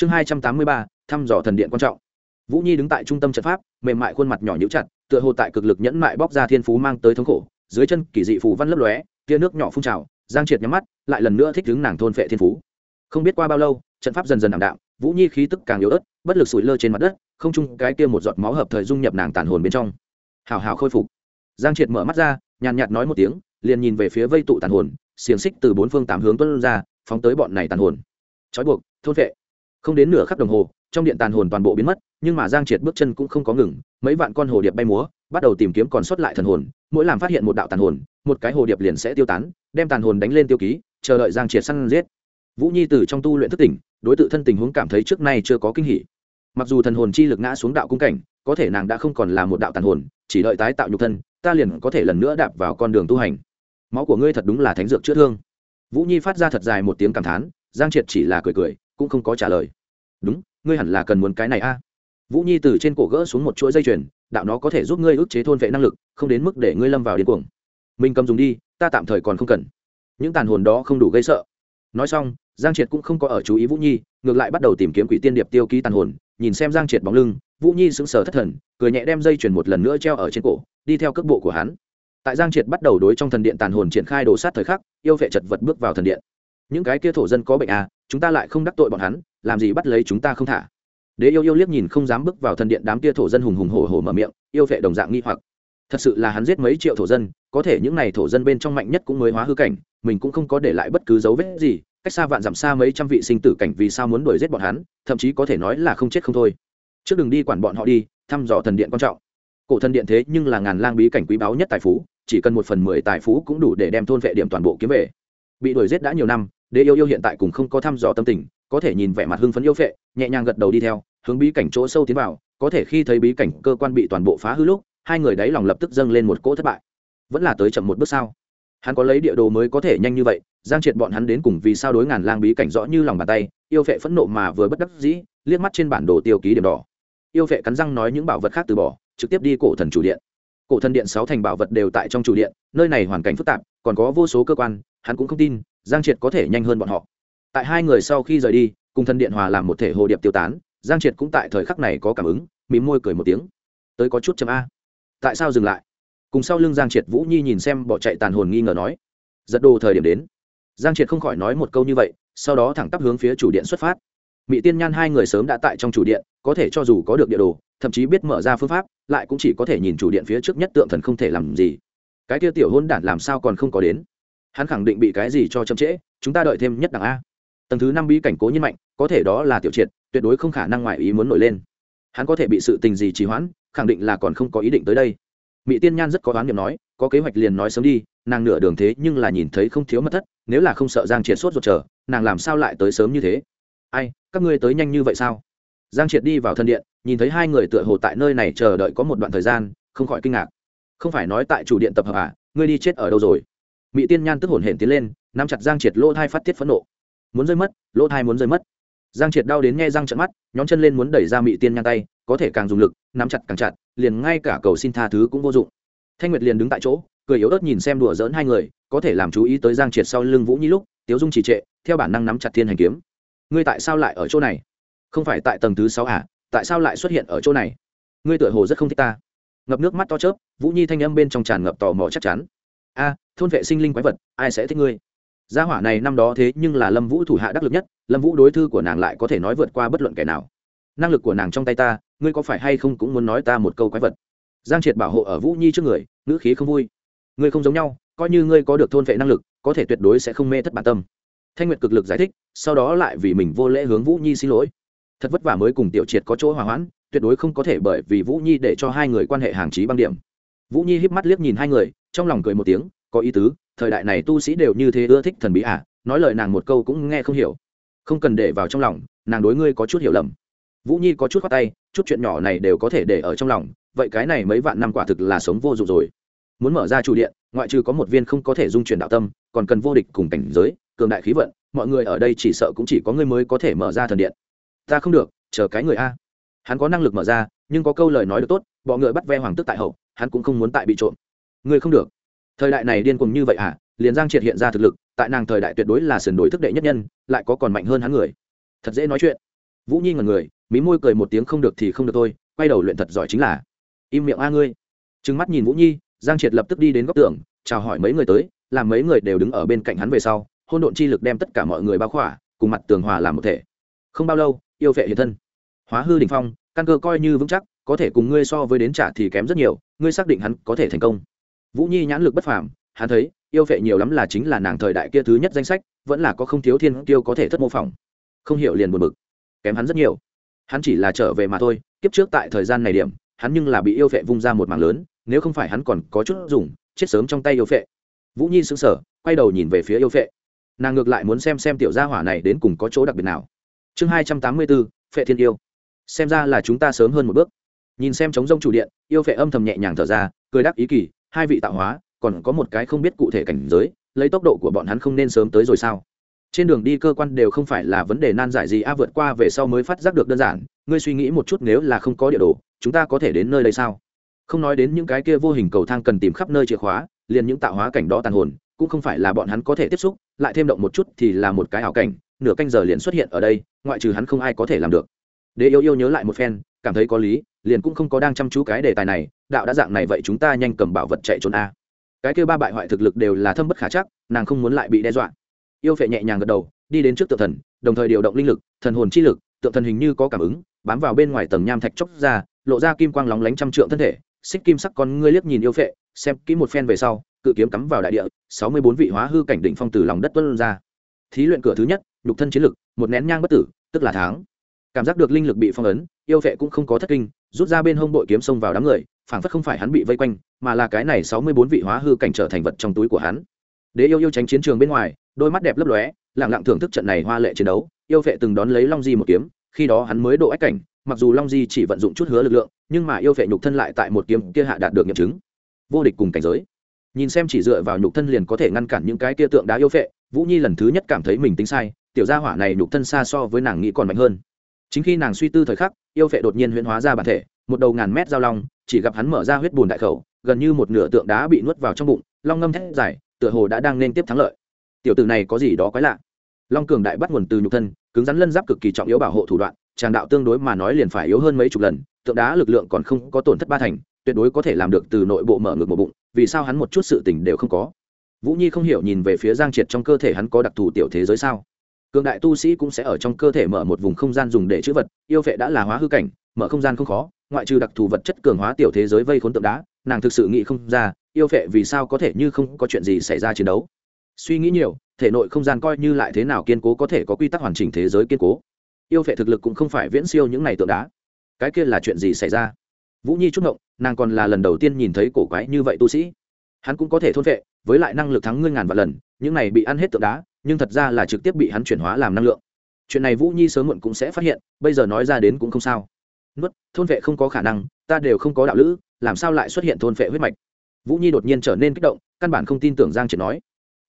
chương hai trăm tám mươi ba, thăm dò thần điện quan trọng. Vũ nhi đứng tại trung tâm trận pháp, mềm mại khuôn mặt nhỏ nhũ chặt, tựa hồ tại cực lực nhẫn mại bóc ra thiên phú mang tới thống khổ, dưới chân kỳ dị phù văn lấp lóe, tia nước nhỏ phun trào, giang triệt nhắm mắt, lại lần nữa thích đứng nàng thôn phệ thiên phú. Không biết qua bao lâu, trận pháp dần dần ảm đạm, vũ nhi khí tức càng yếu ớt, bất lực sủi lơ trên mặt đất, không chung cái kia một giọt máu hợp thời dung nhập nàng tàn hồn bên trong. Hào hào khôi phục. Giang triệt mở mắt ra, nhàn nhạt nói một tiếng, liền nhìn về phía vây tụ tàn hồn, xiềng xích từ bốn phương tám hướng tuân ra, phóng tới bọn này tàn hồn. Trói buộc, thôn vệ không đến nửa khắc đồng hồ, trong điện tàn hồn toàn bộ biến mất, nhưng mà giang triệt bước chân cũng không có ngừng, mấy vạn con hồ điệp bay múa, bắt đầu tìm kiếm còn sót lại thần hồn, mỗi làm phát hiện một đạo tàn hồn, một cái hồ điệp liền sẽ tiêu tán, đem tàn hồn đánh lên tiêu ký, chờ đợi giang triệt săn giết. Vũ nhi từ trong tu luyện thức tỉnh, đối tự thân tình huống cảm thấy trước nay chưa có kinh hỉ. Mặc dù thần hồn chi lực ngã xuống đạo cung cảnh, có thể nàng đã không còn là một đạo tàn hồn, chỉ đợi tái tạo nhục thân, ta liền có thể lần nữa đạp vào con đường tu hành. Máu của ngươi thật đúng là thánh dược chữa thương. Vũ nhi phát ra thật dài một tiếng cảm thán, giang triệt chỉ là cười cười cũng không có trả lời. Đúng, ngươi hẳn là cần muốn cái này a. Vũ nhi từ trên cổ gỡ xuống một chuỗi dây chuyền, đạo nó có thể giúp ngươi ức chế thôn vệ năng lực, không đến mức để ngươi lâm vào điên cuồng. Mình cầm dùng đi, ta tạm thời còn không cần. Những tàn hồn đó không đủ gây sợ. Nói xong, giang triệt cũng không có ở chú ý vũ nhi, ngược lại bắt đầu tìm kiếm quỷ tiên điệp tiêu ký tàn hồn, nhìn xem giang triệt bóng lưng, vũ nhi sững sờ thất thần, cười nhẹ đem dây chuyền một lần nữa treo ở trên cổ, đi theo cước bộ của hắn. Tại giang triệt bắt đầu đối trong thần điện tàn hồn triển khai đồ sát thời khắc, yêu vệ chật vật bước vào thần điện. Những cái kia thổ dân có bệnh à chúng ta lại không đắc tội bọn hắn, làm gì bắt lấy chúng ta không thả. Đế yêu yêu liếc nhìn không dám bước vào thần điện đám kia thổ dân hùng hùng hổ hổ mở miệng, yêu vệ đồng dạng nghi hoặc. Thật sự là hắn giết mấy triệu thổ dân, có thể những n à y thổ dân bên trong mạnh nhất cũng mới hóa hư cảnh, mình cũng không có để lại bất cứ dấu vết gì, cách xa vạn dặm xa mấy trăm vị sinh tử cảnh vì sao muốn đuổi giết bọn hắn, thậm chí có thể nói là không chết không thôi. Trước đừng đi quản bọn họ đi, thăm dò thần điện quan trọng. Cổ thần điện thế nhưng là ngàn lang bí cảnh quý báu nhất tài phú, chỉ cần một phần mười tài phú cũng đủ để đem thôn vệ điểm toàn bộ kiếm về. Bị đuổi giết đã nhiều năm đế yêu yêu hiện tại cùng không có thăm dò tâm tình, có thể nhìn vẻ mặt hưng phấn yêu phệ, nhẹ nhàng gật đầu đi theo, hướng bí cảnh chỗ sâu tiến vào, có thể khi thấy bí cảnh cơ quan bị toàn bộ phá hư lúc, hai người đáy lòng lập tức dâng lên một cỗ thất bại. Vẫn là tới chậm một bước sao hắn có lấy địa đồ mới có thể nhanh như vậy, giang triệt bọn hắn đến cùng vì sao đối ngàn lang bí cảnh rõ như lòng bàn tay, yêu phệ phẫn nộ mà vừa bất đắc dĩ, liếc mắt trên bản đồ tiêu ký điểm đỏ. Yêu phệ cắn răng nói những bảo vật khác từ bỏ, trực tiếp đi cổ thần chủ điện. Cổ thần điện sáu thành bảo vật đều tại trong chủ điện, nơi này hoàn cảnh phức tạp, còn có vô số cơ quan, hắn cũng không tin giang triệt có thể nhanh hơn bọn họ. Tại hai người sau khi rời đi, cùng Thân điện hòa làm một thể hồ điệp tiêu tán, giang triệt cũng tại thời khắc này có cảm ứng mím môi cười một tiếng. Tới có chút chấm a. Tại sao dừng lại? Cùng sau lưng giang triệt vũ nhi nhìn xem bỏ chạy tàn hồn nghi ngờ nói. Giật đồ thời điểm đến. Giang triệt không khỏi nói một câu như vậy, sau đó thẳng tắp hướng phía chủ điện xuất phát. Mỹ tiên nhan hai người sớm đã tại trong chủ điện, có thể cho dù có được địa đồ, thậm chí biết mở ra phương pháp, lại cũng chỉ có thể nhìn chủ điện phía trước nhất tượng thần không thể làm gì. Cái kia tiểu hôn đản làm sao còn không có đến? Hắn khẳng định bị cái gì cho chậm trễ, chúng ta đợi thêm nhất đẳng a. Tầng thứ năm bí cảnh cố nhiên mạnh, có thể đó là tiểu triệt, tuyệt đối không khả năng ngoại ý muốn nổi lên. Hắn có thể bị sự tình gì trì hoãn, khẳng định là còn không có ý định tới đây. Mỹ tiên nhan rất có đoán niệm nói, có kế hoạch liền nói sớm đi, nàng nửa đường thế nhưng là nhìn thấy không thiếu mất thất, nếu là không sợ giang triệt sốt ruột chờ, nàng làm sao lại tới sớm như thế? Ai, các ngươi tới nhanh như vậy sao? Giang triệt đi vào thân điện, nhìn thấy hai người tựa hồ tại nơi này chờ đợi có một đoạn thời gian, không khỏi kinh ngạc. Không phải nói tại chủ điện tập hợp à ngươi đi chết ở đâu rồi? Mỹ tiên nhan tức hổn hển tiến lên, nắm chặt giang triệt lỗ thai phát tiết phẫn nộ. Muốn rơi mất, lỗ thai muốn rơi mất. Giang triệt đau đến nghe răng trận mắt, nhón chân lên muốn đẩy ra mỹ tiên nhan tay, có thể càng dùng lực, nắm chặt càng chặt, liền ngay cả cầu xin tha thứ cũng vô dụng. Thanh nguyệt liền đứng tại chỗ, cười yếu ớt nhìn xem đùa giỡn hai người, có thể làm chú ý tới giang triệt sau lưng vũ nhi lúc, tiếu dung trì trệ, theo bản năng nắm chặt thiên hành kiếm. Ngươi tại sao lại ở chỗ này? Không phải tại tầng thứ sáu à? Tại sao lại xuất hiện ở chỗ này? Ngươi tựa hồ rất không thích ta. Ngập nước mắt to chớp, vũ nhi thanh âm bên trong tràn ngập tò mò chắc chắn a, thôn vệ sinh linh quái vật, ai sẽ thích ngươi? Gia hỏa này năm đó thế nhưng là lâm vũ thủ hạ đắc lực nhất, lâm vũ đối thư của nàng lại có thể nói vượt qua bất luận kẻ nào. Năng lực của nàng trong tay ta, ngươi có phải hay không cũng muốn nói ta một câu quái vật? Giang triệt bảo hộ ở vũ nhi trước người, ngữ khí không vui. Ngươi không giống nhau, coi như ngươi có được thôn vệ năng lực, có thể tuyệt đối sẽ không mê thất bản tâm. Thanh nguyệt cực lực giải thích, sau đó lại vì mình vô lễ hướng vũ nhi xin lỗi. Thật vất vả mới cùng tiểu triệt có chỗ hòa hoãn, tuyệt đối không có thể bởi vì vũ nhi để cho hai người quan hệ hàng trí băng điểm vũ nhi híp mắt liếc nhìn hai người, trong lòng cười một tiếng, có ý tứ, thời đại này tu sĩ đều như thế ưa thích thần bí à nói lời nàng một câu cũng nghe không hiểu. Không cần để vào trong lòng, nàng đối ngươi có chút hiểu lầm. Vũ nhi có chút khoát tay, chút chuyện nhỏ này đều có thể để ở trong lòng, vậy cái này mấy vạn năm quả thực là sống vô dụng rồi. Muốn mở ra chủ điện, ngoại trừ có một viên không có thể dung chuyển đạo tâm, còn cần vô địch cùng cảnh giới, cường đại khí vận, mọi người ở đây chỉ sợ cũng chỉ có ngươi mới có thể mở ra thần điện. Ta không được, chờ cái người a. Hắn có năng lực mở ra, nhưng có câu lời nói được tốt, bọ ngựa bắt ve hoàng tức tại hậu hắn cũng không muốn tại bị trộm. Ngươi không được. Thời đại này điên cuồng như vậy à liền giang triệt hiện ra thực lực, tại nàng thời đại tuyệt đối là sườn đối thức đệ nhất nhân, lại có còn mạnh hơn hắn người. Thật dễ nói chuyện. Vũ nhi ngần người, mí môi cười một tiếng không được thì không được thôi, quay đầu luyện thật giỏi chính là. Im miệng a ngươi. Trừng mắt nhìn vũ nhi, giang triệt lập tức đi đến góc tường, chào hỏi mấy người tới, làm mấy người đều đứng ở bên cạnh hắn về sau, hôn độn chi lực đem tất cả mọi người bao khỏa, cùng mặt tường hòa làm một thể. Không bao lâu, yêu vệ hiện thân. Hóa hư đình phong, căn cơ coi như vững chắc có thể cùng ngươi so với đến trả thì kém rất nhiều, ngươi xác định hắn có thể thành công. Vũ nhi nhãn lực bất phàm, hắn thấy, yêu vệ nhiều lắm là chính là nàng thời đại kia thứ nhất danh sách, vẫn là có không thiếu thiên tiêu có thể thất mô phỏng. Không hiểu liền buồn bực, kém hắn rất nhiều. Hắn chỉ là trở về mà thôi, kiếp trước tại thời gian này điểm, hắn nhưng là bị yêu vệ vung ra một mảng lớn, nếu không phải hắn còn có chút dùng, chết sớm trong tay yêu vệ vũ nhi sững sờ, quay đầu nhìn về phía yêu vệ nàng ngược lại muốn xem xem tiểu gia hỏa này đến cùng có chỗ đặc biệt nào. Chương hai trăm tám mươi bốn, phệ thiên yêu. Xem ra là chúng ta sớm hơn một bước nhìn xem chống rông chủ điện, yêu phệ âm thầm nhẹ nhàng thở ra, cười đáp ý kỳ, hai vị tạo hóa, còn có một cái không biết cụ thể cảnh giới, lấy tốc độ của bọn hắn không nên sớm tới rồi sao? Trên đường đi cơ quan đều không phải là vấn đề nan giải gì, a, vượt qua về sau mới phát giác được đơn giản, ngươi suy nghĩ một chút nếu là không có địa đồ, chúng ta có thể đến nơi đây sao? Không nói đến những cái kia vô hình cầu thang cần tìm khắp nơi chìa khóa, liền những tạo hóa cảnh đó tàn hồn, cũng không phải là bọn hắn có thể tiếp xúc, lại thêm động một chút thì là một cái ảo cảnh, nửa canh giờ liền xuất hiện ở đây, ngoại trừ hắn không ai có thể làm được. Đế yêu yêu nhớ lại một phen, cảm thấy có lý liền cũng không có đang chăm chú cái đề tài này, đạo đã dạng này vậy chúng ta nhanh cầm bảo vật chạy trốn a. Cái kêu ba bại hoại thực lực đều là thâm bất khả chắc, nàng không muốn lại bị đe dọa. Yêu phệ nhẹ nhàng gật đầu, đi đến trước tượng thần, đồng thời điều động linh lực, thần hồn chi lực, tượng thần hình như có cảm ứng, bám vào bên ngoài tầng nham thạch chóc ra, lộ ra kim quang lóng lánh trăm trượng thân thể, xích kim sắc con ngươi liếc nhìn yêu phệ, xem kỹ một phen về sau, cự kiếm cắm vào đại địa, sáu mươi bốn vị hóa hư cảnh đỉnh phong từ lòng đất tuân ra. Thí luyện cửa thứ nhất, nhục thân chiến lực, một nén nhang bất tử, tức là tháng. Cảm giác được linh lực bị phong ấn, yêu vệ cũng không có thất kinh rút ra bên hông bội kiếm xông vào đám người, phảng phất không phải hắn bị vây quanh, mà là cái này sáu mươi bốn vị hóa hư cảnh trở thành vật trong túi của hắn. Đế yêu yêu tránh chiến trường bên ngoài, đôi mắt đẹp lấp lóe lẳng lặng thưởng thức trận này hoa lệ chiến đấu, yêu vệ từng đón lấy long di một kiếm, khi đó hắn mới độ ách cảnh, mặc dù long di chỉ vận dụng chút hứa lực lượng, nhưng mà yêu vệ nhục thân lại tại một kiếm kia hạ đạt được nghiệm chứng. Vô địch cùng cảnh giới. Nhìn xem chỉ dựa vào nhục thân liền có thể ngăn cản những cái kia tượng đá yêu vệ, vũ nhi lần thứ nhất cảm thấy mình tính sai, tiểu gia hỏa này nhục thân xa so với nàng nghĩ còn mạnh hơn chính khi nàng suy tư thời khắc, yêu phệ đột nhiên huyễn hóa ra bản thể, một đầu ngàn mét giao long, chỉ gặp hắn mở ra huyết bùn đại khẩu, gần như một nửa tượng đá bị nuốt vào trong bụng, long ngâm thét dài, tựa hồ đã đang nên tiếp thắng lợi. Tiểu tử này có gì đó quái lạ. Long cường đại bắt nguồn từ nhục thân, cứng rắn lân giáp cực kỳ trọng yếu bảo hộ thủ đoạn, tràng đạo tương đối mà nói liền phải yếu hơn mấy chục lần, tượng đá lực lượng còn không có tổn thất ba thành, tuyệt đối có thể làm được từ nội bộ mở ngược một bụng, vì sao hắn một chút sự tình đều không có? Vũ nhi không hiểu nhìn về phía giang triệt trong cơ thể hắn có đặc thù tiểu thế giới sao? Cường đại tu sĩ cũng sẽ ở trong cơ thể mở một vùng không gian dùng để chữ vật, yêu vệ đã là hóa hư cảnh, mở không gian không khó, ngoại trừ đặc thù vật chất cường hóa tiểu thế giới vây khốn tượng đá, nàng thực sự nghĩ không ra, yêu vệ vì sao có thể như không có chuyện gì xảy ra chiến đấu. Suy nghĩ nhiều, thể nội không gian coi như lại thế nào kiên cố có thể có quy tắc hoàn chỉnh thế giới kiên cố. Yêu vệ thực lực cũng không phải viễn siêu những này tượng đá. Cái kia là chuyện gì xảy ra? Vũ nhi chút động, nàng còn là lần đầu tiên nhìn thấy cổ quái như vậy tu sĩ. Hắn cũng có thể thôn vệ, với lại năng lực thắng ngươi ngàn vạn lần, những này bị ăn hết tượng đá nhưng thật ra là trực tiếp bị hắn chuyển hóa làm năng lượng. Chuyện này vũ nhi sớm muộn cũng sẽ phát hiện, bây giờ nói ra đến cũng không sao. Nuốt, thôn vệ không có khả năng, ta đều không có đạo lữ, làm sao lại xuất hiện thôn vệ huyết mạch? Vũ nhi đột nhiên trở nên kích động, căn bản không tin tưởng giang triệt nói.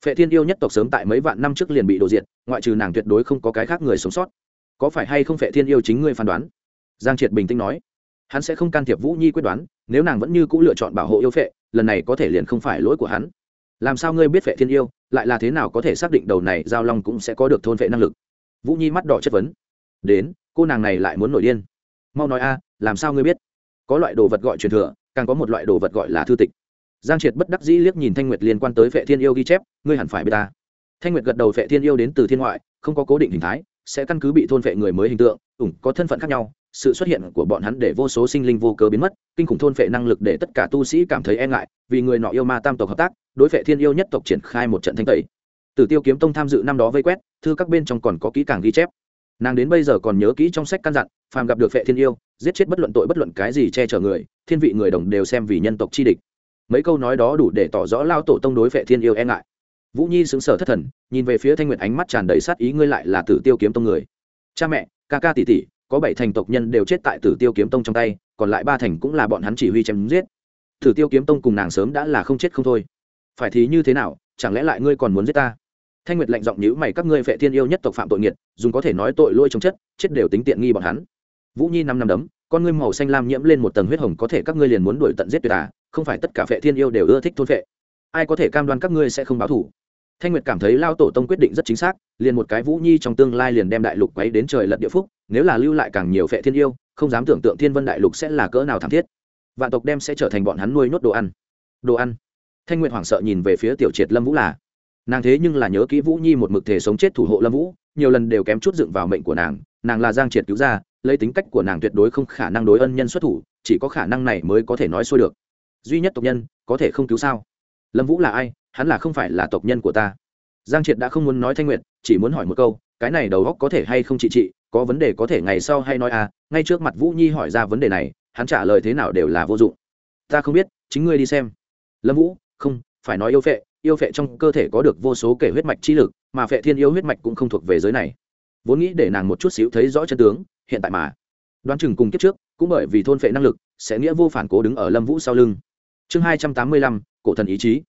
Phệ thiên yêu nhất tộc sớm tại mấy vạn năm trước liền bị đổ diệt, ngoại trừ nàng tuyệt đối không có cái khác người sống sót. Có phải hay không phệ thiên yêu chính ngươi phán đoán? Giang triệt bình tĩnh nói. Hắn sẽ không can thiệp vũ nhi quyết đoán, nếu nàng vẫn như c ũ lựa chọn bảo hộ yêu phệ, lần này có thể liền không phải lỗi của hắn. Làm sao ngươi biết phệ thiên yêu lại là thế nào có thể xác định đầu này giao long cũng sẽ có được thôn vệ năng lực? Vũ nhi mắt đỏ chất vấn. Đến, cô nàng này lại muốn nổi điên. Mau nói a, làm sao ngươi biết? Có loại đồ vật gọi truyền thừa, càng có một loại đồ vật gọi là thư tịch. Giang triệt bất đắc dĩ liếc nhìn thanh nguyệt liên quan tới vệ thiên yêu ghi chép, ngươi hẳn phải biết ta. Thanh nguyệt gật đầu vệ thiên yêu đến từ thiên ngoại, không có cố định hình thái, sẽ căn cứ bị thôn vệ người mới hình tượng, ủng, có thân phận khác nhau sự xuất hiện của bọn hắn để vô số sinh linh vô cớ biến mất, kinh khủng thôn phệ năng lực để tất cả tu sĩ cảm thấy e ngại, vì người nọ yêu ma tam tộc hợp tác, đối phệ thiên yêu nhất tộc triển khai một trận thanh tẩy. Tử tiêu kiếm tông tham dự năm đó vây quét, thư các bên trong còn có kỹ càng ghi chép. Nàng đến bây giờ còn nhớ kỹ trong sách căn dặn, phàm gặp được phệ thiên yêu, giết chết bất luận tội bất luận cái gì che chở người, thiên vị người đồng đều xem vì nhân tộc chi địch. Mấy câu nói đó đủ để tỏ rõ lao tổ tông đối phệ thiên yêu e ngại. Vũ nhi xứng sở thất thần, nhìn về phía thanh nguyệt ánh mắt tràn đầy sát ý, ngươi lại là tử tiêu kiếm tông người. Cha mẹ, ca ca tỷ tỷ có bảy thành tộc nhân đều chết tại tử tiêu kiếm tông trong tay, còn lại ba thành cũng là bọn hắn chỉ huy chém giết. Tử tiêu kiếm tông cùng nàng sớm đã là không chết không thôi. Phải thì như thế nào, chẳng lẽ lại ngươi còn muốn giết ta? Thanh nguyệt lạnh giọng nhữ mày, các ngươi vệ thiên yêu nhất tộc phạm tội nghiệt, dùng có thể nói tội lỗi chống chất, chết đều tính tiện nghi bọn hắn. Vũ nhi năm năm đấm, con ngươi màu xanh lam nhiễm lên một tầng huyết hồng, có thể các ngươi liền muốn đuổi tận giết tuyệt à không phải tất cả vệ thiên yêu đều ưa thích thôn vệ. Ai có thể cam đoan các ngươi sẽ không báo thủ? Thanh nguyệt cảm thấy lao tổ tông quyết định rất chính xác, liền một cái vũ nhi trong tương lai liền đem đại lục quấy đến trời lật địa phúc, nếu là lưu lại càng nhiều phệ thiên yêu, không dám tưởng tượng thiên vân đại lục sẽ là cỡ nào thảm thiết. Vạn tộc đem sẽ trở thành bọn hắn nuôi nhốt đồ ăn. Đồ ăn. Thanh nguyệt hoảng sợ nhìn về phía tiểu triệt lâm vũ là, nàng thế nhưng là nhớ kỹ vũ nhi một mực thể sống chết thủ hộ lâm vũ, nhiều lần đều kém chút dựng vào mệnh của nàng nàng là giang triệt cứu ra, lấy tính cách của nàng tuyệt đối không khả năng đối ân nhân xuất thủ, chỉ có khả năng này mới có thể nói xuôi được. Duy nhất tộc nhân, có thể không cứu sao? Lâm vũ là ai? Hắn là không phải là tộc nhân của ta. Giang triệt đã không muốn nói thanh nguyện chỉ muốn hỏi một câu, cái này đầu góc có thể hay không chị chị? có vấn đề có thể ngày sau hay nói à? Ngay trước mặt vũ nhi hỏi ra vấn đề này, hắn trả lời thế nào đều là vô dụng. Ta không biết, chính ngươi đi xem. Lâm vũ, không, phải nói yêu phệ yêu phệ trong cơ thể có được vô số kể huyết mạch chi lực, mà phệ thiên yêu huyết mạch cũng không thuộc về giới này. Vốn nghĩ để nàng một chút xíu thấy rõ chân tướng, hiện tại mà. Đoán chừng cùng kiếp trước, cũng bởi vì thôn phệ năng lực, sẽ nghĩa vô phản cố đứng ở lâm vũ sau lưng. Chương hai trăm tám mươi lăm cổ thần ý chí.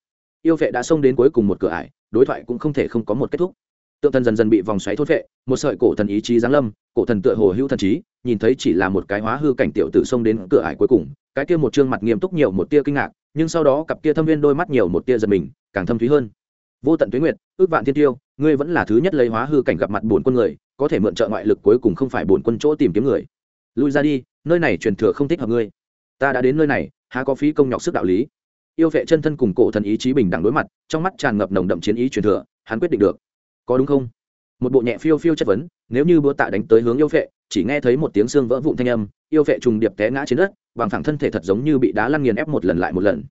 Yêu vệ đã xông đến cuối cùng một cửa ải, đối thoại cũng không thể không có một kết thúc. Tượng thần dần dần bị vòng xoáy thốt vệ, một sợi cổ thần ý chí giáng lâm, cổ thần tựa hồ hữu thần trí, nhìn thấy chỉ là một cái hóa hư cảnh tiểu tử xông đến cửa ải cuối cùng, cái kia một trương mặt nghiêm túc nhiều một tia kinh ngạc, nhưng sau đó cặp kia thâm viên đôi mắt nhiều một tia giật mình, càng thâm thúy hơn. Vô tận tuyến nguyệt, ước vạn thiên tiêu, ngươi vẫn là thứ nhất lấy hóa hư cảnh gặp mặt bổn quân người, có thể mượn trợ ngoại lực cuối cùng không phải bổn quân chỗ tìm kiếm người. Lui ra đi, nơi này truyền thừa không thích hợp ngươi. Ta đã đến nơi này, há có phí công nhọc sức đạo lý yêu vệ chân thân cùng cổ thần ý chí bình đẳng đối mặt, trong mắt tràn ngập nồng đậm chiến ý truyền thừa, hắn quyết định được. Có đúng không? Một bộ nhẹ phiêu phiêu chất vấn, nếu như búa tạ đánh tới hướng yêu vệ, chỉ nghe thấy một tiếng xương vỡ vụn thanh âm, yêu vệ trùng điệp té ngã trên đất, bằng thẳng thân thể thật giống như bị đá lăn nghiền ép một lần lại một lần.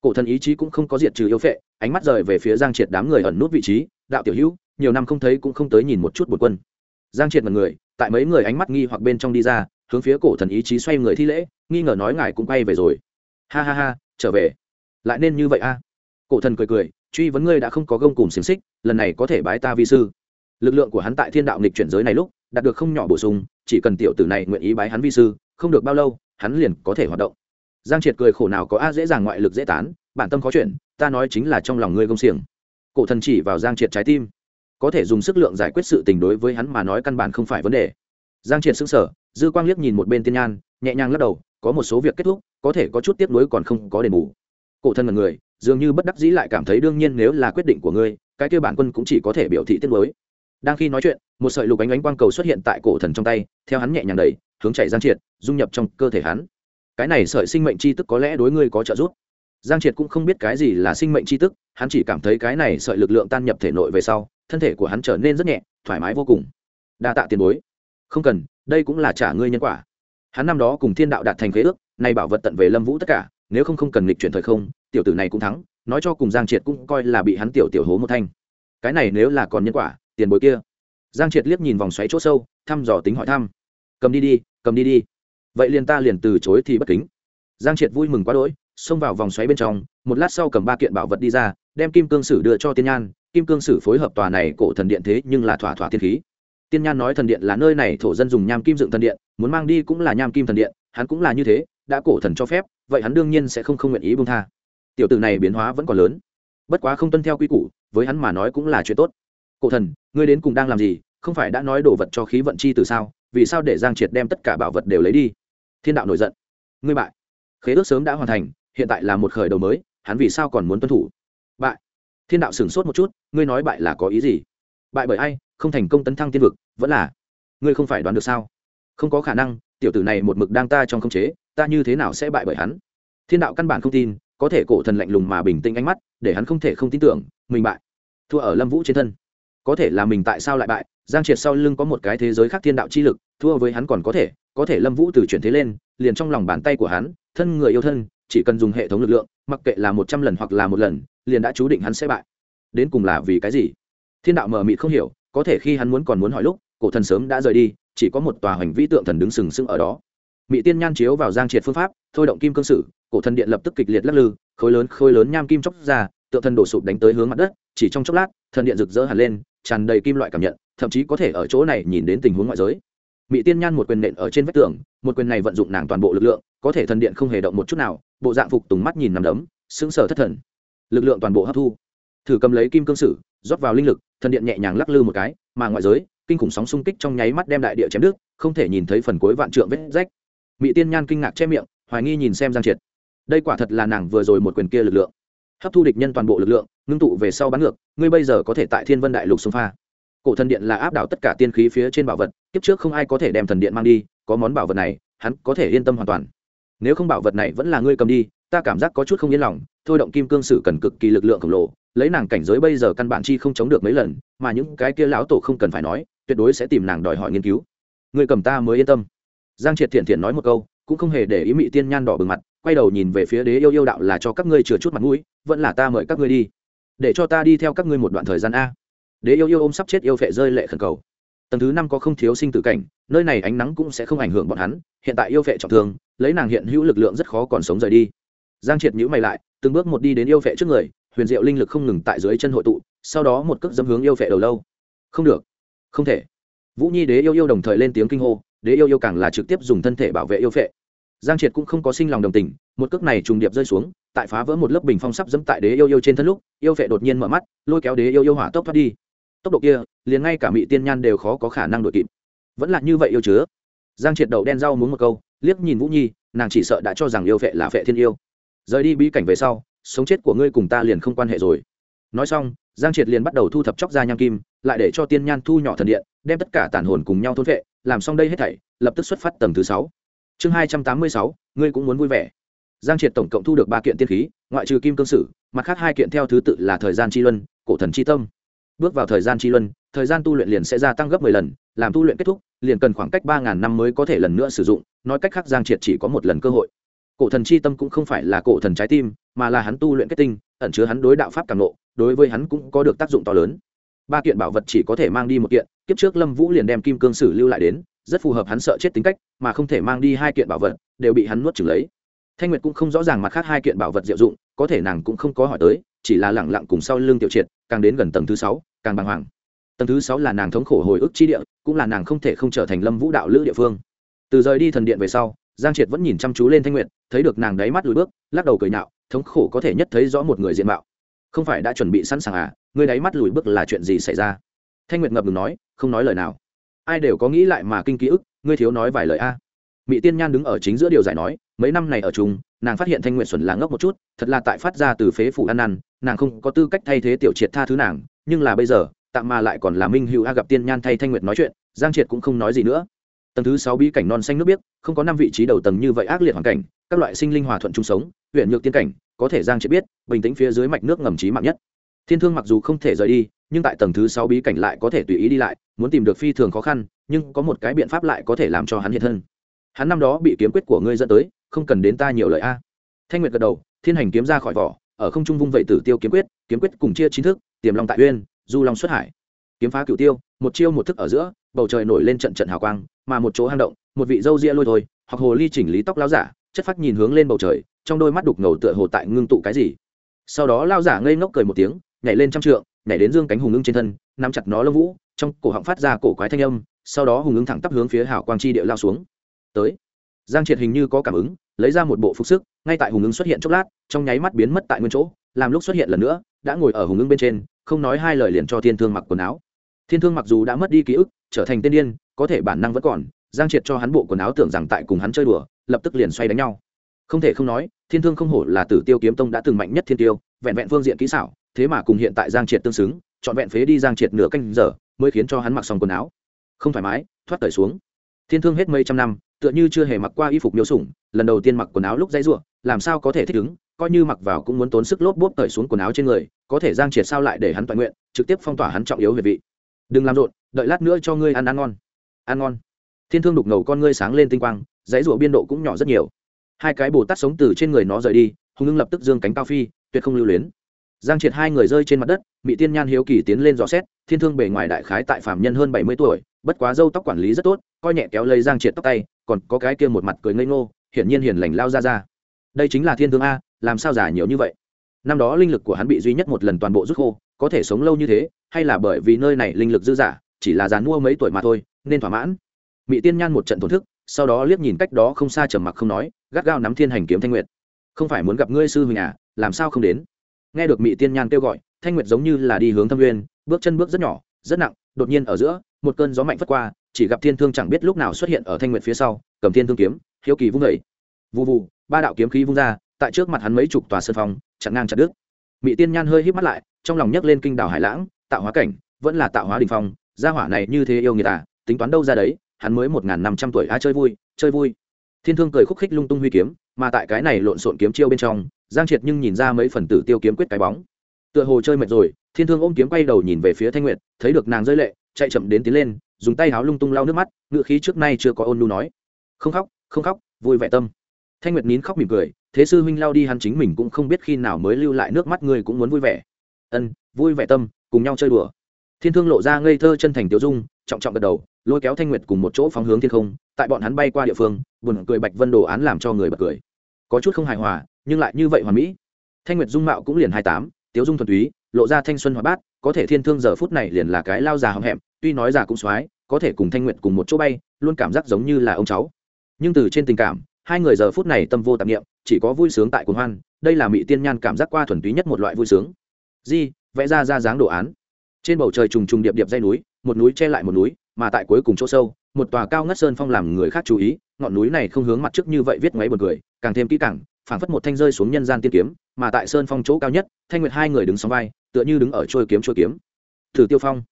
Cổ thần ý chí cũng không có diệt trừ yêu vệ, ánh mắt rời về phía giang triệt đám người ẩn nút vị trí, đạo tiểu hữu, nhiều năm không thấy cũng không tới nhìn một chút một quân. Giang triệt mật người tại mấy người ánh mắt nghi hoặc bên trong đi ra, hướng phía cổ thần ý chí xoay người thi lễ, nghi ngờ nói ngài cũng quay về rồi. Ha ha ha, trở về lại nên như vậy a? Cổ thần cười cười, truy vấn ngươi đã không có gông cùng xiềng xích, lần này có thể bái ta vi sư. Lực lượng của hắn tại thiên đạo nghịch chuyển giới này lúc, đạt được không nhỏ bổ sung, chỉ cần tiểu tử này nguyện ý bái hắn vi sư, không được bao lâu, hắn liền có thể hoạt động. Giang triệt cười khổ nào có a dễ dàng ngoại lực dễ tán, bản tâm khó chuyện ta nói chính là trong lòng ngươi gông xiềng. Cổ thần chỉ vào giang triệt trái tim. Có thể dùng sức lượng giải quyết sự tình đối với hắn mà nói căn bản không phải vấn đề. Giang triệt sững sở dư quang liếc nhìn một bên tiên nhan, nhẹ nhàng lắc đầu, có một số việc kết thúc, có thể có chút tiếp nối còn không có đền bù cổ thân mật người, dường như bất đắc dĩ lại cảm thấy đương nhiên nếu là quyết định của ngươi, cái kia bản quân cũng chỉ có thể biểu thị tiết mới đang khi nói chuyện, một sợi lục ánh ánh quang cầu xuất hiện tại cổ thần trong tay, theo hắn nhẹ nhàng đẩy, hướng chạy giang triệt, dung nhập trong cơ thể hắn. Cái này sợi sinh mệnh c h i tức có lẽ đối ngươi có trợ giúp. Giang triệt cũng không biết cái gì là sinh mệnh c h i tức, hắn chỉ cảm thấy cái này sợi lực lượng tan nhập thể nội về sau, thân thể của hắn trở nên rất nhẹ, thoải mái vô cùng. Đa tạ tiền bối. Không cần, đây cũng là trả ngươi nhân quả. Hắn năm đó cùng thiên đạo đạt thành khế ước, nay bảo vật tận về lâm vũ tất cả nếu không không cần lịch chuyển thời không, tiểu tử này cũng thắng, nói cho cùng giang triệt cũng coi là bị hắn tiểu tiểu hố một thanh. Cái này nếu là còn nhân quả, tiền bối kia. Giang triệt liếc nhìn vòng xoáy chỗ sâu, thăm dò tính hỏi thăm. Cầm đi đi, cầm đi đi. Vậy liền ta liền từ chối thì bất kính. Giang triệt vui mừng quá đỗi, xông vào vòng xoáy bên trong, một lát sau cầm ba kiện bảo vật đi ra, đem kim cương sử đưa cho tiên nhan. Kim cương sử phối hợp tòa này cổ thần điện thế nhưng là thỏa thỏa tiên khí. Tiên nhan nói thần điện là nơi này, thổ dân dùng nham kim dựng thần điện, muốn mang đi cũng là nham kim thần điện, hắn cũng là như thế đã cổ thần cho phép, vậy hắn đương nhiên sẽ không không nguyện ý bông tha. Tiểu tử này biến hóa vẫn còn lớn. Bất quá không tuân theo quy củ, với hắn mà nói cũng là chuyện tốt. Cổ thần, ngươi đến cùng đang làm gì? Không phải đã nói đồ vật cho khí vận chi từ sao? Vì sao để giang triệt đem tất cả bảo vật đều lấy đi? Thiên đạo nổi giận. Ngươi bại. Khế ước sớm đã hoàn thành, hiện tại là một khởi đầu mới, hắn vì sao còn muốn tuân thủ? Bại. Thiên đạo sửng sốt một chút, ngươi nói bại là có ý gì? Bại bởi ai? Không thành công tấn thăng tiên vực, vẫn là. Ngươi không phải đoán được sao? Không có khả năng, tiểu tử này một mực đang ta trong khống chế ta như thế nào sẽ bại bởi hắn? Thiên đạo căn bản không tin, có thể cổ thần lạnh lùng mà bình tĩnh ánh mắt, để hắn không thể không tin tưởng, mình bại. Thua ở lâm vũ trên thân. Có thể là mình tại sao lại bại, giang triệt sau lưng có một cái thế giới khác thiên đạo chi lực, thua với hắn còn có thể có thể lâm vũ từ chuyển thế lên, liền trong lòng bàn tay của hắn, thân người yêu thân, chỉ cần dùng hệ thống lực lượng, mặc kệ là một trăm lần hoặc là một lần, liền đã chú định hắn sẽ bại. Đến cùng là vì cái gì? Thiên đạo mờ mịt không hiểu, có thể khi hắn muốn còn muốn hỏi lúc, cổ thần sớm đã rời đi, chỉ có một tòa hoành vĩ tượng thần đứng sừng sững ở đó mỹ tiên nhan chiếu vào giang triệt phương pháp, thôi động kim cương sử, cổ thần điện lập tức kịch liệt lắc lư, khối lớn khối lớn nham kim chóc ra, tượng thần đổ sụp đánh tới hướng mặt đất, chỉ trong chốc lát, thần điện rực rỡ hẳn lên, tràn đầy kim loại cảm nhận, thậm chí có thể ở chỗ này nhìn đến tình huống ngoại giới. Mỹ tiên nhan một quyền nện ở trên vách tường, một quyền này vận dụng nàng toàn bộ lực lượng, có thể thần điện không hề động một chút nào, bộ dạng phục tùng mắt nhìn nằm đấm, sững sờ thất thần. Lực lượng toàn bộ hấp thu. Thử cầm lấy kim cương sử, rót vào linh lực, thần điện nhẹ nhàng lắc lư một cái, mà ngoại giới, kinh khủng sóng xung kích trong nháy mắt đem đại địa chém đứt, không thể nhìn thấy phần cuối vạn trượng vết rách mỹ tiên nhan kinh ngạc che miệng, hoài nghi nhìn xem giang triệt. Đây quả thật là nàng vừa rồi một quyền kia lực lượng. Hấp thu địch nhân toàn bộ lực lượng, ngưng tụ về sau bắn ngược, ngươi bây giờ có thể tại thiên vân đại lục xông pha. Cổ thần điện là áp đảo tất cả tiên khí phía trên bảo vật, kiếp trước không ai có thể đem thần điện mang đi, có món bảo vật này, hắn có thể yên tâm hoàn toàn. Nếu không bảo vật này vẫn là ngươi cầm đi, ta cảm giác có chút không yên lòng, thôi động kim cương sử cần cực kỳ lực lượng khổng lồ, lấy nàng cảnh giới bây giờ căn bản chi không chống được mấy lần, mà những cái kia lão tổ không cần phải nói, tuyệt đối sẽ tìm nàng đòi hỏi nghiên cứu. Người cầm ta mới yên tâm giang triệt thiện thiện nói một câu, cũng không hề để ý mị tiên nhan đỏ bừng mặt, quay đầu nhìn về phía đế yêu yêu đạo là cho các ngươi chừa chút mặt mũi, vẫn là ta mời các ngươi đi. Để cho ta đi theo các ngươi một đoạn thời gian a. Đế yêu yêu ôm sắp chết yêu phệ rơi lệ khẩn cầu. Tầng thứ năm có không thiếu sinh tử cảnh, nơi này ánh nắng cũng sẽ không ảnh hưởng bọn hắn, hiện tại yêu phệ trọng thương, lấy nàng hiện hữu lực lượng rất khó còn sống rời đi. Giang triệt nhữ mày lại, từng bước một đi đến yêu phệ trước người, huyền diệu linh lực không ngừng tại dưới chân hội tụ, sau đó một cước dâm hướng yêu phệ đầu lâu. Không được. Không thể. Vũ nhi đế yêu yêu đồng thời lên tiếng kinh hô đế yêu yêu càng là trực tiếp dùng thân thể bảo vệ yêu phệ. Giang triệt cũng không có sinh lòng đồng tình, một cước này trùng điệp rơi xuống, tại phá vỡ một lớp bình phong sắp dẫm tại đế yêu yêu trên thân lúc, yêu phệ đột nhiên mở mắt, lôi kéo đế yêu yêu hỏa tốc thoát đi. Tốc độ kia, liền ngay cả mỹ tiên nhan đều khó có khả năng đội kịp. Vẫn là như vậy yêu chứa. Giang triệt đầu đen rau muốn một câu, liếc nhìn vũ nhi, nàng chỉ sợ đã cho rằng yêu phệ là phệ thiên yêu. Rời đi bí cảnh về sau, sống chết của ngươi cùng ta liền không quan hệ rồi. Nói xong, giang triệt liền bắt đầu thu thập chóc ra nham kim, lại để cho tiên nhan thu nhỏ thần điện, đem tất cả tản hồn cùng nhau thôn phệ làm xong đây hết thảy, lập tức xuất phát tầng thứ sáu. Chương hai trăm tám mươi sáu, ngươi cũng muốn vui vẻ. Giang triệt tổng cộng thu được ba kiện tiên khí, ngoại trừ kim cương sử, mặt khác hai kiện theo thứ tự là thời gian chi luân, cổ thần chi tâm. Bước vào thời gian chi luân, thời gian tu luyện liền sẽ gia tăng gấp mười lần, làm tu luyện kết thúc, liền cần khoảng cách ba ngàn năm mới có thể lần nữa sử dụng, nói cách khác giang triệt chỉ có một lần cơ hội. Cổ thần chi tâm cũng không phải là cổ thần trái tim, mà là hắn tu luyện kết tinh, ẩn chứa hắn đối đạo pháp càng nộ đối với hắn cũng có được tác dụng to lớn ba kiện bảo vật chỉ có thể mang đi một kiện, kiếp trước lâm vũ liền đem kim cương sử lưu lại đến, rất phù hợp hắn sợ chết tính cách, mà không thể mang đi hai kiện bảo vật, đều bị hắn nuốt chừng lấy. Thanh nguyệt cũng không rõ ràng mặt khác hai kiện bảo vật diệu dụng, có thể nàng cũng không có hỏi tới, chỉ là lẳng lặng cùng sau lưng tiểu triệt, càng đến gần tầng thứ sáu, càng bàng hoàng. Tầng thứ sáu là nàng thống khổ hồi ức chi địa, cũng là nàng không thể không trở thành lâm vũ đạo lữ địa phương. Từ rời đi thần điện về sau, giang triệt vẫn nhìn chăm chú lên thanh nguyệt, thấy được nàng đáy mắt lùi bước, lắc đầu cười nhạo, thống khổ có thể nhất thấy rõ một người diện mạo. Không phải đã chuẩn bị sẵn sàng à? Ngươi đáy mắt lùi bước là chuyện gì xảy ra? Thanh nguyệt ngập ngừng nói, không nói lời nào. Ai đều có nghĩ lại mà kinh ký ức, ngươi thiếu nói vài lời a. Mỹ tiên nhan đứng ở chính giữa điều giải nói, mấy năm này ở chung, nàng phát hiện thanh Nguyệt xuẩn là ngốc một chút, thật là tại phát ra từ phế phủ ăn năn, nàng không có tư cách thay thế tiểu triệt tha thứ nàng, nhưng là bây giờ, tạm mà lại còn là minh hữu a gặp tiên nhan thay thanh nguyệt nói chuyện, giang triệt cũng không nói gì nữa. Tầng thứ sáu bí cảnh non xanh nước biếc, không có năm vị trí đầu tầng như vậy ác liệt hoàn cảnh, các loại sinh linh hòa thuận chung sống, huyện nhược tiên cảnh, có thể giang triệt biết, bình tĩnh phía dưới mạch nước ngầm trí mạng nhất thiên thương mặc dù không thể rời đi, nhưng tại tầng thứ sáu bí cảnh lại có thể tùy ý đi lại, muốn tìm được phi thường khó khăn, nhưng có một cái biện pháp lại có thể làm cho hắn hiện thân. Hắn năm đó bị kiếm quyết của ngươi dẫn tới, không cần đến ta nhiều lời a. Thanh nguyệt gật đầu, thiên hành kiếm ra khỏi vỏ, ở không trung vung vậy tử tiêu kiếm quyết kiếm quyết cùng chia chính thức, tiềm long tại uyên, du long xuất hải. Kiếm phá cửu tiêu, một chiêu một thức ở giữa, bầu trời nổi lên trận trận hào quang, mà một chỗ hang động, một vị dâu ria lôi thôi hoặc hồ ly chỉnh lý tóc lao giả, chất phát nhìn hướng lên bầu trời, trong đôi mắt đục ngầu tựa hồ tại ngưng tụ cái gì. Sau đó lao giả ngây ngốc cười một tiếng nhảy lên trăm trượng, nhảy đến dương cánh hùng ưng trên thân, nắm chặt nó lông vũ, trong cổ họng phát ra cổ quái thanh âm, sau đó hùng ưng thẳng tắp hướng phía hào quang chi địa lao xuống. Tới. Giang triệt hình như có cảm ứng, lấy ra một bộ phục sức, ngay tại hùng ưng xuất hiện chốc lát, trong nháy mắt biến mất tại nguyên chỗ, làm lúc xuất hiện lần nữa, đã ngồi ở hùng ưng bên trên, không nói hai lời liền cho thiên thương mặc quần áo. Thiên thương mặc dù đã mất đi ký ức, trở thành tên điên, có thể bản năng vẫn còn, giang triệt cho hắn bộ quần áo tưởng rằng tại cùng hắn chơi đùa, lập tức liền xoay đánh nhau. Không thể không nói, thiên thương không hổ là tử tiêu kiếm tông đã từng mạnh nhất thiên tiêu, vẹn vẹn phương diện kỹ xảo thế mà cùng hiện tại giang triệt tương xứng, trọn vẹn phế đi giang triệt nửa canh giờ, mới khiến cho hắn mặc xong quần áo. Không thoải mái, thoát cởi xuống. Thiên thương hết mấy trăm năm, tựa như chưa hề mặc qua y phục miêu sủng, lần đầu tiên mặc quần áo lúc dãy ruộng, làm sao có thể thích ứng, coi như mặc vào cũng muốn tốn sức lốp bốp cởi xuống quần áo trên người, có thể giang triệt sao lại để hắn toàn nguyện, trực tiếp phong tỏa hắn trọng yếu về vị. Đừng làm rộn, đợi lát nữa cho ngươi ăn ăn ngon. Ăn ngon. Thiên thương đục ngầu con ngươi sáng lên tinh quang, dãy ruộng biên độ cũng nhỏ rất nhiều. Hai cái bồ tát sống từ trên người nó rời đi, hùng ưng lập tức dương cánh cao phi, tuyệt không lưu luyến giang triệt hai người rơi trên mặt đất mỹ tiên nhan hiếu kỳ tiến lên dò xét, thiên thương bề ngoài đại khái tại phạm nhân hơn bảy mươi tuổi, bất quá dâu tóc quản lý rất tốt, coi nhẹ kéo lấy giang triệt tóc tay, còn có cái kia một mặt cười ngây ngô, hiển nhiên hiền lành lao ra ra. Đây chính là thiên thương a, làm sao giả nhiều như vậy? Năm đó linh lực của hắn bị duy nhất một lần toàn bộ rút khô, có thể sống lâu như thế, hay là bởi vì nơi này linh lực dư giả chỉ là dàn mua mấy tuổi mà thôi, nên thỏa mãn. Mỹ tiên nhan một trận thổn thức, sau đó liếc nhìn cách đó không xa trầm mặc không nói, gắt gao nắm thiên hành kiếm thanh nguyệt. Không phải muốn gặp ngươi sư huynh à làm sao không đến? Nghe được mỹ tiên nhan kêu gọi thanh nguyệt giống như là đi hướng thâm nguyên bước chân bước rất nhỏ rất nặng đột nhiên ở giữa một cơn gió mạnh phất qua chỉ gặp thiên thương chẳng biết lúc nào xuất hiện ở thanh nguyệt phía sau cầm thiên thương kiếm hiếu kỳ vung vẩy vụ vụ ba đạo kiếm khí vung ra tại trước mặt hắn mấy chục tòa sân phòng, chặn ngang chặt đứt. Mỹ tiên nhan hơi híp mắt lại trong lòng nhấc lên kinh đảo hải lãng tạo hóa cảnh vẫn là tạo hóa đình phong gia hỏa này như thế yêu người ta à, tính toán đâu ra đấy hắn mới một n g h n năm trăm tuổi a chơi vui chơi vui. Thiên thương cười khúc khích lung tung huy kiếm mà tại cái này lộn xộn kiếm chiêu bên trong, giang triệt nhưng nhìn ra mấy phần tử tiêu kiếm quyết cái bóng. Tựa hồ chơi mệt rồi, thiên thương ôm kiếm quay đầu nhìn về phía thanh nguyệt, thấy được nàng rơi lệ, chạy chậm đến tiến lên, dùng tay háo lung tung lau nước mắt ngựa khí trước nay chưa có ôn nu nói. Không khóc không khóc, vui vẻ tâm. Thanh nguyệt nín khóc mỉm cười, thế sư huynh lao đi hắn chính mình cũng không biết khi nào mới lưu lại nước mắt người cũng muốn vui vẻ. Ân, vui vẻ tâm, cùng nhau chơi đùa. Thiên thương lộ ra ngây thơ chân thành tiêu dung, trọng trọng gật đầu lôi kéo thanh nguyệt cùng một chỗ phóng hướng thiên không, tại bọn hắn bay qua địa phương, buồn cười bạch vân đồ án làm cho người bật cười. Có chút không hài hòa, nhưng lại như vậy hoàn mỹ. Thanh nguyệt dung mạo cũng liền hai tám, tiếu dung thuần túy, lộ ra thanh xuân hoạt bát, có thể thiên thương giờ phút này liền là cái lao già hậm hẹm, tuy nói già cũng soái, có thể cùng thanh nguyệt cùng một chỗ bay, luôn cảm giác giống như là ông cháu. Nhưng từ trên tình cảm, hai người giờ phút này tâm vô tạp nghiệm chỉ có vui sướng tại cuồng hoan, đây là mỹ tiên nhan cảm giác qua thuần túy nhất một loại vui sướng. Di, vẽ ra ra dáng đồ án. Trên bầu trời trùng trùng điệp điệp dây núi, một núi che lại một núi mà tại cuối cùng chỗ sâu, một tòa cao ngất sơn phong làm người khác chú ý, ngọn núi này không hướng mặt trước như vậy viết ngoáy buồn cười, càng thêm kỹ càng, phảng phất một thanh rơi xuống nhân gian tiên kiếm, mà tại sơn phong chỗ cao nhất, thanh nguyệt hai người đứng sóng vai, tựa như đứng ở trôi kiếm trôi kiếm. Thử tiêu phong.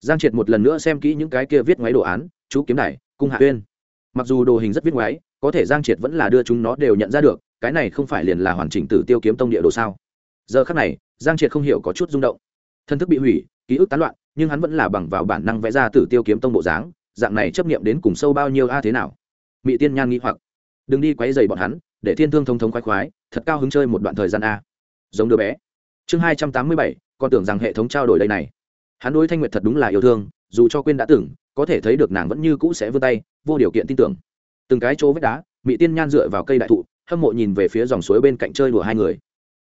Giang triệt một lần nữa xem kỹ những cái kia viết ngoáy đồ án, chú kiếm này, cung hạ uyên. Mặc dù đồ hình rất viết ngoáy, có thể giang triệt vẫn là đưa chúng nó đều nhận ra được, cái này không phải liền là hoàn chỉnh tử tiêu kiếm tông địa đồ sao? Giờ khắc này, giang triệt không hiểu có chút rung động. Thân thức bị hủy, ký ức tán loạn nhưng hắn vẫn là bằng vào bản năng vẽ ra tử tiêu kiếm tông bộ dáng, dạng này chấp nghiệm đến cùng sâu bao nhiêu a à thế nào? Mỹ tiên nhan nghĩ hoặc, đừng đi quấy dày bọn hắn, để thiên thương thông thống khoái khoái, thật cao hứng chơi một đoạn thời gian a. Giống đứa bé. Chương hai trăm tám mươi bảy, con tưởng rằng hệ thống trao đổi đây này. Hắn đối thanh nguyệt thật đúng là yêu thương, dù cho quên đã tưởng có thể thấy được nàng vẫn như cũ sẽ vươn tay, vô điều kiện tin tưởng. Từng cái chỗ vết đá mỹ tiên nhan dựa vào cây đại thụ, hâm mộ nhìn về phía dòng suối bên cạnh chơi đùa hai người.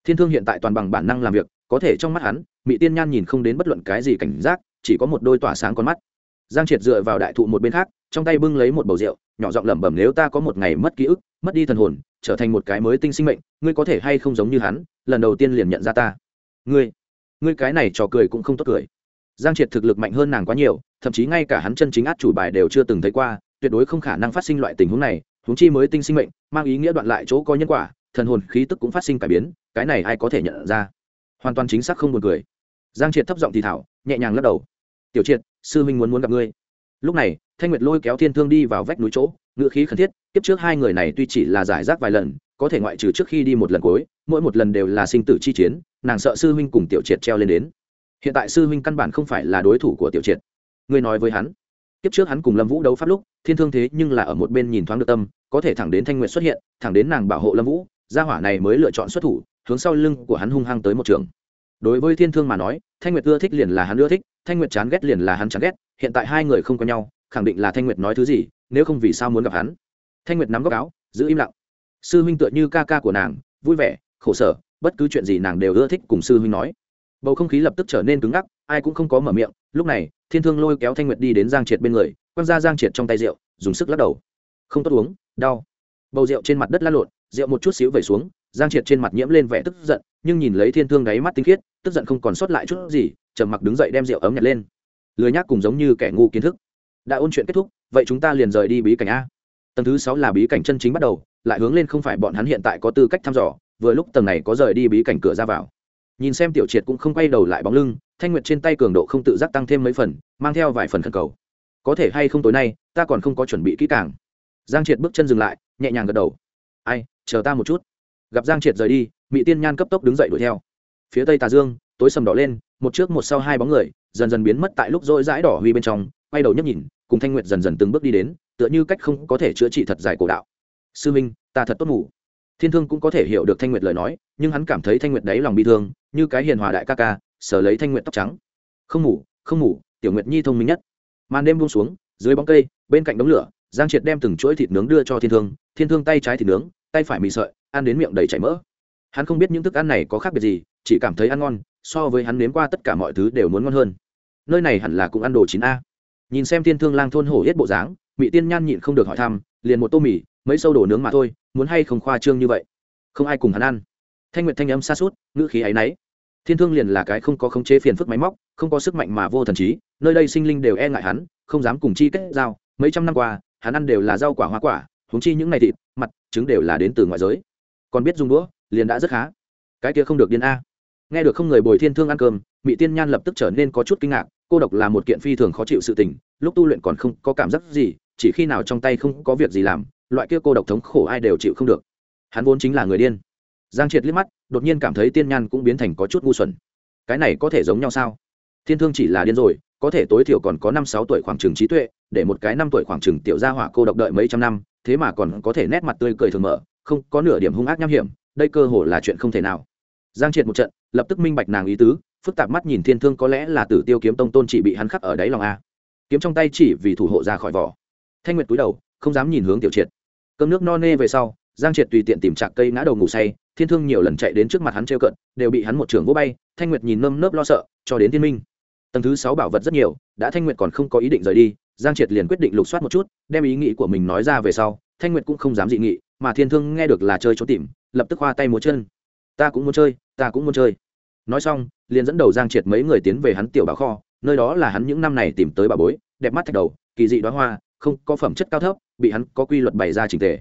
Thiên thương hiện tại toàn bằng bản năng làm việc, có thể trong mắt hắn mỹ tiên nhan nhìn không đến bất luận cái gì cảnh giác, chỉ có một đôi tỏa sáng con mắt. Giang triệt dựa vào đại thụ một bên khác, trong tay bưng lấy một bầu rượu, nhỏ giọng lẩm bẩm, nếu ta có một ngày mất ký ức, mất đi thần hồn, trở thành một cái mới tinh sinh mệnh, ngươi có thể hay không giống như hắn, lần đầu tiên liền nhận ra ta? Ngươi ngươi cái này trò cười cũng không tốt cười. Giang triệt thực lực mạnh hơn nàng quá nhiều, thậm chí ngay cả hắn chân chính át chủ bài đều chưa từng thấy qua, tuyệt đối không khả năng phát sinh loại tình huống này, huống chi mới tinh sinh mệnh, mang ý nghĩa đoạn lại chỗ có nhân quả, thần hồn khí tức cũng phát sinh cải biến, cái này ai có thể nhận ra? Hoàn toàn chính xác không buồn cười giang triệt thấp giọng thì thảo, nhẹ nhàng lắc đầu. Tiểu triệt, sư minh muốn muốn gặp ngươi. Lúc này, thanh nguyệt lôi kéo thiên thương đi vào vách núi chỗ, ngựa khí khẩn thiết tiếp trước hai người này tuy chỉ là giải rác vài lần, có thể ngoại trừ trước khi đi một lần cuối, mỗi một lần đều là sinh tử chi chiến, nàng sợ sư huynh cùng tiểu triệt treo lên đến. Hiện tại sư huynh căn bản không phải là đối thủ của tiểu triệt. Ngươi nói với hắn tiếp trước hắn cùng lâm vũ đấu pháp lúc, thiên thương thế nhưng là ở một bên nhìn thoáng được tâm, có thể thẳng đến thanh nguyệt xuất hiện, thẳng đến nàng bảo hộ lâm vũ, gia hỏa này mới lựa chọn xuất thủ, hướng sau lưng của hắn hung hăng tới một trường đối với thiên thương mà nói, thanh nguyệt ưa thích liền là hắn ưa thích, thanh nguyệt chán ghét liền là hắn chán ghét, hiện tại hai người không có nhau, khẳng định là thanh nguyệt nói thứ gì, nếu không vì sao muốn gặp hắn. Thanh nguyệt nắm góc áo, giữ im lặng. Sư huynh tựa như ca ca của nàng, vui vẻ, khổ sở, bất cứ chuyện gì nàng đều ưa thích cùng sư huynh nói. Bầu không khí lập tức trở nên cứng ngắc, ai cũng không có mở miệng, lúc này, thiên thương lôi kéo thanh nguyệt đi đến giang triệt bên người, quăng ra giang triệt trong tay rượu, dùng sức lắc đầu. Không tốt uống, đau. Bầu rượu trên mặt đất lăn lộn, rượu một chút xíu vẩy xuống giang triệt trên mặt nhiễm lên vẻ tức giận, nhưng nhìn lấy thiên thương đáy mắt tinh khiết, tức giận không còn sót lại chút gì, trầm mặc đứng dậy đem rượu ấm nhặt lên. Lười nhác cùng giống như kẻ ngu kiến thức. Đã ôn chuyện kết thúc, vậy chúng ta liền rời đi bí cảnh a. Tầng thứ sáu là bí cảnh chân chính bắt đầu, lại hướng lên không phải bọn hắn hiện tại có tư cách thăm dò, vừa lúc tầng này có rời đi bí cảnh cửa ra vào. Nhìn xem tiểu triệt cũng không quay đầu lại bóng lưng, thanh nguyệt trên tay cường độ không tự giác tăng thêm mấy phần, mang theo vài phần khẩn cầu. Có thể hay không tối nay, ta còn không có chuẩn bị kỹ càng. Giang triệt bước chân dừng lại, nhẹ nhàng gật đầu. Ai, chờ ta một chút gặp giang triệt rời đi mỹ tiên nhan cấp tốc đứng dậy đuổi theo. Phía tây tà dương, tối sầm đỏ lên, một trước một sau hai bóng người, dần dần biến mất tại lúc rỗi rãi đỏ huy bên trong, quay đầu nhấp nhìn, cùng thanh nguyệt dần dần từng bước đi đến, tựa như cách không có thể chữa trị thật dài cổ đạo. Sư minh, ta thật tốt ngủ. Thiên thương cũng có thể hiểu được thanh nguyệt lời nói, nhưng hắn cảm thấy thanh nguyệt đáy lòng bị thương, như cái hiền hòa đại ca ca, sở lấy thanh nguyệt tóc trắng. Không ngủ không ngủ, tiểu nguyệt nhi thông minh nhất. Màn đêm buông xuống, dưới bóng cây, bên cạnh đống lửa, giang triệt đem từng chuỗi thịt nướng đưa cho thiên thương thiên thương tay trái thịt nướng tay phải mì sợi, ăn đến miệng đầy chảy mỡ. Hắn không biết những thức ăn này có khác biệt gì, chỉ cảm thấy ăn ngon, so với hắn nếm qua tất cả mọi thứ đều muốn ngon hơn. Nơi này hẳn là cũng ăn đồ chín a. Nhìn xem thiên thương lang thôn hổ hết bộ dáng mỹ tiên nhan nhịn không được hỏi thăm, liền một tô mì, mấy sâu đổ nướng mà thôi, muốn hay không khoa trương như vậy? Không ai cùng hắn ăn. Thanh nguyệt thanh âm xa suốt, ngữ khí áy náy. Thiên thương liền là cái không có khống chế phiền phức máy móc, không có sức mạnh mà vô thần trí, nơi đây sinh linh đều e ngại hắn, không dám cùng chi kết giao, mấy trăm năm qua, hắn ăn đều là rau quả hoa quả húng chi những ngày thịt, mặt, trứng đều là đến từ ngoại giới. Còn biết dùng đũa, liền đã rất khá. Cái kia không được điên a. Nghe được không người bồi thiên thương ăn cơm mỹ tiên nhan lập tức trở nên có chút kinh ngạc, cô độc là một kiện phi thường khó chịu sự tình, lúc tu luyện còn không có cảm giác gì, chỉ khi nào trong tay không có việc gì làm, loại kia cô độc thống khổ ai đều chịu không được. Hắn vốn chính là người điên. Giang triệt liếc mắt, đột nhiên cảm thấy tiên nhan cũng biến thành có chút ngu xuẩn. Cái này có thể giống nhau sao? Thiên thương chỉ là điên rồi, có thể tối thiểu còn có năm sáu tuổi khoảng trường trí tuệ, để một cái năm tuổi khoảng trường tiểu gia hỏa cô độc đợi mấy trăm năm thế mà còn có thể nét mặt tươi cười thường mở, không có nửa điểm hung ác nham hiểm, đây cơ hồ là chuyện không thể nào. Giang triệt một trận, lập tức minh bạch nàng ý tứ, phức tạp mắt nhìn thiên thương có lẽ là tử tiêu kiếm tông tôn chỉ bị hắn khắc ở đáy lòng a. Kiếm trong tay chỉ vì thủ hộ ra khỏi vỏ. Thanh nguyệt túi đầu, không dám nhìn hướng tiểu triệt. Cơm nước no nê về sau, giang triệt tùy tiện tìm chạc cây ngã đầu ngủ say, thiên thương nhiều lần chạy đến trước mặt hắn trêu cận, đều bị hắn một trường vỗ bay, thanh nguyệt nhìn nơm nớp lo sợ, cho đến thiên minh. Tầng thứ sáu bảo vật rất nhiều, đã thanh nguyệt còn không có ý định rời đi giang triệt liền quyết định lục soát một chút, đem ý nghĩ của mình nói ra về sau, thanh nguyệt cũng không dám dị nghị, mà thiên thương nghe được là chơi trốn tìm, lập tức hoa tay múa chân. Ta cũng muốn chơi, ta cũng muốn chơi. Nói xong, liền dẫn đầu giang triệt mấy người tiến về hắn tiểu bảo kho, nơi đó là hắn những năm này tìm tới bà bối, đẹp mắt thạch đầu, kỳ dị đoá hoa, không có phẩm chất cao thấp, bị hắn có quy luật bày ra trình tề.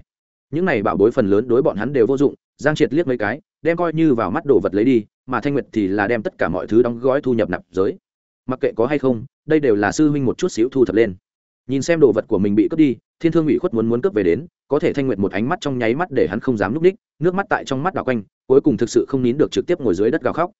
Những này bảo bối phần lớn đối bọn hắn đều vô dụng, giang triệt liếc mấy cái, đem coi như vào mắt đồ vật lấy đi, mà thanh nguyệt thì là đem tất cả mọi thứ đóng gói thu nhập nạp giới. Mặc kệ có hay không, đây đều là sư huynh một chút xíu thu thập lên nhìn xem đồ vật của mình bị cướp đi, thiên thương ủy khuất muốn muốn cướp về đến, có thể thanh nguyệt một ánh mắt trong nháy mắt để hắn không dám núp đích, nước mắt tại trong mắt đảo quanh, cuối cùng thực sự không nín được trực tiếp ngồi dưới đất gào khóc.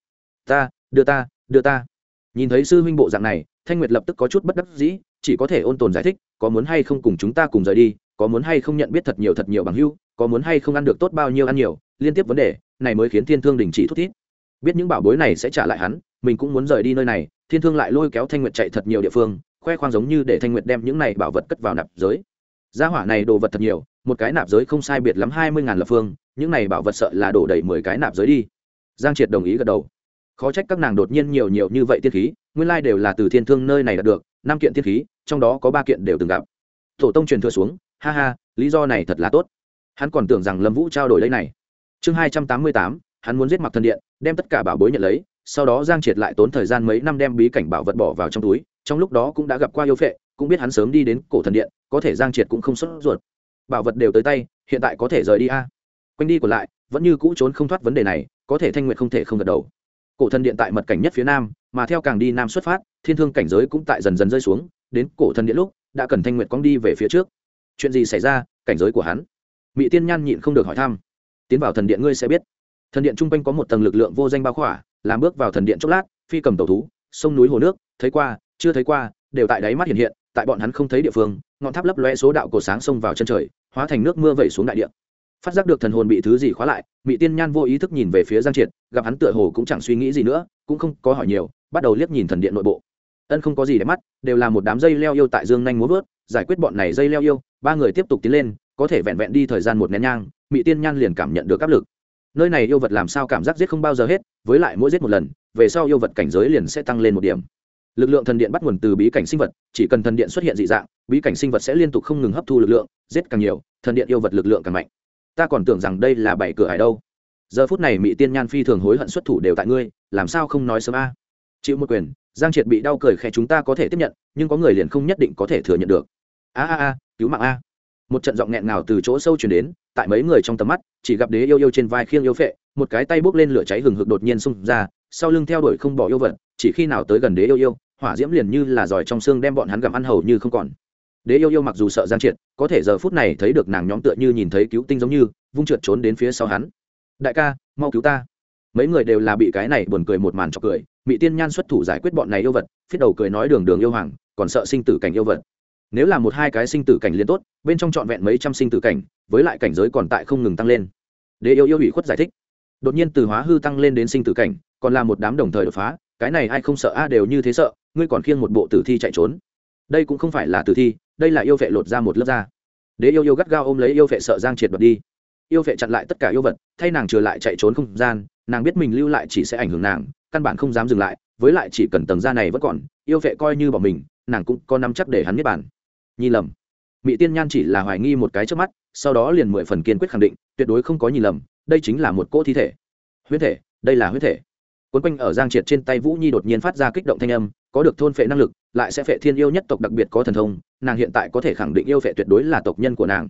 Ta, đưa ta đưa ta. Nhìn thấy sư huynh bộ dạng này, thanh nguyệt lập tức có chút bất đắc dĩ, chỉ có thể ôn tồn giải thích, có muốn hay không cùng chúng ta cùng rời đi, có muốn hay không nhận biết thật nhiều thật nhiều bằng hưu có muốn hay không ăn được tốt bao nhiêu ăn nhiều, liên tiếp vấn đề, này mới khiến thiên thương đình chỉ thút thít. Biết những bảo bối này sẽ trả lại hắn, mình cũng muốn rời đi nơi này, thiên thương lại lôi kéo thanh nguyệt chạy thật nhiều địa phương khoe khoang giống như để thanh nguyệt đem những này bảo vật cất vào nạp giới. Gia hỏa này đồ vật thật nhiều, một cái nạp giới không sai biệt lắm hai mươi ngàn lập phương, những này bảo vật sợ là đổ đầy mười cái nạp giới đi. Giang triệt đồng ý gật đầu. Khó trách các nàng đột nhiên nhiều nhiều như vậy tiên khí, nguyên lai đều là từ thiên thương nơi này đạt được, năm kiện tiên khí, trong đó có ba kiện đều từng gặp. Tổ tông truyền thừa xuống, ha ha, lý do này thật là tốt. Hắn còn tưởng rằng lâm vũ trao đổi lấy này. Chương hai trăm tám mươi tám, hắn muốn giết mặc thần điện, đem tất cả bảo bối nhận lấy, sau đó giang triệt lại tốn thời gian mấy năm đem bí cảnh bảo vật bỏ vào trong túi trong lúc đó cũng đã gặp qua yêu phệ, cũng biết hắn sớm đi đến cổ thần điện, có thể giang triệt cũng không xuất ruột. Bảo vật đều tới tay, hiện tại có thể rời đi a. Quanh đi còn lại, vẫn như cũ trốn không thoát vấn đề này, có thể thanh nguyện không thể không gật đầu. Cổ thần điện tại mật cảnh nhất phía nam, mà theo càng đi nam xuất phát, thiên thương cảnh giới cũng tại dần dần rơi xuống, đến cổ thần điện lúc, đã cần thanh nguyện cong đi về phía trước. Chuyện gì xảy ra, cảnh giới của hắn? Mỹ tiên nhan nhịn không được hỏi thăm. Tiến vào thần điện ngươi sẽ biết. Thần điện trung quanh có một tầng lực lượng vô danh bao khỏa, làm bước vào thần điện chốc lát, phi cầm tàu thú, sông núi hồ nước, thấy qua chưa thấy qua, đều tại đáy mắt hiện hiện, tại bọn hắn không thấy địa phương, ngọn tháp lấp loe số đạo cổ sáng xông vào chân trời, hóa thành nước mưa vẩy xuống đại địa. Phát giác được thần hồn bị thứ gì khóa lại mỹ tiên nhan vô ý thức nhìn về phía giang triệt, gặp hắn tựa hồ cũng chẳng suy nghĩ gì nữa, cũng không có hỏi nhiều, bắt đầu liếc nhìn thần điện nội bộ. Ân không có gì để mắt, đều là một đám dây leo yêu tại dương nhanh muốn vớt, giải quyết bọn này dây leo yêu, ba người tiếp tục tiến lên, có thể vẹn vẹn đi thời gian một nén nhang mỹ tiên nhan liền cảm nhận được áp lực. Nơi này yêu vật làm sao cảm giác giết không bao giờ hết, với lại mỗi giết một lần, về sau yêu vật cảnh giới liền sẽ tăng lên một điểm lực lượng thần điện bắt nguồn từ bí cảnh sinh vật, chỉ cần thần điện xuất hiện dị dạng, bí cảnh sinh vật sẽ liên tục không ngừng hấp thu lực lượng, giết càng nhiều, thần điện yêu vật lực lượng càng mạnh. Ta còn tưởng rằng đây là bảy cửa hải đâu. Giờ phút này mỹ tiên nhan phi thường hối hận xuất thủ đều tại ngươi, làm sao không nói sớm a? Chịu một quyền, giang triệt bị đau cười khẽ chúng ta có thể tiếp nhận, nhưng có người liền không nhất định có thể thừa nhận được. A a a, cứu mạng a. Một trận giọng nghẹn ngào từ chỗ sâu chuyển đến, tại mấy người trong tầm mắt, chỉ gặp đế yêu yêu trên vai khiêng yêu phệ, một cái tay bốc lên lửa cháy hừng hực đột nhiên xung ra, sau lưng theo đuổi không bỏ yêu vật, chỉ khi nào tới gần đế yêu yêu hỏa diễm liền như là giỏi trong xương đem bọn hắn gặm ăn hầu như không còn. Đế yêu yêu mặc dù sợ giang triệt, có thể giờ phút này thấy được nàng nhóm tựa như nhìn thấy cứu tinh giống như, vung trượt trốn đến phía sau hắn. Đại ca, mau cứu ta. Mấy người đều là bị cái này buồn cười một màn cho cười mỹ tiên nhan xuất thủ giải quyết bọn này yêu vật phiết đầu cười nói đường đường yêu hoàng, còn sợ sinh tử cảnh yêu vật. Nếu là một hai cái sinh tử cảnh liên tốt, bên trong trọn vẹn mấy trăm sinh tử cảnh, với lại cảnh giới còn tại không ngừng tăng lên. Đế yêu yêu ủy khuất giải thích. Đột nhiên từ hóa hư tăng lên đến sinh tử cảnh, còn là một đám đồng thời đột phá, cái này ai không sợ a, đều như thế sợ ngươi còn khiêng một bộ tử thi chạy trốn. Đây cũng không phải là tử thi, đây là yêu vệ lột ra một lớp da. Đế yêu yêu gắt gao ôm lấy yêu vệ sợ giang triệt đoạt đi. Yêu vệ chặn lại tất cả yêu vật, thay nàng trừ lại chạy trốn không gian, nàng biết mình lưu lại chỉ sẽ ảnh hưởng nàng, căn bản không dám dừng lại, với lại chỉ cần tầng da này vẫn còn, yêu vệ coi như bỏ mình, nàng cũng có nắm chắc để hắn biết bản nhi lầm. Mỹ tiên nhan chỉ là hoài nghi một cái trước mắt, sau đó liền mười phần kiên quyết khẳng định, tuyệt đối không có nhìn lầm, đây chính là một cỗ thi thể. Huyết thể, đây là huyết thể. Quấn quanh ở giang triệt trên tay vũ nhi đột nhiên phát ra kích động thanh âm có được thôn phệ năng lực, lại sẽ phệ thiên yêu nhất tộc đặc biệt có thần thông, nàng hiện tại có thể khẳng định yêu phệ tuyệt đối là tộc nhân của nàng.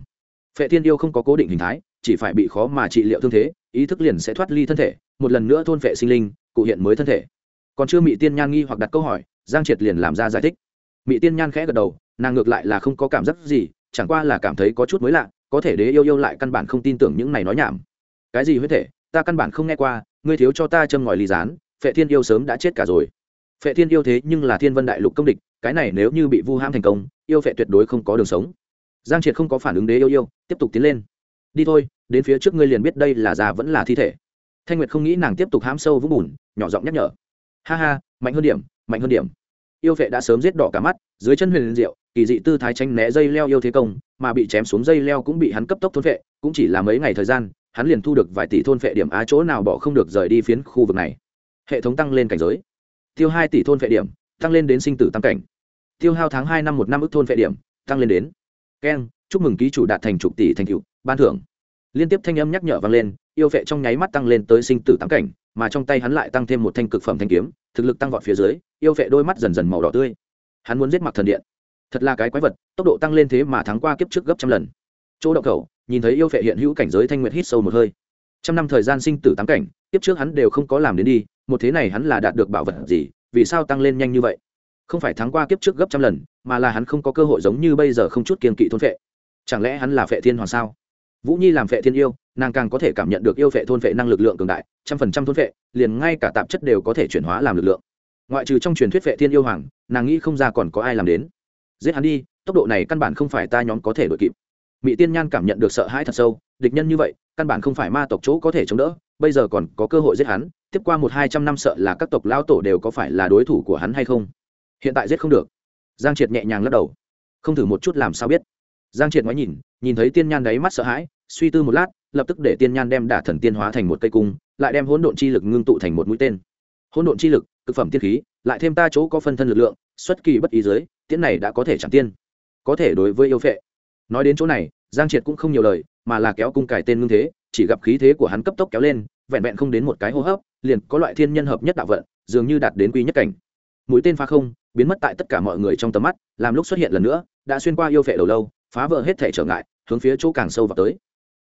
Phệ thiên yêu không có cố định hình thái, chỉ phải bị khó mà trị liệu thương thế, ý thức liền sẽ thoát ly thân thể, một lần nữa thôn phệ sinh linh, cụ hiện mới thân thể. Còn chưa mỹ tiên nhan nghi hoặc đặt câu hỏi, giang triệt liền làm ra giải thích. Mỹ tiên nhan khẽ gật đầu, nàng ngược lại là không có cảm giác gì, chẳng qua là cảm thấy có chút mới lạ, có thể đế yêu yêu lại căn bản không tin tưởng những này nói nhảm. Cái gì huyết thể, ta căn bản không nghe qua, ngươi thiếu cho ta châm ngòi ly gián, phệ thiên yêu sớm đã chết cả rồi phệ thiên yêu thế nhưng là thiên vân đại lục công địch, cái này nếu như bị vu ham thành công, yêu phệ tuyệt đối không có đường sống. Giang triệt không có phản ứng đế yêu yêu, tiếp tục tiến lên. Đi thôi, đến phía trước ngươi liền biết đây là già vẫn là thi thể. Thanh nguyệt không nghĩ nàng tiếp tục hãm sâu vũng bùn, nhỏ giọng nhắc nhở. Ha ha, mạnh hơn điểm, mạnh hơn điểm. Yêu vệ đã sớm giết đỏ cả mắt, dưới chân huyền liền diệu, kỳ dị tư thái tranh né dây leo yêu thế công, mà bị chém xuống dây leo cũng bị hắn cấp tốc thôn vệ cũng chỉ là mấy ngày thời gian, hắn liền thu được vài tỷ thôn vệ điểm á chỗ nào bỏ không được rời đi phiến khu vực này. Hệ thống tăng lên cảnh giới tiêu hai tỷ thôn vệ điểm, tăng lên đến sinh tử tăng cảnh. Tiêu hao tháng hai năm một năm ước thôn vệ điểm, tăng lên đến. Keng, chúc mừng ký chủ đạt thành chục tỷ thành cựu ban thưởng. Liên tiếp thanh âm nhắc nhở vang lên, yêu vệ trong nháy mắt tăng lên tới sinh tử tám cảnh, mà trong tay hắn lại tăng thêm một thanh cực phẩm thanh kiếm, thực lực tăng vọt phía dưới, yêu vệ đôi mắt dần dần màu đỏ tươi. Hắn muốn giết mặc thần điện. Thật là cái quái vật, tốc độ tăng lên thế mà thắng qua kiếp trước gấp trăm lần. Chỗ đậu khẩu, nhìn thấy yêu vệ hiện hữu cảnh giới thanh nguyệt hít sâu một hơi. Trăm năm thời gian sinh tử tám cảnh kiếp trước hắn đều không có làm đến đi, một thế này hắn là đạt được bảo vật gì, vì sao tăng lên nhanh như vậy? Không phải thắng qua kiếp trước gấp trăm lần, mà là hắn không có cơ hội giống như bây giờ không chút kiên kỵ thôn phệ. Chẳng lẽ hắn là phệ thiên hoàng sao? Vũ nhi làm phệ thiên yêu, nàng càng có thể cảm nhận được yêu phệ thôn phệ năng lực lượng cường đại, trăm phần trăm thôn phệ, liền ngay cả tạp chất đều có thể chuyển hóa làm lực lượng. Ngoại trừ trong truyền thuyết phệ thiên yêu hoàng, nàng nghĩ không ra còn có ai làm đến. Giết hắn đi, tốc độ này căn bản không phải ta nhóm có thể đội kịp mỹ tiên nhan cảm nhận được sợ hãi thật sâu địch nhân như vậy căn bản không phải ma tộc chỗ có thể chống đỡ bây giờ còn có cơ hội giết hắn tiếp qua một hai trăm năm sợ là các tộc lao tổ đều có phải là đối thủ của hắn hay không? Hiện tại giết không được. Giang triệt nhẹ nhàng lắc đầu. Không thử một chút làm sao biết. Giang triệt ngoái nhìn nhìn thấy tiên nhan đáy mắt sợ hãi suy tư một lát lập tức để tiên nhan đem đả thần tiên hóa thành một cây cung lại đem hỗn độn chi lực ngưng tụ thành một mũi tên. Hỗn độn chi lực cực phẩm tiên khí lại thêm ta chỗ có phân thân lực lượng xuất kỳ bất ý giới, tiễn này đã có thể chẳng tiên. Có thể đối với yêu phệ nói đến chỗ này, giang triệt cũng không nhiều lời, mà là kéo cung cải tên ngưng thế, chỉ gặp khí thế của hắn cấp tốc kéo lên, vẹn vẹn không đến một cái hô hấp, liền có loại thiên nhân hợp nhất đạo vận, dường như đạt đến quy nhất cảnh. Mũi tên phá không, biến mất tại tất cả mọi người trong tầm mắt, làm lúc xuất hiện lần nữa, đã xuyên qua yêu vệ đầu lâu, phá vỡ hết thể trở ngại, hướng phía chỗ càng sâu vào tới.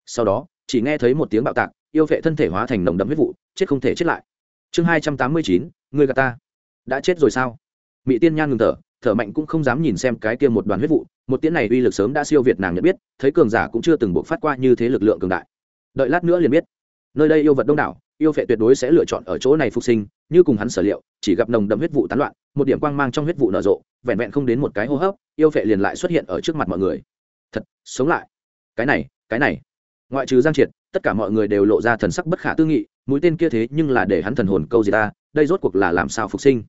Sau đó, chỉ nghe thấy một tiếng bạo tạc, yêu vệ thân thể hóa thành nồng đậm huyết vụ, chết không thể chết lại. Chương hai trăm tám mươi chín, người gà ta. Đã chết rồi sao? Mỹ tiên nhan ngừng thở thở mạnh cũng không dám nhìn xem cái kia một đoàn huyết vụ, một tiếng này uy lực sớm đã siêu việt nàng nhận biết, thấy cường giả cũng chưa từng buộc phát qua như thế lực lượng cường đại. Đợi lát nữa liền biết. Nơi đây yêu vật đông đảo, yêu phệ tuyệt đối sẽ lựa chọn ở chỗ này phục sinh, như cùng hắn sở liệu, chỉ gặp nồng đậm huyết vụ tán loạn, một điểm quang mang trong huyết vụ nở rộ, vẹn vẹn không đến một cái hô hấp, yêu phệ liền lại xuất hiện ở trước mặt mọi người. Thật, sống lại. Cái này cái này. Ngoại trừ giang triệt, tất cả mọi người đều lộ ra thần sắc bất khả tư nghị, mũi tên kia thế nhưng là để hắn thần hồn câu gì ta, đây rốt cuộc là làm sao phục sinh?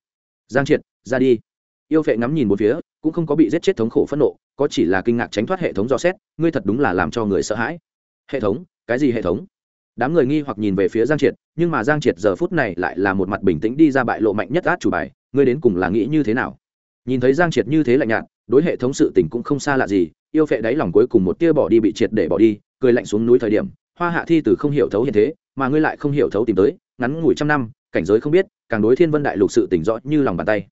Giang triệt, ra đi yêu vệ ngắm nhìn một phía, cũng không có bị giết chết thống khổ phẫn nộ, có chỉ là kinh ngạc tránh thoát hệ thống do xét, ngươi thật đúng là làm cho người sợ hãi. Hệ thống? Cái gì hệ thống? Đám người nghi hoặc nhìn về phía giang triệt, nhưng mà giang triệt giờ phút này lại là một mặt bình tĩnh đi ra bại lộ mạnh nhất át chủ bài, ngươi đến cùng là nghĩ như thế nào? Nhìn thấy giang triệt như thế lạnh nhạt, đối hệ thống sự tình cũng không xa lạ gì, yêu phệ đáy lòng cuối cùng một tia bỏ đi bị triệt để bỏ đi, cười lạnh xuống núi thời điểm, hoa hạ thi từ không hiểu thấu hiện thế, mà ngươi lại không hiểu thấu tìm tới, ngắn ngủi trăm năm, cảnh giới không biết, càng đối thiên vân đại lục sự tỉnh rõ như lòng bàn tay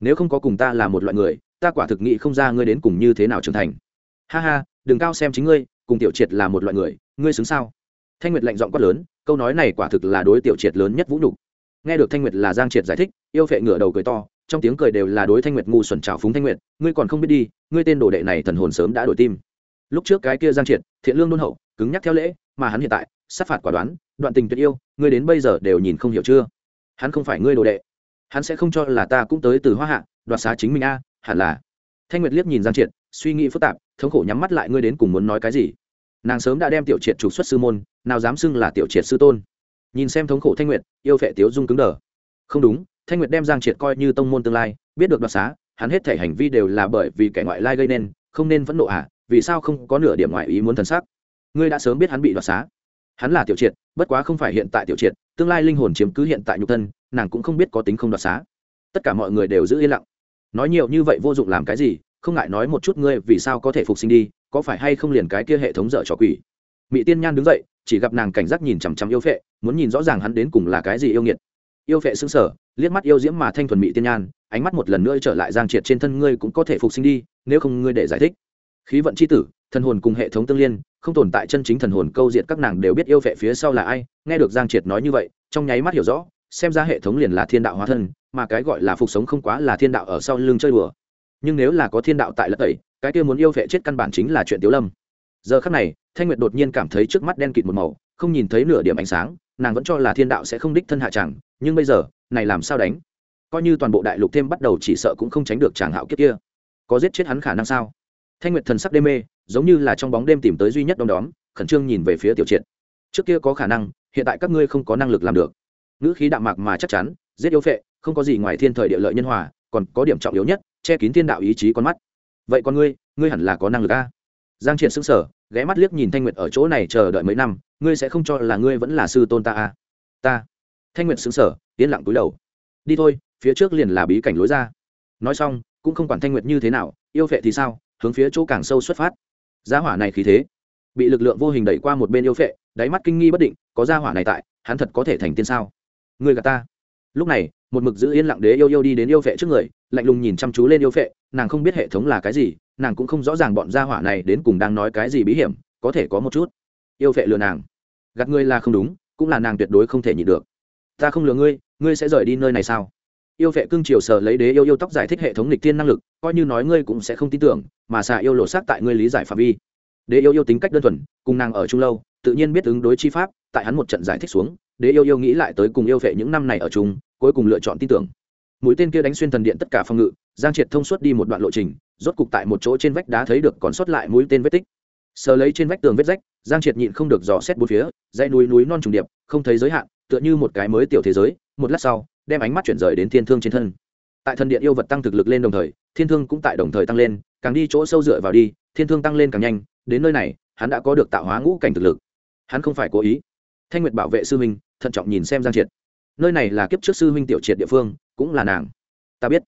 nếu không có cùng ta là một loại người, ta quả thực nghĩ không ra ngươi đến cùng như thế nào trưởng thành. Ha ha, đừng cao xem chính ngươi, cùng tiểu triệt là một loại người, ngươi xứng sao? Thanh nguyệt lạnh giọng quát lớn, câu nói này quả thực là đối tiểu triệt lớn nhất vũ nhục. Nghe được thanh nguyệt là giang triệt giải thích, yêu phệ ngửa đầu cười to, trong tiếng cười đều là đối thanh nguyệt ngu xuẩn trào phúng thanh nguyệt, ngươi còn không biết đi, ngươi tên đồ đệ này thần hồn sớm đã đổi tim. Lúc trước cái kia giang triệt, thiện lương đôn hậu, cứng nhắc theo lễ, mà hắn hiện tại, sát phạt quả đoán, đoạn tình tuyệt yêu, ngươi đến bây giờ đều nhìn không hiểu chưa? Hắn không phải ngươi đồ đệ hắn sẽ không cho là ta cũng tới từ hoa hạ, đoạt xá chính mình a, hẳn là. Thanh nguyệt liếc nhìn giang triệt, suy nghĩ phức tạp, thống khổ nhắm mắt lại ngươi đến cùng muốn nói cái gì. Nàng sớm đã đem tiểu triệt trục xuất sư môn, nào dám xưng là tiểu triệt sư tôn. Nhìn xem thống khổ thanh nguyệt, yêu phệ tiếu dung cứng đờ. Không đúng, thanh nguyệt đem giang triệt coi như tông môn tương lai, biết được đoạt xá, hắn hết thể hành vi đều là bởi vì kẻ ngoại lai gây nên, không nên phẫn nộ à vì sao không có nửa điểm ngoại ý muốn thần sắc ngươi đã sớm biết hắn bị đoạt xá. Hắn là tiểu triệt, bất quá không phải hiện tại tiểu triệt tương lai linh hồn chiếm cứ hiện tại nhục thân, nàng cũng không biết có tính không đoạt xá. Tất cả mọi người đều giữ yên lặng. Nói nhiều như vậy vô dụng làm cái gì, không ngại nói một chút ngươi vì sao có thể phục sinh đi, có phải hay không liền cái kia hệ thống dở trò quỷ. Mỹ tiên nhan đứng dậy, chỉ gặp nàng cảnh giác nhìn chằm chằm yêu phệ, muốn nhìn rõ ràng hắn đến cùng là cái gì yêu nghiệt. Yêu phệ xứng sở liếc mắt yêu diễm mà thanh thuần mỹ tiên nhan, ánh mắt một lần nữa trở lại giang triệt trên thân ngươi cũng có thể phục sinh đi, nếu không ngươi để giải thích. Khí vận c h i tử thân hồn cùng hệ thống tương liên không tồn tại chân chính thần hồn câu diệt các nàng đều biết yêu vệ phía sau là ai, nghe được giang triệt nói như vậy, trong nháy mắt hiểu rõ, xem ra hệ thống liền là thiên đạo hóa thân, mà cái gọi là phục sống không quá là thiên đạo ở sau lưng chơi đùa. Nhưng nếu là có thiên đạo tại lật tẩy, cái kia muốn yêu vệ chết căn bản chính là chuyện tiếu lâm. Giờ khắc này, thanh nguyệt đột nhiên cảm thấy trước mắt đen kịt một màu, không nhìn thấy nửa điểm ánh sáng, nàng vẫn cho là thiên đạo sẽ không đích thân hạ chẳng, nhưng bây giờ, này làm sao đánh? Coi như toàn bộ đại lục thêm bắt đầu chỉ sợ cũng không tránh được chàng hạo kiếp kia. Có giết chết hắn khả năng sao? Thanh nguyệt thần sắc đê mê, giống như là trong bóng đêm tìm tới duy nhất đom đóm, khẩn trương nhìn về phía tiểu triệt. Trước kia có khả năng, hiện tại các ngươi không có năng lực làm được. Ngữ khí đạm mạc mà chắc chắn, giết yêu phệ, không có gì ngoài thiên thời địa lợi nhân hòa, còn có điểm trọng yếu nhất, che kín thiên đạo ý chí con mắt. Vậy con ngươi ngươi hẳn là có năng lực a? Giang triệt sững sở ghé mắt liếc nhìn thanh nguyệt ở chỗ này chờ đợi mấy năm, ngươi sẽ không cho là ngươi vẫn là sư tôn ta a? Ta. Thanh nguyệt xứng sở yên lặng túi đầu. Đi thôi, phía trước liền là bí cảnh lối ra. Nói xong, cũng không quản thanh nguyệt như thế nào, yêu phệ thì sao hướng phía chỗ càng sâu xuất phát. Gia hỏa này khí thế, bị lực lượng vô hình đẩy qua một bên yêu phệ, đáy mắt kinh nghi bất định, có gia hỏa này tại, hắn thật có thể thành tiên sao? Người gà ta. Lúc này, một mực giữ yên lặng đế yêu yêu đi đến yêu phệ trước người, lạnh lùng nhìn chăm chú lên yêu phệ, nàng không biết hệ thống là cái gì, nàng cũng không rõ ràng bọn gia hỏa này đến cùng đang nói cái gì bí hiểm, có thể có một chút. Yêu phệ lừa nàng. Gạt ngươi là không đúng, cũng là nàng tuyệt đối không thể nhịn được. Ta không lừa ngươi ngươi sẽ rời đi nơi này sao? Yêu vệ cương triều sở lấy đế yêu yêu tóc giải thích hệ thống lịch tiên năng lực, coi như nói ngươi cũng sẽ không tin tưởng, mà xà yêu lộ sát tại ngươi lý giải phạm vi. Đế yêu yêu tính cách đơn thuần, cùng nàng ở chung lâu, tự nhiên biết ứng đối chi pháp, tại hắn một trận giải thích xuống, đế yêu yêu nghĩ lại tới cùng yêu vệ những năm này ở chung, cuối cùng lựa chọn tin tưởng. Mũi tên kia đánh xuyên thần điện tất cả phòng ngự, giang triệt thông suốt đi một đoạn lộ trình, rốt cục tại một chỗ trên vách đá thấy được còn sót lại mũi tên vết tích. Sờ lấy trên vách tường vết rách, giang triệt nhịn không được dò xét bốn phía, dãy núi núi non trùng điệp, không thấy giới hạn, tựa như một cái mới tiểu thế giới, một lát sau đem ánh mắt chuyển rời đến thiên thương trên thân. Tại thần điện yêu vật tăng thực lực lên đồng thời, thiên thương cũng tại đồng thời tăng lên, càng đi chỗ sâu dựa vào đi, thiên thương tăng lên càng nhanh, đến nơi này, hắn đã có được tạo hóa ngũ cảnh thực lực. Hắn không phải cố ý. Thanh nguyệt bảo vệ sư huynh, thận trọng nhìn xem giang triệt. Nơi này là kiếp trước sư huynh tiểu triệt địa phương, cũng là nàng. Ta biết.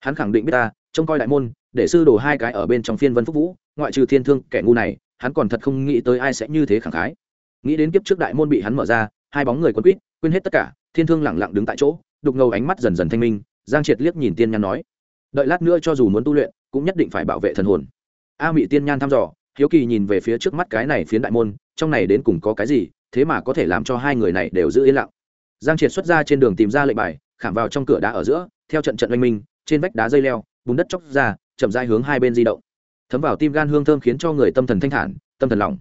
Hắn khẳng định biết ta, trông coi đại môn, để sư đổ hai cái ở bên trong phiên vân phúc vũ, ngoại trừ thiên thương kẻ ngu này, hắn còn thật không nghĩ tới ai sẽ như thế khẳng khái. Nghĩ đến kiếp trước đại môn bị hắn mở ra, hai bóng người quân quýt, quên hết tất cả, thiên thương lẳng lặng đứng tại chỗ đục ngầu ánh mắt dần dần thanh minh, giang triệt liếc nhìn tiên nhan nói, đợi lát nữa cho dù muốn tu luyện, cũng nhất định phải bảo vệ thần hồn. A mị tiên nhan thăm dò, hiếu kỳ nhìn về phía trước mắt cái này phiến đại môn, trong này đến cùng có cái gì, thế mà có thể làm cho hai người này đều giữ yên lặng. Giang triệt xuất ra trên đường tìm ra lệnh bài, khảm vào trong cửa đá ở giữa, theo trận trận oanh minh, trên vách đá dây leo, bùn đất chóc ra, chậm dai hướng hai bên di động. Thấm vào tim gan hương thơm khiến cho người tâm thần thanh thản, tâm thần lòng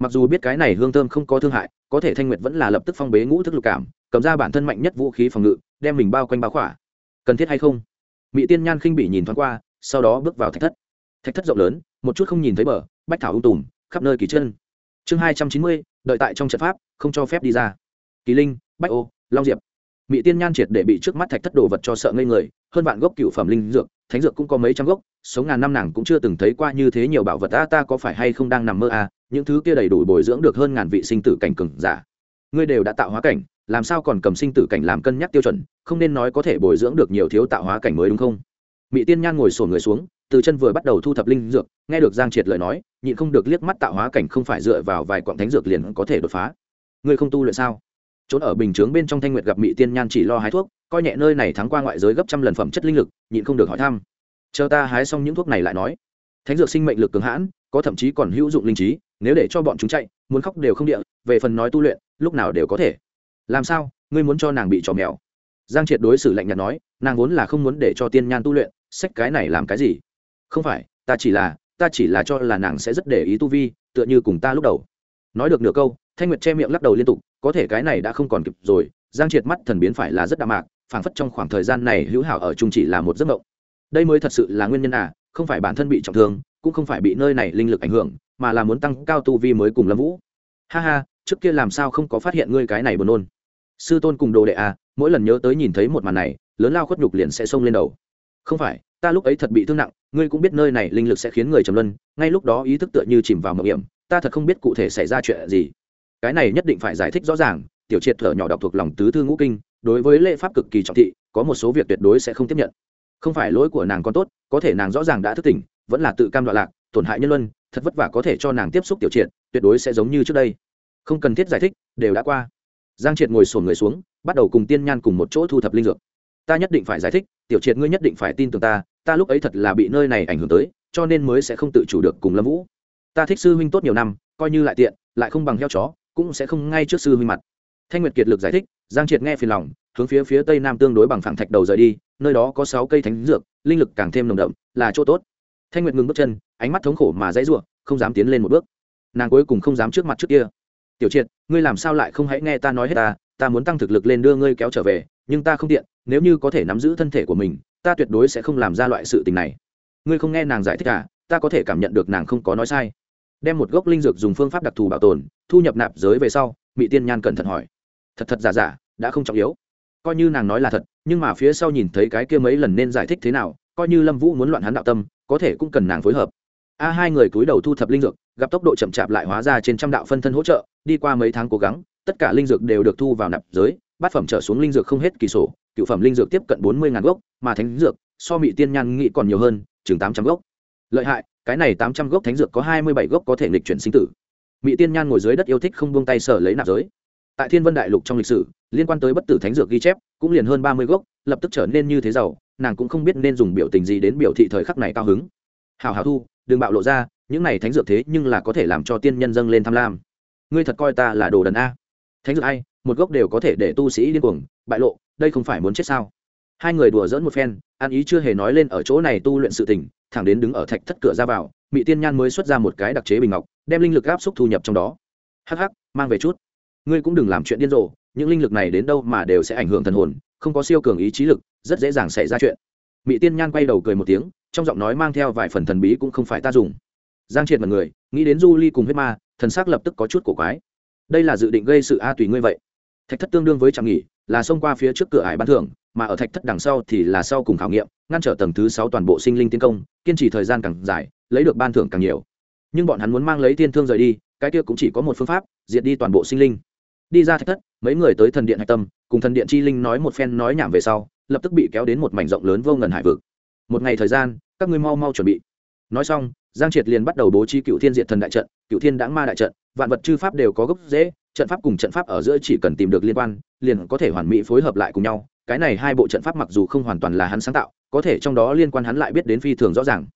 mặc dù biết cái này hương thơm không có thương hại, có thể thanh nguyệt vẫn là lập tức phong bế ngũ thức lục cảm, cầm ra bản thân mạnh nhất vũ khí phòng ngự đem mình bao quanh bao khỏa. Cần thiết hay không? Mỹ tiên nhan khinh bị nhìn thoáng qua, sau đó bước vào thạch thất. Thạch thất rộng lớn, một chút không nhìn thấy bờ, bách thảo ung tùm, khắp nơi kỳ chân. Chương hai trăm chín mươi, đợi tại trong trận pháp, không cho phép đi ra. Kỳ linh, bách ô, long diệp. Mỹ tiên nhan triệt để bị trước mắt thạch thất đồ vật cho sợ ngây người, hơn vạn gốc cựu phẩm linh dược, thánh dược cũng có mấy trăm gốc, sống ngàn năm nàng cũng chưa từng thấy qua như thế nhiều bảo vật ta ta có phải hay không đang nằm mơ à? Những thứ kia đầy đủ bồi dưỡng được hơn ngàn vị sinh tử cảnh cừng giả. Ngươi đều đã tạo hóa cảnh làm sao còn cầm sinh tử cảnh làm cân nhắc tiêu chuẩn, không nên nói có thể bồi dưỡng được nhiều thiếu tạo hóa cảnh mới đúng không? Mỹ tiên nhan ngồi sổ người xuống, từ chân vừa bắt đầu thu thập linh dược, nghe được giang triệt lời nói, nhịn không được liếc mắt tạo hóa cảnh không phải dựa vào vài quặng thánh dược liền có thể đột phá. Ngươi không tu luyện sao? Trốn ở bình chướng bên trong thanh nguyệt gặp mỹ tiên nhan chỉ lo hái thuốc, coi nhẹ nơi này thắng qua ngoại giới gấp trăm lần phẩm chất linh lực, nhịn không được hỏi thăm. Chờ ta hái xong những thuốc này lại nói. Thánh dược sinh mệnh lực cường hãn, có thậm chí còn hữu dụng linh trí, nếu để cho bọn chúng chạy, muốn khóc đều không địa, về phần nói tu luyện, lúc nào đều có thể làm sao? Ngươi muốn cho nàng bị trò mèo? Giang triệt đối xử lạnh nhạt nói, nàng vốn là không muốn để cho tiên nhan tu luyện, sách cái này làm cái gì? Không phải, ta chỉ là, ta chỉ là cho là nàng sẽ rất để ý tu vi, tựa như cùng ta lúc đầu. Nói được nửa câu, thanh nguyệt che miệng lắc đầu liên tục, có thể cái này đã không còn kịp rồi, giang triệt mắt thần biến phải là rất đạm mạc, phảng phất trong khoảng thời gian này hữu hảo ở chung chỉ là một giấc mộng. Đây mới thật sự là nguyên nhân à không phải bản thân bị trọng thương, cũng không phải bị nơi này linh lực ảnh hưởng, mà là muốn tăng cao tu vi mới cùng lâm vũ. Ha ha, trước kia làm sao không có phát hiện ngươi cái này buồn nôn? Sư tôn cùng đồ đệ à mỗi lần nhớ tới nhìn thấy một màn này, lớn lao khuất nhục liền sẽ xông lên đầu. Không phải, ta lúc ấy thật bị thương nặng, ngươi cũng biết nơi này linh lực sẽ khiến người trầm luân, ngay lúc đó ý thức tựa như chìm vào mộng hiểm, ta thật không biết cụ thể xảy ra chuyện gì. Cái này nhất định phải giải thích rõ ràng, tiểu triệt thở nhỏ đọc thuộc lòng tứ thư ngũ kinh, đối với lễ pháp cực kỳ trọng thị, có một số việc tuyệt đối sẽ không tiếp nhận. Không phải lỗi của nàng còn tốt, có thể nàng rõ ràng đã thức tỉnh, vẫn là tự cam đoạn lạc, tổn hại nhân luân, thật vất vả có thể cho nàng tiếp xúc tiểu triệt, tuyệt đối sẽ giống như trước đây. Không cần thiết giải thích, đều đã qua giang triệt ngồi sổn người xuống, bắt đầu cùng tiên nhan cùng một chỗ thu thập linh dược. Ta nhất định phải giải thích, tiểu triệt ngươi nhất định phải tin tưởng ta ta lúc ấy thật là bị nơi này ảnh hưởng tới, cho nên mới sẽ không tự chủ được cùng lâm vũ. Ta thích sư huynh tốt nhiều năm, coi như lại tiện, lại không bằng heo chó, cũng sẽ không ngay trước sư huynh mặt. Thanh nguyệt kiệt lực giải thích, giang triệt nghe phiền lòng, hướng phía phía tây nam tương đối bằng phẳng thạch đầu rời đi, nơi đó có sáu cây thánh dược, linh lực càng thêm nồng đậm, là chỗ tốt. Thanh nguyệt ngừng bước chân, ánh mắt thống khổ mà dãy ruộng không dám tiến lên một bước. Nàng cuối cùng không dám trước mặt trước kia tiểu triệt ngươi làm sao lại không hãy nghe ta nói hết ta? Ta muốn tăng thực lực lên đưa ngươi kéo trở về nhưng ta không tiện nếu như có thể nắm giữ thân thể của mình ta tuyệt đối sẽ không làm ra loại sự tình này. Ngươi không nghe nàng giải thích cả à, ta có thể cảm nhận được nàng không có nói sai. Đem một gốc linh dược dùng phương pháp đặc thù bảo tồn thu nhập nạp giới về sau mỹ tiên nhan cẩn thận hỏi. Thật thật giả giả đã không trọng yếu. Coi như nàng nói là thật nhưng mà phía sau nhìn thấy cái kia mấy lần nên giải thích thế nào coi như lâm vũ muốn loạn hắn đạo tâm có thể cũng cần nàng phối hợp a hai người cúi đầu thu thập linh dược, gặp tốc độ chậm chạp lại hóa ra trên trăm đạo phân thân hỗ trợ, đi qua mấy tháng cố gắng, tất cả linh dược đều được thu vào nạp giới, bát phẩm trở xuống linh dược không hết kỳ sổ, cựu phẩm linh dược tiếp cận bốn mươi ngàn gốc, mà thánh dược, so mỹ tiên nhan nghị còn nhiều hơn, chừng tám trăm gốc. Lợi hại, cái này tám trăm gốc thánh dược có hai mươi bảy gốc có thể nghịch chuyển sinh tử. Mỹ tiên nhan ngồi dưới đất yêu thích không buông tay sở lấy nạp giới. Tại thiên vân đại lục trong lịch sử, liên quan tới bất tử thánh dược ghi chép, cũng liền hơn ba mươi gốc, lập tức trở nên như thế giàu, nàng cũng không biết nên dùng biểu tình gì đến biểu thị thời khắc này cao hứng. Hào hào thu đừng bạo lộ ra, những này thánh dược thế nhưng là có thể làm cho tiên nhân dâng lên tham lam. Ngươi thật coi ta là đồ đần a. Thánh dược ai, một gốc đều có thể để tu sĩ điên cuồng, bại lộ, đây không phải muốn chết sao? Hai người đùa dỡn một phen, an ý chưa hề nói lên ở chỗ này tu luyện sự tình, thẳng đến đứng ở thạch thất cửa ra vào mỹ tiên nhan mới xuất ra một cái đặc chế bình ngọc, đem linh lực áp xúc thu nhập trong đó. Hắc hắc, mang về chút. Ngươi cũng đừng làm chuyện điên rồ, những linh lực này đến đâu mà đều sẽ ảnh hưởng thần hồn, không có siêu cường ý chí lực, rất dễ dàng xảy ra chuyện. Mỹ tiên nhan quay đầu cười một tiếng trong giọng nói mang theo vài phần thần bí cũng không phải ta dùng. Giang triệt mật người, nghĩ đến du ly cùng huyết ma, thần s ắ c lập tức có chút cổ quái. Đây là dự định gây sự a tùy ngươi vậy. Thạch thất tương đương với trạm nghỉ, là xông qua phía trước cửa ải ban thưởng, mà ở thạch thất đằng sau thì là sau cùng khảo nghiệm, ngăn trở tầng thứ sáu toàn bộ sinh linh tiến công, kiên trì thời gian càng dài, lấy được ban thưởng càng nhiều. Nhưng bọn hắn muốn mang lấy thiên thương rời đi, cái kia cũng chỉ có một phương pháp, diệt đi toàn bộ sinh linh. Đi ra thạch thất, mấy người tới thần điện hạch tâm, cùng thần điện chi linh nói một phen nói nhảm về sau, lập tức bị kéo đến một mảnh rộng lớn vô ngần hải vực. Một ngày thời gian các ngươi mau mau chuẩn bị. Nói xong, giang triệt liền bắt đầu bố trí cựu thiên diệt thần đại trận, cựu thiên đáng ma đại trận, vạn vật chư pháp đều có gốc dễ trận pháp cùng trận pháp ở giữa chỉ cần tìm được liên quan, liền có thể hoàn mỹ phối hợp lại cùng nhau. Cái này hai bộ trận pháp mặc dù không hoàn toàn là hắn sáng tạo, có thể trong đó liên quan hắn lại biết đến phi thường rõ ràng.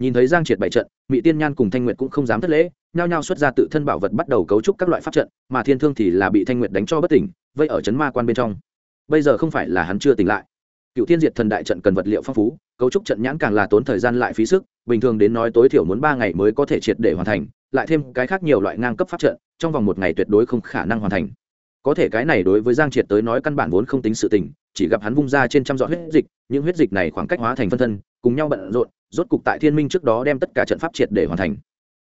Nhìn thấy giang triệt bảy trận mỹ tiên nhan cùng thanh nguyệt cũng không dám thất lễ, nhao nhao xuất ra tự thân bảo vật bắt đầu cấu trúc các loại pháp trận, mà thiên thương thì là bị thanh nguyệt đánh cho bất tỉnh, vây ở chấn ma quan bên trong. Bây giờ không phải là hắn chưa tỉnh lại cựu thiên diệt thần đại trận cần vật liệu phong phú, cấu trúc trận nhãn càng là tốn thời gian lại phí sức, bình thường đến nói tối thiểu muốn ba ngày mới có thể triệt để hoàn thành, lại thêm cái khác nhiều loại ngang cấp pháp trận, trong vòng một ngày tuyệt đối không khả năng hoàn thành. Có thể cái này đối với giang triệt tới nói căn bản vốn không tính sự tình, chỉ gặp hắn vung ra trên trăm dọn huyết dịch, những huyết dịch này khoảng cách hóa thành phân thân, cùng nhau bận rộn, rốt cục tại thiên minh trước đó đem tất cả trận pháp triệt để hoàn thành.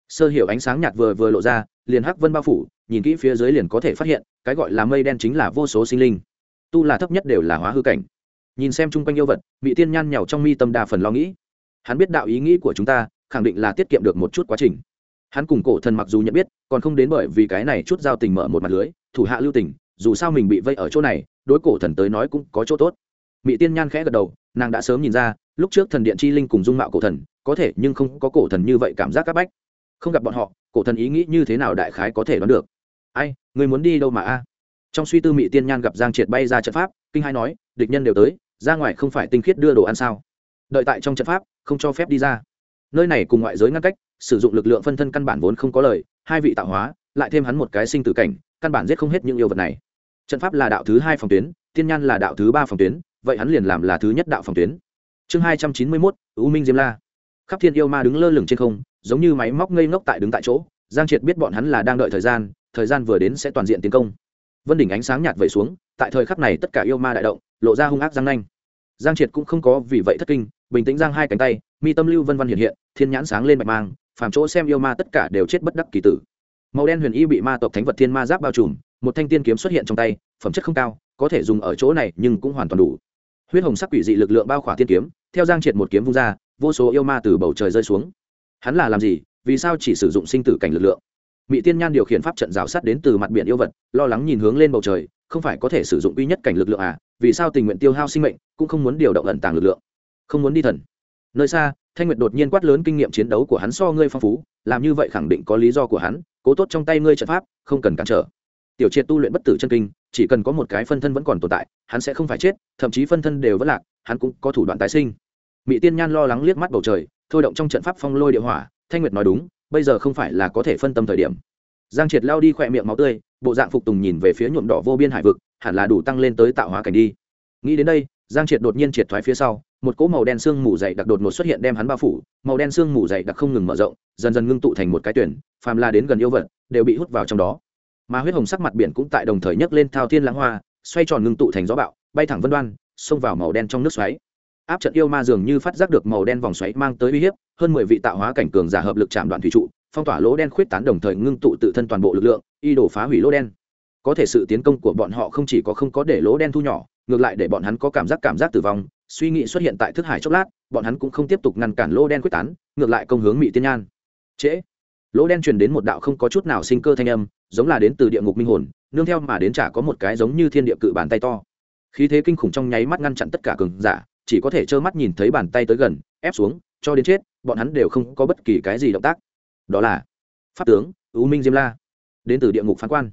Sơ hiểu ánh sáng nhạt vừa vừa lộ ra, liền hắc vân bao phủ, nhìn kỹ phía dưới liền có thể phát hiện, cái gọi là mây đen chính là vô số sinh linh. Tu là thấp nhất đều là hóa hư cảnh nhìn xem chung quanh yêu vật bị tiên nhan nhàu trong mi tâm đa phần lo nghĩ. Hắn biết đạo ý nghĩ của chúng ta, khẳng định là tiết kiệm được một chút quá trình. Hắn cùng cổ thần mặc dù nhận biết, còn không đến bởi vì cái này chút giao tình mở một mặt lưới, thủ hạ lưu tình, dù sao mình bị vây ở chỗ này, đối cổ thần tới nói cũng có chỗ tốt. Mỹ tiên nhan khẽ gật đầu, nàng đã sớm nhìn ra, lúc trước thần điện chi linh cùng dung mạo cổ thần, có thể nhưng không có cổ thần như vậy cảm giác c áp bách. Không gặp bọn họ, cổ thần ý nghĩ như thế nào đại khái có thể đoán được. Ai, người muốn đi đâu mà a? Trong suy tư mỹ tiên nhan gặp giang triệt bay ra trận pháp, kinh hai nói, địch nhân đều tới, ra ngoài không phải tinh khiết đưa đồ ăn sao? Đợi tại trong trận pháp, không cho phép đi ra. Nơi này cùng ngoại giới ngăn cách, sử dụng lực lượng phân thân căn bản vốn không có lời, hai vị tạo hóa, lại thêm hắn một cái sinh tử cảnh, căn bản giết không hết những yêu vật này. Trận pháp là đạo thứ hai phòng tuyến, tiên nhan là đạo thứ ba phòng tuyến, vậy hắn liền làm là thứ nhất đạo phòng tuyến. Chương hai trăm chín mươi mốt, u minh diêm la. Khắp thiên yêu ma đứng lơ lửng trên không, giống như máy móc ngây ngốc tại đứng tại chỗ, giang triệt biết bọn hắn là đang đợi thời gian thời gian vừa đến sẽ toàn diện tiến công vân đỉnh ánh sáng nhạt vẩy xuống, tại thời khắc này tất cả yêu ma đại động, lộ ra hung ác giang nanh. Giang triệt cũng không có vì vậy thất kinh, bình tĩnh giang hai cánh tay, mi tâm lưu vân văn hiện hiện, thiên nhãn sáng lên bạch mang, phàm chỗ xem yêu ma tất cả đều chết bất đắc kỳ tử. Màu đen huyền y bị ma tộc thánh vật thiên ma giáp bao trùm, một thanh tiên kiếm xuất hiện trong tay, phẩm chất không cao, có thể dùng ở chỗ này nhưng cũng hoàn toàn đủ. Huyết hồng sắc quỷ dị lực lượng bao khỏa tiên kiếm, theo giang triệt một kiếm vung ra, vô số yêu ma từ bầu trời rơi xuống. Hắn là làm gì? Vì sao chỉ sử dụng sinh tử cảnh lực lượng? Mỹ tiên nhan điều khiển pháp trận rào sát đến từ mặt biển yêu vật, lo lắng nhìn hướng lên bầu trời, không phải có thể sử dụng uy nhất cảnh lực lượng à vì sao tình nguyện tiêu hao sinh mệnh, cũng không muốn điều động ẩn tàng lực lượng. Không muốn đi thần. Nơi xa, thanh nguyệt đột nhiên quát lớn kinh nghiệm chiến đấu của hắn so ngươi phong phú, làm như vậy khẳng định có lý do của hắn, cố tốt trong tay ngươi trận pháp, không cần cản trở. Tiểu triệt tu luyện bất tử chân kinh, chỉ cần có một cái phân thân vẫn còn tồn tại, hắn sẽ không phải chết, thậm chí phân thân đều vẫn lạc, hắn cũng có thủ đoạn tái sinh. Mỹ tiên nhan lo lắng liếc mắt bầu trời, thôi động trong trận pháp phong lôi địa hỏa, thanh nguyệt nói đúng bây giờ không phải là có thể phân tâm thời điểm. Giang triệt lao đi khỏe miệng máu tươi, bộ dạng phục tùng nhìn về phía nhuộm đỏ vô biên hải vực, hẳn là đủ tăng lên tới tạo hóa cảnh đi. Nghĩ đến đây, giang triệt đột nhiên triệt thoái phía sau, một cỗ màu đen sương mù dày đặc đột ngột xuất hiện đem hắn bao phủ, màu đen sương mù dày đặc không ngừng mở rộng, dần dần ngưng tụ thành một cái tuyển, phàm la đến gần yêu vật, đều bị hút vào trong đó. Mà huyết hồng sắc mặt biển cũng tại đồng thời nhấc lên thao thiên lãng hoa, xoay tròn ngưng tụ thành gió bạo, bay thẳng vân đoan, xông vào màu đen trong nước xoáy áp trận yêu ma dường như phát giác được màu đen vòng xoáy mang tới uy hiếp, hơn mười vị tạo hóa cảnh cường giả hợp lực chạm đoạn thủy trụ, phong tỏa lỗ đen khuyết tán đồng thời ngưng tụ tự thân toàn bộ lực lượng, y đổ phá hủy lỗ đen. Có thể sự tiến công của bọn họ không chỉ có không có để lỗ đen thu nhỏ, ngược lại để bọn hắn có cảm giác cảm giác tử vong, suy nghĩ xuất hiện tại thức hải chốc lát, bọn hắn cũng không tiếp tục ngăn cản lỗ đen quyết tán, ngược lại công hướng mỹ tiên nhan. Trễ. Lỗ đen truyền đến một đạo không có chút nào sinh cơ thanh âm, giống là đến từ địa ngục minh hồn, nương theo mà đến chả có một cái giống như thiên địa cự bàn tay to. Khí thế kinh khủng trong nháy mắt ngăn chặn tất cả cường giả chỉ có thể trơ mắt nhìn thấy bàn tay tới gần, ép xuống, cho đến chết, bọn hắn đều không có bất kỳ cái gì động tác. Đó là pháp tướng ưu minh diêm la, đến từ địa ngục phán quan.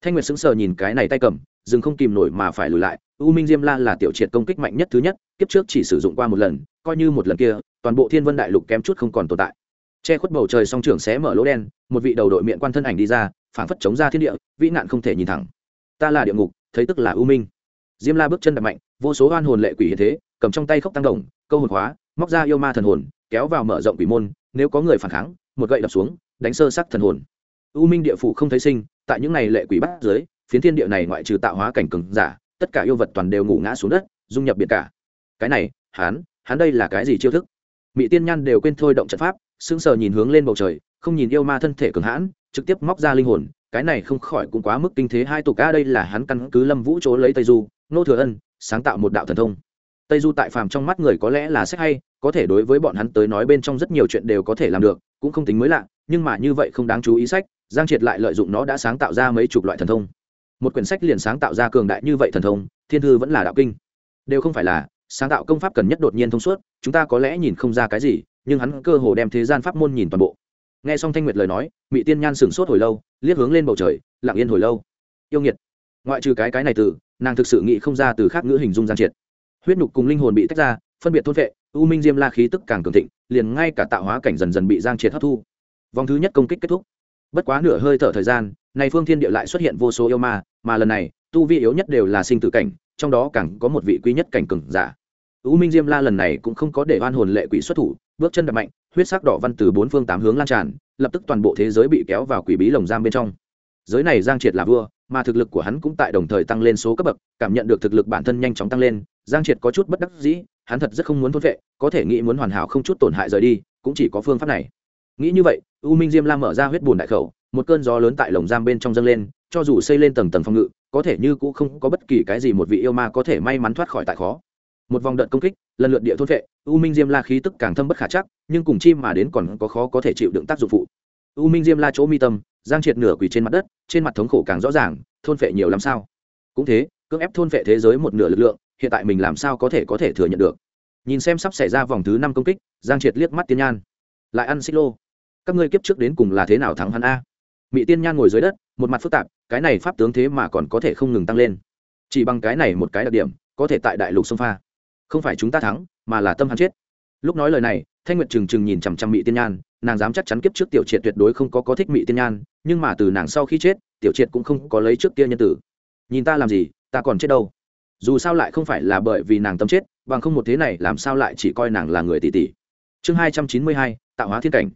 Thanh nguyệt sững sờ nhìn cái này tay cầm dừng không kìm nổi mà phải lùi lại. U minh diêm la là tiểu triệt công kích mạnh nhất thứ nhất, kiếp trước chỉ sử dụng qua một lần, coi như một lần kia, toàn bộ thiên vân đại lục kém chút không còn tồn tại. Che khuất bầu trời song trưởng xé mở lỗ đen, một vị đầu đội miệng quan thân ảnh đi ra, phảng phất chống ra thiên địa, vĩ nạn không thể nhìn thẳng. Ta là địa ngục, thấy tức là u minh. Diêm la bước chân đập mạnh, vô số oan hồn lệ quỷ hiện thế cầm trong tay khốc tăng đồng, câu hồn hóa móc ra yêu ma thần hồn, kéo vào mở rộng quỷ môn, nếu có người phản kháng, một gậy đập xuống, đánh sơ sắc thần hồn. U minh địa phủ không thấy sinh, tại những ngày lệ quỷ bắt dưới, phiến thiên địa này ngoại trừ tạo hóa cảnh cường giả, tất cả yêu vật toàn đều ngủ ngã xuống đất, dung nhập biển cả. Cái này hán hắn đây là cái gì chiêu thức? Mỹ tiên nhan đều quên thôi động trận pháp, sững sờ nhìn hướng lên bầu trời, không nhìn yêu ma thân thể cường hãn, trực tiếp móc ra linh hồn, cái này không khỏi cũng quá mức kinh thế hai tục ca đây là hắn căn cứ lâm vũ chỗ lấy tây du, nô thừa ân, sáng tạo một đạo thần thông tây du tại phàm trong mắt người có lẽ là sách hay, có thể đối với bọn hắn tới nói bên trong rất nhiều chuyện đều có thể làm được, cũng không tính mới lạ, nhưng mà như vậy không đáng chú ý sách, giang triệt lại lợi dụng nó đã sáng tạo ra mấy chục loại thần thông. Một quyển sách liền sáng tạo ra cường đại như vậy thần thông, thiên thư vẫn là đạo kinh. Đều không phải là, sáng tạo công pháp cần nhất đột nhiên thông suốt, chúng ta có lẽ nhìn không ra cái gì, nhưng hắn cơ hồ đem thế gian pháp môn nhìn toàn bộ. Nghe xong thanh nguyệt lời nói mỹ tiên nhan sửng sốt hồi lâu, liếc hướng lên bầu trời, lặng yên hồi lâu. Yêu nghiệt. Ngoại trừ cái cái này từ, nàng thực sự nghĩ không ra từ khác ngữ hình dung giang triệt huyết nhục cùng linh hồn bị tách ra, phân biệt thôn vệ, u minh diêm la khí tức càng cường thịnh, liền ngay cả tạo hóa cảnh dần dần bị giang triệt hấp thu. Vòng thứ nhất công kích kết thúc. Bất quá nửa hơi thở thời gian, này phương thiên địa lại xuất hiện vô số yêu ma, mà lần này, tu vi yếu nhất đều là sinh tử cảnh, trong đó càng có một vị quý nhất cảnh cường giả. U minh diêm la lần này cũng không có để oan hồn lệ quỷ xuất thủ, bước chân đập mạnh, huyết sắc đỏ văn từ bốn phương tám hướng lan tràn, lập tức toàn bộ thế giới bị kéo vào quỷ bí lồng giam bên trong giới này giang triệt là vua, mà thực lực của hắn cũng tại đồng thời tăng lên số cấp bậc, cảm nhận được thực lực bản thân nhanh chóng tăng lên, giang triệt có chút bất đắc dĩ, hắn thật rất không muốn thôn vệ, có thể nghĩ muốn hoàn hảo không chút tổn hại rời đi, cũng chỉ có phương pháp này. Nghĩ như vậy, u minh diêm la mở ra huyết bùn đại khẩu, một cơn gió lớn tại lồng giam bên trong dâng lên, cho dù xây lên tầng tầng phòng ngự, có thể như cũng không có bất kỳ cái gì một vị yêu ma có thể may mắn thoát khỏi tại khó. Một vòng đợt công kích, lần lượt địa thôn vệ, u minh diêm la khí tức càng thâm bất khả chắc, nhưng cùng chim mà đến còn có khó có thể chịu đựng tác dụng phụ. U minh diêm la chỗ mi tâm giang triệt nửa quỳ trên mặt đất, trên mặt thống khổ càng rõ ràng, thôn vệ nhiều lắm sao? Cũng thế, cưỡng ép thôn vệ thế giới một nửa lực lượng, hiện tại mình làm sao có thể có thể thừa nhận được? Nhìn xem sắp xảy ra vòng thứ năm công kích, giang triệt liếc mắt tiên nhan. Lại ăn xích lô. Các ngươi kiếp trước đến cùng là thế nào thắng hắn a? Mỹ tiên nhan ngồi dưới đất, một mặt phức tạp, cái này pháp tướng thế mà còn có thể không ngừng tăng lên. Chỉ bằng cái này một cái đặc điểm, có thể tại đại lục sông pha. Không phải chúng ta thắng, mà là tâm hắn chết. Lúc nói lời này, thanh nguyệt trừng trừng nhìn chằm chằm mỹ tiên nhan, nàng dám chắc chắn kiếp trước tiểu triệt tuyệt đối không có có thích mỹ tiên nhan nhưng mà từ nàng sau khi chết, tiểu triệt cũng không có lấy trước kia nhân tử. Nhìn ta làm gì, ta còn chết đâu? Dù sao lại không phải là bởi vì nàng tâm chết, bằng không một thế này làm sao lại chỉ coi nàng là người tỷ tỷ. Chương hai trăm chín mươi hai, tạo hóa thiên cảnh.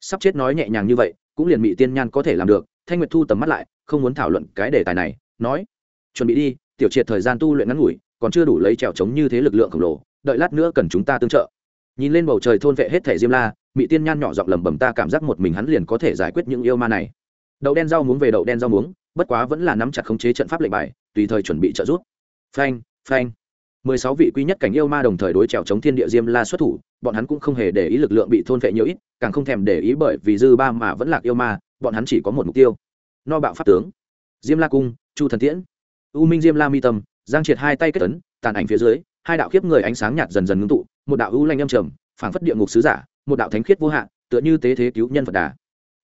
Sắp chết nói nhẹ nhàng như vậy, cũng liền mỹ tiên nhan có thể làm được, thanh nguyệt thu tầm mắt lại, không muốn thảo luận cái đề tài này, nói, chuẩn bị đi, tiểu triệt thời gian tu luyện ngắn ngủi, còn chưa đủ lấy trèo trống như thế lực lượng khổng lồ, đợi lát nữa cần chúng ta tương trợ. Nhìn lên bầu trời thôn vệ hết thể diêm la mỹ tiên nhan nhỏ giọng lẩm bẩm, ta cảm giác một mình hắn liền có thể giải quyết những yêu ma này đậu đen rau muống về đậu đen rau muống, bất quá vẫn là nắm chặt khống chế trận pháp lệnh bài, tùy thời chuẩn bị trợ giúp. Phanh phanh. Mười sáu vị quý nhất cảnh yêu ma đồng thời đối trèo chống thiên địa diêm la xuất thủ, bọn hắn cũng không hề để ý lực lượng bị thôn vệ nhiều ít, càng không thèm để ý bởi vì dư ba mà vẫn lạc yêu ma, bọn hắn chỉ có một mục tiêu. No bạo pháp tướng. Diêm la cung, chu thần tiễn. U minh diêm la mi tâm, giang triệt hai tay kết tấn tàn ảnh phía dưới, hai đạo khiếp người ánh sáng nhạt dần dần ngưng tụ, một đạo u lanh âm trầm, phảng phất địa ngục sứ giả, một đạo thánh khiết vô hạn, tựa như tế thế cứu nhân phật đà.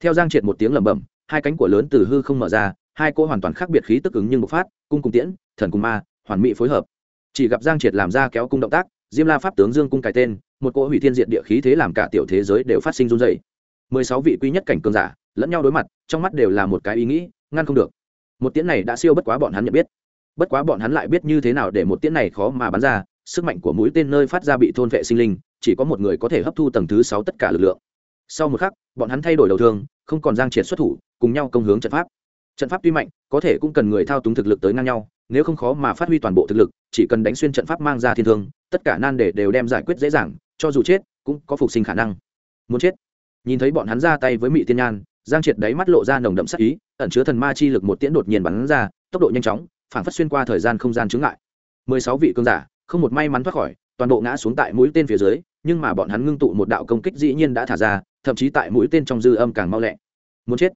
Theo giang triệt một tiếng lẩm bẩm hai cánh của lớn từ hư không mở ra, hai cô hoàn toàn khác biệt khí tức ứng nhưng bộc phát, cung cùng tiễn, thần cùng ma, hoàn mỹ phối hợp. Chỉ gặp giang triệt làm ra kéo cung động tác, diêm la pháp tướng dương cung cài tên, một cỗ hủy thiên diện địa khí thế làm cả tiểu thế giới đều phát sinh run dày mười sáu vị quý nhất cảnh cường giả, lẫn nhau đối mặt, trong mắt đều là một cái ý nghĩ, ngăn không được. Một tiễn này đã siêu bất quá bọn hắn nhận biết. Bất quá bọn hắn lại biết như thế nào để một tiễn này khó mà bắn ra, sức mạnh của mũi tên nơi phát ra bị thôn vệ sinh linh, chỉ có một người có thể hấp thu tầng thứ sáu tất cả lực lượng. Sau một khắc, bọn hắn thay đổi đầu thương không còn giang triệt xuất thủ, cùng nhau công hướng trận pháp. Trận pháp tuy mạnh, có thể cũng cần người thao túng thực lực tới ngang nhau, nếu không khó mà phát huy toàn bộ thực lực, chỉ cần đánh xuyên trận pháp mang ra thiên thương, tất cả nan đề đều đem giải quyết dễ dàng, cho dù chết, cũng có phục sinh khả năng. Muốn chết? Nhìn thấy bọn hắn ra tay với mỹ tiên nhan, giang triệt đáy mắt lộ ra nồng đậm sắc ý, ẩn chứa thần ma chi lực một tiễn đột nhiên bắn ra, tốc độ nhanh chóng phản phát xuyên qua thời gian không gian chướng ngại. Mười sáu vị cương giả, không một may mắn thoát khỏi, toàn bộ ngã xuống tại mũi tên phía dưới, nhưng mà bọn hắn ngưng tụ một đạo công kích dĩ nhiên đã thả ra thậm chí tại mũi tên trong dư âm càng mau lẹ. Muốn chết.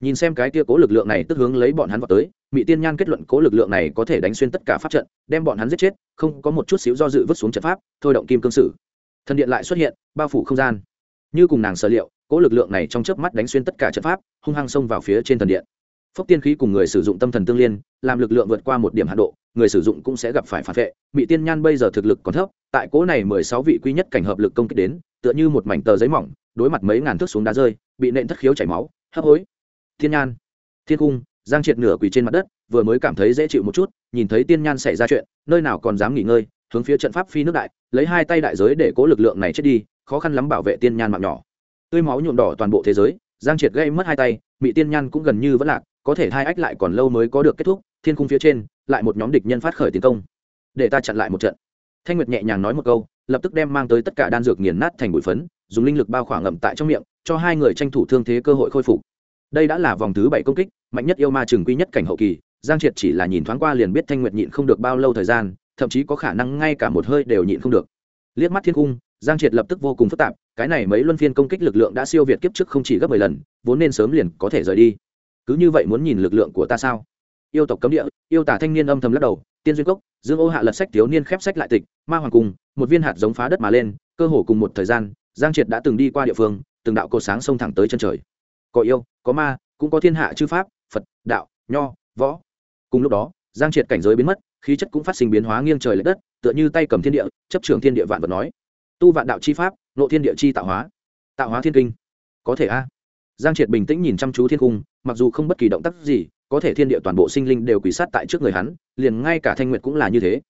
Nhìn xem cái kia cố lực lượng này tức hướng lấy bọn hắn vào tới mỹ tiên nhan kết luận cố lực lượng này có thể đánh xuyên tất cả pháp trận, đem bọn hắn giết chết, không có một chút xíu do dự vứt xuống trận pháp, thôi động kim cương sử. Thần điện lại xuất hiện, bao phủ không gian. Như cùng nàng sở liệu, cố lực lượng này trong chớp mắt đánh xuyên tất cả trận pháp, hung hăng xông vào phía trên thần điện. Phốc tiên khí cùng người sử dụng tâm thần tương liên, làm lực lượng vượt qua một điểm hạ độ, người sử dụng cũng sẽ gặp phải phản vệ. Mỹ tiên nhan bây giờ thực lực còn thấp, tại cố này mười sáu vị quy nhất cảnh hợp lực công kích đến, tựa như một mảnh tờ giấy mỏng đối mặt mấy ngàn thước xuống đá rơi, bị nện thất khiếu chảy máu, hấp hối. Thiên nhan, thiên cung, giang triệt nửa quỳ trên mặt đất, vừa mới cảm thấy dễ chịu một chút, nhìn thấy tiên nhan xảy ra chuyện, nơi nào còn dám nghỉ ngơi, hướng phía trận pháp phi nước đại, lấy hai tay đại giới để cố lực lượng này chết đi, khó khăn lắm bảo vệ tiên nhan mạng nhỏ. Tươi máu nhuộm đỏ toàn bộ thế giới, giang triệt gây mất hai tay bị tiên nhan cũng gần như vẫn lạc, có thể hai ách lại còn lâu mới có được kết thúc, thiên cung phía trên, lại một nhóm địch nhân phát khởi tiến công. Để ta chặn lại một trận. Thanh nguyệt nhẹ nhàng nói một câu, lập tức đem mang tới tất cả đan dược nghiền nát thành bụi phấn dùng linh lực bao khỏa ngậm tại trong miệng, cho hai người tranh thủ thương thế cơ hội khôi phục. Đây đã là vòng thứ bảy công kích, mạnh nhất yêu ma trường quy nhất cảnh hậu kỳ, giang triệt chỉ là nhìn thoáng qua liền biết thanh nguyệt nhịn không được bao lâu thời gian, thậm chí có khả năng ngay cả một hơi đều nhịn không được. Liếc mắt thiên cung, giang triệt lập tức vô cùng phức tạp, cái này mấy luân phiên công kích lực lượng đã siêu việt kiếp trước không chỉ gấp mười lần, vốn nên sớm liền có thể rời đi. Cứ như vậy muốn nhìn lực lượng của ta sao? Yêu tộc cấm địa, yêu tả thanh niên âm thầm lắc đầu, tiên duyên cốc, dương ô hạ lật sách thiếu niên khép sách lại tịch, ma hoàng cung một viên hạt giống phá đất mà lên, cơ hồ cùng một thời gian giang triệt đã từng đi qua địa phương, từng đạo cột sáng sông thẳng tới chân trời. Có yêu, có ma, cũng có thiên hạ chư pháp, phật, đạo, nho, võ. Cùng lúc đó, giang triệt cảnh giới biến mất, khí chất cũng phát sinh biến hóa nghiêng trời l ệ đất, tựa như tay cầm thiên địa, chấp trường thiên địa vạn vật nói. Tu vạn đạo chi pháp nộ thiên địa chi tạo hóa. Tạo hóa thiên kinh. Có thể a. Giang triệt bình tĩnh nhìn chăm chú thiên cung, mặc dù không bất kỳ động tác gì, có thể thiên địa toàn bộ sinh linh đều quỷ sát tại trước người hắn, liền ngay cả thanh nguyệt cũng là như thế.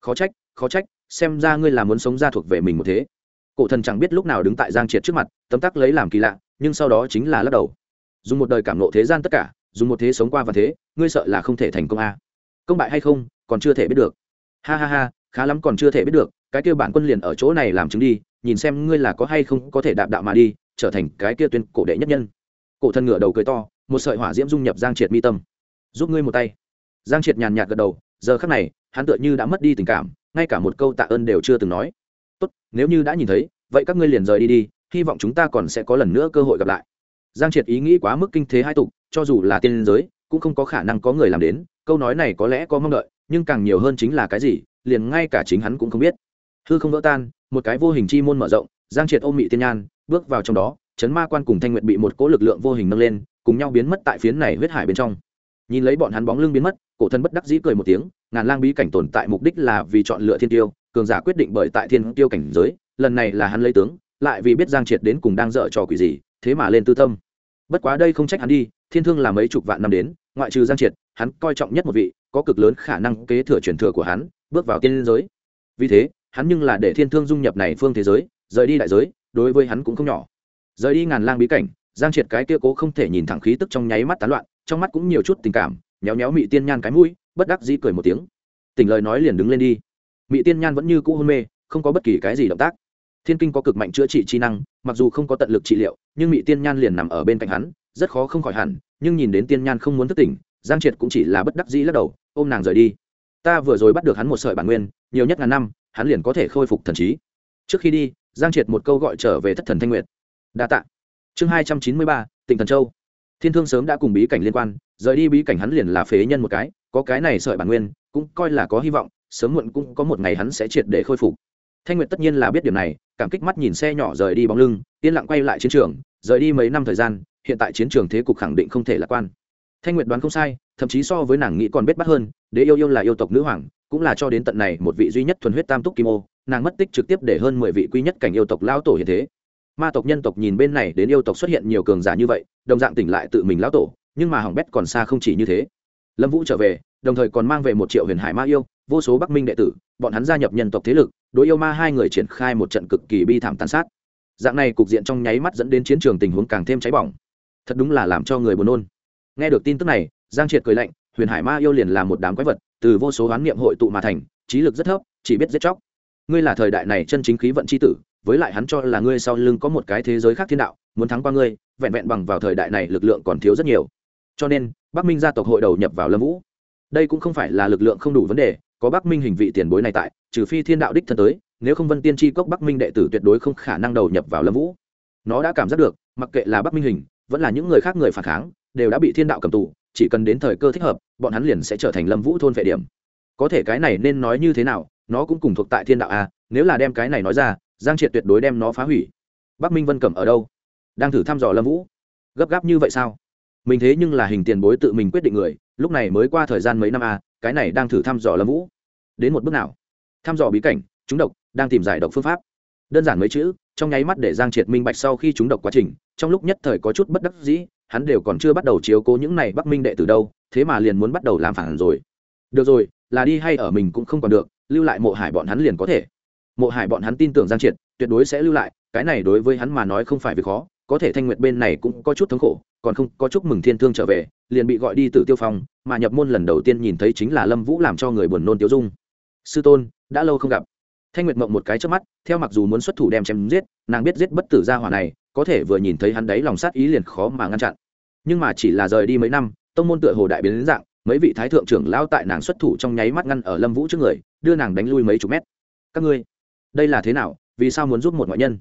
Khó trách khó trách, xem ra ngươi là muốn sống ra thuộc về mình một thế cổ thần chẳng biết lúc nào đứng tại giang triệt trước mặt, tấm tắc lấy làm kỳ lạ, nhưng sau đó chính là lắc đầu. Dùng một đời cảm nộ thế gian tất cả, dùng một thế sống qua và thế, ngươi sợ là không thể thành công a. Công bại hay không, còn chưa thể biết được. Ha ha ha, khá lắm còn chưa thể biết được, cái kia bản quân liền ở chỗ này làm chứng đi, nhìn xem ngươi là có hay không có thể đạp đạo mà đi, trở thành cái kia tuyên cổ đệ nhất nhân. Cổ thần ngửa đầu cười to, một sợi hỏa diễm dung nhập giang triệt mi tâm. Giúp ngươi một tay. Giang triệt nhàn nhạt gật đầu, giờ khắc này, hắn tựa như đã mất đi tình cảm, ngay cả một câu tạ ơn đều chưa từng nói tốt, nếu như đã nhìn thấy, vậy các ngươi liền rời đi đi, hy vọng chúng ta còn sẽ có lần nữa cơ hội gặp lại. Giang triệt ý nghĩ quá mức kinh thế hai tục, cho dù là tiên giới, cũng không có khả năng có người làm đến, câu nói này có lẽ có mong đợi, nhưng càng nhiều hơn chính là cái gì, liền ngay cả chính hắn cũng không biết. Hư không vỡ tan, một cái vô hình chi môn mở rộng, giang triệt ôm mị tiên nhan, bước vào trong đó, chấn ma quan cùng thanh nguyện bị một cỗ lực lượng vô hình nâng lên, cùng nhau biến mất tại phiến này huyết hải bên trong. Nhìn lấy bọn hắn bóng lưng biến mất, cổ thân bất đắc dĩ cười một tiếng, ngàn lang bí cảnh tồn tại mục đích là vì chọn lựa thiên tiêu cường giả quyết định bởi tại thiên tiêu cảnh giới, lần này là hắn lấy tướng, lại vì biết giang triệt đến cùng đang dở trò quỷ gì, thế mà lên tư tâm. Bất quá đây không trách hắn đi, thiên thương là mấy chục vạn năm đến, ngoại trừ giang triệt, hắn coi trọng nhất một vị, có cực lớn khả năng kế thừa truyền thừa của hắn, bước vào tiên giới. Vì thế, hắn nhưng là để thiên thương dung nhập này phương thế giới, rời đi đại giới, đối với hắn cũng không nhỏ. Rời đi ngàn lang bí cảnh, giang triệt cái kia cố không thể nhìn thẳng khí tức trong nháy mắt tán loạn, trong mắt cũng nhiều chút tình cảm nhéo nhéo mị tiên nhan cái mũi, bất đắc dĩ cười một tiếng. Tỉnh lời nói liền đứng lên đi mị tiên nhan vẫn như cũ hôn mê, không có bất kỳ cái gì động tác. Thiên kinh có cực mạnh chữa trị chi năng, mặc dù không có tận lực trị liệu, nhưng mị tiên nhan liền nằm ở bên cạnh hắn, rất khó không khỏi hẳn, nhưng nhìn đến tiên nhan không muốn thức tỉnh, giang triệt cũng chỉ là bất đắc dĩ lắc đầu, ôm nàng rời đi. Ta vừa rồi bắt được hắn một sợi bản nguyên, nhiều nhất ngàn năm, hắn liền có thể khôi phục thần trí. Trước khi đi, giang triệt một câu gọi trở về thất thần thanh nguyệt. Đa t ạ chương hai trăm chín mươi ba tỉnh thần châu. Thiên thương sớm đã cùng bí cảnh liên quan, rời đi bí cảnh hắn liền là phế nhân một cái, có cái này sợi bản nguyên, cũng coi là có hy vọng sớm muộn cũng có một ngày hắn sẽ triệt để khôi phục. Thanh nguyệt tất nhiên là biết điểm này, cảm kích mắt nhìn xe nhỏ rời đi bóng lưng, yên lặng quay lại chiến trường, rời đi mấy năm thời gian, hiện tại chiến trường thế cục khẳng định không thể lạc quan. Thanh nguyệt đoán không sai, thậm chí so với nàng nghĩ còn biết bắt hơn đế yêu yêu là yêu tộc nữ hoàng, cũng là cho đến tận này một vị duy nhất thuần huyết tam túc kim ô, nàng mất tích trực tiếp để hơn mười vị quý nhất cảnh yêu tộc lao tổ hiện thế. Ma tộc nhân tộc nhìn bên này đến yêu tộc xuất hiện nhiều cường giả như vậy, đồng dạng tỉnh lại tự mình lão tổ, nhưng mà hỏng bét còn xa không chỉ như thế. Lâm vũ trở về, đồng thời còn mang về một triệu huyền hải ma yêu vô số bắc minh đệ tử, bọn hắn gia nhập nhân tộc thế lực, đối yêu ma hai người triển khai một trận cực kỳ bi thảm tàn sát. Dạng này cục diện trong nháy mắt dẫn đến chiến trường tình huống càng thêm cháy bỏng. Thật đúng là làm cho người buồn nôn. Nghe được tin tức này, giang triệt cười lạnh, huyền hải ma yêu liền là một đám quái vật, từ vô số hoán niệm hội tụ mà thành, trí lực rất thấp, chỉ biết giết chóc. Ngươi là thời đại này chân chính khí vận c h i tử, với lại hắn cho là ngươi sau lưng có một cái thế giới khác thiên đạo, muốn thắng qua ngươi, vẹn vẹn bằng vào thời đại này lực lượng còn thiếu rất nhiều. Cho nên, bắc minh gia tộc hội đầu nhập vào lâm vũ. Đây cũng không phải là lực lượng không đủ vấn đề có bắc minh hình vị tiền bối này tại, trừ phi thiên đạo đích thân tới, nếu không vân tiên tri cốc bắc minh đệ tử tuyệt đối không khả năng đầu nhập vào lâm vũ. Nó đã cảm giác được, mặc kệ là bắc minh hình, vẫn là những người khác người phản kháng, đều đã bị thiên đạo cầm tù, chỉ cần đến thời cơ thích hợp, bọn hắn liền sẽ trở thành lâm vũ thôn vệ điểm. Có thể cái này nên nói như thế nào, nó cũng cùng thuộc tại thiên đạo a, nếu là đem cái này nói ra, giang triệt tuyệt đối đem nó phá hủy. Bắc minh vân cẩm ở đâu? Đang thử thăm dò lâm vũ. Gấp gáp như vậy sao? Mình thế nhưng là hình tiền bối tự mình quyết định người, lúc này mới qua thời gian mấy năm a cái này đang thử thăm dò lâm vũ. Đến một bước nào? Thăm dò bí cảnh, chúng độc, đang tìm giải độc phương pháp. Đơn giản mấy chữ, trong nháy mắt để giang triệt minh bạch sau khi chúng độc quá trình, trong lúc nhất thời có chút bất đắc dĩ, hắn đều còn chưa bắt đầu chiếu cố những này bắc minh đệ từ đâu, thế mà liền muốn bắt đầu làm phản rồi. Được rồi, là đi hay ở mình cũng không còn được, lưu lại mộ hải bọn hắn liền có thể. Mộ hải bọn hắn tin tưởng giang triệt, tuyệt đối sẽ lưu lại, cái này đối với hắn mà nói không phải việc khó, có thể thanh nguyệt bên này cũng có chút thống khổ còn không có chúc mừng thiên thương trở về, liền bị gọi đi từ tiêu phong, mà nhập môn lần đầu tiên nhìn thấy chính là lâm vũ làm cho người buồn nôn tiêu dung. Sư tôn, đã lâu không gặp. Thanh nguyệt mộng một cái trước mắt, theo mặc dù muốn xuất thủ đem chém giết, nàng biết giết bất tử gia hỏa này, có thể vừa nhìn thấy hắn đấy lòng sát ý liền khó mà ngăn chặn. Nhưng mà chỉ là rời đi mấy năm, tông môn tựa hồ đại biến đến dạng, mấy vị thái thượng trưởng lao tại nàng xuất thủ trong nháy mắt ngăn ở lâm vũ trước người, đưa nàng đánh lui mấy chục mét. Các ngươi, đây là thế nào? Vì sao muốn giúp một ngoại nhân?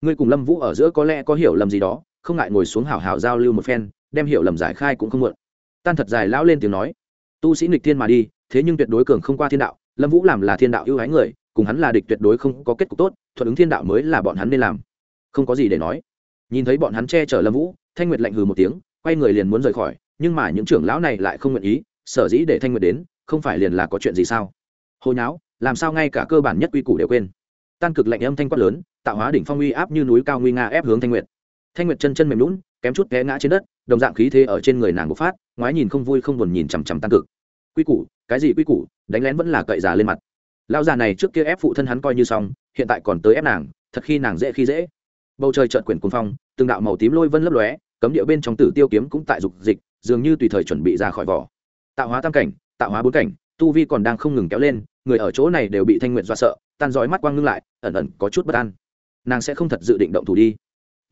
Ngươi cùng lâm vũ ở giữa có lẽ có hiểu lầm gì đó không ngại ngồi xuống hào hào giao lưu một phen, đem hiểu lầm giải khai cũng không muộn. Tan thật dài lão lên tiếng nói, tu sĩ nghịch thiên mà đi, thế nhưng tuyệt đối cường không qua thiên đạo, lâm vũ làm là thiên đạo ưu ái người, cùng hắn là địch tuyệt đối không có kết cục tốt, thuận ứng thiên đạo mới là bọn hắn nên làm. Không có gì để nói. Nhìn thấy bọn hắn che chở lâm vũ, thanh nguyệt lạnh hừ một tiếng, quay người liền muốn rời khỏi, nhưng mà những trưởng lão này lại không nguyện ý, sở dĩ để thanh nguyệt đến, không phải liền là có chuyện gì sao? Hồi nháo, làm sao ngay cả cơ bản nhất quy củ đều quên. Tan cực lạnh âm thanh quát lớn, tạo hóa đỉnh phong uy áp như núi cao nguy nga ép hướng thanh nguyệt thanh nguyệt chân chân mềm lún kém chút té ngã trên đất, đồng dạng khí thế ở trên người nàng bộc phát, ngoái nhìn không vui không buồn nhìn chằm chằm tăng cực. Quy củ, cái gì quy củ, đánh lén vẫn là cậy già lên mặt. Lão già này trước kia ép phụ thân hắn coi như xong, hiện tại còn tới ép nàng, thật khi nàng dễ khi dễ. Bầu trời trợn quyển cuồng phong, từng đạo màu tím lôi vân lấp lóe, cấm điệu bên trong tử tiêu kiếm cũng tại dục dịch, dường như tùy thời chuẩn bị ra khỏi vỏ. Tạo hóa tam cảnh, tạo hóa bốn cảnh, tu vi còn đang không ngừng kéo lên, người ở chỗ này đều bị thanh nguyện do sợ, tan dõi mắt quang ngưng lại, ẩn ẩn có chút bất an. Nàng sẽ không thật dự định động thủ đi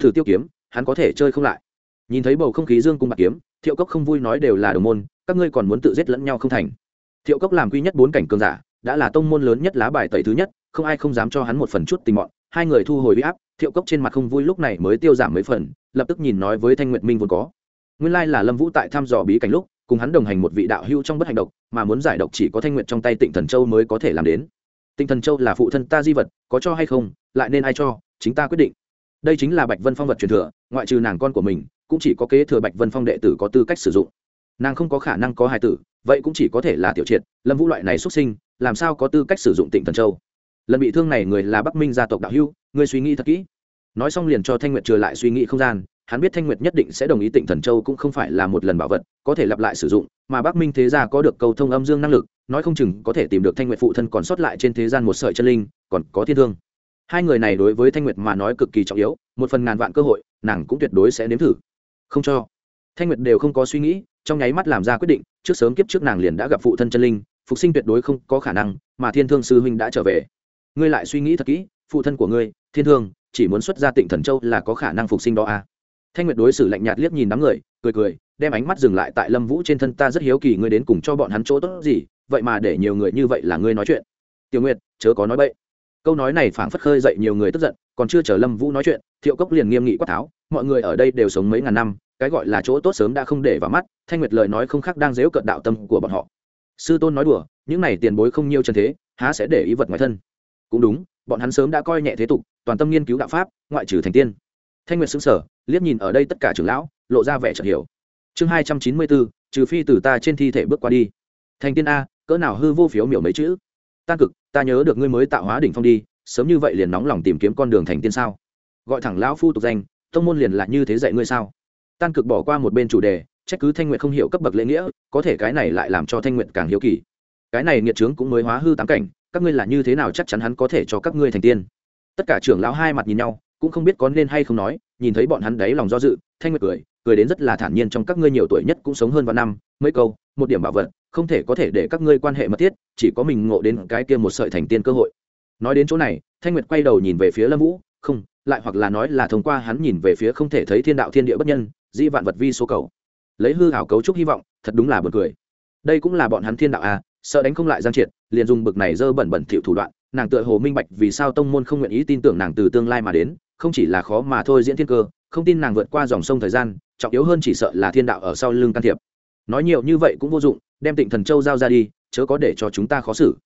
thử tiêu kiếm, hắn có thể chơi không lại. Nhìn thấy bầu không khí dương cung bạc kiếm, thiệu cốc không vui nói đều là đồng môn, các ngươi còn muốn tự giết lẫn nhau không thành. Thiệu cốc làm quy nhất bốn cảnh cường giả, đã là tông môn lớn nhất lá bài tẩy thứ nhất, không ai không dám cho hắn một phần chút tình mọn. Hai người thu hồi huy áp, thiệu cốc trên mặt không vui lúc này mới tiêu giảm mấy phần, lập tức nhìn nói với thanh nguyện minh vốn có. Nguyên lai là lâm vũ tại thăm dò bí cảnh lúc, cùng hắn đồng hành một vị đạo hưu trong bất hành độc, mà muốn giải độc chỉ có thanh nguyện trong tay tịnh thần châu mới có thể làm đến. Tịnh thần châu là phụ thân ta di vật, có cho hay không, lại nên ai cho, chính ta quyết định đây chính là bạch vân phong vật truyền thừa, ngoại trừ nàng con của mình, cũng chỉ có kế thừa bạch vân phong đệ tử có tư cách sử dụng. Nàng không có khả năng có hài tử, vậy cũng chỉ có thể là tiểu triệt, lâm vũ loại này xuất sinh, làm sao có tư cách sử dụng tịnh thần châu? Lần bị thương này người là bắc minh gia tộc đạo hưu ngươi suy nghĩ thật kỹ. Nói xong liền cho thanh nguyệt trừ lại suy nghĩ không gian, hắn biết thanh nguyệt nhất định sẽ đồng ý tịnh thần châu cũng không phải là một lần bảo vật, có thể lặp lại sử dụng, mà bắc minh thế gia có được cầu thông âm dương năng lực, nói không chừng có thể tìm được thanh nguyệt phụ thân còn sót lại trên thế gian một sợi chân linh, còn có thiên thương hai người này đối với thanh nguyệt mà nói cực kỳ trọng yếu, một phần ngàn vạn cơ hội, nàng cũng tuyệt đối sẽ nếm thử. Không cho. Thanh nguyệt đều không có suy nghĩ, trong nháy mắt làm ra quyết định, trước sớm kiếp trước nàng liền đã gặp phụ thân chân linh, phục sinh tuyệt đối không có khả năng, mà thiên thương sư huynh đã trở về. Ngươi lại suy nghĩ thật kỹ, phụ thân của ngươi, thiên thương, chỉ muốn xuất ra tịnh thần châu là có khả năng phục sinh đó à. thanh nguyệt đối xử lạnh nhạt liếc nhìn đám người, cười cười, đem ánh mắt dừng lại tại lâm vũ trên thân ta rất hiếu kỳ ngươi đến cùng cho bọn hắn chỗ tốt gì, vậy mà để nhiều người như vậy là ngươi nói chuyện. Tiểu nguyệt, chớ có nói bậy câu nói này phảng phất khơi dậy nhiều người tức giận, còn chưa chờ lâm vũ nói chuyện, thiệu cốc liền nghiêm nghị quát tháo, mọi người ở đây đều sống mấy ngàn năm, cái gọi là chỗ tốt sớm đã không để vào mắt, thanh nguyệt lời nói không khác đang dếu cận đạo tâm của bọn họ. Sư tôn nói đùa, những này tiền bối không nhiêu chân thế, há sẽ để ý vật ngoài thân? Cũng đúng, bọn hắn sớm đã coi nhẹ thế tục, toàn tâm nghiên cứu đạo pháp, ngoại trừ thành tiên. Thanh nguyệt xứng sở liếc nhìn ở đây tất cả trưởng lão, lộ ra vẻ chợt hiểu. Chương hai trăm chín mươi bốn, trừ phi từ ta trên thi thể bước qua đi. Thành tiên a, cỡ nào hư vô phiếu miểu mấy chữ? Tan cực, ta nhớ được ngươi mới tạo hóa đỉnh phong đi, sớm như vậy liền nóng lòng tìm kiếm con đường thành tiên sao? Gọi thẳng lão phu tục danh, tông môn liền là như thế dạy ngươi sao? Tan cực bỏ qua một bên chủ đề, trách cứ thanh nguyện không hiểu cấp bậc lễ nghĩa, có thể cái này lại làm cho thanh nguyện càng hiếu kỳ. Cái này nghiệt trướng cũng mới hóa hư tám cảnh, các ngươi là như thế nào chắc chắn hắn có thể cho các ngươi thành tiên? Tất cả trưởng lão hai mặt nhìn nhau, cũng không biết có nên hay không nói, nhìn thấy bọn hắn đấy lòng do dự, thanh nguyệt cười cười đến rất là thản nhiên trong các ngươi nhiều tuổi nhất cũng sống hơn vạn năm, mấy câu, một điểm bảo vật, không thể có thể để các ngươi quan hệ mật thiết, chỉ có mình ngộ đến cái kia một sợi thành tiên cơ hội. Nói đến chỗ này, thanh nguyệt quay đầu nhìn về phía lâm vũ, không, lại hoặc là nói là thông qua hắn nhìn về phía không thể thấy thiên đạo thiên địa bất nhân, dĩ vạn vật vi số cầu. Lấy hư hảo cấu trúc hy vọng, thật đúng là bật cười. Đây cũng là bọn hắn thiên đạo à sợ đánh không lại giang triệt, liền dùng bực này dơ bẩn bẩn thiệu thủ đoạn, nàng tựa hồ minh bạch vì sao tông môn không nguyện ý tin tưởng nàng từ tương lai mà đến, không chỉ là khó mà thôi diễn thiên cơ, không tin nàng vượt qua dòng sông thời gian trọng yếu hơn chỉ sợ là thiên đạo ở sau lưng can thiệp. Nói nhiều như vậy cũng vô dụng, đem tịnh thần châu giao ra đi, chớ có để cho chúng ta khó xử.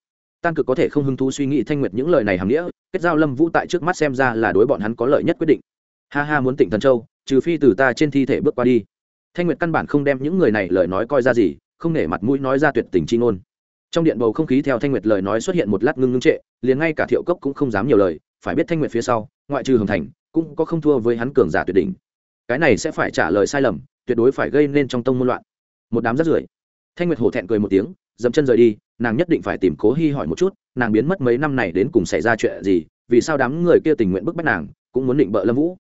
Tan cực có thể không hứng thú suy nghĩ thanh nguyệt những lời này hàm nghĩa, kết giao lâm vũ tại trước mắt xem ra là đối bọn hắn có lợi nhất quyết định. Ha ha, muốn tịnh thần châu, trừ phi từ ta trên thi thể bước qua đi. Thanh nguyệt căn bản không đem những người này lời nói coi ra gì, không nể mặt mũi nói ra tuyệt tình chi ngôn. Trong điện bầu không khí theo thanh nguyệt lời nói xuất hiện một lát ngưng ngưng trệ, liền ngay cả thiệu cốc cũng không dám nhiều lời, phải biết thanh nguyệt phía sau, ngoại trừ hồng thành, cũng có không thua với hắn cường giả tuyệt đỉnh cái này sẽ phải trả lời sai lầm, tuyệt đối phải gây nên trong tông môn loạn. Một đám rất rưởi. Thanh nguyệt hổ thẹn cười một tiếng, dậm chân rời đi, nàng nhất định phải tìm cố hy hỏi một chút, nàng biến mất mấy năm này đến cùng xảy ra chuyện gì, vì sao đám người kia tình nguyện bức bách nàng, cũng muốn định bợ lâm vũ.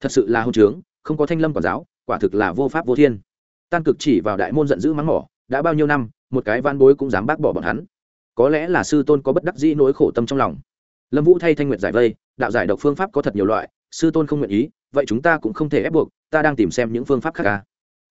Thật sự là hôn trướng, không có thanh lâm quản giáo, quả thực là vô pháp vô thiên. Tan cực chỉ vào đại môn giận dữ mắng mỏ, đã bao nhiêu năm, một cái van bối cũng dám bác bỏ bọn hắn. Có lẽ là sư tôn có bất đắc dĩ nỗi khổ tâm trong lòng. Lâm vũ thay thanh nguyệt giải vây, đạo giải độc phương pháp có thật nhiều loại, sư tôn không nguyện ý vậy chúng ta cũng không thể ép buộc, ta đang tìm xem những phương pháp khác ca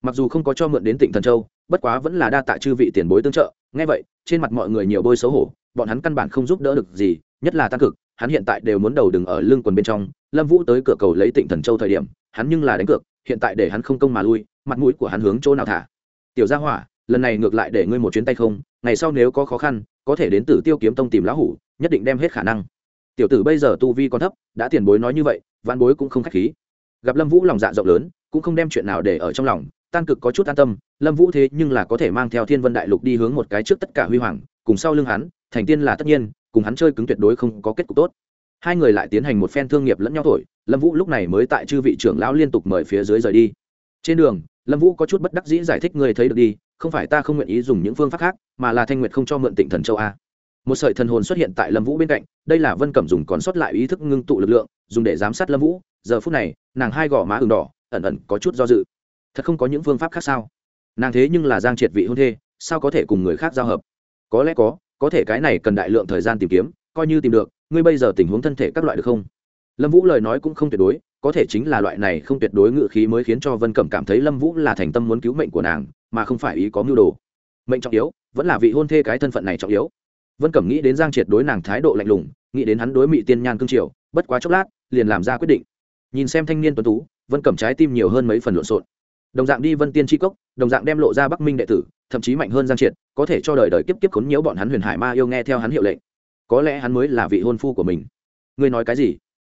mặc dù không có cho mượn đến tỉnh thần châu, bất quá vẫn là đa tạ chư vị tiền bối tương trợ. Nghe vậy, trên mặt mọi người nhiều bôi xấu hổ, bọn hắn căn bản không giúp đỡ được gì, nhất là tăng cực, hắn hiện tại đều muốn đầu đừng ở lưng quần bên trong. Lâm vũ tới cửa cầu lấy tỉnh thần châu thời điểm, hắn nhưng là đánh cược, hiện tại để hắn không công mà lui, mặt mũi của hắn hướng chỗ nào thả? Tiểu gia hỏa, lần này ngược lại để ngươi một chuyến tay không, ngày sau nếu có khó khăn, có thể đến tử tiêu kiếm tông tìm lão hủ, nhất định đem hết khả năng. Tiểu tử bây giờ tu vi còn thấp, đã tiền bối nói như vậy văn bối cũng không khách khí gặp lâm vũ lòng dạ rộng lớn, cũng không đem chuyện nào để ở trong lòng, tan cực có chút an tâm, lâm vũ thế nhưng là có thể mang theo thiên vân đại lục đi hướng một cái trước tất cả huy hoàng, cùng sau lưng hắn, thành tiên là tất nhiên, cùng hắn chơi cứng tuyệt đối không có kết cục tốt. Hai người lại tiến hành một phen thương nghiệp lẫn nhau thổi, lâm vũ lúc này mới tại chư vị trưởng lão liên tục mời phía dưới rời đi. Trên đường, lâm vũ có chút bất đắc dĩ giải thích người thấy được đi, không phải ta không nguyện ý dùng những phương pháp khác, mà là thanh nguyệt không cho mượn tịnh thần châu a. Một sợi thần hồn xuất hiện tại lâm vũ bên cạnh, đây là vân cẩm dùng còn sót lại ý thức ngưng tụ lực lượng, dùng để giám sát lâm vũ giờ phút này, nàng hai gò má ừng đỏ, ẩn ẩn có chút do dự. Thật không có những phương pháp khác sao? Nàng thế nhưng là giang triệt vị hôn thê, sao có thể cùng người khác giao hợp? Có lẽ có có thể cái này cần đại lượng thời gian tìm kiếm, coi như tìm được, ngươi bây giờ tình huống thân thể các loại được không? Lâm vũ lời nói cũng không tuyệt đối, có thể chính là loại này không tuyệt đối ngự khí mới khiến cho vân cẩm cảm thấy lâm vũ là thành tâm muốn cứu mệnh của nàng, mà không phải ý có mưu đồ. Mệnh trọng yếu, vẫn là vị hôn thê cái thân phận này trọng yếu. Vân cẩm nghĩ đến giang triệt đối nàng thái độ lạnh lùng, nghĩ đến hắn đối mị tiên nhan cương triều, bất quá chốc lát, liền làm ra quyết định nhìn xem thanh niên tuấn tú, vân cẩm trái tim nhiều hơn mấy phần lộn xộn. Đồng dạng đi vân tiên tri cốc, đồng dạng đem lộ ra bắc minh đệ tử, thậm chí mạnh hơn giang triệt, có thể cho đời đời kiếp kiếp khốn nhiễu bọn hắn huyền hải ma yêu nghe theo hắn hiệu lệnh. Có lẽ hắn mới là vị hôn phu của mình. Ngươi nói cái gì?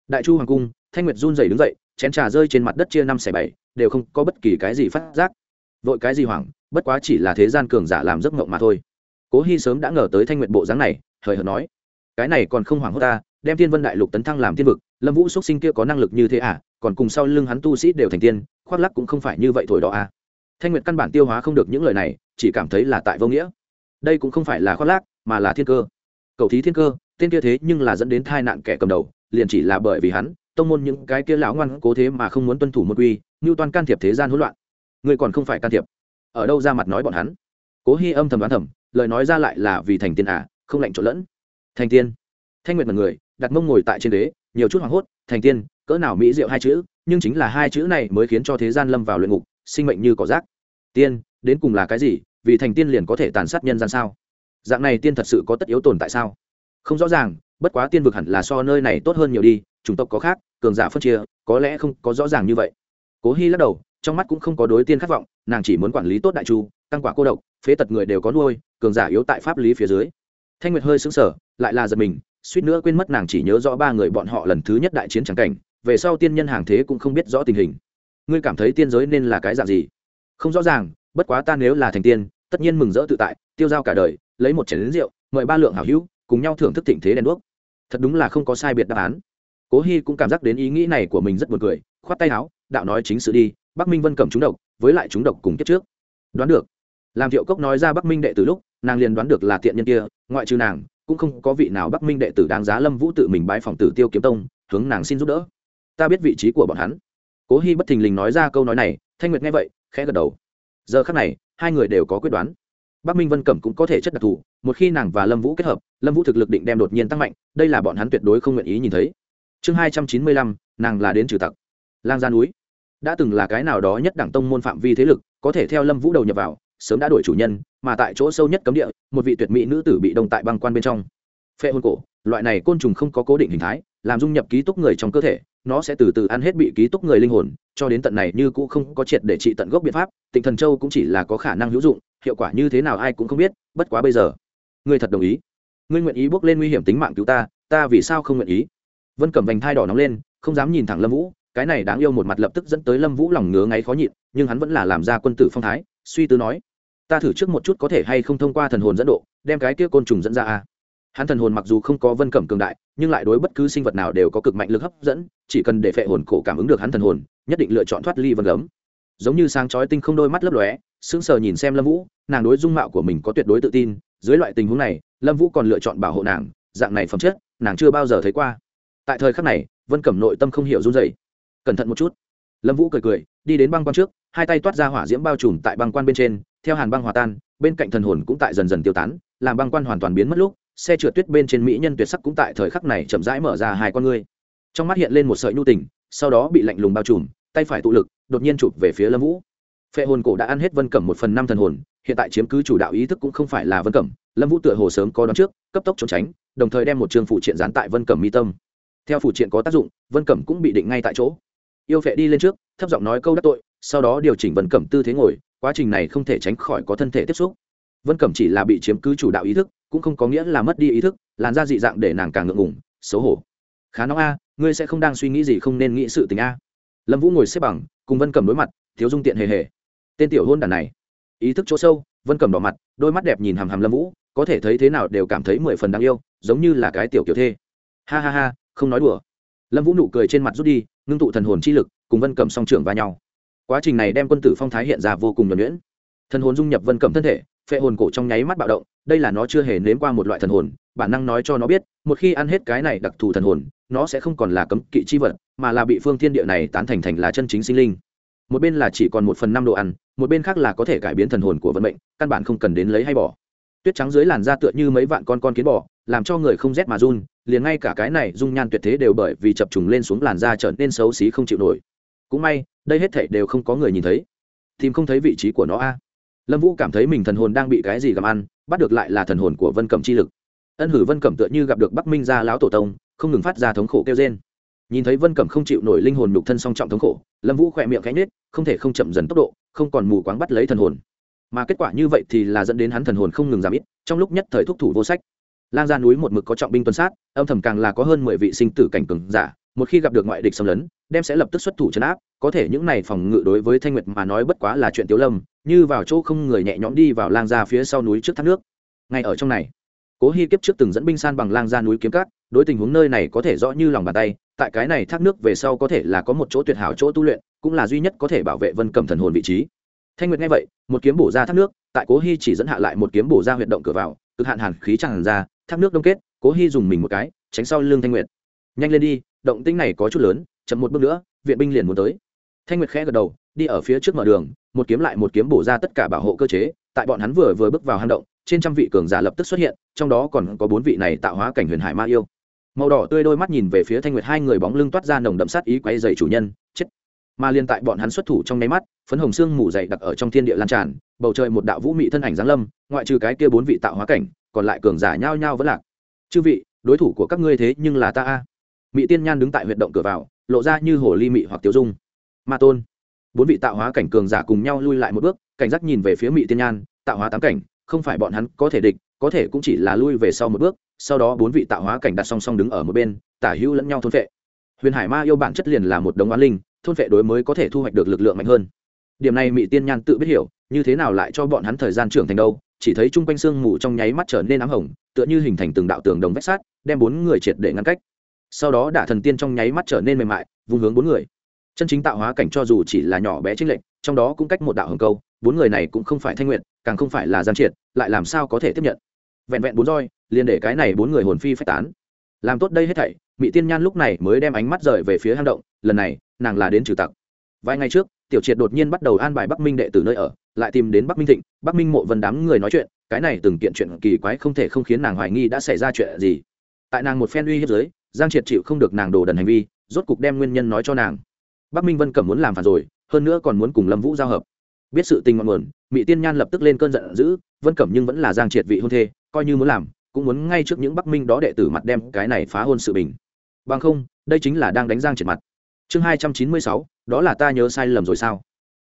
Đại chu hoàng cung, thanh nguyệt run rẩy đứng dậy, chén trà rơi trên mặt đất chia năm xẻ bảy, đều không có bất kỳ cái gì phát giác. Vội cái gì hoảng, bất quá chỉ là thế gian cường giả làm giấc ngộng mà thôi. Cố hy sớm đã ngờ tới thanh nguyện bộ dáng này, hời hợt nói, cái này còn không hoảng hốt ta, đem thiên vân đại lục tấn thăng làm thiên vực lâm vũ xuất sinh kia có năng lực như thế à? Còn cùng sau lưng hắn tu sĩ đều thành tiên, khoác lắc cũng không phải như vậy thổi đó à? Thanh nguyệt căn bản tiêu hóa không được những lời này, chỉ cảm thấy là tại vô nghĩa. Đây cũng không phải là khoác lác, mà là thiên cơ. Cầu thí thiên cơ, tên kia thế nhưng là dẫn đến tai nạn kẻ cầm đầu, liền chỉ là bởi vì hắn, tông môn những cái kia lão ngoan cố thế mà không muốn tuân thủ môn quy, như toàn can thiệp thế gian hỗn loạn. Ngươi còn không phải can thiệp. Ở đâu ra mặt nói bọn hắn? Cố hy âm thầm đoán thầm, lời nói ra lại là vì thành tiên à không lạnh trộn lẫn. Thành tiên. Thanh nguyệt mật người, đặt mông ngồi tại trên đế nhiều chút hoảng hốt, thành tiên, cỡ nào mỹ diệu hai chữ, nhưng chính là hai chữ này mới khiến cho thế gian lâm vào luyện ngục, sinh mệnh như cỏ rác. Tiên, đến cùng là cái gì? Vì thành tiên liền có thể tàn sát nhân gian sao? Dạng này tiên thật sự có tất yếu tồn tại sao? Không rõ ràng, bất quá tiên vực hẳn là so nơi này tốt hơn nhiều đi, chủng tộc có khác, cường giả phân chia, có lẽ không có rõ ràng như vậy. Cố hy lắc đầu, trong mắt cũng không có đối tiên khát vọng, nàng chỉ muốn quản lý tốt đại chu tăng quả cô độc, phế tật người đều có nuôi, cường giả yếu tại pháp lý phía dưới. Thanh nguyệt hơi xứng sở lại là giật mình suýt nữa quên mất nàng chỉ nhớ rõ ba người bọn họ lần thứ nhất đại chiến trắng cảnh, về sau tiên nhân hàng thế cũng không biết rõ tình hình. Ngươi cảm thấy tiên giới nên là cái dạng gì? Không rõ ràng, bất quá ta nếu là thành tiên, tất nhiên mừng rỡ tự tại, tiêu dao cả đời, lấy một chén lính rượu, mời ba lượng hảo hữu, cùng nhau thưởng thức thịnh thế đèn đuốc. Thật đúng là không có sai biệt đáp án. Cố hy cũng cảm giác đến ý nghĩ này của mình rất buồn cười, khoát tay áo, đạo nói chính sự đi, bắc minh vân cầm chúng độc, với lại chúng độc cùng kiếp trước. Đoán được. Làm thiệu cốc nói ra bắc minh đệ từ lúc, nàng liền đoán được là tiện nhân kia, ngoại trừ nàng cũng không có vị nào bắc minh đệ tử đáng giá lâm vũ tự mình bái phòng tử tiêu kiếm tông, hướng nàng xin giúp đỡ. Ta biết vị trí của bọn hắn. Cố hy bất thình lình nói ra câu nói này, thanh nguyệt nghe vậy, khẽ gật đầu. Giờ khắc này, hai người đều có quyết đoán. Bắc minh vân cẩm cũng có thể chất đặc thù, một khi nàng và lâm vũ kết hợp, lâm vũ thực lực định đem đột nhiên tăng mạnh, đây là bọn hắn tuyệt đối không nguyện ý nhìn thấy. Chương hai trăm chín mươi lăm, nàng là đến trừ tặc. Lang gia núi. Đã từng là cái nào đó nhất đẳng tông môn phạm vi thế lực, có thể theo lâm vũ đầu nhập vào sớm đã đổi chủ nhân, mà tại chỗ sâu nhất cấm địa, một vị tuyệt mỹ nữ tử bị đông tại băng quan bên trong. Phệ hôn cổ, loại này côn trùng không có cố định hình thái, làm dung nhập ký túc người trong cơ thể, nó sẽ từ từ ăn hết bị ký túc người linh hồn, cho đến tận này như cũ không có triệt để trị tận gốc biện pháp tỉnh thần châu cũng chỉ là có khả năng hữu dụng, hiệu quả như thế nào ai cũng không biết, bất quá bây giờ, ngươi thật đồng ý. Ngươi nguyện ý bước lên nguy hiểm tính mạng cứu ta ta vì sao không nguyện ý? Vân cẩm vành thai đỏ nóng lên, không dám nhìn thẳng lâm vũ, cái này đáng yêu một mặt lập tức dẫn tới lâm vũ lòng ngứa ngáy khó nhịn, nhưng hắn vẫn là làm ra quân tử phong thái, suy tư nói ta thử trước một chút có thể hay không thông qua thần hồn dẫn độ, đem cái kia côn trùng dẫn ra a. Hắn thần hồn mặc dù không có vân cẩm cường đại, nhưng lại đối bất cứ sinh vật nào đều có cực mạnh lực hấp dẫn, chỉ cần để phệ hồn cổ cảm ứng được hắn thần hồn, nhất định lựa chọn thoát ly vân gấm giống như sáng chói tinh không đôi mắt lấp lóe, sững sờ nhìn xem lâm vũ, nàng đối dung mạo của mình có tuyệt đối tự tin, dưới loại tình huống này, lâm vũ còn lựa chọn bảo hộ nàng, dạng này phẩm chất, nàng chưa bao giờ thấy qua. Tại thời khắc này, vân cẩm nội tâm không hiểu run dày cẩn thận một chút. Lâm vũ cười cười, đi đến băng quan trước, hai tay toát ra hỏa diễm bao trùm tại băng quan bên trên theo hàn băng hòa tan, bên cạnh thần hồn cũng tại dần dần tiêu tán, làm băng quan hoàn toàn biến mất lúc, xe trượt tuyết bên trên mỹ nhân tuyệt sắc cũng tại thời khắc này chậm rãi mở ra hai con ngươi. Trong mắt hiện lên một sợi nhu tình, sau đó bị lạnh lùng bao trùm, tay phải tụ lực, đột nhiên chụp về phía lâm vũ. Phệ hồn cổ đã ăn hết vân cẩm một phần năm thần hồn, hiện tại chiếm cứ chủ đạo ý thức cũng không phải là vân cẩm, lâm vũ tựa hồ sớm có đón trước, cấp tốc trốn tránh, đồng thời đem một trường phụ triện dán tại vân cẩm mi tâm. Theo phụ triện có tác dụng, vân cẩm cũng bị định ngay tại chỗ. Yêu phệ đi lên trước, thấp giọng nói câu đắc tội, sau đó điều chỉnh vân cẩm tư thế ngồi quá trình này không thể tránh khỏi có thân thể tiếp xúc. Vân cẩm chỉ là bị chiếm cứ chủ đạo ý thức, cũng không có nghĩa là mất đi ý thức, làn ra dị dạng để nàng càng ngượng ngùng, xấu hổ. Khá nóng a, ngươi sẽ không đang suy nghĩ gì không nên nghĩ sự tình a. Lâm vũ ngồi xếp bằng, cùng vân cẩm đối mặt, thiếu dung tiện hề hề. Tên tiểu hôn đàn này. Ý thức chỗ sâu, vân cẩm đỏ mặt, đôi mắt đẹp nhìn hàm hàm lâm vũ, có thể thấy thế nào đều cảm thấy mười phần đáng yêu, giống như là cái tiểu kiểu thê. Ha ha ha, không nói đùa. Lâm vũ nụ cười trên mặt rút đi, ngưng tụ thần hồn chi lực, cùng vân cẩm song trưởng va nhau quá trình này đem quân tử phong thái hiện ra vô cùng nhuẩn nhuyễn. Thần hồn dung nhập vân cẩm thân thể, phệ hồn cổ trong nháy mắt bạo động, đây là nó chưa hề nếm qua một loại thần hồn, bản năng nói cho nó biết, một khi ăn hết cái này đặc thù thần hồn, nó sẽ không còn là cấm kỵ chi vật, mà là bị phương thiên địa này tán thành thành là chân chính sinh linh. Một bên là chỉ còn một phần năm đồ ăn, một bên khác là có thể cải biến thần hồn của vận mệnh, căn bản không cần đến lấy hay bỏ. Tuyết trắng dưới làn da tựa như mấy vạn con con kiến bò, làm cho người không rét mà run, liền ngay cả cái này dung nhan tuyệt thế đều bởi vì chập trùng lên xuống làn da trở nên xấu xí không chịu nổi. Cũng may đây hết thảy đều không có người nhìn thấy. Tìm không thấy vị trí của nó a. Lâm vũ cảm thấy mình thần hồn đang bị cái gì gặm ăn, bắt được lại là thần hồn của vân cẩm chi lực. Ân hử vân cẩm tựa như gặp được bắc minh gia lão tổ tông, không ngừng phát ra thống khổ kêu trên nhìn thấy vân cẩm không chịu nổi linh hồn nhục thân song trọng thống khổ, lâm vũ khỏe miệng cánh nết không thể không chậm dần tốc độ, không còn mù quáng bắt lấy thần hồn. Mà kết quả như vậy thì là dẫn đến hắn thần hồn không ngừng giảm ít, trong lúc nhất thời thúc thủ vô sách. Lang gia núi một mực có trọng binh tuần sát, âm thầm càng là có hơn mười vị sinh tử cảnh cường giả một khi gặp được ngoại địch xâm lấn, đem sẽ lập tức xuất thủ chấn áp. Có thể những này phòng ngự đối với thanh nguyệt mà nói bất quá là chuyện tiếu lâm, như vào chỗ không người nhẹ nhõm đi vào lang gia phía sau núi trước thác nước. Ngay ở trong này, cố hy kiếp trước từng dẫn binh san bằng lang gia núi kiếm cát đối tình huống nơi này có thể rõ như lòng bàn tay, tại cái này thác nước về sau có thể là có một chỗ tuyệt hảo chỗ tu luyện, cũng là duy nhất có thể bảo vệ vân cầm thần hồn vị trí. Thanh nguyệt nghe vậy, một kiếm bổ ra thác nước, tại cố hy chỉ dẫn hạ lại một kiếm bổ ra huyệt động cửa vào, cực hạn hàn khí tràn ra, thác nước đông kết, cố hy dùng mình một cái, tránh sau lưng thanh nguyệt. Nhanh lên đi động tĩnh này có chút lớn, chậm một bước nữa, viện binh liền muốn tới. Thanh nguyệt khẽ gật đầu, đi ở phía trước mở đường, một kiếm lại một kiếm bổ ra tất cả bảo hộ cơ chế, tại bọn hắn vừa vừa bước vào hang động, trên trăm vị cường giả lập tức xuất hiện, trong đó còn có bốn vị này tạo hóa cảnh huyền hải ma yêu. Màu đỏ tươi đôi mắt nhìn về phía thanh nguyệt, hai người bóng lưng toát ra nồng đậm sát ý quay dày chủ nhân, chết. Mà liên tại bọn hắn xuất thủ trong nháy mắt, phấn hồng xương mù dày đặc ở trong thiên địa lan tràn, bầu trời một đạo vũ mị thân ảnh giáng lâm, ngoại trừ cái kia bốn vị tạo hóa cảnh, còn lại cường giả nhao nhao vẫn lạc. Chư vị, đối thủ của các ngươi thế nhưng là ta a mị tiên nhan đứng tại huyệt động cửa vào, lộ ra như hồ ly mị hoặc tiêu dung. Ma tôn. Bốn vị tạo hóa cảnh cường giả cùng nhau lui lại một bước, cảnh giác nhìn về phía mị tiên nhan, tạo hóa tám cảnh, không phải bọn hắn có thể địch, có thể cũng chỉ là lui về sau một bước, sau đó bốn vị tạo hóa cảnh đặt song song đứng ở một bên, tả hữu lẫn nhau thôn vệ huyền hải ma yêu bản chất liền là một đống oán linh, thôn vệ đối mới có thể thu hoạch được lực lượng mạnh hơn. Điểm này mỹ tiên nhan tự biết hiểu, như thế nào lại cho bọn hắn thời gian trưởng thành đâu, chỉ thấy chung quanh sương mù trong nháy mắt trở nên ám hồng, tựa như hình thành từng đạo tường đồng vách sát đem bốn người triệt để ngăn cách sau đó đả thần tiên trong nháy mắt trở nên mềm mại vùng hướng bốn người. Chân chính tạo hóa cảnh cho dù chỉ là nhỏ bé trinh lệnh trong đó cũng cách một đạo hồng câu, bốn người này cũng không phải thanh nguyện, càng không phải là giang triệt, lại làm sao có thể tiếp nhận? Vẹn vẹn bốn roi, liền để cái này bốn người hồn phi phách tán. Làm tốt đây hết thảy mỹ tiên nhan lúc này mới đem ánh mắt rời về phía hang động, lần này, nàng là đến trừ tặc. Vài ngày trước, tiểu triệt đột nhiên bắt đầu an bài bắc minh đệ từ nơi ở, lại tìm đến bắc minh thịnh, bắc minh mộ vần đám người nói chuyện, cái này từng kiện chuyện kỳ quái không thể không khiến nàng hoài nghi đã xảy ra chuyện gì. Tại nàng một phen uy hiếp giới giang triệt chịu không được nàng đồ đần hành vi, rốt cục đem nguyên nhân nói cho nàng. Bắc minh vân cẩm muốn làm phản rồi, hơn nữa còn muốn cùng lâm vũ giao hợp. Biết sự tình ngọn nguồn mỹ tiên nhan lập tức lên cơn giận dữ, vân cẩm nhưng vẫn là giang triệt vị hôn thê, coi như muốn làm, cũng muốn ngay trước những bắc minh đó đệ tử mặt đem cái này phá hôn sự bình. Bằng không, đây chính là đang đánh giang triệt mặt. Chương hai trăm chín mươi sáu, đó là ta nhớ sai lầm rồi sao?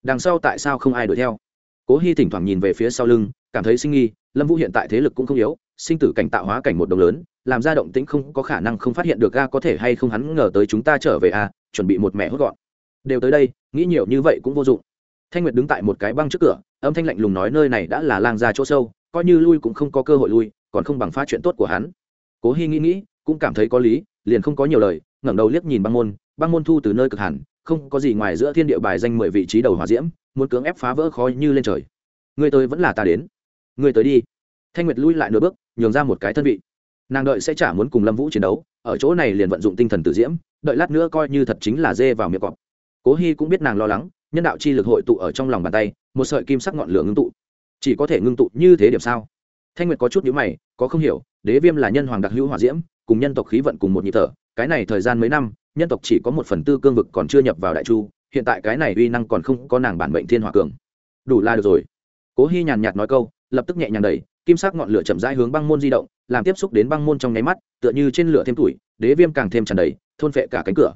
Đằng sau tại sao không ai đuổi theo? Cố hy thỉnh thoảng nhìn về phía sau lưng, cảm thấy sinh nghi, lâm vũ hiện tại thế lực cũng không yếu sinh tử cảnh tạo hóa cảnh một đồng lớn, làm ra động tĩnh không có khả năng không phát hiện được ga có thể hay không hắn ngờ tới chúng ta trở về a, chuẩn bị một mẹ hốt gọn. Đều tới đây, nghĩ nhiều như vậy cũng vô dụng. Thanh nguyệt đứng tại một cái băng trước cửa, âm thanh lạnh lùng nói nơi này đã là lang ra chỗ sâu, coi như lui cũng không có cơ hội lui, còn không bằng phá chuyện tốt của hắn. Cố hy nghĩ nghĩ, cũng cảm thấy có lý, liền không có nhiều lời, ngẩng đầu liếc nhìn băng môn băng môn thu từ nơi cực hẳn, không có gì ngoài giữa thiên địa bài danh mười vị trí đầu hỏa diễm, muốn cưỡng ép phá vỡ khói như lên trời. Người tới vẫn là ta đến. Người tới đi. Thanh nguyệt lui lại nửa bước nhường ra một cái thân vị. Nàng đợi sẽ chả muốn cùng lâm vũ chiến đấu, ở chỗ này liền vận dụng tinh thần tự diễm, đợi lát nữa coi như thật chính là dê vào miệng cọp. Cố hy cũng biết nàng lo lắng, nhân đạo chi lực hội tụ ở trong lòng bàn tay, một sợi kim sắc ngọn lửa ngưng tụ. Chỉ có thể ngưng tụ như thế điểm sao? Thanh nguyệt có chút nhữ mày, có không hiểu, đế viêm là nhân hoàng đặc hữu hỏa diễm, cùng nhân tộc khí vận cùng một nhịp thở, cái này thời gian mấy năm, nhân tộc chỉ có một phần tư cương vực còn chưa nhập vào đại chu, hiện tại cái này uy năng còn không có nàng bản bệnh thiên hỏa cường. Đủ là được rồi. Cố hy nhàn nhạt nói câu, lập tức nhẹ nhàng đẩy kim sắc ngọn lửa chậm rãi hướng băng môn di động, làm tiếp xúc đến băng môn trong nháy mắt, tựa như trên lửa thêm tuổi, đế viêm càng thêm tràn đầy, thôn phệ cả cánh cửa.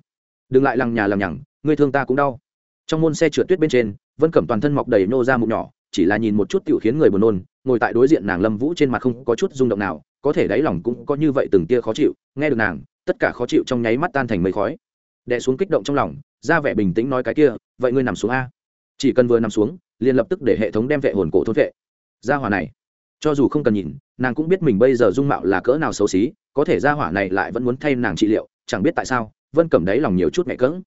Đừng lại lằng nhà lằng nhằng, người thương ta cũng đau. Trong môn xe trượt tuyết bên trên, vân cẩm toàn thân mọc đầy nô ra mụn nhỏ, chỉ là nhìn một chút tiểu khiến người buồn nôn, ngồi tại đối diện nàng lâm vũ trên mặt không có chút rung động nào, có thể đáy lòng cũng có như vậy từng tia khó chịu, nghe được nàng, tất cả khó chịu trong nháy mắt tan thành mây khói. Đè xuống kích động trong lòng, ra vẻ bình tĩnh nói cái kia, vậy ngươi nằm xuống a. Chỉ cần vừa nằm xuống, liền lập tức để hệ thống đem vệ hồn cổ thôn vệ. Gia hỏa này cho dù không cần nhìn nàng cũng biết mình bây giờ dung mạo là cỡ nào xấu xí có thể gia hỏa này lại vẫn muốn thay nàng trị liệu chẳng biết tại sao vân cẩm đáy lòng nhiều chút mẹ cỡng.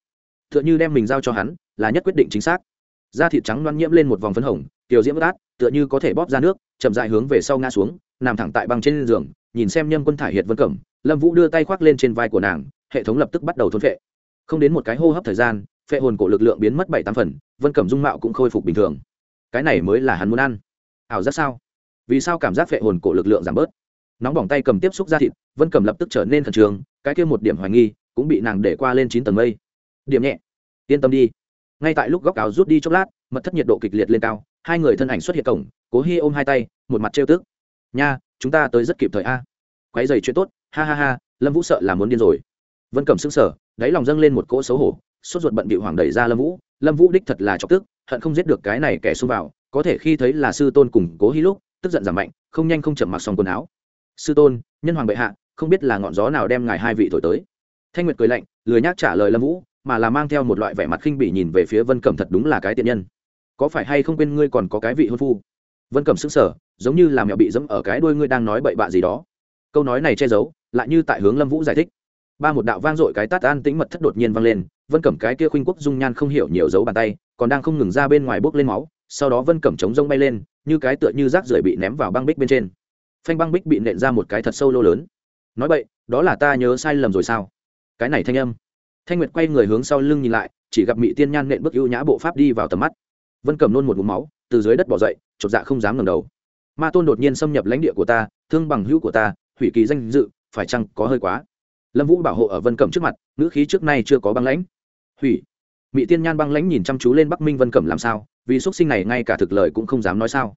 T h ư ợ n h ư đem mình giao cho hắn là nhất quyết định chính xác. Da thịt trắng loan nhiễm lên một vòng phấn hồng tiểu diễm bất át tựa như có thể bóp ra nước chậm dại hướng về sau ngã xuống nằm thẳng tại băng trên giường nhìn xem nhâm quân thải hiệt vân cẩm lâm vũ đưa tay khoác lên trên vai của nàng hệ thống lập tức bắt đầu thôn phệ, không đến một cái hô hấp thời gian phệ hồn cổ lực lượng biến mất bảy tám phần vân cẩm dung mạo cũng khôi phục bình thường. Cái này mới là hắn muốn ăn. Ảo giác sao? Vì sao cảm giác phệ hồn cổ lực lượng giảm bớt? Nóng bỏng tay cầm tiếp xúc ra thịt, vân cẩm lập tức trở nên khẩn trương, cái kia một điểm hoài nghi cũng bị nàng để qua lên chín tầng mây. Điểm nhẹ. Yên tâm đi. Ngay tại lúc góc áo rút đi chốc lát, mật thất nhiệt độ kịch liệt lên cao, hai người thân ảnh xuất hiện cổng, cố hi ôm hai tay, một mặt trêu tức. Nha, chúng ta tới rất kịp thời a. Quấy dày chuyện tốt, ha ha ha, lâm vũ sợ là muốn điên rồi. Vân cẩm sững sờ, đáy lòng dâng lên một cỗ xấu hổ, sốt ruột bận bị hoàng đẩy ra lâm vũ. Lâm vũ đích thật là chọc tức, hận không giết được cái này kẻ xung vào, có thể khi thấy là sư tôn cùng cố hi lúc tức giận giảm mạnh, không nhanh không chậm mặc xong quần áo. Sư tôn, nhân hoàng bệ hạ, không biết là ngọn gió nào đem ngài hai vị thổi tới. Thanh nguyệt cười lạnh, lười nhác trả lời lâm vũ, mà là mang theo một loại vẻ mặt khinh bỉ nhìn về phía vân cẩm thật đúng là cái tiện nhân. Có phải hay không quên ngươi còn có cái vị hôn phu? Vân cẩm sững sờ, giống như là mẹo bị dẫm ở cái đuôi ngươi đang nói bậy bạ gì đó. Câu nói này che giấu, lại như tại hướng lâm vũ giải thích. Ba một đạo vang dội cái tát an tĩnh mật thất đột nhiên vang lên, vân cẩm cái kia khuynh quốc dung nhan không hiểu nhiều dấu bàn tay, còn đang không ngừng ra bên ngoài bốc lên máu sau đó vân cẩm chống rông bay lên như cái tựa như rác rưởi bị ném vào băng bích bên trên phanh băng bích bị nện ra một cái thật sâu lô lớn nói vậy đó là ta nhớ sai lầm rồi sao? cái này thanh âm. Thanh nguyệt quay người hướng sau lưng nhìn lại, chỉ gặp mỹ tiên nhan nện bước ưu nhã bộ pháp đi vào tầm mắt. Vân cẩm nôn một ngụm máu, từ dưới đất bỏ dậy, chột dạ không dám ngẩng đầu. Ma tôn đột nhiên xâm nhập lãnh địa của ta, thương bằng hữu của ta, hủy kỳ danh dự, phải chăng có hơi quá? Lâm vũ bảo hộ ở vân cẩm trước mặt, ngữ khí trước nay chưa có băng lãnh. Hủy. Mỹ tiên nhan băng lãnh nhìn chăm chú lên bắc minh vân cẩm làm sao? Vì x u ấ t sinh này ngay cả thực lời cũng không dám nói sao.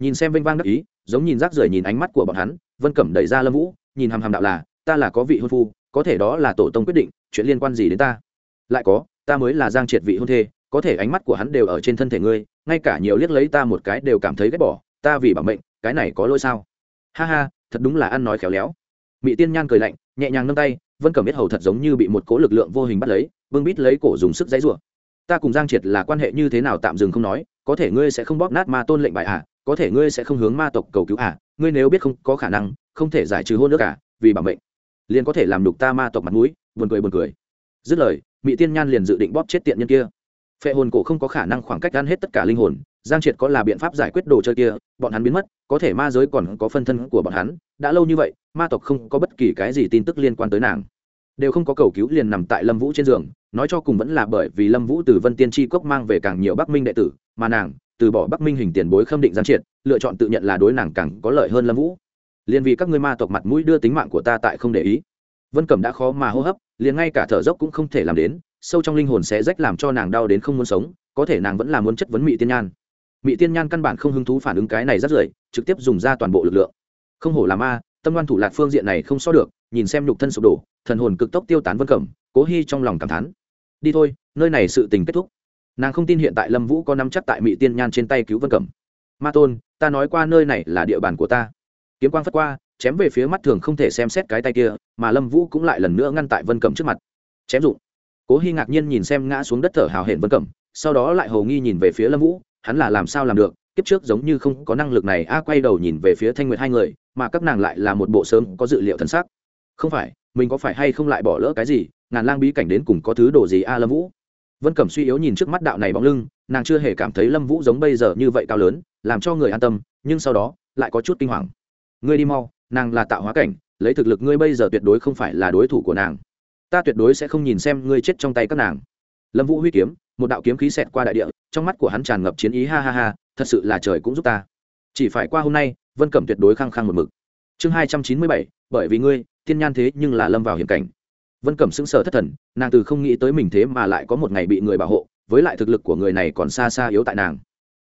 Nhìn xem vênh vang đắc ý, giống nhìn rác rưởi nhìn ánh mắt của bọn hắn, vân cẩm đẩy ra lâm vũ, nhìn hàm hàm đạo là, ta là có vị hôn phu, có thể đó là tổ tông quyết định, chuyện liên quan gì đến ta? Lại có, ta mới là giang triệt vị hôn thê, có thể ánh mắt của hắn đều ở trên thân thể ngươi, ngay cả nhiều liếc lấy ta một cái đều cảm thấy ghét bỏ, ta vì bảo mệnh, cái này có lỗi sao? Ha ha, thật đúng là ăn nói khéo léo. Mỹ tiên nhan cười lạnh, nhẹ nhàng nâng tay, vân cẩm biết hầu thật giống như bị một cố lực lượng vô hình bắt lấy vương bít lấy cổ dùng sức dãy rủa ta cùng giang triệt là quan hệ như thế nào tạm dừng không nói, có thể ngươi sẽ không bóp nát ma tôn lệnh bại à có thể ngươi sẽ không hướng ma tộc cầu cứu à ngươi nếu biết không có khả năng, không thể giải trừ hôn nước cả à, vì bảo mệnh, liền có thể làm đục ta ma tộc mặt mũi, buồn cười buồn cười. Dứt lời mỹ tiên nhan liền dự định bóp chết tiện nhân kia. Phệ hồn cổ không có khả năng khoảng cách ăn hết tất cả linh hồn, giang triệt có là biện pháp giải quyết đồ chơi kia, bọn hắn biến mất, có thể ma giới còn có phân thân của bọn hắn, đã lâu như vậy, ma tộc không có bất kỳ cái gì tin tức liên quan tới nàng đều không có cầu cứu liền nằm tại lâm vũ trên giường, nói cho cùng vẫn là bởi vì lâm vũ từ vân tiên tri cốc mang về càng nhiều bắc minh đệ tử, mà nàng, từ bỏ bắc minh hình tiền bối khâm định gián triệt, lựa chọn tự nhận là đối nàng càng có lợi hơn lâm vũ. Liền vì các ngươi ma tộc mặt mũi đưa tính mạng của ta tại không để ý. Vân cẩm đã khó mà hô hấp, liền ngay cả thở dốc cũng không thể làm đến, sâu trong linh hồn sẽ rách làm cho nàng đau đến không muốn sống, có thể nàng vẫn là muốn chất vấn mỹ tiên nhan. Mỹ tiên nhan căn bản không hứng thú phản ứng cái này rất rời, trực tiếp dùng ra toàn bộ lực lượng. Không hổ là ma tâm ngoan thủ lạc phương diện này không so được, nhìn xem nhục thân sụp đổ, thần hồn cực tốc tiêu tán vân cẩm, cố hy trong lòng cảm thán. Đi thôi, nơi này sự tình kết thúc. Nàng không tin hiện tại lâm vũ có nắm chắc tại mỹ tiên nhan trên tay cứu vân cẩm. Ma tôn, ta nói qua nơi này là địa bàn của ta. Kiếm quang phất qua, chém về phía mắt thường không thể xem xét cái tay kia, mà lâm vũ cũng lại lần nữa ngăn tại vân cẩm trước mặt. Chém dụng. Cố hy ngạc nhiên nhìn xem ngã xuống đất thở hào hển vân cẩm, sau đó lại hầu nghi nhìn về phía lâm vũ, hắn là làm sao làm được? Kiếp trước giống như không có năng lực này, a quay đầu nhìn về phía thanh nguyệt hai người, mà các nàng lại là một bộ sớm có dự liệu thân xác không phải, mình có phải hay không lại bỏ lỡ cái gì? Ngàn lang bí cảnh đến cùng có thứ đồ gì a lâm vũ? Vân cẩm suy yếu nhìn trước mắt đạo này bóng lưng, nàng chưa hề cảm thấy lâm vũ giống bây giờ như vậy cao lớn, làm cho người an tâm, nhưng sau đó, lại có chút kinh hoàng. Ngươi đi mau, nàng là tạo hóa cảnh, lấy thực lực ngươi bây giờ tuyệt đối không phải là đối thủ của nàng. Ta tuyệt đối sẽ không nhìn xem ngươi chết trong tay các nàng. Lâm vũ huy kiếm một đạo kiếm khí xẹt qua đại địa, trong mắt của hắn tràn ngập chiến ý, ha ha ha, thật sự là trời cũng giúp ta. Chỉ phải qua hôm nay, vân cẩm tuyệt đối khăng khăng một mực. Chương hai trăm chín mươi bảy, bởi vì ngươi tiên nhan thế nhưng là lâm vào hiểm cảnh. Vân cẩm sững sờ thất thần, nàng từ không nghĩ tới mình thế mà lại có một ngày bị người bảo hộ, với lại thực lực của người này còn xa xa yếu tại nàng.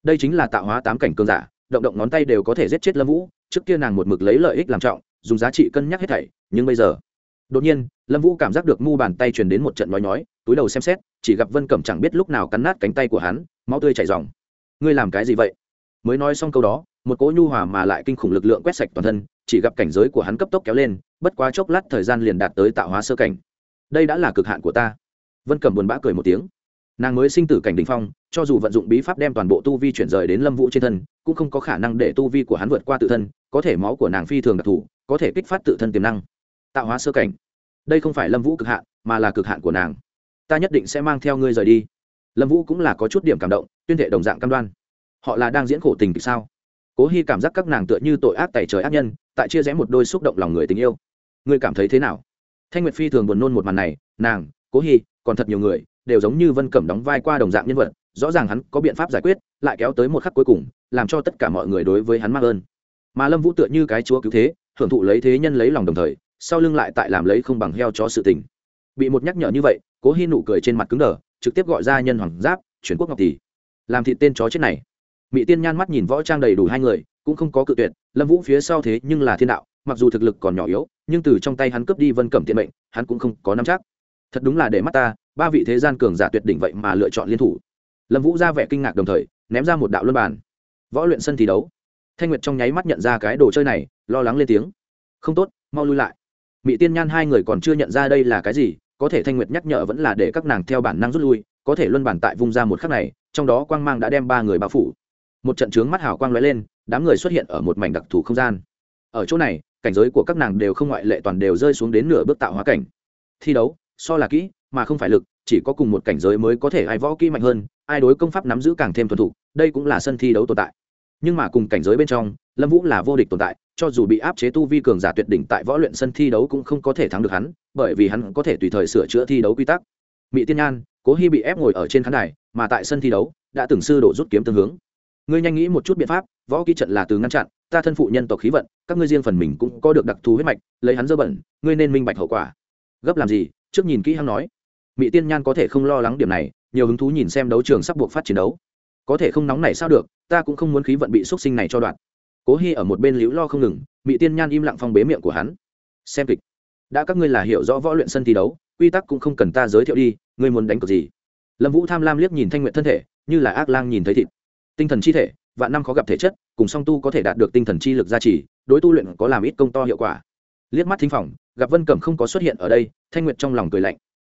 Đây chính là tạo hóa tám cảnh cơn giả, động động ngón tay đều có thể giết chết lâm vũ, trước kia nàng một mực lấy lợi ích làm trọng, dùng giá trị cân nhắc hết thảy, nhưng bây giờ đột nhiên, lâm vũ cảm giác được mu bàn tay truyền đến một trận nói nhói, túi đầu xem xét, chỉ gặp vân cẩm chẳng biết lúc nào cắn nát cánh tay của hắn, máu tươi chảy dòng ngươi làm cái gì vậy? Mới nói xong câu đó, một cỗ nhu hòa mà lại kinh khủng lực lượng quét sạch toàn thân, chỉ gặp cảnh giới của hắn cấp tốc kéo lên, bất quá chốc lát thời gian liền đạt tới tạo hóa sơ cảnh. Đây đã là cực hạn của ta. Vân cẩm buồn bã cười một tiếng. Nàng mới sinh tử cảnh đình phong, cho dù vận dụng bí pháp đem toàn bộ tu vi chuyển rời đến lâm vũ trên thân, cũng không có khả năng để tu vi của hắn vượt qua tự thân, có thể máu của nàng phi thường đặc thù, có thể kích phát tự thân tiềm năng tạo hóa sơ cảnh. Đây không phải lâm vũ cực hạn, mà là cực hạn của nàng. Ta nhất định sẽ mang theo ngươi rời đi. Lâm vũ cũng là có chút điểm cảm động, tuyên thệ đồng dạng cam đoan. Họ là đang diễn khổ tình thì sao? Cố hy cảm giác các nàng tựa như tội ác tẩy trời ác nhân, tại chia rẽ một đôi xúc động lòng người tình yêu. Ngươi cảm thấy thế nào? Thanh nguyệt phi thường buồn nôn một màn này, nàng, cố hy, còn thật nhiều người, đều giống như vân cẩm đóng vai qua đồng dạng nhân vật, rõ ràng hắn có biện pháp giải quyết, lại kéo tới một khắc cuối cùng, làm cho tất cả mọi người đối với hắn mắc ơn. Mà lâm vũ tựa như cái chúa cứu thế, hưởng thụ lấy thế nhân lấy lòng đồng thời sau lưng lại tại làm lấy không bằng heo cho sự tình. Bị một nhắc nhở như vậy, cố hy nụ cười trên mặt cứng đờ, trực tiếp gọi ra nhân hoàng giáp, chuyển quốc ngọc tỷ. Làm thị tên chó chết này. Mỹ tiên nhan mắt nhìn võ trang đầy đủ hai người, cũng không có cự tuyệt, lâm vũ phía sau thế nhưng là thiên đạo, mặc dù thực lực còn nhỏ yếu, nhưng từ trong tay hắn cướp đi vân cẩm tiện mệnh, hắn cũng không có nắm chắc. Thật đúng là để mắt ta, ba vị thế gian cường giả tuyệt đỉnh vậy mà lựa chọn liên thủ. Lâm vũ ra vẻ kinh ngạc đồng thời, ném ra một đạo luân bàn. Võ luyện sân thi đấu. Thanh nguyệt trong nháy mắt nhận ra cái đồ chơi này, lo lắng lên tiếng. Không tốt, mau lui lại mỹ tiên nhan hai người còn chưa nhận ra đây là cái gì, có thể thanh nguyệt nhắc nhở vẫn là để các nàng theo bản năng rút lui, có thể luân bản tại vung ra một khắc này, trong đó quang mang đã đem ba người bao phủ. Một trận trướng mắt hào quang lóe lên, đám người xuất hiện ở một mảnh đặc thù không gian. Ở chỗ này, cảnh giới của các nàng đều không ngoại lệ toàn đều rơi xuống đến nửa bước tạo hóa cảnh. Thi đấu, so là kỹ, mà không phải lực, chỉ có cùng một cảnh giới mới có thể ai võ kỹ mạnh hơn, ai đối công pháp nắm giữ càng thêm thuần thục, đây cũng là sân thi đấu tồn tại. Nhưng mà cùng cảnh giới bên trong, lâm vũ là vô địch tồn tại cho dù bị áp chế tu vi cường giả tuyệt đỉnh tại võ luyện sân thi đấu cũng không có thể thắng được hắn, bởi vì hắn có thể tùy thời sửa chữa thi đấu quy tắc. Mỹ tiên nhan, cố hy bị ép ngồi ở trên khán đài, mà tại sân thi đấu, đã từng sư đổ rút kiếm tương hướng. Ngươi nhanh nghĩ một chút biện pháp, võ kỹ trận là từ ngăn chặn, ta thân phụ nhân tộc khí vận, các ngươi riêng phần mình cũng có được đặc thù huyết mạch, lấy hắn dơ bẩn, ngươi nên minh bạch hậu quả. Gấp làm gì? Trước nhìn kỹ hắn nói. Mỹ tiên nhan có thể không lo lắng điểm này, nhiều hứng thú nhìn xem đấu trường sắp buộc phát chiến đấu. Có thể không nóng này sao được, ta cũng không muốn khí vận bị x sinh này cho đoạn cố hy ở một bên liễu lo không ngừng mỹ tiên nhan im lặng phong bế miệng của hắn. Xem kịch. Đã các ngươi là hiểu rõ võ luyện sân thi đấu, quy tắc cũng không cần ta giới thiệu đi, ngươi muốn đánh cược gì? Lâm vũ tham lam liếc nhìn thanh nguyện thân thể, như là ác lang nhìn thấy thịt. Tinh thần chi thể, vạn năm khó gặp thể chất, cùng song tu có thể đạt được tinh thần chi lực gia trì, đối tu luyện có làm ít công to hiệu quả. Liếc mắt thính phòng, gặp vân cẩm không có xuất hiện ở đây, thanh nguyệt trong lòng cười lạnh.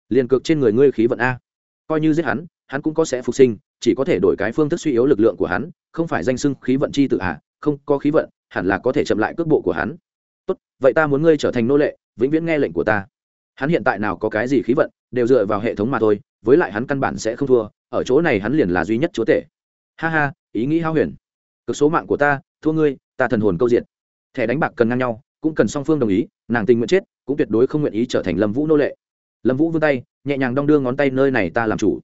Liền cược trên người ngươi khí vận a. Coi như giết hắn hắn cũng có sẽ phục sinh, chỉ có thể đổi cái phương thức suy yếu lực lượng của hắn, không phải danh sưng khí vận chi tự hạ không có khí vận, hẳn là có thể chậm lại cước bộ của hắn. Tốt, vậy ta muốn ngươi trở thành nô lệ, vĩnh viễn nghe lệnh của ta. Hắn hiện tại nào có cái gì khí vận, đều dựa vào hệ thống mà thôi, với lại hắn căn bản sẽ không thua, ở chỗ này hắn liền là duy nhất chúa tể. Ha ha, ý nghĩ hao huyền. Cực số mạng của ta, thua ngươi, ta thần hồn câu diện thẻ đánh bạc cần ngang nhau, cũng cần song phương đồng ý, nàng tình nguyện chết, cũng tuyệt đối không nguyện ý trở thành lâm vũ nô lệ. Lâm vũ vươn tay, nhẹ nhàng đong đưa ngón tay nơi này ta làm chủ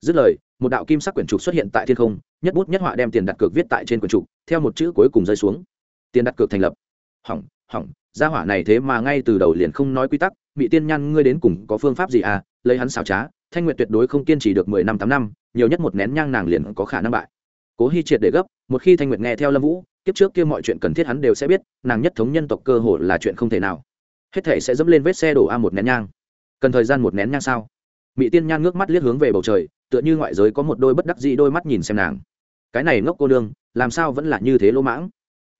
dứt lời, một đạo kim sắc quyển trục xuất hiện tại thiên không, nhất bút nhất họa đem tiền đặt cược viết tại trên quyển trục, theo một chữ cuối cùng rơi xuống. Tiền đặt cược thành lập. Hỏng hỏng, gia hỏa này thế mà ngay từ đầu liền không nói quy tắc bị tiên nhan, ngươi đến cùng có phương pháp gì à? Lấy hắn xảo trá, thanh nguyệt tuyệt đối không kiên trì được mười năm tám năm, nhiều nhất một nén nhang nàng liền có khả năng bại. Cố hy triệt để gấp, một khi thanh nguyệt nghe theo lâm vũ, kiếp trước kia mọi chuyện cần thiết hắn đều sẽ biết, nàng nhất thống nhân tộc cơ hồ là chuyện không thể nào. Hết thể sẽ dẫm lên vết xe đổ a một nén nhang. Cần thời gian một nén nhang sao? Mỹ tiên nhan ngước mắt liếc hướng về bầu trời tựa như ngoại giới có một đôi bất đắc dĩ đôi mắt nhìn xem nàng. Cái này ngốc cô đương làm sao vẫn là như thế lỗ mãng?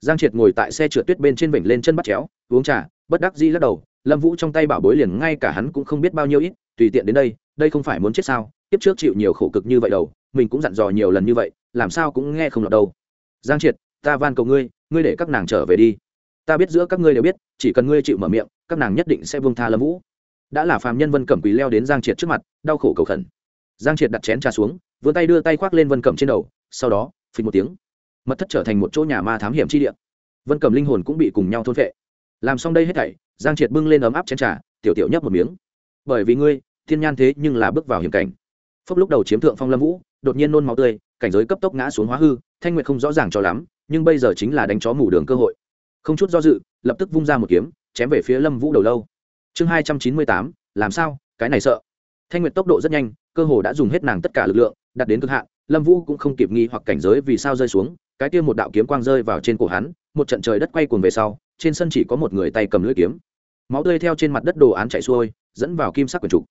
Giang triệt ngồi tại xe trượt tuyết bên trên vịnh lên chân bắt chéo, uống trà, bất đắc dĩ lắc đầu, lâm vũ trong tay bảo bối liền ngay cả hắn cũng không biết bao nhiêu ít, tùy tiện đến đây đây không phải muốn chết sao tiếp trước chịu nhiều khổ cực như vậy đâu, mình cũng dặn dò nhiều lần như vậy, làm sao cũng nghe không lọt đâu. Giang triệt, ta van cầu ngươi ngươi để các nàng trở về đi. Ta biết giữa các ngươi đều biết, chỉ cần ngươi chịu mở miệng, các nàng nhất định sẽ vương tha lâm vũ. Đã là phàm nhân vân cẩm quỳ leo đến giang triệt trước mặt, đau khổ cầu khẩn giang triệt đặt chén trà xuống, vươn tay đưa tay khoác lên vân cẩm trên đầu, sau đó, phình một tiếng. Mật thất trở thành một chỗ nhà ma thám hiểm chi địa. Vân cẩm linh hồn cũng bị cùng nhau thôn vệ làm xong đây hết thảy, giang triệt bưng lên ấm áp chén trà, tiểu tiểu nhấp một miếng. Bởi vì ngươi, thiên nhan thế nhưng là bước vào hiểm cảnh. Phốc lúc đầu chiếm thượng phong lâm vũ, đột nhiên nôn máu tươi, cảnh giới cấp tốc ngã xuống hóa hư, thanh nguyệt không rõ ràng cho lắm, nhưng bây giờ chính là đánh chó mù đường cơ hội. Không chút do dự, lập tức vung ra một kiếm, chém về phía lâm vũ đầu lâu. Chương hai trăm chín mươi tám, làm sao? Cái này sợ thanh nguyệt tốc độ rất nhanh, cơ hồ đã dùng hết nàng tất cả lực lượng, đặt đến cực hạn, lâm vũ cũng không kịp nghi hoặc cảnh giới vì sao rơi xuống, cái kia một đạo kiếm quang rơi vào trên cổ hắn, một trận trời đất quay cuồng về sau, trên sân chỉ có một người tay cầm lưỡi kiếm. Máu tươi theo trên mặt đất đồ án chạy xuôi, dẫn vào kim sắc quần trục.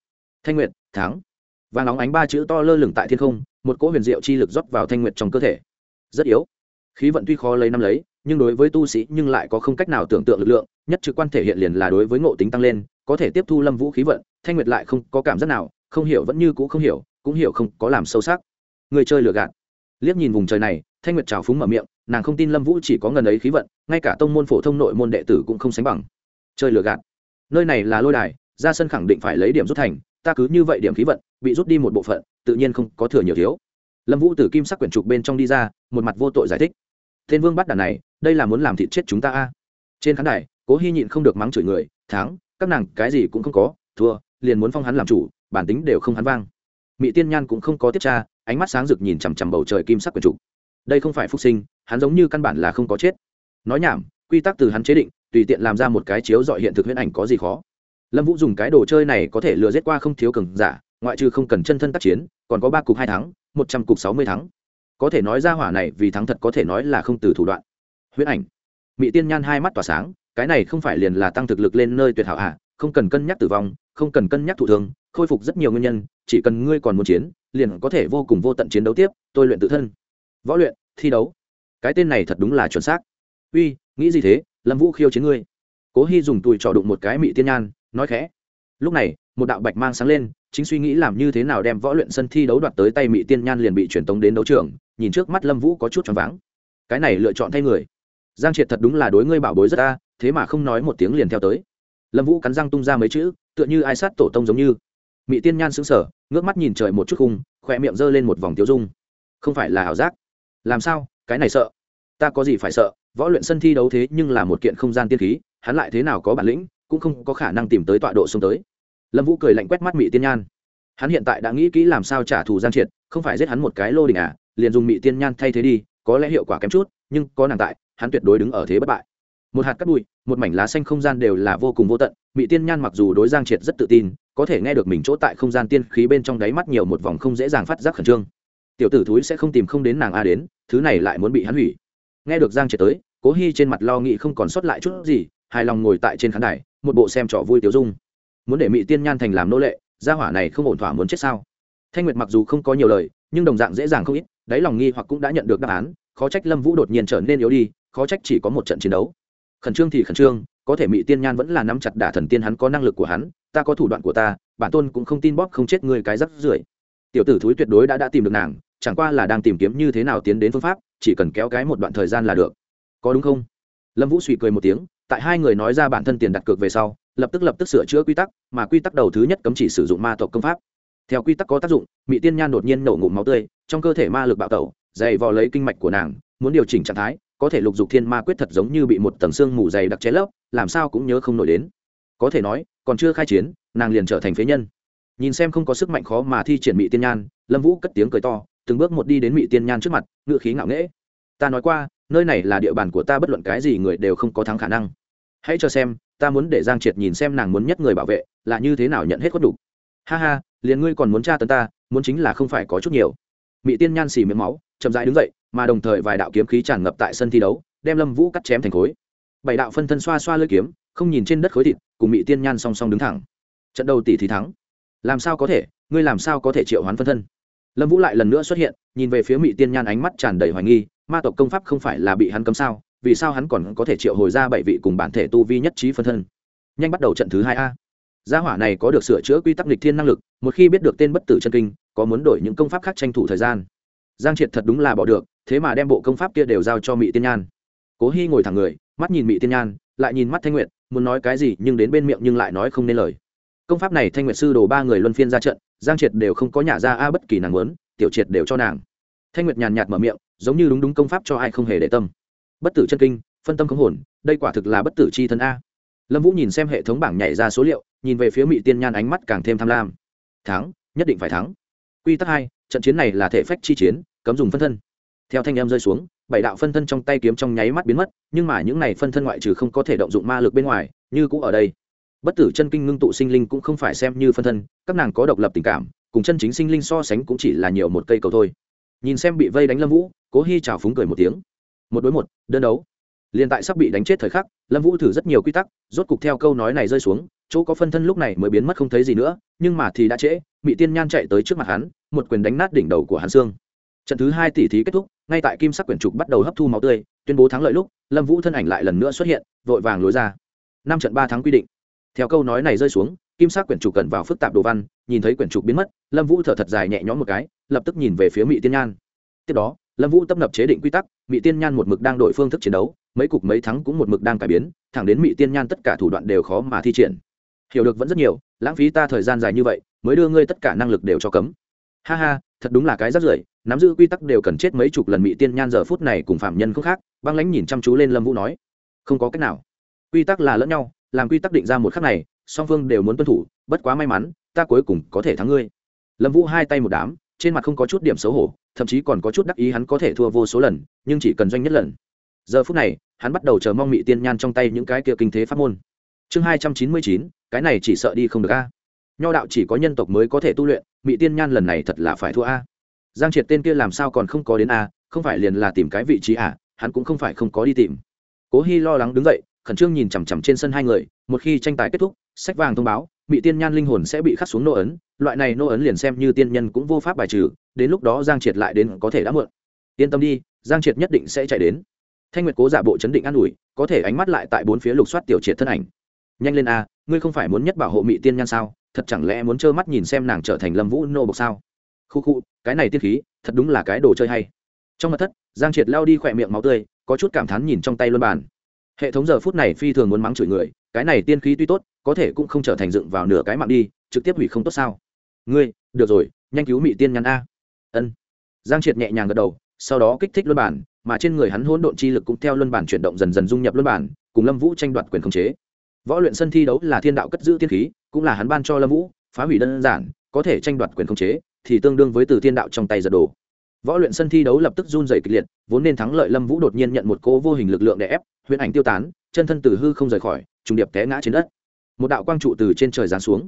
Thanh nguyệt, thắng. Và nóng ánh ba chữ to lơ lửng tại thiên không, một cỗ huyền diệu chi lực rót vào thanh nguyệt trong cơ thể. Rất yếu. Khí vận tuy khó lấy năm lấy, nhưng đối với tu sĩ nhưng lại có không cách nào tưởng tượng lực lượng, nhất trực quan thể hiện liền là đối với ngộ tính tăng lên, có thể tiếp thu lâm vũ khí vận thanh nguyệt lại không có cảm giác nào, không hiểu vẫn như cũ không hiểu, cũng hiểu không có làm sâu sắc. Người chơi lừa gạt. Liếc nhìn vùng trời này, thanh nguyệt trào phúng mở miệng, nàng không tin lâm vũ chỉ có ngần ấy khí vận, ngay cả tông môn phổ thông nội môn đệ tử cũng không sánh bằng. Chơi lừa gạt. Nơi này là lôi đài, ra sân khẳng định phải lấy điểm rút thành, ta cứ như vậy điểm khí vận, bị rút đi một bộ phận, tự nhiên không có thừa nhiều thiếu. Lâm vũ từ kim sắc quyển trục bên trong đi ra, một mặt vô tội giải thích. Tên vương bắt đàn này, đây là muốn làm thịt chết chúng ta a. Trên khán đài, cố hy nhịn không được mắng chửi người, thắng, các nàng cái gì cũng không có, thua liền muốn phong hắn làm chủ, bản tính đều không hắn vang. Mỹ tiên nhan cũng không có tiết tra, ánh mắt sáng rực nhìn chằm chằm bầu trời kim sắc quyển trục. Đây không phải phúc sinh, hắn giống như căn bản là không có chết. Nói nhảm, quy tắc từ hắn chế định, tùy tiện làm ra một cái chiếu dọi hiện thực huyễn ảnh có gì khó. Lâm vũ dùng cái đồ chơi này có thể lừa giết qua không thiếu cường giả, ngoại trừ không cần chân thân tác chiến, còn có ba cục hai thắng, một trăm cục sáu mươi thắng. Có thể nói ra hỏa này vì thắng thật có thể nói là không từ thủ đoạn. Huyễn ảnh. Mỹ tiên nhan hai mắt tỏa sáng, cái này không phải liền là tăng thực lực lên nơi tuyệt hảo hạ không cần cân nhắc tử vong không cần cân nhắc thụ thương, khôi phục rất nhiều nguyên nhân, chỉ cần ngươi còn muốn chiến, liền có thể vô cùng vô tận chiến đấu tiếp, tôi luyện tự thân. Võ luyện, thi đấu. Cái tên này thật đúng là chuẩn xác. Uy, nghĩ gì thế? Lâm vũ khiêu chiến ngươi. Cố hy dùng tùi trò đụng một cái mị tiên nhan, nói khẽ. Lúc này, một đạo bạch mang sáng lên, chính suy nghĩ làm như thế nào đem võ luyện sân thi đấu đoạt tới tay mỹ tiên nhan liền bị truyền tống đến đấu trường, nhìn trước mắt lâm vũ có chút choáng váng. Cái này lựa chọn thay người. Giang triệt thật đúng là đối ngươi bảo bối rất ta thế mà không nói một tiếng liền theo tới. Lâm vũ cắn răng tung ra mấy chữ tựa như ai sát tổ tông giống như. Mỹ tiên nhan xứng sở ngước mắt nhìn trời một chút khung khoe miệng g lên một vòng tiêu dung. Không phải là ảo giác. Làm sao? Cái này sợ. Ta có gì phải sợ? Võ luyện sân thi đấu thế nhưng là một kiện không gian tiên khí, hắn lại thế nào có bản lĩnh, cũng không có khả năng tìm tới tọa độ xông tới. Lâm vũ cười lạnh quét mắt mỹ tiên nhan. Hắn hiện tại đã nghĩ kỹ làm sao trả thù gian triệt, không phải giết hắn một cái lô đình à liền dùng mỹ tiên nhan thay thế đi, có lẽ hiệu quả kém chút, nhưng có nàng tại, hắn tuyệt đối đứng ở thế bất bại một hạt cắt bụi, một mảnh lá xanh không gian đều là vô cùng vô tận mỹ tiên nhan mặc dù đối giang triệt rất tự tin, có thể nghe được mình chỗ tại không gian tiên khí bên trong đáy mắt nhiều một vòng không dễ dàng phát giác khẩn trương. Tiểu tử thúi sẽ không tìm không đến nàng a đến, thứ này lại muốn bị hắn hủy. Nghe được giang triệt tới, cố hy trên mặt lo nghĩ không còn sót lại chút gì, hài lòng ngồi tại trên khán đài, một bộ xem trò vui tiểu dung. Muốn để mỹ tiên nhan thành làm nô lệ, gia hỏa này không ổn thỏa muốn chết sao? Thanh nguyệt mặc dù không có nhiều lời, nhưng đồng dạng dễ dàng không ít, đáy lòng nghi hoặc cũng đã nhận được đáp án, khó trách lâm vũ đột nhiên trở nên yếu đi, khó trách chỉ có một trận chiến đấu khẩn trương thì khẩn trương, có thể mỹ tiên nhan vẫn là nắm chặt đả thần tiên hắn có năng lực của hắn, ta có thủ đoạn của ta, bản tôn cũng không tin bóp không chết người cái rắc rưởi. Tiểu tử thúi tuyệt đối đã đã tìm được nàng, chẳng qua là đang tìm kiếm như thế nào tiến đến phương pháp, chỉ cần kéo cái một đoạn thời gian là được. Có đúng không? Lâm vũ suy cười một tiếng, tại hai người nói ra bản thân tiền đặt cược về sau, lập tức lập tức sửa chữa quy tắc, mà quy tắc đầu thứ nhất cấm chỉ sử dụng ma tộc công pháp. Theo quy tắc có tác dụng mỹ tiên nhan đột nhiên nổ ngụm máu tươi, trong cơ thể ma lực bạo tẩu, dày vò lấy kinh mạch của nàng, muốn điều chỉnh trạng thái có thể lục dục thiên ma quyết thật giống như bị một tầng xương mù dày đặc chế lấp, làm sao cũng nhớ không nổi đến. Có thể nói, còn chưa khai chiến, nàng liền trở thành phế nhân. Nhìn xem không có sức mạnh khó mà thi triển mỹ tiên nhan, lâm vũ cất tiếng cười to, từng bước một đi đến mỹ tiên nhan trước mặt ngự khí ngạo nghễ. Ta nói qua, nơi này là địa bàn của ta bất luận cái gì người đều không có thắng khả năng. Hãy cho xem, ta muốn để giang triệt nhìn xem nàng muốn nhất người bảo vệ, là như thế nào nhận hết khuất đủ. Ha ha, liền ngươi còn muốn tra tấn ta, muốn chính là không phải có chút nhiều. Mỹ tiên nhan xì miệng máu, chậm rãi đứng dậy mà đồng thời vài đạo kiếm khí tràn ngập tại sân thi đấu, đem lâm vũ cắt chém thành khối. Bảy đạo phân thân xoa xoa lưỡi kiếm, không nhìn trên đất khối thịt, cùng mỹ tiên nhan song song đứng thẳng. Trận đầu tỷ thì thắng. Làm sao có thể? Ngươi làm sao có thể triệu hoán phân thân? Lâm vũ lại lần nữa xuất hiện, nhìn về phía mỹ tiên nhan ánh mắt tràn đầy hoài nghi, ma tộc công pháp không phải là bị hắn cấm sao? Vì sao hắn còn có thể triệu hồi ra bảy vị cùng bản thể tu vi nhất trí phân thân? Nhanh bắt đầu trận thứ hai a. Gia hỏa này có được sửa chữa quy tắc lịch thiên năng lực, một khi biết được tên bất tử chân kinh, có muốn đổi những công pháp khác tranh thủ thời gian giang triệt thật đúng là bỏ được thế mà đem bộ công pháp kia đều giao cho mỹ tiên nhan. Cố hy ngồi thẳng người mắt nhìn mỹ tiên nhan lại nhìn mắt thanh Nguyệt, muốn nói cái gì nhưng đến bên miệng nhưng lại nói không nên lời. Công pháp này thanh Nguyệt sư đồ ba người luân phiên ra trận giang triệt đều không có nhả ra a bất kỳ nàng muốn tiểu triệt đều cho nàng. Thanh nguyệt nhàn nhạt mở miệng giống như đúng đúng công pháp cho ai không hề để tâm. Bất tử chân kinh phân tâm không hồn đây quả thực là bất tử c h i thân a. Lâm vũ nhìn xem hệ thống bảng nhảy ra số liệu nhìn về phía mỹ tiên nhan ánh mắt càng thêm tham lam. Thắng nhất định phải thắng quy tắc hai, trận chiến này là thể phách chi chiến, cấm dùng phân thân. Theo thanh em rơi xuống, bảy đạo phân thân trong tay kiếm trong nháy mắt biến mất, nhưng mà những này phân thân ngoại trừ không có thể động dụng ma lực bên ngoài, như cũng ở đây. Bất tử chân kinh ngưng tụ sinh linh cũng không phải xem như phân thân, các nàng có độc lập tình cảm, cùng chân chính sinh linh so sánh cũng chỉ là nhiều một cây cầu thôi. Nhìn xem bị vây đánh lâm vũ, cố hy trào phúng cười một tiếng. Một đối một, đơn đấu. Liền tại sắp bị đánh chết thời khắc, lâm vũ thử rất nhiều quy tắc, rốt cục theo câu nói này rơi xuống chỗ có phân thân lúc này mới biến mất không thấy gì nữa, nhưng mà thì đã trễ bị tiên nhan chạy tới trước mặt hắn, một quyền đánh nát đỉnh đầu của hắn xương. Trận thứ hai tỷ thí kết thúc, ngay tại kim sắc quyển trục bắt đầu hấp thu máu tươi, tuyên bố thắng lợi lúc, lâm vũ thân ảnh lại lần nữa xuất hiện, vội vàng lối ra. Năm trận ba tháng quy định. Theo câu nói này rơi xuống, kim sắc quyển trục cần vào phức tạp đồ văn, nhìn thấy quyển trục biến mất, lâm vũ thở thật dài nhẹ nhõm một cái, lập tức nhìn về phía mỹ tiên nhan. Tiếp đó, lâm vũ tấp nập chế định quy tắc mỹ tiên nhan một mực đang đổi phương thức chiến đấu, mấy cục mấy thắng cũng một mực đang cải biến, thẳng đến mỹ tiên nhan tất cả thủ đoạn đều khó mà thi triển hiểu được vẫn rất nhiều, lãng phí ta thời gian dài như vậy, mới đưa ngươi tất cả năng lực đều cho cấm. Ha ha, thật đúng là cái rất rưởi, nắm giữ quy tắc đều cần chết mấy chục lần mỹ tiên nhan giờ phút này cùng phạm nhân không khác, băng lãnh nhìn chăm chú lên lâm vũ nói. Không có cách nào. Quy tắc là lẫn nhau, làm quy tắc định ra một khắc này, song phương đều muốn tuân thủ, bất quá may mắn, ta cuối cùng có thể thắng ngươi. Lâm vũ hai tay một đám, trên mặt không có chút điểm xấu hổ, thậm chí còn có chút đắc ý hắn có thể thua vô số lần, nhưng chỉ cần doanh nhất lần. Giờ phút này, hắn bắt đầu chờ mong mị tiên nhan trong tay những cái kia kinh thế pháp môn. Chương hai trăm chín mươi chín cái này chỉ sợ đi không được a. Nho đạo chỉ có nhân tộc mới có thể tu luyện mỹ tiên nhan lần này thật là phải thua a. Giang triệt tên kia làm sao còn không có đến a, không phải liền là tìm cái vị trí à hắn cũng không phải không có đi tìm. Cố hy lo lắng đứng dậy, khẩn trương nhìn chằm chằm trên sân hai người, một khi tranh tài kết thúc, sách vàng thông báo bị tiên nhan linh hồn sẽ bị khắc xuống nô ấn, loại này nô ấn liền xem như tiên nhân cũng vô pháp bài trừ, đến lúc đó giang triệt lại đến có thể đã mượn yên tâm đi, giang triệt nhất định sẽ chạy đến. Thanh nguyệt cố giả bộ chấn định an ủi, có thể ánh mắt lại tại bốn phía lục soát tiểu triệt thân ảnh. Nhanh lên a ngươi không phải muốn nhất bảo hộ mỹ tiên nhan sao? Thật chẳng lẽ muốn trơ mắt nhìn xem nàng trở thành lâm vũ nô bộc sao? Khu khu, cái này tiên khí, thật đúng là cái đồ chơi hay. Trong mặt thất, giang triệt lao đi khỏe miệng máu tươi, có chút cảm thán nhìn trong tay luân bàn. Hệ thống giờ phút này phi thường muốn mắng chửi người, cái này tiên khí tuy tốt, có thể cũng không trở thành dựng vào nửa cái mạng đi, trực tiếp hủy không tốt sao? Ngươi, được rồi, nhanh cứu mỹ tiên nhắn a. Ân. Giang triệt nhẹ nhàng gật đầu, sau đó kích thích luân bản mà trên người hắn hỗn độn chi lực cũng theo luân bản chuyển động dần dần dung nhập luân bản cùng lâm vũ tranh đoạt quyền khống chế võ luyện sân thi đấu là thiên đạo cất giữ tiên khí, cũng là hắn ban cho lâm vũ, phá hủy đơn giản, có thể tranh đoạt quyền khống chế, thì tương đương với từ thiên đạo trong tay giật đồ. Võ luyện sân thi đấu lập tức run dày kịch liệt, vốn nên thắng lợi lâm vũ đột nhiên nhận một cỗ vô hình lực lượng đè ép huyền ảnh tiêu tán, chân thân từ hư không rời khỏi, trùng điệp té ngã trên đất. Một đạo quang trụ từ trên trời giáng xuống.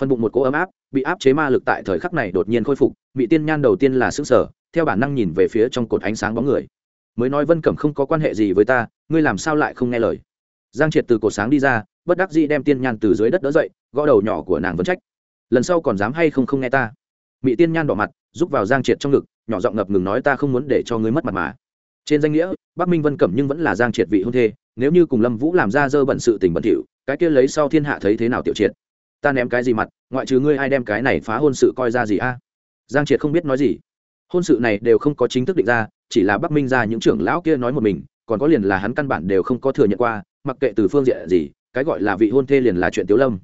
Phần bụng một cỗ ấm áp, bị áp chế ma lực tại thời khắc này đột nhiên khôi phục bị tiên nhan đầu tiên là xứng sở theo bản năng nhìn về phía trong cột ánh sáng bóng người. Mới nói vân cẩm không có quan hệ gì với ta, ngươi làm sao lại không nghe lời? Giang triệt từ cột sáng đi ra bất đắc dĩ đem tiên nhan từ dưới đất đỡ dậy, gõ đầu nhỏ của nàng vẫn trách. Lần sau còn dám hay không không nghe ta? Mỹ tiên nhan đỏ mặt, rúc vào giang triệt trong ngực, nhỏ giọng ngập ngừng nói ta không muốn để cho ngươi mất mặt mà. Trên danh nghĩa, bắc minh vân cẩm nhưng vẫn là giang triệt vị hôn thê, nếu như cùng lâm vũ làm ra dơ bận sự tình bẩn thỉu, cái kia lấy sau thiên hạ thấy thế nào tiểu triệt? Ta ném cái gì mặt, ngoại trừ ngươi ai đem cái này phá hôn sự coi ra gì a? Giang triệt không biết nói gì. Hôn sự này đều không có chính thức định ra, chỉ là bắc minh ra những trưởng lão kia nói một mình, còn có liền là hắn căn bản đều không có thừa nhận qua, mặc kệ từ phương diện gì cái gọi là vị hôn thê liền là chuyện tiếu lâm.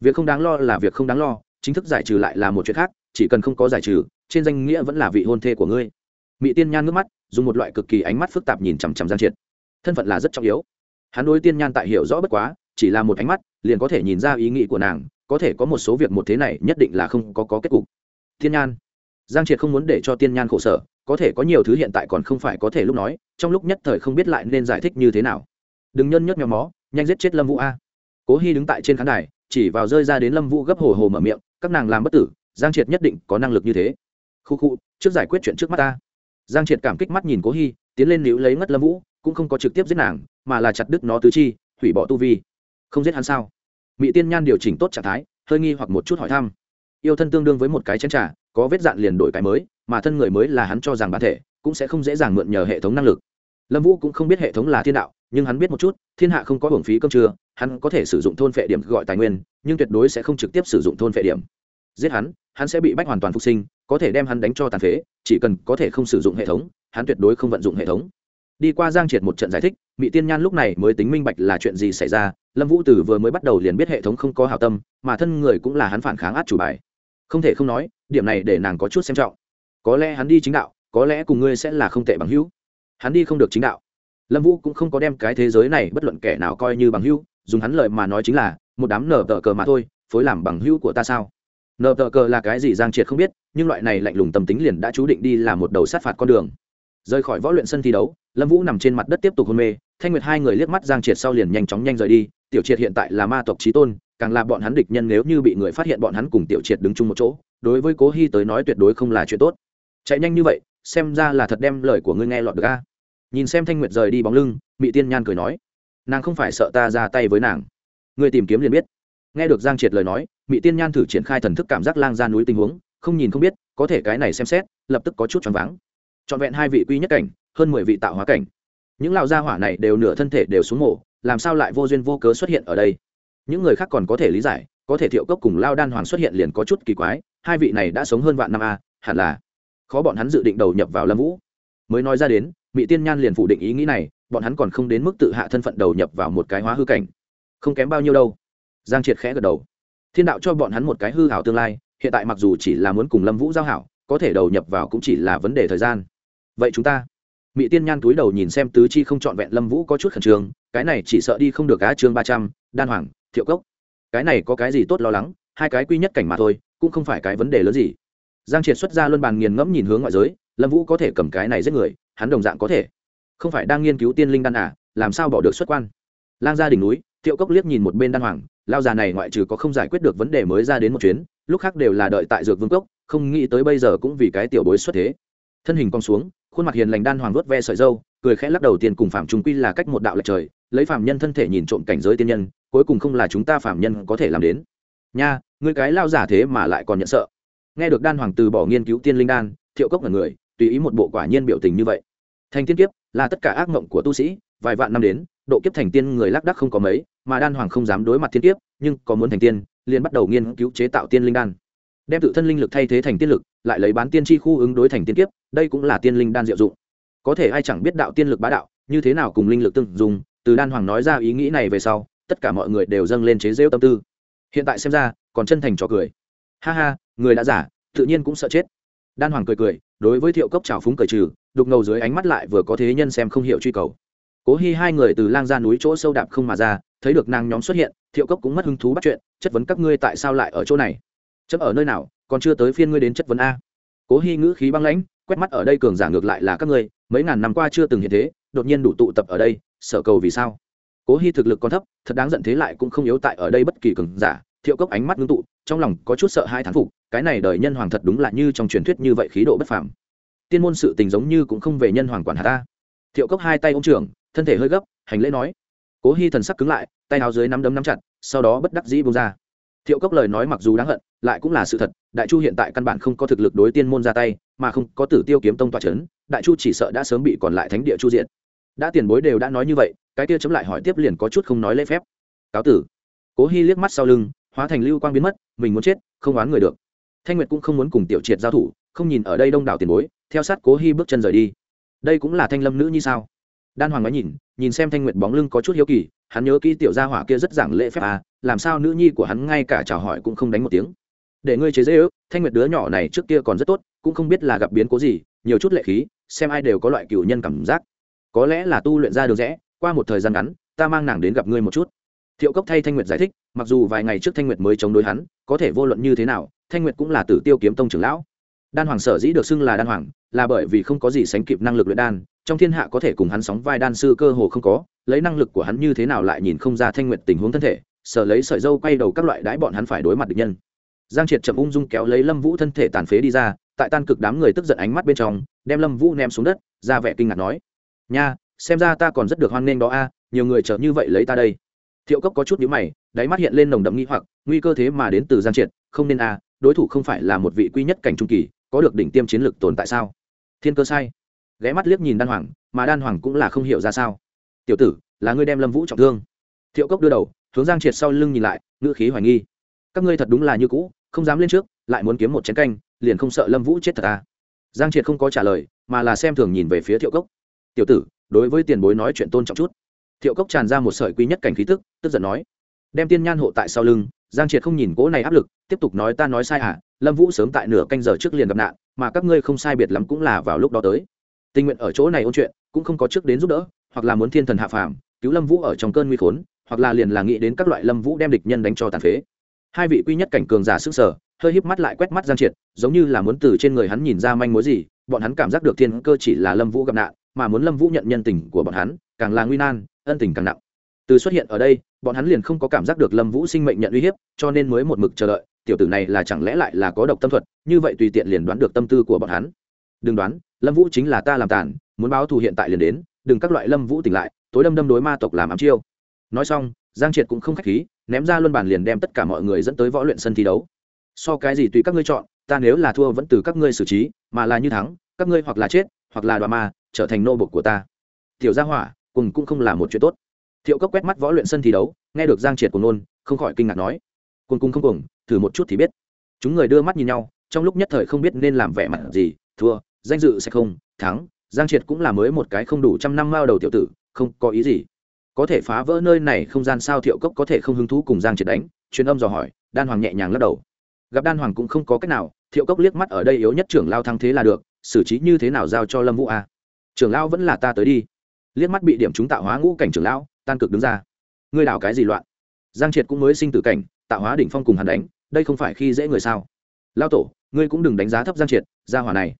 Việc không đáng lo là việc không đáng lo chính thức giải trừ lại là một chuyện khác chỉ cần không có giải trừ trên danh nghĩa vẫn là vị hôn thê của ngươi. Mỹ tiên nhan ngước mắt dùng một loại cực kỳ ánh mắt phức tạp nhìn chằm chằm giang triệt. Thân phận là rất trọng yếu. Hắn đối tiên nhan tại hiểu rõ bất quá chỉ là một ánh mắt liền có thể nhìn ra ý nghĩ của nàng có thể có một số việc một thế này nhất định là không có, có kết cục. Tiên nhan. Giang triệt không muốn để cho tiên nhan khổ sở có thể có nhiều thứ hiện tại còn không phải có thể lúc nói trong lúc nhất thời không biết lại nên giải thích như thế nào. Đừng nhân nhất nhóm mó nhanh giết chết lâm vũ a. Cố hy đứng tại trên khán đài, chỉ vào rơi ra đến lâm vũ gấp hồ hồ mở miệng, các nàng làm bất tử, giang triệt nhất định có năng lực như thế. Khu khu, trước giải quyết chuyện trước mắt ta. Giang triệt cảm kích mắt nhìn cố hy tiến lên níu lấy ngất lâm vũ, cũng không có trực tiếp giết nàng, mà là chặt đứt nó tứ chi, hủy bỏ tu vi. Không giết hắn sao? Mỹ tiên nhan điều chỉnh tốt trạng thái, hơi nghi hoặc một chút hỏi thăm. Yêu thân tương đương với một cái chén trà, có vết dạn liền đổi cái mới, mà thân người mới là hắn cho rằng bản thể, cũng sẽ không dễ dàng mượn nhờ hệ thống năng lực. Lâm vũ cũng không biết hệ thống là thiên đạo nhưng hắn biết một chút, thiên hạ không có hưởng phí cơm trưa, hắn có thể sử dụng thôn phệ điểm gọi tài nguyên, nhưng tuyệt đối sẽ không trực tiếp sử dụng thôn phệ điểm. Giết hắn hắn sẽ bị bách hoàn toàn phục sinh, có thể đem hắn đánh cho tàn phế, chỉ cần có thể không sử dụng hệ thống, hắn tuyệt đối không vận dụng hệ thống. Đi qua giang triệt một trận giải thích mỹ tiên nhan lúc này mới tính minh bạch là chuyện gì xảy ra, lâm vũ tử vừa mới bắt đầu liền biết hệ thống không có hào tâm, mà thân người cũng là hắn phản kháng át chủ bài. Không thể không nói, điểm này để nàng có chút xem trọng. Có lẽ hắn đi chính đạo, có lẽ cùng ngươi sẽ là không tệ bằng hữu. Hắn đi không được chính đạo lâm vũ cũng không có đem cái thế giới này bất luận kẻ nào coi như bằng hữu, dùng hắn lời mà nói chính là, một đám nở tờ cờ mà thôi, phối làm bằng hữu của ta sao? Nở tờ cờ là cái gì giang triệt không biết, nhưng loại này lạnh lùng tâm tính liền đã chú định đi là một đầu sát phạt con đường. Rời khỏi võ luyện sân thi đấu, lâm vũ nằm trên mặt đất tiếp tục hôn mê, thanh nguyệt hai người liếc mắt giang triệt sau liền nhanh chóng nhanh rời đi, tiểu triệt hiện tại là ma tộc trí tôn, càng là bọn hắn địch nhân nếu như bị người phát hiện bọn hắn cùng tiểu triệt đứng chung một chỗ, đối với cố hy tới nói tuyệt đối không là chuyện tốt. Chạy nhanh như vậy, xem ra là thật đem lời của ngươi nghe lọt được a nhìn xem thanh nguyệt rời đi bóng lưng mỹ tiên nhan cười nói, nàng không phải sợ ta ra tay với nàng. Ngươi tìm kiếm liền biết. Nghe được giang triệt lời nói mỹ tiên nhan thử triển khai thần thức cảm giác lang ra núi tình huống, không nhìn không biết, có thể cái này xem xét, lập tức có chút choáng váng. Trọn vẹn hai vị quy nhất cảnh, hơn mười vị tạo hóa cảnh. Những lão gia hỏa này đều nửa thân thể đều xuống mổ, làm sao lại vô duyên vô cớ xuất hiện ở đây? Những người khác còn có thể lý giải, có thể thiệu cốc cùng lao đan hoàng xuất hiện liền có chút kỳ quái, hai vị này đã sống hơn vạn năm a hẳn là khó bọn hắn dự định đầu nhập vào lâm vũ. Mới nói ra đến mỹ tiên nhan liền phủ định ý nghĩ này, bọn hắn còn không đến mức tự hạ thân phận đầu nhập vào một cái hóa hư cảnh. Không kém bao nhiêu đâu. Giang triệt khẽ gật đầu. Thiên đạo cho bọn hắn một cái hư hảo tương lai, hiện tại mặc dù chỉ là muốn cùng lâm vũ giao hảo, có thể đầu nhập vào cũng chỉ là vấn đề thời gian. Vậy chúng ta mỹ tiên nhan túi đầu nhìn xem tứ chi không trọn vẹn lâm vũ có chút khẩn trương, cái này chỉ sợ đi không được á chương ba trăm, đan hoàng, thiệu cốc. Cái này có cái gì tốt lo lắng, hai cái quy nhất cảnh mà thôi, cũng không phải cái vấn đề lớn gì. Giang triệt xuất ra luân bàn nghiền ngẫm nhìn hướng ngoại giới, lâm vũ có thể cầm cái này giết người hắn đồng dạng có thể. Không phải đang nghiên cứu tiên linh đan à làm sao bỏ được xuất quan? Lang ra đỉnh núi, thiệu cốc liếc nhìn một bên đan hoàng, lao già này ngoại trừ có không giải quyết được vấn đề mới ra đến một chuyến, lúc khác đều là đợi tại dược vương cốc, không nghĩ tới bây giờ cũng vì cái tiểu bối xuất thế. Thân hình cong xuống, khuôn mặt hiền lành đan hoàng vuốt ve sợi dâu cười khẽ lắc đầu tiên cùng phạm trung quy là cách một đạo lệch trời, lấy phạm nhân thân thể nhìn trộm cảnh giới tiên nhân, cuối cùng không là chúng ta phạm nhân có thể làm đến. Nha người cái lao giả thế mà lại còn nhận sợ. Nghe được đan hoàng từ bỏ nghiên cứu tiên linh đan, thiệu cốc là người, tùy ý một bộ quả nhiên biểu tình như vậy thành tiên kiếp là tất cả ác mộng của tu sĩ, vài vạn năm đến, độ kiếp thành tiên người lác đắc không có mấy, mà đan hoàng không dám đối mặt thiên kiếp, nhưng có muốn thành tiên, liền bắt đầu nghiên cứu chế tạo tiên linh đan. Đem tự thân linh lực thay thế thành tiên lực, lại lấy bán tiên chi khu ứng đối thành tiên kiếp, đây cũng là tiên linh đan diệu dụng. Có thể ai chẳng biết đạo tiên lực bá đạo, như thế nào cùng linh lực tương dùng từ đan hoàng nói ra ý nghĩ này về sau, tất cả mọi người đều dâng lên chế rêu tâm tư. Hiện tại xem ra, còn chân thành trò cười. Ha ha, người đã giả, tự nhiên cũng sợ chết đan hoàng cười cười, đối với thiệu cốc trào phúng cười trừ, đục ngầu dưới ánh mắt lại vừa có thế nhân xem không hiểu truy cầu. Cố hy hai người từ lang ra núi chỗ sâu đạp không mà ra, thấy được nàng nhóm xuất hiện, thiệu cốc cũng mất hứng thú bắt chuyện, chất vấn các ngươi tại sao lại ở chỗ này? Chấp ở nơi nào, còn chưa tới phiên ngươi đến chất vấn a. Cố hy ngữ khí băng lãnh, quét mắt ở đây cường giả ngược lại là các ngươi, mấy ngàn năm qua chưa từng hiện thế, đột nhiên đủ tụ tập ở đây, sợ cầu vì sao? Cố hy thực lực còn thấp, thật đáng giận thế lại cũng không yếu tại ở đây bất kỳ cường giả thiệu cốc ánh mắt ngưng tụ, trong lòng có chút sợ hai thán phục, cái này đời nhân hoàng thật đúng là như trong truyền thuyết như vậy khí độ bất phàm. Tiên môn sự tình giống như cũng không về nhân hoàng quản hà ta. Thiệu cốc hai tay ô m trưởng, thân thể hơi gấp, hành lễ nói. Cố hy thần sắc cứng lại, tay áo dưới nắm đấm nắm chặt, sau đó bất đắc dĩ bông ra. Thiệu cốc lời nói mặc dù đáng hận, lại cũng là sự thật, đại chu hiện tại căn bản không có thực lực đối tiên môn ra tay, mà không có tử tiêu kiếm tông tòa c h ấ n đại chu chỉ sợ đã sớm bị còn lại thánh địa chu diện đã tiền bối đều đã nói như vậy, cái kia chấm lại hỏi tiếp liền có chút không nói lễ phép. Cáo tử. Cố hy liếc mắt sau lưng hóa thành lưu quang biến mất, mình muốn chết, không oán người được. Thanh nguyệt cũng không muốn cùng tiểu triệt giao thủ, không nhìn ở đây đông đảo tiền bối, theo sát cố hy bước chân rời đi. Đây cũng là thanh lâm nữ như sao? Đan hoàng nói nhìn nhìn xem thanh nguyệt bóng lưng có chút hiếu kỳ, hắn nhớ kỹ tiểu gia hỏa kia rất giảng lễ phép à làm sao nữ nhi của hắn ngay cả chào hỏi cũng không đánh một tiếng. Để ngươi chế dễ ước, thanh nguyệt đứa nhỏ này trước kia còn rất tốt, cũng không biết là gặp biến cố gì, nhiều chút lệ khí, xem ai đều có loại cựu nhân cảm giác. Có lẽ là tu luyện ra được rẽ qua một thời gian ngắn, ta mang nàng đến gặp ngươi một chút thiệu cốc thay thanh nguyệt giải thích, mặc dù vài ngày trước thanh nguyệt mới chống đối hắn, có thể vô luận như thế nào, thanh nguyệt cũng là tử tiêu kiếm tông trưởng lão. Đan hoàng sở dĩ được xưng là đan hoàng, là bởi vì không có gì sánh kịp năng lực luyện đan, trong thiên hạ có thể cùng hắn sóng vai đan sư cơ hồ không có, lấy năng lực của hắn như thế nào lại nhìn không ra thanh nguyệt tình huống thân thể sở lấy sợi dâu quay đầu các loại đái bọn hắn phải đối mặt địch nhân. Giang triệt chậm ung dung kéo lấy lâm vũ thân thể tàn phế đi ra, tại tan cực đám người tức giận ánh mắt bên trong, đem lâm vũ ném xuống đất, ra vẻ kinh ngạc nói, nha, xem ra ta còn rất được hoan nghênh đó a, nhiều người chờ như vậy lấy ta đây thiệu cốc có chút nhữ mày, đáy mắt hiện lên nồng đậm nghi hoặc, nguy cơ thế mà đến từ giang triệt, không nên a, đối thủ không phải là một vị quy nhất cảnh trung kỳ, có được đỉnh tiêm chiến lược tồn tại sao? Thiên cơ sai. Ghé mắt liếc nhìn đan hoàng, mà đan hoàng cũng là không hiểu ra sao. Tiểu tử, là ngươi đem lâm vũ trọng thương. Thiệu cốc đưa đầu, hướng giang triệt sau lưng nhìn lại, ngữ khí hoài nghi. Các ngươi thật đúng là như cũ, không dám lên trước, lại muốn kiếm một chén canh, liền không sợ lâm vũ chết thật à? Giang triệt không có trả lời, mà là xem thường nhìn về phía thiệu cốc. Tiểu tử, đối với tiền bối nói chuyện tôn trọng chút thiệu cốc tràn ra một sợi quý nhất cảnh khí tức tức giận nói, đem tiên nhan hộ tại sau lưng, giang triệt không nhìn cỗ này áp lực, tiếp tục nói ta nói sai à lâm vũ sớm tại nửa canh giờ trước liền gặp nạn, mà các ngươi không sai biệt lắm cũng là vào lúc đó tới. Tình nguyện ở chỗ này ôn chuyện, cũng không có trước đến giúp đỡ, hoặc là muốn thiên thần hạ phàm, cứu lâm vũ ở trong cơn nguy khốn, hoặc là liền là nghĩ đến các loại lâm vũ đem địch nhân đánh cho tàn phế. Hai vị quy nhất cảnh cường giả sức sở hơi híp mắt lại quét mắt giang triệt, giống như là muốn từ trên người hắn nhìn ra manh mối gì, bọn hắn cảm giác được thiên cơ chỉ là lâm vũ gặp nạn mà muốn lâm vũ nhận nhân tình của bọn hắn, càng là nguy nan, ân tình càng nặng. Từ xuất hiện ở đây, bọn hắn liền không có cảm giác được lâm vũ sinh mệnh nhận uy hiếp, cho nên mới một mực chờ đợi, tiểu tử này là chẳng lẽ lại là có độc tâm thuật, như vậy tùy tiện liền đoán được tâm tư của bọn hắn. Đừng đoán, lâm vũ chính là ta làm tàn, muốn báo thù hiện tại liền đến, đừng các loại lâm vũ tỉnh lại, tối đâm đâm đối ma tộc làm ám chiêu. Nói xong, giang triệt cũng không k h á c h khí, ném ra luân bản liền đem tất cả mọi người dẫn tới võ luyện sân thi đấu. So cái gì tùy các ngươi chọn, ta nếu là thua vẫn từ các ngươi xử trí, mà là như thắng, các ngươi hoặc là chết, hoặc là đoà ma trở thành nô bộc của ta. Tiểu gia hỏa, cùng cũng không là một chuyện tốt. Thiệu cốc quét mắt võ luyện sân thi đấu, nghe được giang triệt của nôn, không khỏi kinh ngạc nói. Cùng cung không cùng, thử một chút thì biết. Chúng người đưa mắt nhìn nhau, trong lúc nhất thời không biết nên làm vẻ mặt gì, thua, danh dự sẽ không, thắng. Giang triệt cũng là mới một cái không đủ trăm năm mao đầu tiểu tử, không có ý gì. Có thể phá vỡ nơi này không gian sao thiệu cốc có thể không hứng thú cùng giang triệt đánh? Truyền âm dò hỏi, đan hoàng nhẹ nhàng lắc đầu. Gặp đan hoàng cũng không có cách nào, thiệu cốc liếc mắt ở đây yếu nhất trưởng lao thăng thế là được, xử trí như thế nào giao cho lâm vũ a? à? Trưởng Lão vẫn là ta tới đi. Liếc mắt bị điểm chúng tạo hóa ngũ cảnh trưởng lão, tan cực đứng ra. Ngươi đảo cái gì loạn? Giang triệt cũng mới sinh tử cảnh, tạo hóa đỉnh phong cùng hắn đánh, đây không phải khi dễ người sao? Lao tổ, ngươi cũng đừng đánh giá thấp giang triệt, gia hỏa này.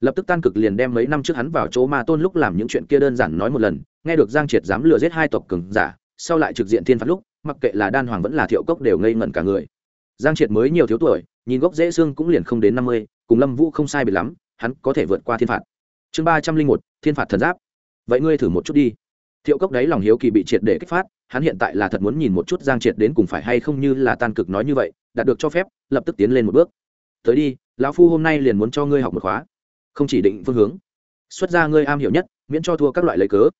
Lập tức tan cực liền đem mấy năm trước hắn vào chỗ ma tôn lúc làm những chuyện kia đơn giản nói một lần, nghe được giang triệt dám lừa giết hai tộc cường giả, sau lại trực diện thiên phạt lúc, mặc kệ là đan hoàng vẫn là thiệu cốc đều ngây ngẩn cả người. Giang triệt mới nhiều thiếu tuổi, nhìn gốc dễ xương cũng liền không đến năm mươi, cùng lâm vũ không sai biệt lắm, hắn có thể vượt qua thiên phạt chương ba trăm linh một, thiên phạt thần giáp. Vậy ngươi thử một chút đi. Thiệu cốc đấy lòng hiếu kỳ bị triệt để kích phát, hắn hiện tại là thật muốn nhìn một chút giang triệt đến cùng phải hay không như là tan cực nói như vậy, đạt được cho phép, lập tức tiến lên một bước. Tới đi, lão phu hôm nay liền muốn cho ngươi học một khóa. Không chỉ định phương hướng. Xuất ra ngươi am hiểu nhất, miễn cho thua các loại lấy cớ.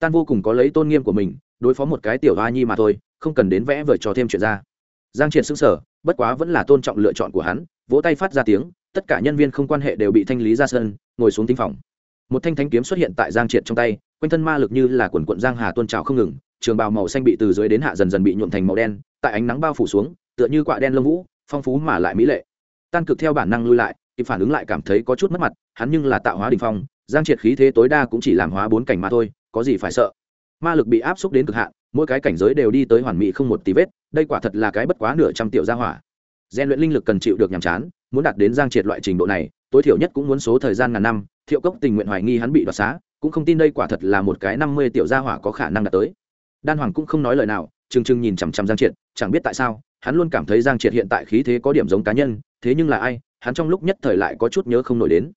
Tan vô cùng có lấy tôn nghiêm của mình, đối phó một cái tiểu hoa nhi mà thôi, không cần đến vẽ vời cho thêm chuyện ra. Giang triệt xứng sở bất quá vẫn là tôn trọng lựa chọn của hắn, vỗ tay phát ra tiếng, tất cả nhân viên không quan hệ đều bị thanh lý ra sân, ngồi xuống tinh phòng một thanh thanh kiếm xuất hiện tại giang triệt trong tay, quanh thân ma lực như là quần quận giang hà tôn trào không ngừng, trường bào màu xanh bị từ dưới đến hạ dần dần bị nhuộm thành màu đen, tại ánh nắng bao phủ xuống, tựa như quạ đen lông vũ, phong phú mà lại mỹ lệ. Tan cực theo bản năng lui lại, kịp phản ứng lại cảm thấy có chút mất mặt, hắn nhưng là tạo hóa đình phong, giang triệt khí thế tối đa cũng chỉ làm hóa bốn cảnh mà thôi, có gì phải sợ? Ma lực bị áp xúc đến cực hạn, mỗi cái cảnh giới đều đi tới hoàn mỹ không một tí vết, đây quả thật là cái bất quá nửa trăm triệu gia hỏa. Gian luyện linh lực cần chịu được nhàm chán, muốn đạt đến giang triệt loại trình độ này tối thiểu nhất cũng muốn số thời gian ngàn năm, thiệu cốc tình nguyện hoài nghi hắn bị đoạt xá, cũng không tin đây quả thật là một cái năm mươi tiểu gia hỏa có khả năng đạt tới. Đan hoàng cũng không nói lời nào chừng chừng nhìn chằm chằm giang triệt, chẳng biết tại sao, hắn luôn cảm thấy giang triệt hiện tại khí thế có điểm giống cá nhân, thế nhưng là ai, hắn trong lúc nhất thời lại có chút nhớ không nổi đến.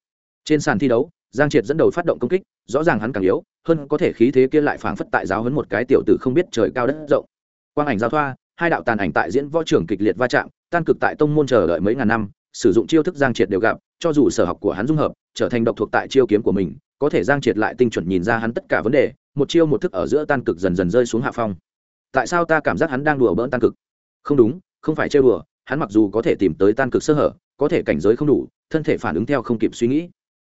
Trên sàn thi đấu, giang triệt dẫn đầu phát động công kích, rõ ràng hắn càng yếu, hơn có thể khí thế kia lại phảng phất tại giáo hấn một cái tiểu tử không biết trời cao đất rộng. Quang ảnh giao thoa, hai đạo tàn ảnh tại diễn võ trưởng kịch liệt va chạm, tan cực tại tông môn chờ đợi mấy ngàn năm sử dụng chiêu thức giang triệt đều gặp, cho dù sở học của hắn dung hợp, trở thành độc thuộc tại chiêu kiếm của mình, có thể giang triệt lại tinh chuẩn nhìn ra hắn tất cả vấn đề, một chiêu một thức ở giữa tan cực dần dần rơi xuống hạ phong. Tại sao ta cảm giác hắn đang đùa bỡn tan cực? Không đúng, không phải chơi đùa, hắn mặc dù có thể tìm tới tan cực sơ hở, có thể cảnh giới không đủ, thân thể phản ứng theo không kịp suy nghĩ.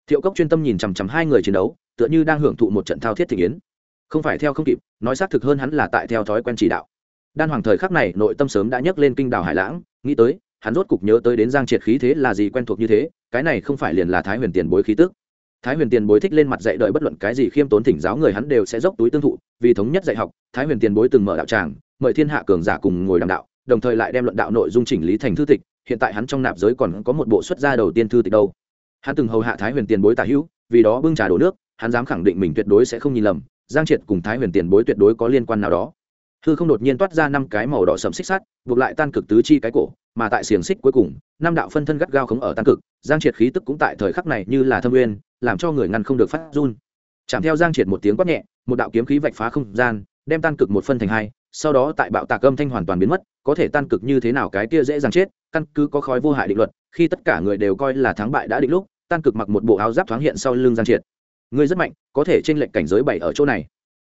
Thiệu cốc chuyên tâm nhìn chằm chằm hai người chiến đấu, tựa như đang hưởng thụ một trận thao thiết thị yến. Không phải theo không kịp, nói xác thực hơn hắn là tại theo thói quen chỉ đạo. Đan hoàng thời khắc này, nội tâm sớm đã nhấc lên kinh đảo hải lãng, nghĩ tới hắn rốt cục nhớ tới đến giang triệt khí thế là gì quen thuộc như thế, cái này không phải liền là thái huyền tiền bối khí tức. Thái huyền tiền bối thích lên mặt dạy đợi bất luận cái gì khiêm tốn thỉnh giáo người hắn đều sẽ dốc túi tương thụ, vì thống nhất dạy học, thái huyền tiền bối từng mở đạo tràng, mời thiên hạ cường giả cùng ngồi đàm đạo, đồng thời lại đem luận đạo nội dung chỉnh lý thành thư tịch, hiện tại hắn trong nạp giới còn có một bộ xuất gia đầu tiên thư tịch đâu. Hắn từng hầu hạ thái huyền tiền bối tả hữu, vì đó bưng trà đổ nước, hắn dám khẳng định mình tuyệt đối sẽ không nhìn lầm, giang triệt cùng thái huyền tiền bối tuyệt đối có liên quan nào đó hư không đột nhiên toát ra năm cái màu đỏ sầm xích sắt, buộc lại tan cực tứ chi cái cổ, mà tại xiềng xích cuối cùng, năm đạo phân thân gắt gao khống ở tan cực, giang triệt khí tức cũng tại thời khắc này như là thâm nguyên làm cho người ngăn không được phát run. Chạm theo giang triệt một tiếng quát nhẹ, một đạo kiếm khí vạch phá không gian, đem tan cực một phân thành hai, sau đó tại bạo tạc âm thanh hoàn toàn biến mất, có thể tan cực như thế nào cái kia dễ dàng chết, căn cứ có khói vô hại định luật, khi tất cả người đều coi là thắng bại đã định lúc, tan cực mặc một bộ áo giáp thoáng hiện sau lưng giang triệt. Ngươi rất mạnh, có thể trên lệnh cảnh giới bảy ở chỗ này.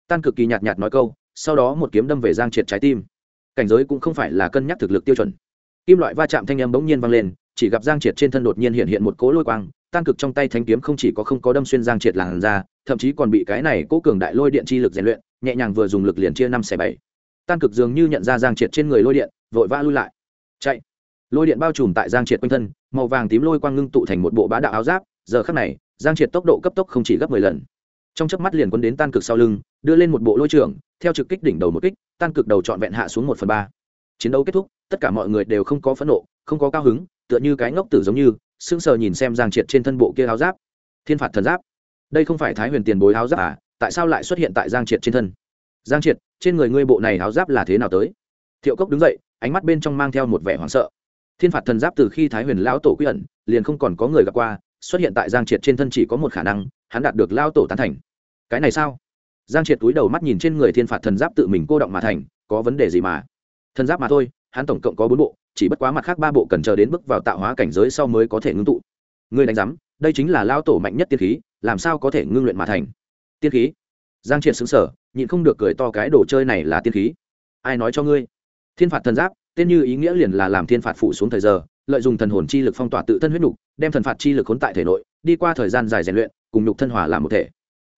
Tan cực kỳ nhạt nhạt nói câu sau đó một kiếm đâm về giang triệt trái tim. Cảnh giới cũng không phải là cân nhắc thực lực tiêu chuẩn. Kim loại va chạm thanh âm bỗng nhiên vang lên, chỉ gặp giang triệt trên thân đột nhiên hiện hiện một cỗ lôi quang tan cực trong tay thanh kiếm không chỉ có không có đâm xuyên giang triệt làn ra thậm chí còn bị cái này cố cường đại lôi điện chi lực rèn luyện, nhẹ nhàng vừa dùng lực liền chia năm xẻ bảy. Tan cực dường như nhận ra giang triệt trên người lôi điện, vội vã lui lại. Chạy. Lôi điện bao trùm tại giang triệt quanh thân, màu vàng tím lôi quang ngưng tụ thành một bộ bá đạo áo giáp, giờ khắc này, giang triệt tốc độ cấp tốc không chỉ gấp mười lần trong chớp mắt liền quân đến tan cực sau lưng, đưa lên một bộ lôi trưởng theo trực kích đỉnh đầu một kích, tan cực đầu trọn vẹn hạ xuống một phần ba. Chiến đấu kết thúc, tất cả mọi người đều không có phẫn nộ, không có cao hứng, tựa như cái ngốc tử giống như, sững sờ nhìn xem giang triệt trên thân bộ kia áo giáp. Thiên phạt thần giáp. Đây không phải thái huyền tiền bối áo giáp à? Tại sao lại xuất hiện tại giang triệt trên thân? Giang triệt, trên người ngươi bộ này áo giáp là thế nào tới? Thiệu cốc đứng dậy, ánh mắt bên trong mang theo một vẻ hoảng sợ. Thiên phạt thần giáp từ khi thái huyền lão tổ quy ẩn, liền không còn có người gặp qua, xuất hiện tại giang triệt trên thân chỉ có một khả năng hắn đạt được lao tổ tán thành. Cái này sao? Giang triệt túi đầu mắt nhìn trên người thiên phạt thần giáp tự mình cô động mà thành, có vấn đề gì mà? Thần giáp mà thôi, hắn tổng cộng có bốn bộ, chỉ bất quá mặt khác ba bộ cần chờ đến bước vào tạo hóa cảnh giới sau mới có thể ngưng tụ. Ngươi đánh giám, đây chính là lao tổ mạnh nhất tiên khí, làm sao có thể ngưng luyện mà thành? Tiên khí? Giang triệt xứng sở nhịn không được cười to cái đồ chơi này là tiên khí. Ai nói cho ngươi? Thiên phạt thần giáp, tên như ý nghĩa liền là làm thiên phạt phủ xuống thời giờ, lợi dụng thần hồn chi lực phong tỏa tự thân huyết nhục đem thần phạt chi lực khốn tại thể nội, đi qua thời gian dài rèn luyện cùng nhục thân hòa làm một thể.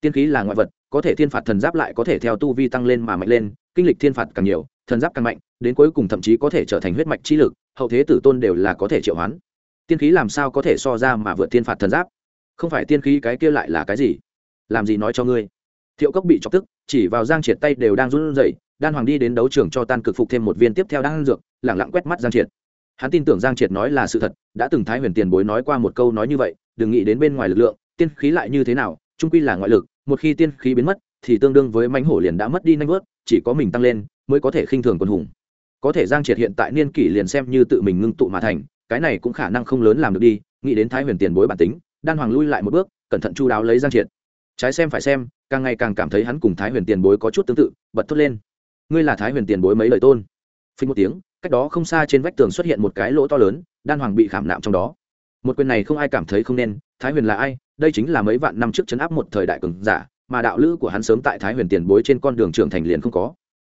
Tiên khí là ngoại vật, có thể thiên phạt thần giáp lại có thể theo tu vi tăng lên mà mạnh lên, kinh lịch thiên phạt càng nhiều, thần giáp càng mạnh, đến cuối cùng thậm chí có thể trở thành huyết mạch chi lực, hậu thế tử tôn đều là có thể triệu hoán. Tiên khí làm sao có thể so ra mà vượt thiên phạt thần giáp? Không phải tiên khí cái kia lại là cái gì? Làm gì nói cho ngươi? Thiệu cốc bị chọc tức, chỉ vào giang triệt tay đều đang run rẩy, đan hoàng đi đến đấu trường cho tan cực phục thêm một viên tiếp theo đang ăn dược lẳng lặng quét mắt giang triệt. Hắn tin tưởng giang triệt nói là sự thật, đã từng thái huyền tiền bối nói qua một câu nói như vậy, đừng nghĩ đến bên ngoài lực lượng tiên khí lại như thế nào trung quy là ngoại lực, một khi tiên khí biến mất, thì tương đương với mánh hổ liền đã mất đi nanh vớt, chỉ có mình tăng lên mới có thể khinh thường quân hùng. Có thể giang triệt hiện tại niên kỷ liền xem như tự mình ngưng tụ mà thành, cái này cũng khả năng không lớn làm được đi, nghĩ đến thái huyền tiền bối bản tính, đan hoàng lui lại một bước, cẩn thận chu đáo lấy giang triệt. Trái xem phải xem, càng ngày càng cảm thấy hắn cùng thái huyền tiền bối có chút tương tự, bật thốt lên. Ngươi là thái huyền tiền bối mấy lời tôn? Phí một tiếng, cách đó không xa trên vách tường xuất hiện một cái lỗ to lớn, đan hoàng bị khảm nạm trong đó một quyền này không ai cảm thấy không nên, thái huyền là ai? Đây chính là mấy vạn năm trước chấn áp một thời đại cường giả, mà đạo lữ của hắn sớm tại thái huyền tiền bối trên con đường trưởng thành liền không có.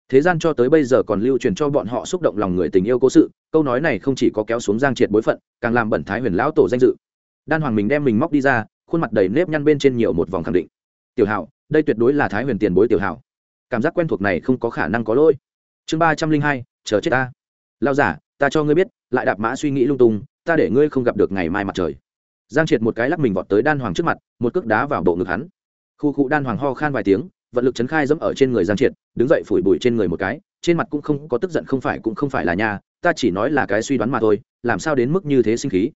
Thế gian cho tới bây giờ còn lưu truyền cho bọn họ xúc động lòng người tình yêu cố sự, câu nói này không chỉ có kéo xuống giang triệt bối phận, càng làm bẩn thái huyền lão tổ danh dự. Đan hoàng mình đem mình móc đi ra, khuôn mặt đầy nếp nhăn bên trên nhiều một vòng khẳng định. Tiểu hảo đây tuyệt đối là thái huyền tiền bối tiểu hảo cảm giác quen thuộc này không có khả năng có lỗi. Chương ba trăm linh hai, chờ chết ta. Lao giả, ta cho ngươi biết, lại đạp mã suy nghĩ lung tung ta để ngươi không gặp được ngày mai mặt trời. Giang triệt một cái lắc mình vọt tới đan hoàng trước mặt, một cước đá vào bộ ngực hắn. Khu cụ đan hoàng ho khan vài tiếng, vận lực chấn khai dẫm ở trên người giang triệt, đứng dậy phủi bụi trên người một cái, trên mặt cũng không có tức giận không phải cũng không phải là nhà, ta chỉ nói là cái suy đoán mà thôi, làm sao đến mức như thế sinh khí.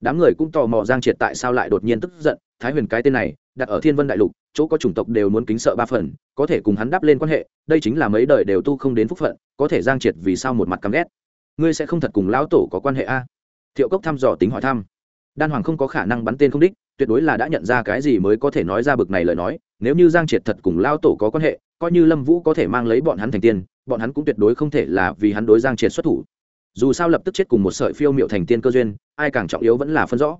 Đám người cũng tò mò giang triệt tại sao lại đột nhiên tức giận, thái huyền cái tên này, đặt ở thiên vân đại lục, chỗ có chủng tộc đều muốn kính sợ ba phần, có thể cùng hắn đáp lên quan hệ, đây chính là mấy đời đều tu không đến phúc phận, có thể giang triệt vì sao một mặt căm ghét. Ngươi sẽ không thật cùng lão tổ có quan hệ a? Thiệu cốc thăm dò tính hỏi thăm. Đan hoàng không có khả năng bắn tên không đích, tuyệt đối là đã nhận ra cái gì mới có thể nói ra bực này lời nói, nếu như giang triệt thật cùng lao tổ có quan hệ, coi như lâm vũ có thể mang lấy bọn hắn thành tiên, bọn hắn cũng tuyệt đối không thể là vì hắn đối giang triệt xuất thủ. Dù sao lập tức chết cùng một sợi phiêu m i ệ u thành tiên cơ duyên, ai càng trọng yếu vẫn là phân rõ.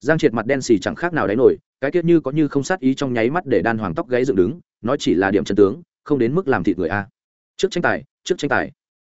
Giang triệt mặt đen xì chẳng khác nào đáy nổi, cái tiết như có như không sát ý trong nháy mắt để đan hoàng tóc gáy dựng đứng nó chỉ là điểm chân tướng, không đến mức làm thịt người a. Trước tranh tài, trước tranh tài.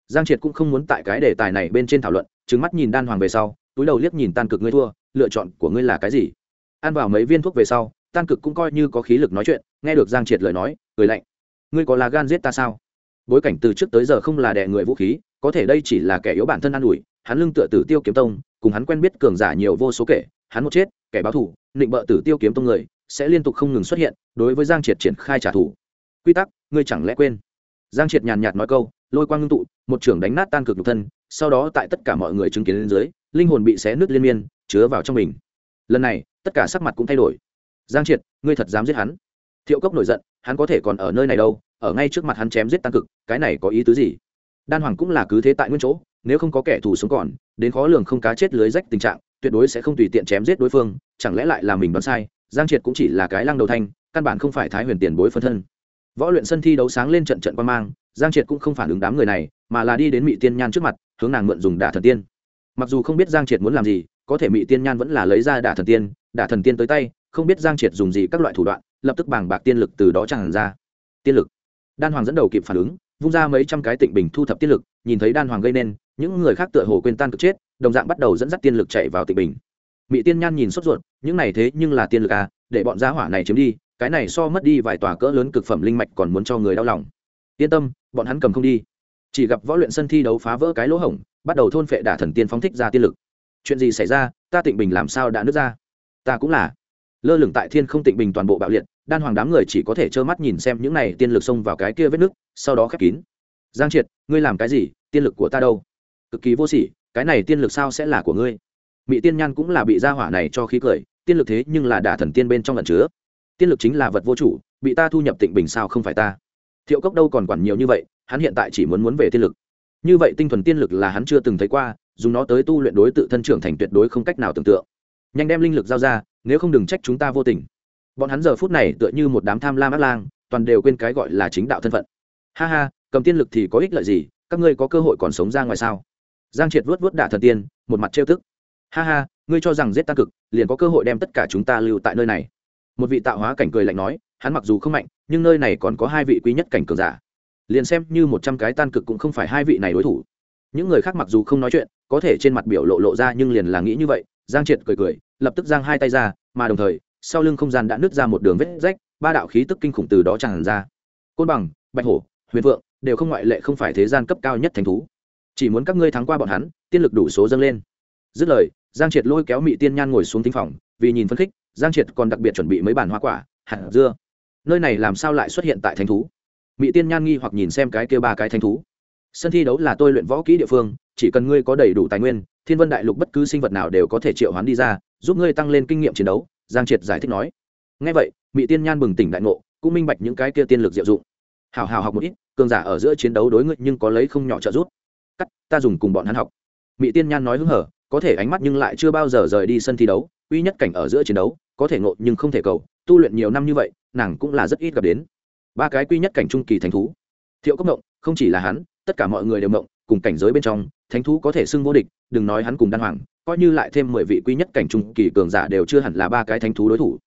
Giang triệt cũng không muốn tại cái đề tài này bên trên thảo luận trứng mắt nhìn đan hoàng về sau túi đầu liếc nhìn tan cực ngươi thua, lựa chọn của ngươi là cái gì? Ăn vào mấy viên thuốc về sau, tan cực cũng coi như có khí lực nói chuyện, nghe được giang triệt lời nói, cười lạnh. Ngươi có là gan giết ta sao? Bối cảnh từ trước tới giờ không là đẻ người vũ khí, có thể đây chỉ là kẻ yếu bản thân an ủi, hắn lưng tựa tử tiêu kiếm tông, cùng hắn quen biết cường giả nhiều vô số kể, hắn một chết, kẻ báo thủ định bợ tử tiêu kiếm tông người, sẽ liên tục không ngừng xuất hiện, đối với giang triệt triển khai trả thù. Quy tắc, ngươi chẳng lẽ quên? Giang triệt nhàn nhạt nói câu, lôi quang ngưng tụ, một trưởng đánh nát tan cực nhục thân sau đó tại tất cả mọi người chứng kiến lên dưới, linh hồn bị xé nứt liên miên, chứa vào trong mình. Lần này, tất cả sắc mặt cũng thay đổi. Giang triệt, ngươi thật dám giết hắn? Thiệu cốc nổi giận, hắn có thể còn ở nơi này đâu, ở ngay trước mặt hắn chém giết tăng cực, cái này có ý tứ gì? Đan hoàng cũng là cứ thế tại nguyên chỗ, nếu không có kẻ thù sống còn, đến khó lường không cá chết lưới rách tình trạng, tuyệt đối sẽ không tùy tiện chém giết đối phương, chẳng lẽ lại là mình đoán sai? Giang triệt cũng chỉ là cái lăng đầu thanh, căn bản không phải thái huyền tiền bối phân thân. Võ luyện sân thi đấu sáng lên trận trận quan mang giang triệt cũng không phản ứng đám người này, mà là đi đến mỹ tiên nhan trước mặt, hướng nàng mượn dùng đả thần tiên. Mặc dù không biết giang triệt muốn làm gì, có thể mỹ tiên nhan vẫn là lấy ra đả thần tiên, đả thần tiên tới tay, không biết giang triệt dùng gì các loại thủ đoạn, lập tức bàng bạc tiên lực từ đó tràn ra. Tiên lực. Đan hoàng dẫn đầu kịp phản ứng, vung ra mấy trăm cái tịnh bình thu thập tiên lực, nhìn thấy đan hoàng gây nên, những người khác tựa hồ quên tan cực chết, đồng dạng bắt đầu dẫn dắt tiên lực chạy vào tịnh bình. Mỹ tiên nhan nhìn sốt ruột, những này thế nhưng là tiên lực à để bọn gia hỏa này chiếm đi, cái này so mất đi vài tòa cỡ lớn cực phẩm linh mạch còn muốn cho người đau lòng yên tâm bọn hắn cầm không đi. Chỉ gặp võ luyện sân thi đấu phá vỡ cái lỗ hổng bắt đầu thôn phệ đả thần tiên phóng thích ra tiên lực. Chuyện gì xảy ra ta tịnh bình làm sao đã nứt ra? Ta cũng là. Lơ lửng tại thiên không tịnh bình toàn bộ bạo liệt đan hoàng đám người chỉ có thể trơ mắt nhìn xem những này tiên lực xông vào cái kia vết nứt, sau đó khép kín. Giang triệt ngươi làm cái gì? Tiên lực của ta đâu? Cực kỳ vô sỉ cái này tiên lực sao sẽ là của ngươi? Mỹ tiên nhan cũng là bị gia hỏa này cho khí cười tiên lực thế nhưng là đả thần tiên bên trong lần chứa. Tiên lực chính là vật vô chủ bị ta thu nhập tịnh bình sao không phải ta? Thiệu cốc đâu còn quản nhiều như vậy, hắn hiện tại chỉ muốn muốn về tiên lực. Như vậy tinh thuần tiên lực là hắn chưa từng thấy qua, dùng nó tới tu luyện đối tự thân trưởng thành tuyệt đối không cách nào tưởng tượng. Nhanh đem linh lực giao ra, nếu không đừng trách chúng ta vô tình. Bọn hắn giờ phút này tựa như một đám tham lam ác lang, toàn đều quên cái gọi là chính đạo thân phận. Ha ha, cầm tiên lực thì có ích lợi gì, các ngươi có cơ hội còn sống ra ngoài sao? Giang triệt vuốt vuốt đả thần tiên, một mặt trêu tức. Ha ha, ngươi cho rằng giết ta cực, liền có cơ hội đem tất cả chúng ta lưu tại nơi này. Một vị tạo hóa cảnh cười lạnh nói hắn mặc dù không mạnh, nhưng nơi này còn có hai vị quý nhất cảnh cường giả. Liền xem như một trăm cái tan cực cũng không phải hai vị này đối thủ. Những người khác mặc dù không nói chuyện, có thể trên mặt biểu lộ lộ ra nhưng liền là nghĩ như vậy, giang triệt cười cười, lập tức giang hai tay ra, mà đồng thời, sau lưng không gian đã nứt ra một đường vết rách, ba đạo khí tức kinh khủng từ đó tràn ra. Côn bằng, bạch hổ, huyền vượng đều không ngoại lệ không phải thế gian cấp cao nhất thành thú. Chỉ muốn các ngươi thắng qua bọn hắn, tiên lực đủ số dâng lên. Dứt lời, giang triệt lôi kéo mị tiên nhan ngồi xuống tinh phòng, vì nhìn phân khích, giang triệt còn đặc biệt chuẩn bị mấy bản hoa quả, hạt dưa nơi này làm sao lại xuất hiện tại thành thú? Mỹ tiên nhan nghi hoặc nhìn xem cái kia ba cái thánh thú. Sân thi đấu là tôi luyện võ kỹ địa phương, chỉ cần ngươi có đầy đủ tài nguyên, thiên vân đại lục bất cứ sinh vật nào đều có thể triệu hoán đi ra, giúp ngươi tăng lên kinh nghiệm chiến đấu, giang triệt giải thích nói. Ngay vậy mỹ tiên nhan bừng tỉnh đại ngộ, cũng minh bạch những cái kia tiên lực diệu dụng. Hào hào học một ít, cường giả ở giữa chiến đấu đối ngươi nhưng có lấy không nhỏ trợ giúp. Cắt, ta dùng cùng bọn hắn học. Mỹ tiên nhan nói hứng hở, có thể ánh mắt nhưng lại chưa bao giờ rời đi sân thi đấu, uy nhất cảnh ở giữa chiến đấu, có thể ngộ nhưng không thể cầu, tu luyện nhiều năm như vậy nàng cũng là rất ít gặp đến. Ba cái quy nhất cảnh trung kỳ thánh thú. Thiệu cốc mộng không chỉ là hắn, tất cả mọi người đều mộng cùng cảnh giới bên trong, thánh thú có thể xưng vô địch, đừng nói hắn cùng đan hoàng, coi như lại thêm mười vị quy nhất cảnh trung kỳ cường giả đều chưa hẳn là ba cái thánh thú đối thủ.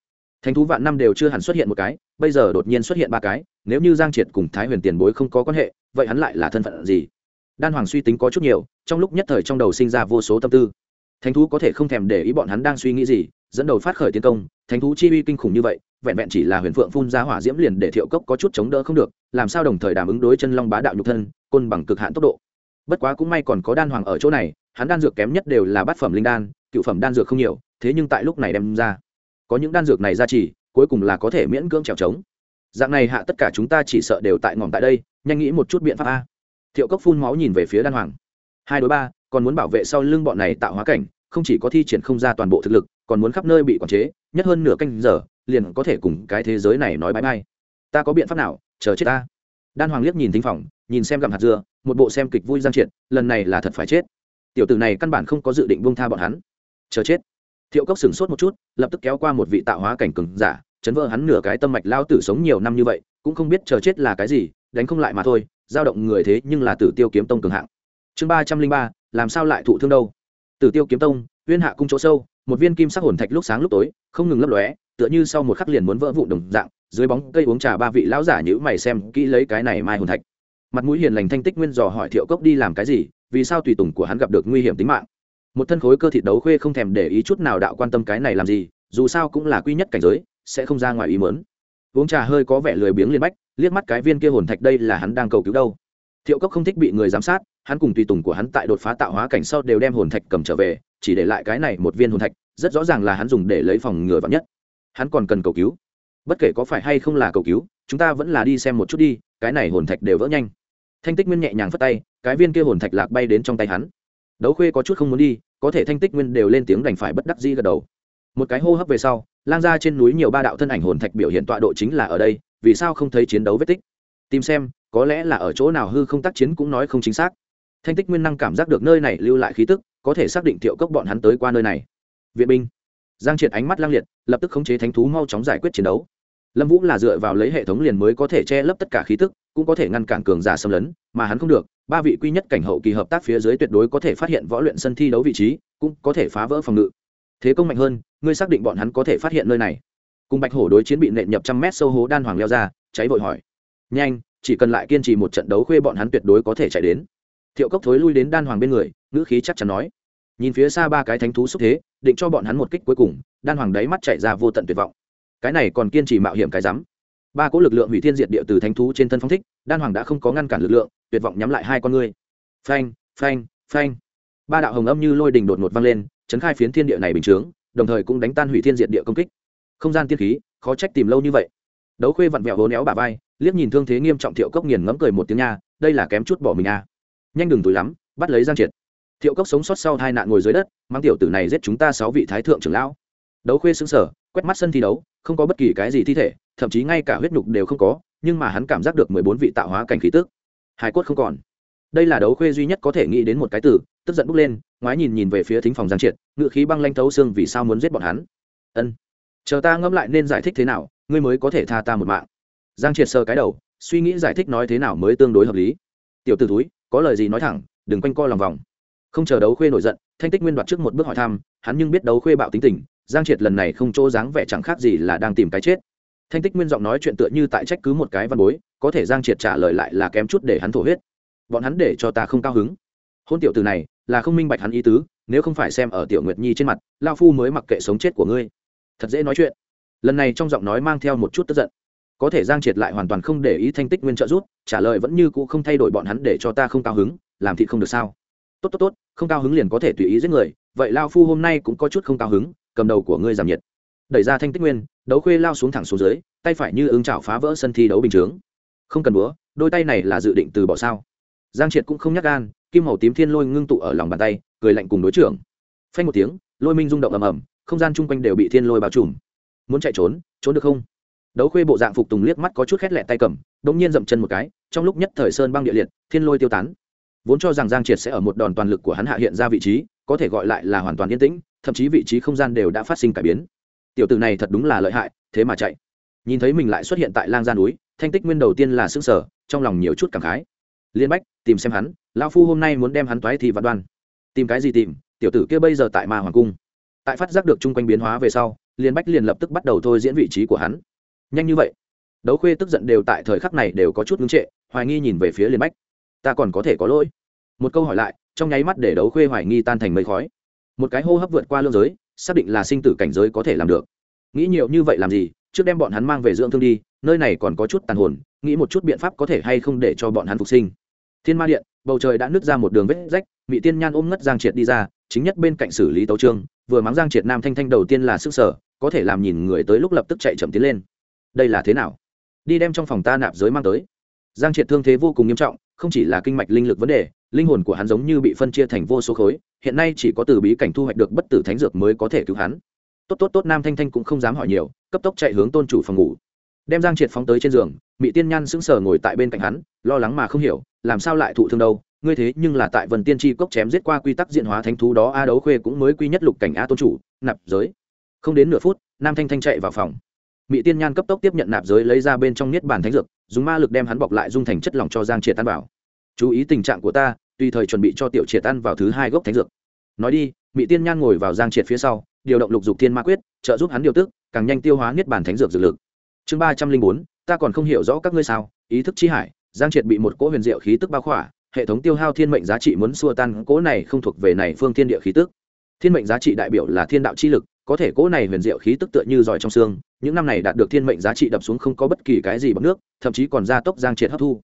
Thánh thú vạn năm đều chưa hẳn xuất hiện một cái, bây giờ đột nhiên xuất hiện ba cái, nếu như giang triệt cùng thái huyền tiền bối không có quan hệ, vậy hắn lại là thân phận gì? Đan hoàng suy tính có chút nhiều, trong lúc nhất thời trong đầu sinh ra vô số tâm tư. Thánh thú có thể không thèm để ý bọn hắn đang suy nghĩ gì dẫn đầu phát khởi tiến công, thánh thú chi uy kinh khủng như vậy, vẹn vẹn chỉ là huyền phượng phun ra hỏa diễm liền để thiệu cốc có chút chống đỡ không được, làm sao đồng thời đàm ứng đối chân long bá đạo nhục thân, côn bằng cực hạn tốc độ. Bất quá cũng may còn có đan hoàng ở chỗ này, hắn đan dược kém nhất đều là bát phẩm linh đan, cựu phẩm đan dược không nhiều, thế nhưng tại lúc này đem ra. Có những đan dược này ra chỉ, cuối cùng là có thể miễn cưỡng trèo trống. Dạng này hạ tất cả chúng ta chỉ sợ đều tại ngỏm tại đây, nhanh nghĩ một chút biện pháp a. Thiệu cốc phun máu nhìn về phía đan hoàng. Hai đối ba, còn muốn bảo vệ sau lưng bọn này tạo hóa cảnh, không chỉ có thi triển không ra toàn bộ thực lực còn muốn khắp nơi bị quản chế, nhất hơn nửa canh giờ, liền có thể cùng cái thế giới này nói bãi bay ta có biện pháp nào, chờ chết ta? Đan hoàng liếc nhìn thính phòng, nhìn xem gặm hạt dưa, một bộ xem kịch vui giang triệt, lần này là thật phải chết. Tiểu tử này căn bản không có dự định buông tha bọn hắn. Chờ chết. Thiệu cốc sửng sốt một chút, lập tức kéo qua một vị tạo hóa cảnh cừng giả, chấn vỡ hắn nửa cái tâm mạch lao tử sống nhiều năm như vậy, cũng không biết chờ chết là cái gì, đánh không lại mà thôi dao động người thế nhưng là tử tiêu kiếm tông cường hạng. Chương ba trăm linh ba, làm sao lại thụ thương đâu? Tử tiêu kiếm tông, uyên hạ cung chỗ sâu một viên kim sắc hồn thạch lúc sáng lúc tối, không ngừng lấp lóe, tựa như sau một khắc liền muốn vỡ vụn đồng dạng, dưới bóng cây uống trà ba vị lão giả nhữ mày xem kỹ lấy cái này mai hồn thạch. Mặt mũi hiền lành thanh tích nguyên dò hỏi thiệu cốc đi làm cái gì, vì sao tùy tùng của hắn gặp được nguy hiểm tính mạng. Một thân khối cơ thịt đấu khuê không thèm để ý chút nào đạo quan tâm cái này làm gì, dù sao cũng là quy nhất cảnh giới, sẽ không ra ngoài ý mớn uống trà hơi có vẻ lười biếng liên bách, liếc mắt cái viên kia hồn thạch đây là hắn đang cầu cứu đâu. Thiệu cốc không thích bị người giám sát, hắn cùng tùy tùng của hắn tại đột phá tạo hóa cảnh sau đều đem hồn thạch cầm trở về chỉ để lại cái này một viên hồn thạch, rất rõ ràng là hắn dùng để lấy phòng ngừa vắn nhất. Hắn còn cần cầu cứu. Bất kể có phải hay không là cầu cứu, chúng ta vẫn là đi xem một chút đi, cái này hồn thạch đều vỡ nhanh. Thanh tích nguyên nhẹ nhàng phất tay, cái viên kia hồn thạch lạc bay đến trong tay hắn. Đấu khuê có chút không muốn đi, có thể thanh tích nguyên đều lên tiếng đành phải bất đắc dĩ gật đầu. Một cái hô hấp về sau, lang ra trên núi nhiều ba đạo thân ảnh hồn thạch biểu hiện tọa độ chính là ở đây, vì sao không thấy chiến đấu vết tích? Tìm xem, có lẽ là ở chỗ nào hư không tác chiến cũng nói không chính xác. Thanh tích nguyên năng cảm giác được nơi này lưu lại khí tức có thể xác định thiệu cốc bọn hắn tới qua nơi này. Viện binh. Giang triệt ánh mắt lang liệt, lập tức khống chế thánh thú mau chóng giải quyết chiến đấu. Lâm vũ là dựa vào lấy hệ thống liền mới có thể che lấp tất cả khí tức, cũng có thể ngăn cản cường giả xâm lấn, mà hắn không được. Ba vị quy nhất cảnh hậu kỳ hợp tác phía dưới tuyệt đối có thể phát hiện võ luyện sân thi đấu vị trí, cũng có thể phá vỡ phòng ngự. Thế công mạnh hơn, ngươi xác định bọn hắn có thể phát hiện nơi này. Cùng bạch hổ đối chiến bị nện nhập trăm mét sâu hố đan hoàng leo ra, cháy vội hỏi. Nhanh, chỉ cần lại kiên trì một trận đấu khuê bọn hắn tuyệt đối có thể chạy đến thiệu cốc thối lui đến đan hoàng bên người, ngữ khí chắc chắn nói. Nhìn phía xa ba cái thánh thú xúc thế, định cho bọn hắn một kích cuối cùng, đan hoàng đáy mắt chạy ra vô tận tuyệt vọng. Cái này còn kiên trì mạo hiểm cái rắm. Ba cỗ lực lượng hủy thiên diệt địa từ thánh thú trên thân phong thích, đan hoàng đã không có ngăn cản lực lượng, tuyệt vọng nhắm lại hai con ngươi. Phanh phanh phanh. Ba đạo hồng âm như lôi đình đột ngột vang lên, chấn khai phiến thiên địa này bình chướng, đồng thời cũng đánh tan hủy thiên diệt địa công kích. Không gian tiên khí, khó trách tìm lâu như vậy. Đấu khuê vặn vẹo hố néo bà vai, liếc nhìn thương thế nghiêm trọng thiệu cốc nghiền ngẫm cười một tiếng nha, đây là kém chút bỏ mình à nhanh đừng túi lắm, bắt lấy giang triệt. Thiệu cốc sống sót sau hai nạn ngồi dưới đất mang tiểu tử này giết chúng ta sáu vị thái thượng trưởng lão. Đấu khuê xứng sở quét mắt sân thi đấu, không có bất kỳ cái gì thi thể, thậm chí ngay cả huyết nhục đều không có, nhưng mà hắn cảm giác được mười bốn vị tạo hóa cảnh khí tức. Hải cốt không còn. Đây là đấu khuê duy nhất có thể nghĩ đến một cái từ, tức giận bốc lên, ngoái nhìn nhìn về phía thính phòng giang triệt, ngựa khí băng lanh thấu xương vì sao muốn giết bọn hắn. Ân. Chờ ta ngẫm lại nên giải thích thế nào, ngươi mới có thể tha ta một mạng. Giang triệt sờ cái đầu, suy nghĩ giải thích nói thế nào mới tương đối hợp lý. Tiểu t ử túi có lời gì nói thẳng, đừng quanh co lòng vòng. Không chờ đấu khuê nổi giận, thanh tích nguyên đoạt trước một bước hỏi thăm, hắn nhưng biết đấu khuê bạo tính tình, giang triệt lần này không chỗ dáng vẻ chẳng khác gì là đang tìm cái chết. Thanh tích nguyên giọng nói chuyện tựa như tại trách cứ một cái văn bối, có thể giang triệt trả lời lại là kém chút để hắn thổ huyết. Bọn hắn để cho ta không cao hứng. Hôn tiểu từ này, là không minh bạch hắn ý tứ, nếu không phải xem ở tiểu nguyệt nhi trên mặt lao phu mới mặc kệ sống chết của ngươi. Thật dễ nói chuyện. Lần này trong giọng nói mang theo một chút tức giận có thể giang triệt lại hoàn toàn không để ý thanh tích nguyên trợ rút trả lời vẫn như cũ không thay đổi bọn hắn để cho ta không cao hứng, làm thịt không được sao? Tốt tốt tốt, không cao hứng liền có thể tùy ý giết người, vậy lao phu hôm nay cũng có chút không cao hứng, cầm đầu của ngươi giảm nhiệt. Đẩy ra thanh tích nguyên, đấu khuê lao xuống thẳng xuống dưới, tay phải như ứng chảo phá vỡ sân thi đấu bình chướng. Không cần búa, đôi tay này là dự định từ bỏ sao? Giang triệt cũng không nhắc gan, kim màu tím thiên lôi ngưng tụ ở lòng bàn tay, cười lạnh cùng đối trưởng. Phanh một tiếng, lôi minh rung động ầm ầm, không gian chung quanh đều bị thiên lôi bao trùm. Muốn chạy trốn trốn được không? Đấu khuê bộ dạng phục tùng liếc mắt có chút khét lẹ tay cầm, đống nhiên dậm chân một cái, trong lúc nhất thời sơn băng địa liệt, thiên lôi tiêu tán. Vốn cho rằng giang triệt sẽ ở một đòn toàn lực của hắn hạ hiện ra vị trí, có thể gọi lại là hoàn toàn yên tĩnh, thậm chí vị trí không gian đều đã phát sinh cải biến. Tiểu tử này thật đúng là lợi hại, thế mà chạy. Nhìn thấy mình lại xuất hiện tại lang gia núi, thanh tích nguyên đầu tiên là xương sở trong lòng nhiều chút cảm khái. Liên bách, tìm xem hắn lao phu hôm nay muốn đem hắn toái thì vạn đoan. Tìm cái gì tìm, tiểu tử kia bây giờ tại ma hoàng cung. Tại phát giác được chung quanh biến hóa về sau, liên bách liền lập tức bắt đầu thôi diễn vị trí của hắn nhanh như vậy. Đấu khuê tức giận đều tại thời khắc này đều có chút ngưng trệ, hoài nghi nhìn về phía liên bách. Ta còn có thể có lỗi. Một câu hỏi lại, trong nháy mắt để đấu khuê hoài nghi tan thành mây khói. Một cái hô hấp vượt qua lương giới, xác định là sinh tử cảnh giới có thể làm được. Nghĩ nhiều như vậy làm gì, trước đem bọn hắn mang về dưỡng thương đi, nơi này còn có chút tàn hồn, nghĩ một chút biện pháp có thể hay không để cho bọn hắn phục sinh. Thiên ma điện, bầu trời đã nứt ra một đường vết rách mỹ tiên nhan ôm ngất giang triệt đi ra, chính nhất bên cạnh xử lý tấu trương, vừa mắng giang triệt nam thanh thanh đầu tiên là sức sở, có thể làm nhìn người tới lúc lập tức chạy chậm tiến lên đây là thế nào? Đi đem trong phòng ta nạp giới mang tới. Giang triệt thương thế vô cùng nghiêm trọng, không chỉ là kinh mạch linh lực vấn đề, linh hồn của hắn giống như bị phân chia thành vô số khối, hiện nay chỉ có từ bí cảnh thu hoạch được bất tử thánh dược mới có thể cứu hắn. Tốt tốt tốt, nam thanh thanh cũng không dám hỏi nhiều, cấp tốc chạy hướng tôn chủ phòng ngủ. Đem giang triệt phóng tới trên giường mỹ tiên nhan sững sờ ngồi tại bên cạnh hắn, lo lắng mà không hiểu, làm sao lại thụ thương đâu, ngươi thế nhưng là tại vần tiên tri cốc chém giết qua quy tắc diện hóa thánh thú đó, a đấu khuê cũng mới quy nhất lục cảnh a tôn chủ, nạp giới. Không đến nửa phút, nam thanh thanh chạy vào phòng mỹ tiên nhan cấp tốc tiếp nhận nạp giới lấy ra bên trong niết bàn thánh dược, dùng ma lực đem hắn bọc lại dung thành chất lỏng cho giang triệt tan vào. Chú ý tình trạng của ta, tùy thời chuẩn bị cho tiểu triệt tan vào thứ hai gốc thánh dược. Nói đi mỹ tiên nhan ngồi vào giang triệt phía sau, điều động lục dục thiên ma quyết, trợ giúp hắn điều tức, càng nhanh tiêu hóa niết bàn thánh dược dược lực. Chương ba trăm linh bốn, ta còn không hiểu rõ các ngươi sao, ý thức chi hải, giang triệt bị một cỗ huyền diệu khí tức bao khỏa, hệ thống tiêu hao thiên mệnh giá trị muốn xua tan cỗ này không thuộc về này phương thiên địa khí tức. Thiên mệnh giá trị đại biểu là thiên đạo chi lực có thể cỗ này huyền diệu khí tức tựa như giỏi trong xương, những năm này đạt được thiên mệnh giá trị đập xuống không có bất kỳ cái gì bằng nước, thậm chí còn gia tốc giang triệt hấp thu.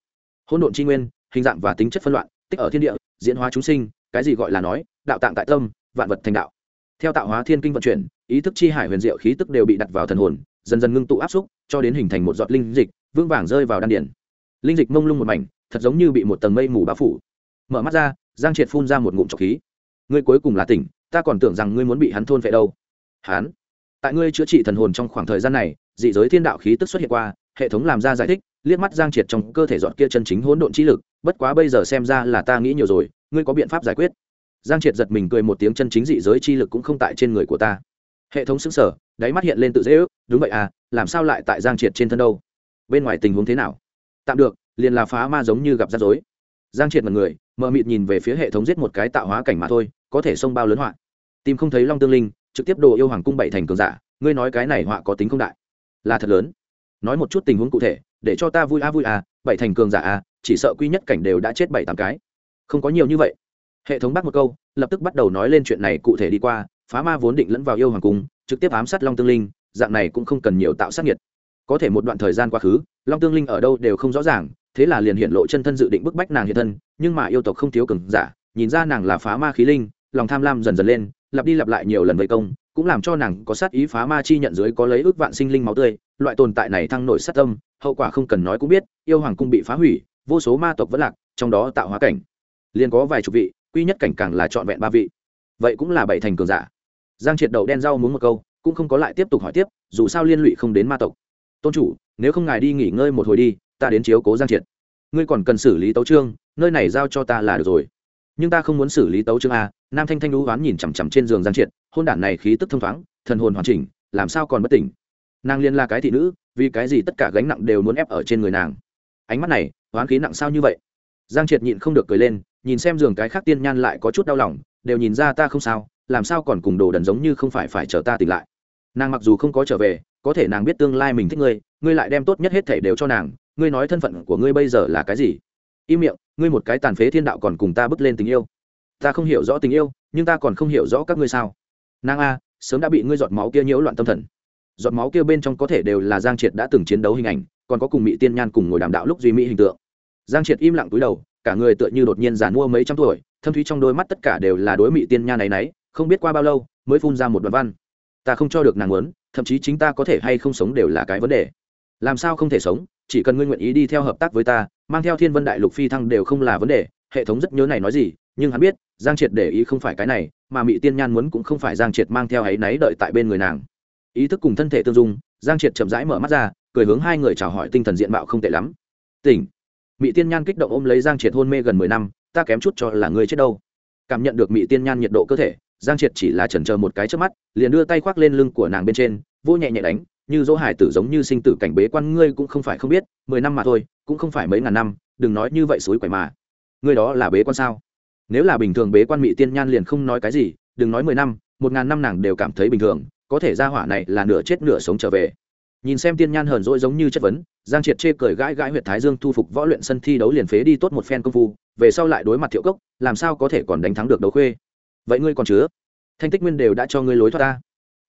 Hỗn độn chi nguyên, hình dạng và tính chất phân loạn, tích ở thiên địa, diễn hóa chúng sinh, cái gì gọi là nói, đạo tạng tại tâm, vạn vật thành đạo. Theo tạo hóa thiên kinh vận chuyển, ý thức chi hải huyền diệu khí tức đều bị đặt vào thần hồn, dần dần ngưng tụ áp xúc, cho đến hình thành một giọt linh dịch, vững vàng rơi vào đan điển linh dịch mông lung một mảnh, thật giống như bị một tầng mây mù bao phủ. Mở mắt ra, giang triệt phun ra một ngụm trọc khí. Ngươi cuối cùng là tỉnh, ta còn tưởng rằng ngươi muốn bị hắn thôn vệ đâu hắn tại ngươi chữa trị thần hồn trong khoảng thời gian này, dị giới thiên đạo khí tức xuất hiện qua, hệ thống làm ra giải thích, liếc mắt giang triệt trong cơ thể dọn kia chân chính hỗn độn trí lực, bất quá bây giờ xem ra là ta nghĩ nhiều rồi, ngươi có biện pháp giải quyết. Giang triệt giật mình cười một tiếng chân chính dị giới chi lực cũng không tại trên người của ta. Hệ thống xứng sở đáy mắt hiện lên tự dễ ước, đúng vậy à làm sao lại tại giang triệt trên thân đâu? Bên ngoài tình huống thế nào? Tạm được, liền là phá ma giống như gặp rắc rối. Giang triệt mật người, mờ mịt nhìn về phía hệ thống giết một cái tạo hóa cảnh mà thôi, có thể sông bao lớn hoạn. tìm không thấy long tương linh trực tiếp đồ yêu hoàng cung bảy thành cường giả, ngươi nói cái này họa có tính không đại? Là thật lớn. Nói một chút tình huống cụ thể, để cho ta vui a vui a, bảy thành cường giả a, chỉ sợ quy nhất cảnh đều đã chết bảy tám cái. Không có nhiều như vậy. Hệ thống bắt một câu, lập tức bắt đầu nói lên chuyện này cụ thể đi qua, phá ma vốn định lẫn vào yêu hoàng cung, trực tiếp ám sát long tương linh, dạng này cũng không cần nhiều tạo sát nhiệt có thể một đoạn thời gian quá khứ, long tương linh ở đâu đều không rõ ràng, thế là liền hiện lộ chân thân dự định bức bách nàng hiện thân, nhưng mà yêu tộc không thiếu cường giả, nhìn ra nàng là phá ma khí linh, lòng tham lam dần dần lên lặp đi lặp lại nhiều lần vây công, cũng làm cho nàng có sát ý phá ma chi nhận dưới có lấy ước vạn sinh linh máu tươi, loại tồn tại này thăng nổi sát tâm, hậu quả không cần nói cũng biết, yêu hoàng cung bị phá hủy, vô số ma tộc vẫn lạc, trong đó tạo hóa cảnh. Liền có vài chục vị, quy nhất cảnh càng là trọn vẹn ba vị. Vậy cũng là bảy thành cường giả. Giang triệt đầu đen rau muốn một câu, cũng không có lại tiếp tục hỏi tiếp, dù sao liên lụy không đến ma tộc. Tôn chủ, nếu không ngài đi nghỉ ngơi một hồi đi, ta đến chiếu cố giang triệt. Ngươi còn cần xử lý tấu trương, nơi này giao cho ta là được rồi nhưng ta không muốn xử lý tấu trương a, nam thanh thanh đũ oán nhìn chằm chằm trên giường giang triệt, hôn đản này khí tức thông thoáng, thần hồn hoàn chỉnh, làm sao còn bất tỉnh? Nàng liên là cái thị nữ, vì cái gì tất cả gánh nặng đều muốn ép ở trên người nàng? Ánh mắt này oán khí nặng sao như vậy? Giang triệt nhịn không được cười lên, nhìn xem giường cái khác tiên nhan lại có chút đau lòng, đều nhìn ra ta không sao, làm sao còn cùng đồ đần giống như không phải phải chờ ta tỉnh lại. Nàng mặc dù không có trở về, có thể nàng biết tương lai mình thích ngươi ngươi lại đem tốt nhất hết thể đều cho nàng, ngươi nói thân phận của ngươi bây giờ là cái gì? Im miệng ngươi một cái tàn phế thiên đạo còn cùng ta bước lên tình yêu. Ta không hiểu rõ tình yêu, nhưng ta còn không hiểu rõ các ngươi sao. Nàng a, sớm đã bị ngươi giọt máu kia nhiễu loạn tâm thần. Giọt máu kia bên trong có thể đều là giang triệt đã từng chiến đấu hình ảnh, còn có cùng mỹ tiên nhan cùng ngồi đàm đạo lúc duy mỹ hình tượng. Giang triệt im lặng túi đầu, cả người tựa như đột nhiên giàn mua mấy trăm tuổi, thâm thúy trong đôi mắt tất cả đều là đối mỹ tiên nhan này nấy, không biết qua bao lâu, mới phun ra một đoạn văn. Ta không cho được nàng muốn, thậm chí chính ta có thể hay không sống đều là cái vấn đề. Làm sao không thể sống? Chỉ cần ngươi nguyện ý đi theo hợp tác với ta, mang theo thiên vân đại lục phi thăng đều không là vấn đề, hệ thống rất nhớ này nói gì, nhưng hắn biết, giang triệt để ý không phải cái này, mà mỹ tiên nhan muốn cũng không phải giang triệt mang theo ấy náy đợi tại bên người nàng. Ý thức cùng thân thể tương dung, giang triệt chậm rãi mở mắt ra, cười hướng hai người chào hỏi tinh thần diện mạo không tệ lắm. Tỉnh. Mỹ tiên nhan kích động ôm lấy giang triệt hôn mê gần mười năm, ta kém chút cho là ngươi chết đâu. Cảm nhận được mỹ tiên nhan nhiệt độ cơ thể, giang triệt chỉ là chần chờ một cái trước mắt, liền đưa tay khoác lên lưng của nàng bên trên vô nhẹ nhẹ đánh như dỗ hải tử giống như sinh tử cảnh bế quan ngươi cũng không phải không biết, mười năm mà thôi, cũng không phải mấy ngàn năm, đừng nói như vậy suối quẩy mà. Ngươi đó là bế quan sao? Nếu là bình thường bế quan mỹ tiên nhan liền không nói cái gì, đừng nói mười năm, một ngàn năm nàng đều cảm thấy bình thường, có thể ra hỏa này là nửa chết nửa sống trở về. Nhìn xem tiên nhan hờn dỗi giống như chất vấn, giang triệt chê cười gãi gãi huyện thái dương thu phục võ luyện sân thi đấu liền phế đi tốt một phen công phu, về sau lại đối mặt thiệu cốc, làm sao có thể còn đánh thắng được đấu khuê? Vậy ngươi còn chứa? Thanh tích nguyên đều đã cho ngươi lối thoát ta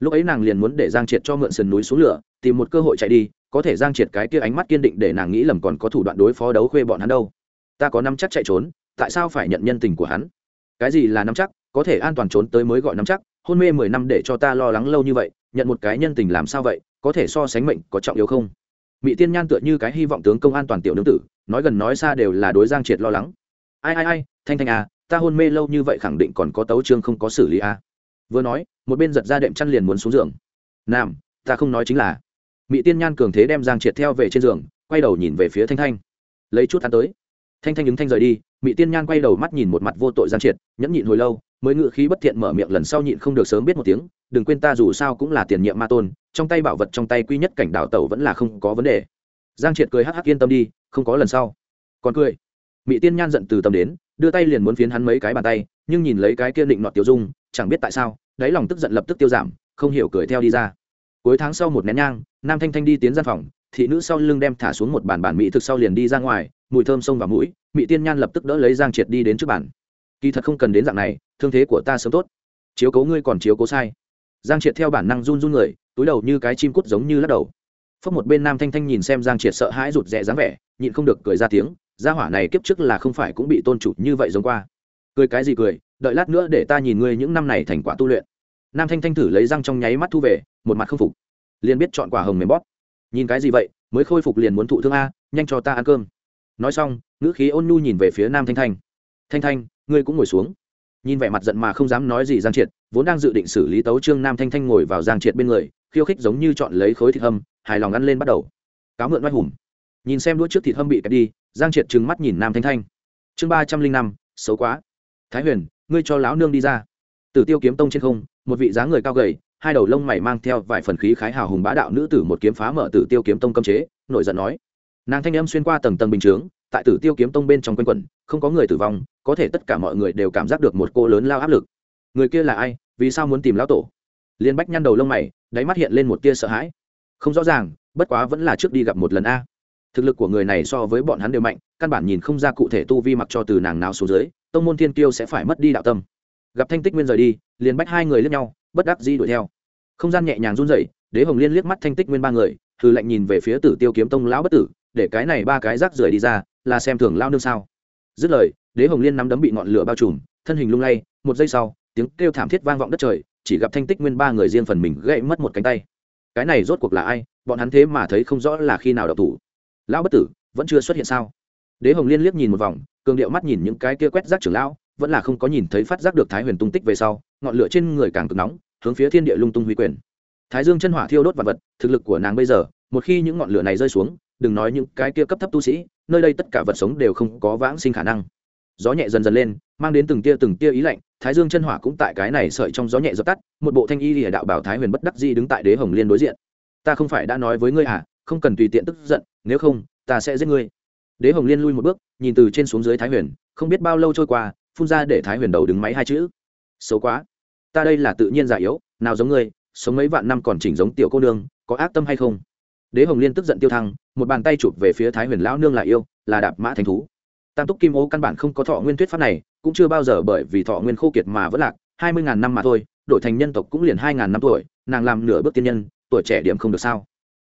lúc ấy nàng liền muốn để giang triệt cho mượn sườn núi xuống lửa, tìm một cơ hội chạy đi, có thể giang triệt cái kia ánh mắt kiên định để nàng nghĩ lầm còn có thủ đoạn đối phó đấu khuê bọn hắn đâu. Ta có năm chắc chạy trốn, tại sao phải nhận nhân tình của hắn? Cái gì là năm chắc, có thể an toàn trốn tới mới gọi năm chắc, hôn mê mười năm để cho ta lo lắng lâu như vậy, nhận một cái nhân tình làm sao vậy, có thể so sánh mệnh có trọng yếu không? Mỹ tiên nhan tựa như cái hy vọng tướng công an toàn tiểu nương tử, nói gần nói xa đều là đối giang triệt lo lắng. Ai ai ai, thanh thanh à ta hôn mê lâu như vậy khẳng định còn có tấu trương không có xử lý à vừa nói, một bên giật ra đệm chăn liền muốn xuống giường. Nam, ta không nói chính là. Mỹ tiên nhan cường thế đem giang triệt theo về trên giường, quay đầu nhìn về phía thanh thanh. Lấy chút ăn tới. Thanh thanh đứng thanh rời đi mỹ tiên nhan quay đầu mắt nhìn một mặt vô tội giang triệt, nhẫn nhịn hồi lâu, mới ngự khí bất thiện mở miệng lần sau nhịn không được sớm biết một tiếng, đừng quên ta dù sao cũng là tiền nhiệm ma tôn, trong tay bảo vật trong tay quy nhất cảnh đảo tẩu vẫn là không có vấn đề. Giang triệt cười hắc hắc yên tâm đi, không có lần sau. Còn cười. Mỹ tiên nhan giận từ tâm đến, đưa tay liền muốn phiến hắn mấy cái bàn tay, nhưng nhìn lấy cái kia định nọt tiêu dung, chẳng biết tại sao đáy lòng tức giận lập tức tiêu giảm, không hiểu cười theo đi ra. Cuối tháng sau một nén nhang, nam thanh thanh đi tiến gian phòng, thị nữ sau lưng đem thả xuống một bàn bàn mỹ thực sau liền đi ra ngoài, mùi thơm xông vào mũi, mỹ tiên nhan lập tức đỡ lấy giang triệt đi đến trước bàn. Kỳ thật không cần đến dạng này, thương thế của ta sớm tốt. Chiếu cố ngươi còn chiếu cố sai. Giang triệt theo bản năng run run người, túi đầu như cái chim cút giống như lắc đầu. Phốc một bên nam thanh thanh nhìn xem giang triệt sợ hãi rụt rè dáng vẻ, nhịn không được cười ra tiếng, gia hỏa này kiếp trước là không phải cũng bị tôn chủ như vậy giống qua. Cười cái gì cười đợi lát nữa để ta nhìn ngươi những năm này thành quả tu luyện. Nam thanh thanh thử lấy răng trong nháy mắt thu về, một mặt không phục. Liền biết chọn quả hồng mềm bóp. Nhìn cái gì vậy, mới khôi phục liền muốn thụ thương a, nhanh cho ta ăn cơm. Nói xong, ngữ khí ôn nhu nhìn về phía nam thanh thanh. Thanh thanh, ngươi cũng ngồi xuống. Nhìn vẻ mặt giận mà không dám nói gì giang triệt, vốn đang dự định xử lý tấu trương nam thanh thanh ngồi vào giang triệt bên người, khiêu khích giống như chọn lấy khối thịt hâm, hài lòng ăn lên bắt đầu. Cáo mượn oai hùng. Nhìn xem đũa trước thịt hâm bị kẹp đi, giang triệt trừng mắt nhìn nam thanh thanh. Chương ba trăm linh năm, xấu quá. Thái huyền ngươi cho lão nương đi ra. Tử tiêu kiếm tông trên không, một vị dáng người cao gầy, hai đầu lông mày mang theo vài phần khí khái hào hùng bá đạo nữ tử một kiếm phá mở tử tiêu kiếm tông cấm chế, nổi giận nói. Nàng thanh âm xuyên qua tầng tầng bình chướng, tại tử tiêu kiếm tông bên trong quanh quẩn, không có người tử vong, có thể tất cả mọi người đều cảm giác được một cô lớn lao áp lực. Người kia là ai? Vì sao muốn tìm lão tổ? Liên bách nhăn đầu lông mày, đáy mắt hiện lên một tia sợ hãi. Không rõ ràng, bất quá vẫn là trước đi gặp một lần a thực lực của người này so với bọn hắn đều mạnh, căn bản nhìn không ra cụ thể tu vi mặc cho từ nàng nào xuống dưới, tông môn thiên kiêu sẽ phải mất đi đạo tâm. Gặp thanh tích nguyên rời đi, liền bách hai người lướt nhau, bất đắc di đuổi theo. Không gian nhẹ nhàng run rẩy, đế hồng liên liếc mắt thanh tích nguyên ba người hư lạnh nhìn về phía tử tiêu kiếm tông lão bất tử, để cái này ba cái rác rưởi đi ra, là xem thường lao nương sao. Dứt lời, đế hồng liên nắm đấm bị ngọn lửa bao trùm, thân hình lung lay, một giây sau, tiếng kêu thảm thiết vang vọng đất trời, chỉ gặp thanh tích nguyên ba người riêng phần mình gãy mất một cánh tay. Cái này rốt cuộc là ai? Bọn hắn thế mà thấy không rõ là khi nào độc thủ lão bất tử, vẫn chưa xuất hiện sao? Đế hồng liên liếc nhìn một vòng, cường điệu mắt nhìn những cái kia quét rác trưởng lão, vẫn là không có nhìn thấy phát giác được thái huyền tung tích về sau, ngọn lửa trên người càng cực nóng, hướng phía thiên địa lung tung huy quyền. Thái dương chân hỏa thiêu đốt vật vật, thực lực của nàng bây giờ, một khi những ngọn lửa này rơi xuống, đừng nói những cái kia cấp thấp tu sĩ, nơi đây tất cả vật sống đều không có vãng sinh khả năng. Gió nhẹ dần dần lên, mang đến từng tia từng tia ý lạnh, thái dương chân hỏa cũng tại cái này sợi trong gió nhẹ dập tắt, một bộ thanh y lìa đạo bảo thái huyền bất đắc di đứng tại đế hồng liên đối diện. Ta không phải đã nói với ngươi à không cần tùy tiện tức giận, nếu không, ta sẽ giết ngươi. Đế hồng liên lui một bước, nhìn từ trên xuống dưới thái huyền, không biết bao lâu trôi qua, phun ra để thái huyền đầu đứng máy hai chữ. Xấu quá, ta đây là tự nhiên già yếu, nào giống ngươi, sống mấy vạn năm còn chỉnh giống tiểu cô nương, có ác tâm hay không? Đế hồng liên tức giận tiêu thăng, một bàn tay chụp về phía thái huyền lão nương là yêu, là đạp mã thành thú. Tam túc kim ô căn bản không có thọ nguyên thuyết pháp này, cũng chưa bao giờ bởi vì thọ nguyên khô kiệt mà vẫn lạc, hai mươi ngàn năm mà thôi, đổi thành nhân tộc cũng liền hai ngàn năm tuổi, nàng làm nửa bước tiên nhân, tuổi trẻ điểm không được sao?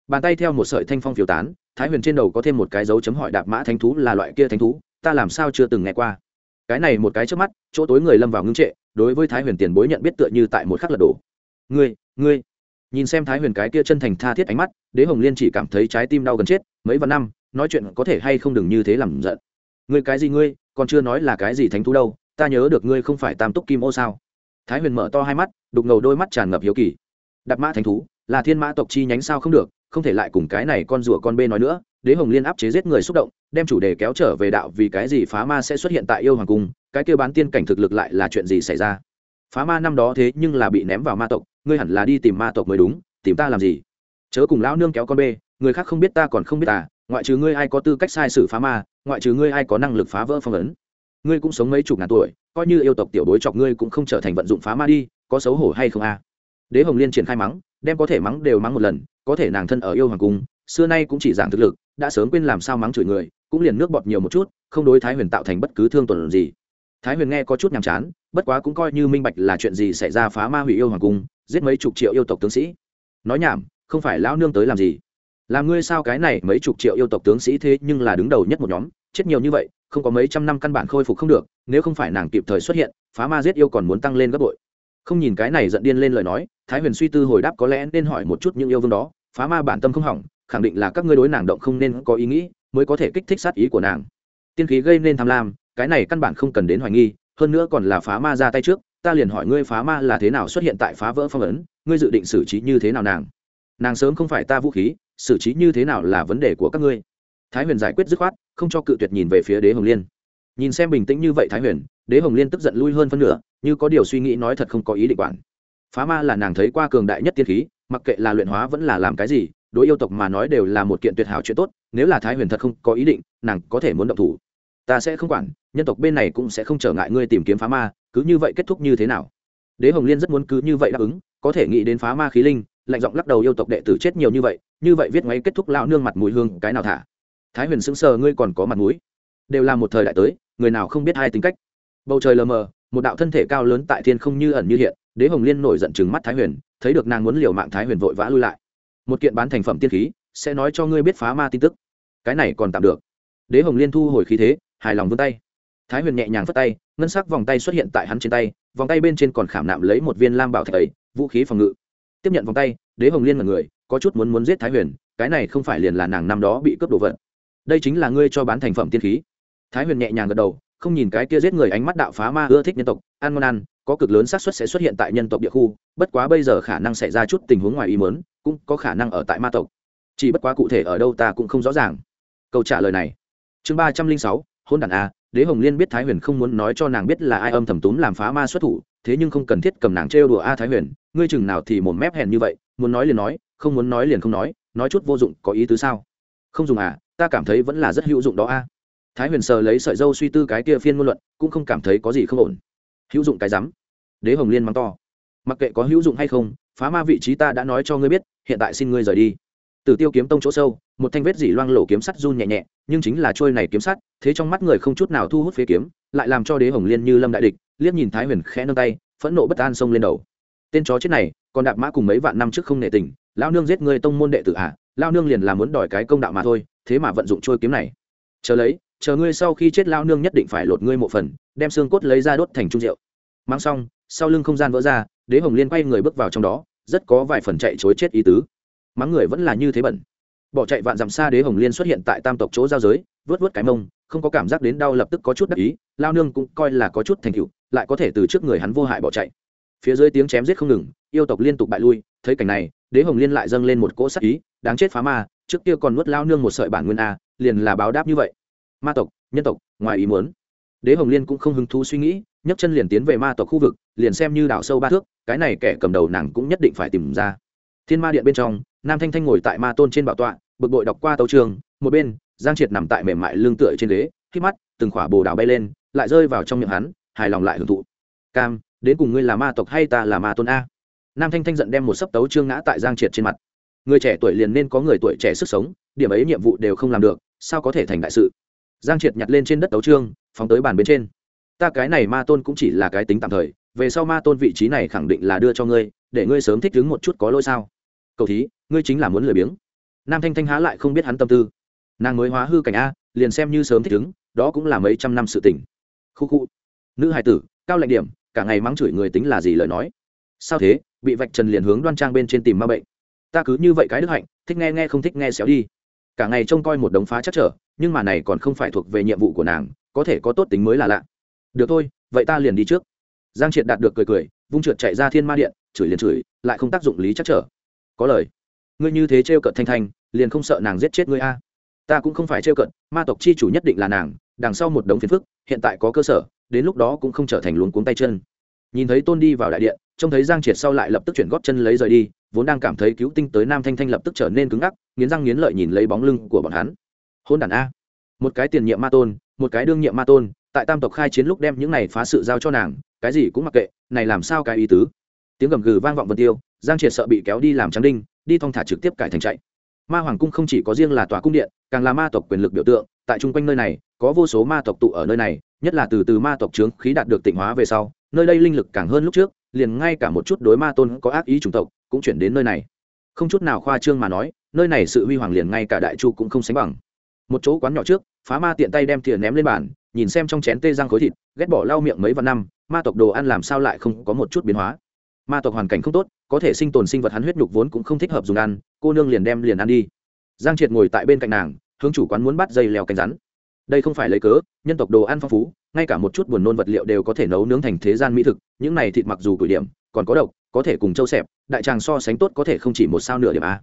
Bàn tay theo một sợi thanh phong phiếu tán, thái huyền trên đầu có thêm một cái dấu chấm hỏi đạp mã thánh thú là loại kia thánh thú, ta làm sao chưa từng nghe qua. Cái này một cái trước mắt, chỗ tối người lâm vào ngưng trệ, đối với thái huyền tiền bối nhận biết tựa như tại một khắc lật đổ. Ngươi ngươi. Nhìn xem thái huyền cái kia chân thành tha thiết ánh mắt, đế hồng liên chỉ cảm thấy trái tim đau gần chết, mấy vạn năm, nói chuyện có thể hay không đừng như thế làm giận. Ngươi cái gì ngươi, còn chưa nói là cái gì thánh thú đâu, ta nhớ được ngươi không phải tam túc kim ô sao? Thái huyền mở to hai mắt, đục ngầu đôi mắt tràn ngập hiếu kỳ. Đạp mã thánh thú, là thiên mã tộc chi nhánh sao không được không thể lại cùng cái này con rùa con bê nói nữa, đế hồng liên áp chế giết người xúc động, đem chủ đề kéo trở về đạo vì cái gì phá ma sẽ xuất hiện tại yêu hoàng cung, cái kêu bán tiên cảnh thực lực lại là chuyện gì xảy ra? Phá ma năm đó thế nhưng là bị ném vào ma tộc, ngươi hẳn là đi tìm ma tộc mới đúng, tìm ta làm gì? Chớ cùng lão nương kéo con bê, người khác không biết ta còn không biết ta, ngoại trừ ngươi ai có tư cách sai sử phá ma, ngoại trừ ngươi ai có năng lực phá vỡ phong ấn. Ngươi cũng sống mấy chục ngàn tuổi, coi như yêu tộc tiểu bối chọc ngươi cũng không trở thành vận dụng phá ma đi, có xấu hổ hay không a? Đế hồng liên triển khai mắng đem có thể mắng đều mắng một lần, có thể nàng thân ở yêu hoàng cung, xưa nay cũng chỉ giảng thực lực, đã sớm quên làm sao mắng chửi người, cũng liền nước bọt nhiều một chút, không đối thái huyền tạo thành bất cứ thương tuần gì. Thái huyền nghe có chút nhàm chán, bất quá cũng coi như minh bạch là chuyện gì xảy ra phá ma hủy yêu hoàng cung, giết mấy chục triệu yêu tộc tướng sĩ. Nói nhảm, không phải lão nương tới làm gì? Làm ngươi sao cái này mấy chục triệu yêu tộc tướng sĩ thế nhưng là đứng đầu nhất một nhóm, chết nhiều như vậy, không có mấy trăm năm căn bản khôi phục không được, nếu không phải nàng kịp thời xuất hiện, phá ma giết yêu còn muốn tăng lên gấp bội không nhìn cái này giận điên lên lời nói, thái huyền suy tư hồi đáp có lẽ nên hỏi một chút những yêu vương đó, phá ma bản tâm không hỏng, khẳng định là các ngươi đối nàng động không nên có ý nghĩ, mới có thể kích thích sát ý của nàng. Tiên khí gây nên tham lam, cái này căn bản không cần đến hoài nghi, hơn nữa còn là phá ma ra tay trước, ta liền hỏi ngươi phá ma là thế nào xuất hiện tại phá vỡ phong ấn, ngươi dự định xử trí như thế nào nàng? Nàng sớm không phải ta vũ khí, xử trí như thế nào là vấn đề của các ngươi. Thái huyền giải quyết dứt khoát, không cho cự tuyệt nhìn về phía đế hồng liên. Nhìn xem bình tĩnh như vậy thái huyền đế hồng liên tức giận lui hơn phân nửa, như có điều suy nghĩ nói thật không có ý định quản. Phá ma là nàng thấy qua cường đại nhất tiên khí, mặc kệ là luyện hóa vẫn là làm cái gì, đối yêu tộc mà nói đều là một kiện tuyệt hảo chuyện tốt, nếu là thái huyền thật không có ý định, nàng có thể muốn động thủ. Ta sẽ không quản, nhân tộc bên này cũng sẽ không trở ngại ngươi tìm kiếm phá ma, cứ như vậy kết thúc như thế nào? Đế hồng liên rất muốn cứ như vậy đáp ứng, có thể nghĩ đến phá ma khí linh, lạnh giọng lắc đầu yêu tộc đệ tử chết nhiều như vậy như vậy viết ngay kết thúc lão nương mặt mũi hương, cái nào thả? Thái huyền sững sờ, ngươi còn có mặt mũi? Đều là một thời đại tới, người nào không biết hai tính cách? Bầu trời lờ mờ, một đạo thân thể cao lớn tại thiên không như ẩn như hiện, đế hồng liên nổi giận chừng mắt thái huyền, thấy được nàng muốn liều mạng thái huyền vội vã lui lại. Một kiện bán thành phẩm tiên khí, sẽ nói cho ngươi biết phá ma tin tức. Cái này còn tạm được. Đế hồng liên thu hồi khí thế, hài lòng vươn tay. Thái huyền nhẹ nhàng phất tay, ngân sắc vòng tay xuất hiện tại hắn trên tay, vòng tay bên trên còn khảm nạm lấy một viên lam bảo thạch ấy, vũ khí phòng ngự. Tiếp nhận vòng tay, đế hồng liên là người, có chút muốn muốn giết thái huyền, cái này không phải liền là nàng năm đó bị cướp đồ vật. Đây chính là ngươi cho bán thành phẩm tiên khí. Thái huyền nhẹ nhàng gật đầu không nhìn cái kia giết người ánh mắt đạo phá ma ưa thích nhân tộc, ăn ngon ăn, có cực lớn xác suất sẽ xuất hiện tại nhân tộc địa khu, bất quá bây giờ khả năng xảy ra chút tình huống ngoài ý mớn cũng có khả năng ở tại ma tộc. Chỉ bất quá cụ thể ở đâu ta cũng không rõ ràng. Câu trả lời này. Chương ba trăm linh sáu hôn đàn a, đế hồng liên biết thái huyền không muốn nói cho nàng biết là ai âm thầm túm làm phá ma xuất thủ, thế nhưng không cần thiết cầm nàng trêu đùa a thái huyền, ngươi chừng nào thì một mép hèn như vậy, muốn nói liền nói, không muốn nói liền không nói nói chút vô dụng có ý tứ sao? Không dùng à ta cảm thấy vẫn là rất hữu dụng đó a thái huyền sờ lấy sợi dâu suy tư cái kia phiên ngôn luận cũng không cảm thấy có gì không ổn. Hữu dụng cái rắm. Đế hồng liên mắng to. Mặc kệ có hữu dụng hay không phá ma vị trí ta đã nói cho ngươi biết hiện tại xin ngươi rời đi. Từ tiêu kiếm tông chỗ sâu một thanh vết dỉ loang lổ kiếm sắt run nhẹ nhẹ nhưng chính là trôi này kiếm sắt thế trong mắt người không chút nào thu hút phía kiếm lại làm cho đế hồng liên như lâm đại địch liếc nhìn thái huyền khẽ nâng tay phẫn nộ bất an xông lên đầu. Tên chó chết này còn đạp mã cùng mấy vạn năm trước không nể tình lao nương giết người tông môn đệ tử ạ à, lao nương liền là muốn đòi cái công đạo mà thôi thế mà vận dụng trôi kiếm này. Chờ lấy chờ ngươi sau khi chết lao nương nhất định phải lột ngươi một phần, đem xương cốt lấy ra đốt thành trung rượu. Mang xong, sau lưng không gian vỡ ra, đế hồng liên quay người bước vào trong đó, rất có vài phần chạy chối chết ý tứ. Mắng người vẫn là như thế bẩn. Bỏ chạy vạn dặm xa đế hồng liên xuất hiện tại tam tộc chỗ giao giới vớt vớt cái mông, không có cảm giác đến đau lập tức có chút đắc ý lao nương cũng coi là có chút thành tựu, lại có thể từ trước người hắn vô hại bỏ chạy. Phía dưới tiếng chém giết không ngừng, yêu tộc liên tục bại lui, thấy cảnh này, đế hồng liên lại dâng lên một cỗ sắc ý, đáng chết phá ma, trước kia còn nuốt lao nương một sợi bản nguyên a, liền là báo đáp như vậy ma tộc, nhân tộc, ngoài ý muốn. Đế hồng liên cũng không hứng thú suy nghĩ, nhấc chân liền tiến về ma tộc khu vực, liền xem như đảo sâu ba thước, cái này kẻ cầm đầu nàng cũng nhất định phải tìm ra. Thiên ma điện bên trong, nam thanh thanh ngồi tại ma tôn trên bảo tọa, bực bội đọc qua tấu trường, một bên, giang triệt nằm tại mềm mại lưng tựa trên ghế khi mắt, từng khỏa bồ đào bay lên, lại rơi vào trong miệng hắn, hài lòng lại hưởng thụ. Cam, đến cùng ngươi là ma tộc hay ta là ma tôn a? Nam thanh thanh giận đem một sấp tấu trương ngã tại giang triệt trên mặt. Người trẻ tuổi liền nên có người tuổi trẻ sức sống, điểm ấy nhiệm vụ đều không làm được, sao có thể thành đại sự? Giang triệt nhặt lên trên đất tấu trương, phóng tới bàn bên trên. Ta cái này ma tôn cũng chỉ là cái tính tạm thời, về sau ma tôn vị trí này khẳng định là đưa cho ngươi, để ngươi sớm thích ứng một chút có lỗi sao. Cầu thí, ngươi chính là muốn lười biếng. Nam thanh thanh há lại không biết hắn tâm tư. Nàng mới hóa hư cảnh a, liền xem như sớm thích ứng, đó cũng là mấy trăm năm sự tỉnh khu khu. Nữ hài tử, cao lạnh điểm, cả ngày mắng chửi người tính là gì lời nói. Sao thế? Bị vạch trần liền hướng đoan trang bên trên tìm ma bệnh. Ta cứ như vậy cái đức hạnh, thích nghe nghe không thích nghe xéo đi cả ngày trông coi một đống phá chắc trở, nhưng mà này còn không phải thuộc về nhiệm vụ của nàng, có thể có tốt tính mới là lạ. Được thôi, vậy ta liền đi trước. Giang triệt đạt được cười cười, vung trượt chạy ra thiên ma điện, chửi liền chửi, lại không tác dụng lý chắc trở. Có lời. Ngươi như thế trêu cận thanh thanh, liền không sợ nàng giết chết ngươi a? Ta cũng không phải trêu cận ma tộc chi chủ nhất định là nàng, đằng sau một đống phiền phức, hiện tại có cơ sở, đến lúc đó cũng không trở thành luống cuống tay chân nhìn thấy tôn đi vào đại điện, trông thấy giang triệt sau lại lập tức chuyển góp chân lấy rời đi, vốn đang cảm thấy cứu tinh tới nam thanh thanh lập tức trở nên cứng ngắc, nghiến răng nghiến lợi nhìn lấy bóng lưng của bọn hắn. Hôn đàn a. Một cái tiền nhiệm ma tôn, một cái đương nhiệm ma tôn, tại tam tộc khai chiến lúc đem những này phá sự giao cho nàng, cái gì cũng mặc kệ, này làm sao cái ý tứ? Tiếng gầm gừ vang vọng vân tiêu, giang triệt sợ bị kéo đi làm trắng đinh, đi thong thả trực tiếp cải thành chạy. Ma hoàng cung không chỉ có riêng là tòa cung điện, càng là ma tộc quyền lực biểu tượng, tại chung quanh nơi này, có vô số ma tộc tụ ở nơi này, nhất là từ từ ma tộc trướng khí đạt được tịnh hóa về sau nơi đây linh lực càng hơn lúc trước, liền ngay cả một chút đối ma tôn có ác ý chủng tộc cũng chuyển đến nơi này. Không chút nào khoa trương mà nói, nơi này sự huy hoàng liền ngay cả đại chu cũng không sánh bằng. Một chỗ quán nhỏ trước, phá ma tiện tay đem thìa ném lên bàn, nhìn xem trong chén tê răng khối thịt, ghét bỏ lau miệng mấy vạn năm, ma tộc đồ ăn làm sao lại không có một chút biến hóa. Ma tộc hoàn cảnh không tốt, có thể sinh tồn sinh vật hắn huyết nhục vốn cũng không thích hợp dùng ăn, cô nương liền đem liền ăn đi. Giang triệt ngồi tại bên cạnh nàng, hướng chủ quán muốn bắt dây leo cánh rắn đây không phải lấy cớ, nhân tộc đồ ăn phong phú, ngay cả một chút buồn nôn vật liệu đều có thể nấu nướng thành thế gian mỹ thực, những này thịt mặc dù cửi điểm, còn có độc, có thể cùng châu xẹp, đại tràng so sánh tốt có thể không chỉ một sao nửa điểm a.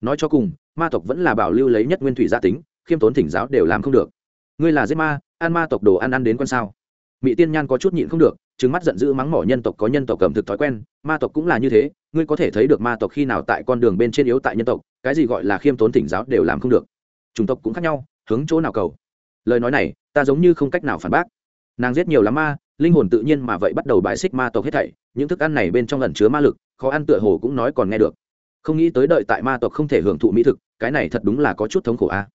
Nói cho cùng, ma tộc vẫn là bảo lưu lấy nhất nguyên thủy gia tính, khiêm tốn thỉnh giáo đều làm không được. Ngươi là giết ma, ăn ma tộc đồ ăn ăn đến con sao? Mỹ tiên nhan có chút nhịn không được trứng mắt giận dữ mắng mỏ nhân tộc có nhân tộc cầm thực thói quen, ma tộc cũng là như thế, ngươi có thể thấy được ma tộc khi nào tại con đường bên trên yếu tại nhân tộc, cái gì gọi là khiêm tốn thỉnh giáo đều làm không được. Chủng tộc cũng khác nhau, hướng chỗ nào cầu? Lời nói này, ta giống như không cách nào phản bác. Nàng giết nhiều lắm ma, linh hồn tự nhiên mà vậy bắt đầu bài xích ma tộc hết thảy, những thức ăn này bên trong ẩn chứa ma lực, khó ăn tựa hồ cũng nói còn nghe được. Không nghĩ tới đợi tại ma tộc không thể hưởng thụ mỹ thực, cái này thật đúng là có chút thống khổ a.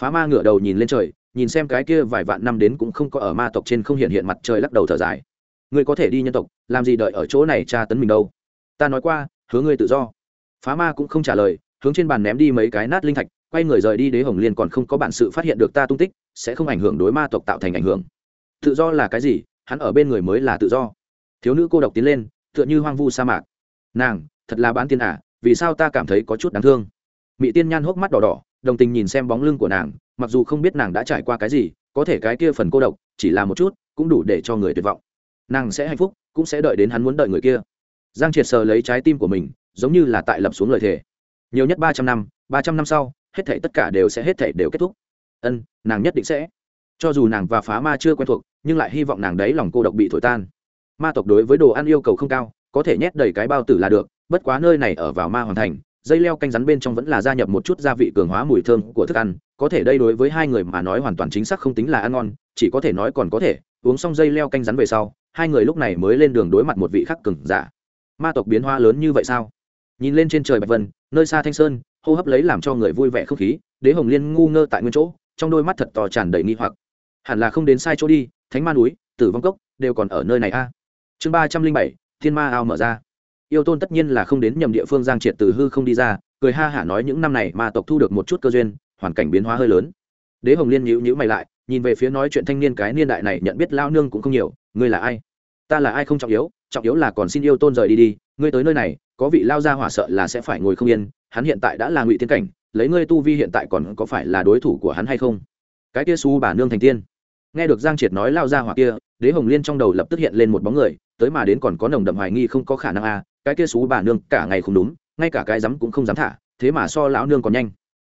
Phá ma ngửa đầu nhìn lên trời, nhìn xem cái kia vài vạn năm đến cũng không có ở ma tộc trên không hiện hiện mặt trời lắc đầu thở dài. Ngươi có thể đi nhân tộc, làm gì đợi ở chỗ này tra tấn mình đâu? Ta nói qua, hứa ngươi tự do. Phá ma cũng không trả lời, hướng trên bàn ném đi mấy cái nát linh thạch, quay người rời đi đế hồng liên còn không có bản sự phát hiện được ta tung tích sẽ không ảnh hưởng đối ma tộc tạo thành ảnh hưởng. Tự do là cái gì? Hắn ở bên người mới là tự do. Thiếu nữ cô độc tiến lên, tựa như hoang vu sa mạc. Nàng, thật là bán tiên à vì sao ta cảm thấy có chút đáng thương? Mỹ tiên nhan hốc mắt đỏ đỏ, đồng tình nhìn xem bóng lưng của nàng, mặc dù không biết nàng đã trải qua cái gì, có thể cái kia phần cô độc, chỉ là một chút, cũng đủ để cho người tuyệt vọng. Nàng sẽ hạnh phúc, cũng sẽ đợi đến hắn muốn đợi người kia. Giang triệt sờ lấy trái tim của mình, giống như là tại lập xuống lời thề. Nhiều nhất ba trăm năm, ba trăm năm sau, hết thảy tất cả đều sẽ hết thảy đều kết thúc ân, nàng nhất định sẽ. Cho dù nàng và phá ma chưa quen thuộc, nhưng lại hy vọng nàng đấy lòng cô độc bị thổi tan. Ma tộc đối với đồ ăn yêu cầu không cao, có thể nhét đầy cái bao tử là được, bất quá nơi này ở vào ma hoàn thành, dây leo canh rắn bên trong vẫn là gia nhập một chút gia vị cường hóa mùi thơm của thức ăn, có thể đây đối với hai người mà nói hoàn toàn chính xác không tính là ăn ngon, chỉ có thể nói còn có thể, uống xong dây leo canh rắn về sau, hai người lúc này mới lên đường đối mặt một vị khắc cừng giả. Ma tộc biến hoa lớn như vậy sao? Nhìn lên trên trời bạch vân, nơi xa thanh sơn, hô hấp lấy làm cho người vui vẻ không khí, đế hồng liên ngu ngơ tại nguyên chỗ trong đôi mắt thật to tràn đầy nghi hoặc. Hẳn là không đến sai chỗ đi, thánh ma núi, tử vong cốc, đều còn ở nơi này a. Chương ba trăm linh bảy, thiên ma ao mở ra. Yêu tôn tất nhiên là không đến nhầm địa phương giang triệt từ hư không đi ra, cười ha hả nói những năm này ma tộc thu được một chút cơ duyên, hoàn cảnh biến hóa hơi lớn. Đế hồng liên nhữ nhữ mày lại, nhìn về phía nói chuyện thanh niên cái niên đại này, nhận biết lao nương cũng không nhiều, ngươi là ai? Ta là ai không trọng yếu trọng yếu là còn xin yêu tôn rời đi đi, ngươi tới nơi này, có vị lao ra hỏa sợ là sẽ phải ngồi không yên, hắn hiện tại đã là ngụy tiên cảnh lấy ngươi tu vi hiện tại còn có phải là đối thủ của hắn hay không? Cái kia su bà nương thành tiên. Nghe được giang triệt nói lao ra hoặc kia đế hồng liên trong đầu lập tức hiện lên một bóng người tới mà đến còn có nồng đậm hoài nghi không có khả năng a à, cái kia xú bà nương cả ngày không đúng ngay cả cái rắm cũng không dám thả thế mà so lão nương còn nhanh.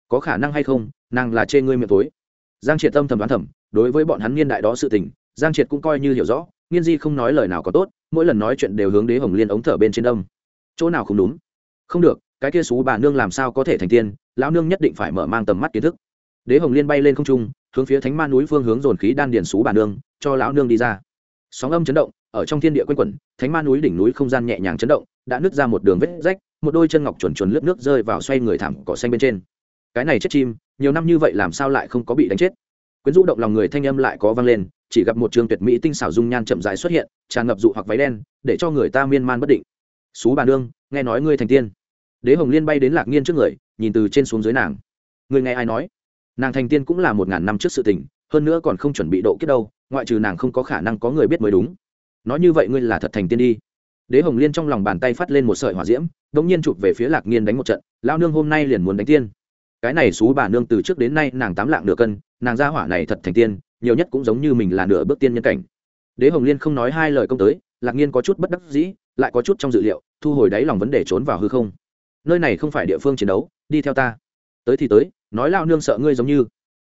Có khả năng hay không nàng là chê ngươi miệng tối. Giang triệt tâm thầm đoán thầm đối với bọn hắn niên đại đó sự tình giang triệt cũng coi như hiểu rõ nghiên di không nói lời nào có tốt mỗi lần nói chuyện đều hướng đế hồng liên ống thở bên trên đông chỗ nào không đúng? Không được cái kia xú bà nương làm sao có thể thành tiên lão nương nhất định phải mở mang tầm mắt kiến thức. Đế hồng liên bay lên không trung, hướng phía thánh ma núi phương hướng dồn khí đan điền xú bàn nương, cho lão nương đi ra. Sóng âm chấn động, ở trong thiên địa quanh quẩn, thánh ma núi đỉnh núi không gian nhẹ nhàng chấn động, đã nứt ra một đường vết rách, một đôi chân ngọc chuẩn chuẩn lướt nước rơi vào xoay người thảm cỏ xanh bên trên. Cái này chết chim, nhiều năm như vậy làm sao lại không có bị đánh chết? Quyến rũ động lòng người thanh âm lại có vang lên, chỉ gặp một trường tuyệt mỹ tinh xảo dung nhan chậm dài xuất hiện, tràn ngập dụ hoặc váy đen, để cho người ta miên man bất định. Xú bà nương, nghe nói ngươi thành tiên. Đế hồng liên bay đến lạc nghiên trước người nhìn từ trên xuống dưới nàng. Người nghe ai nói? Nàng thành tiên cũng là một ngàn năm trước sự tình, hơn nữa còn không chuẩn bị độ kiếp đâu, ngoại trừ nàng không có khả năng có người biết mới đúng. Nói như vậy ngươi là thật thành tiên đi. Đế hồng liên trong lòng bàn tay phát lên một sợi hỏa diễm đ ỗ n g nhiên chụp về phía lạc nghiên đánh một trận lao nương hôm nay liền muốn đánh tiên. Cái này xú bà nương từ trước đến nay nàng tám lạng nửa cân, nàng ra hỏa này thật thành tiên, nhiều nhất cũng giống như mình là nửa bước tiên nhân cảnh. Đế hồng liên không nói hai lời công tới, lạc nghiên có chút bất đắc dĩ, lại có chút trong dự liệu, thu hồi đáy lòng vấn đề trốn vào hư không. Nơi này không phải địa phương chiến đấu đi theo ta. Tới thì tới, nói lao nương sợ ngươi giống như.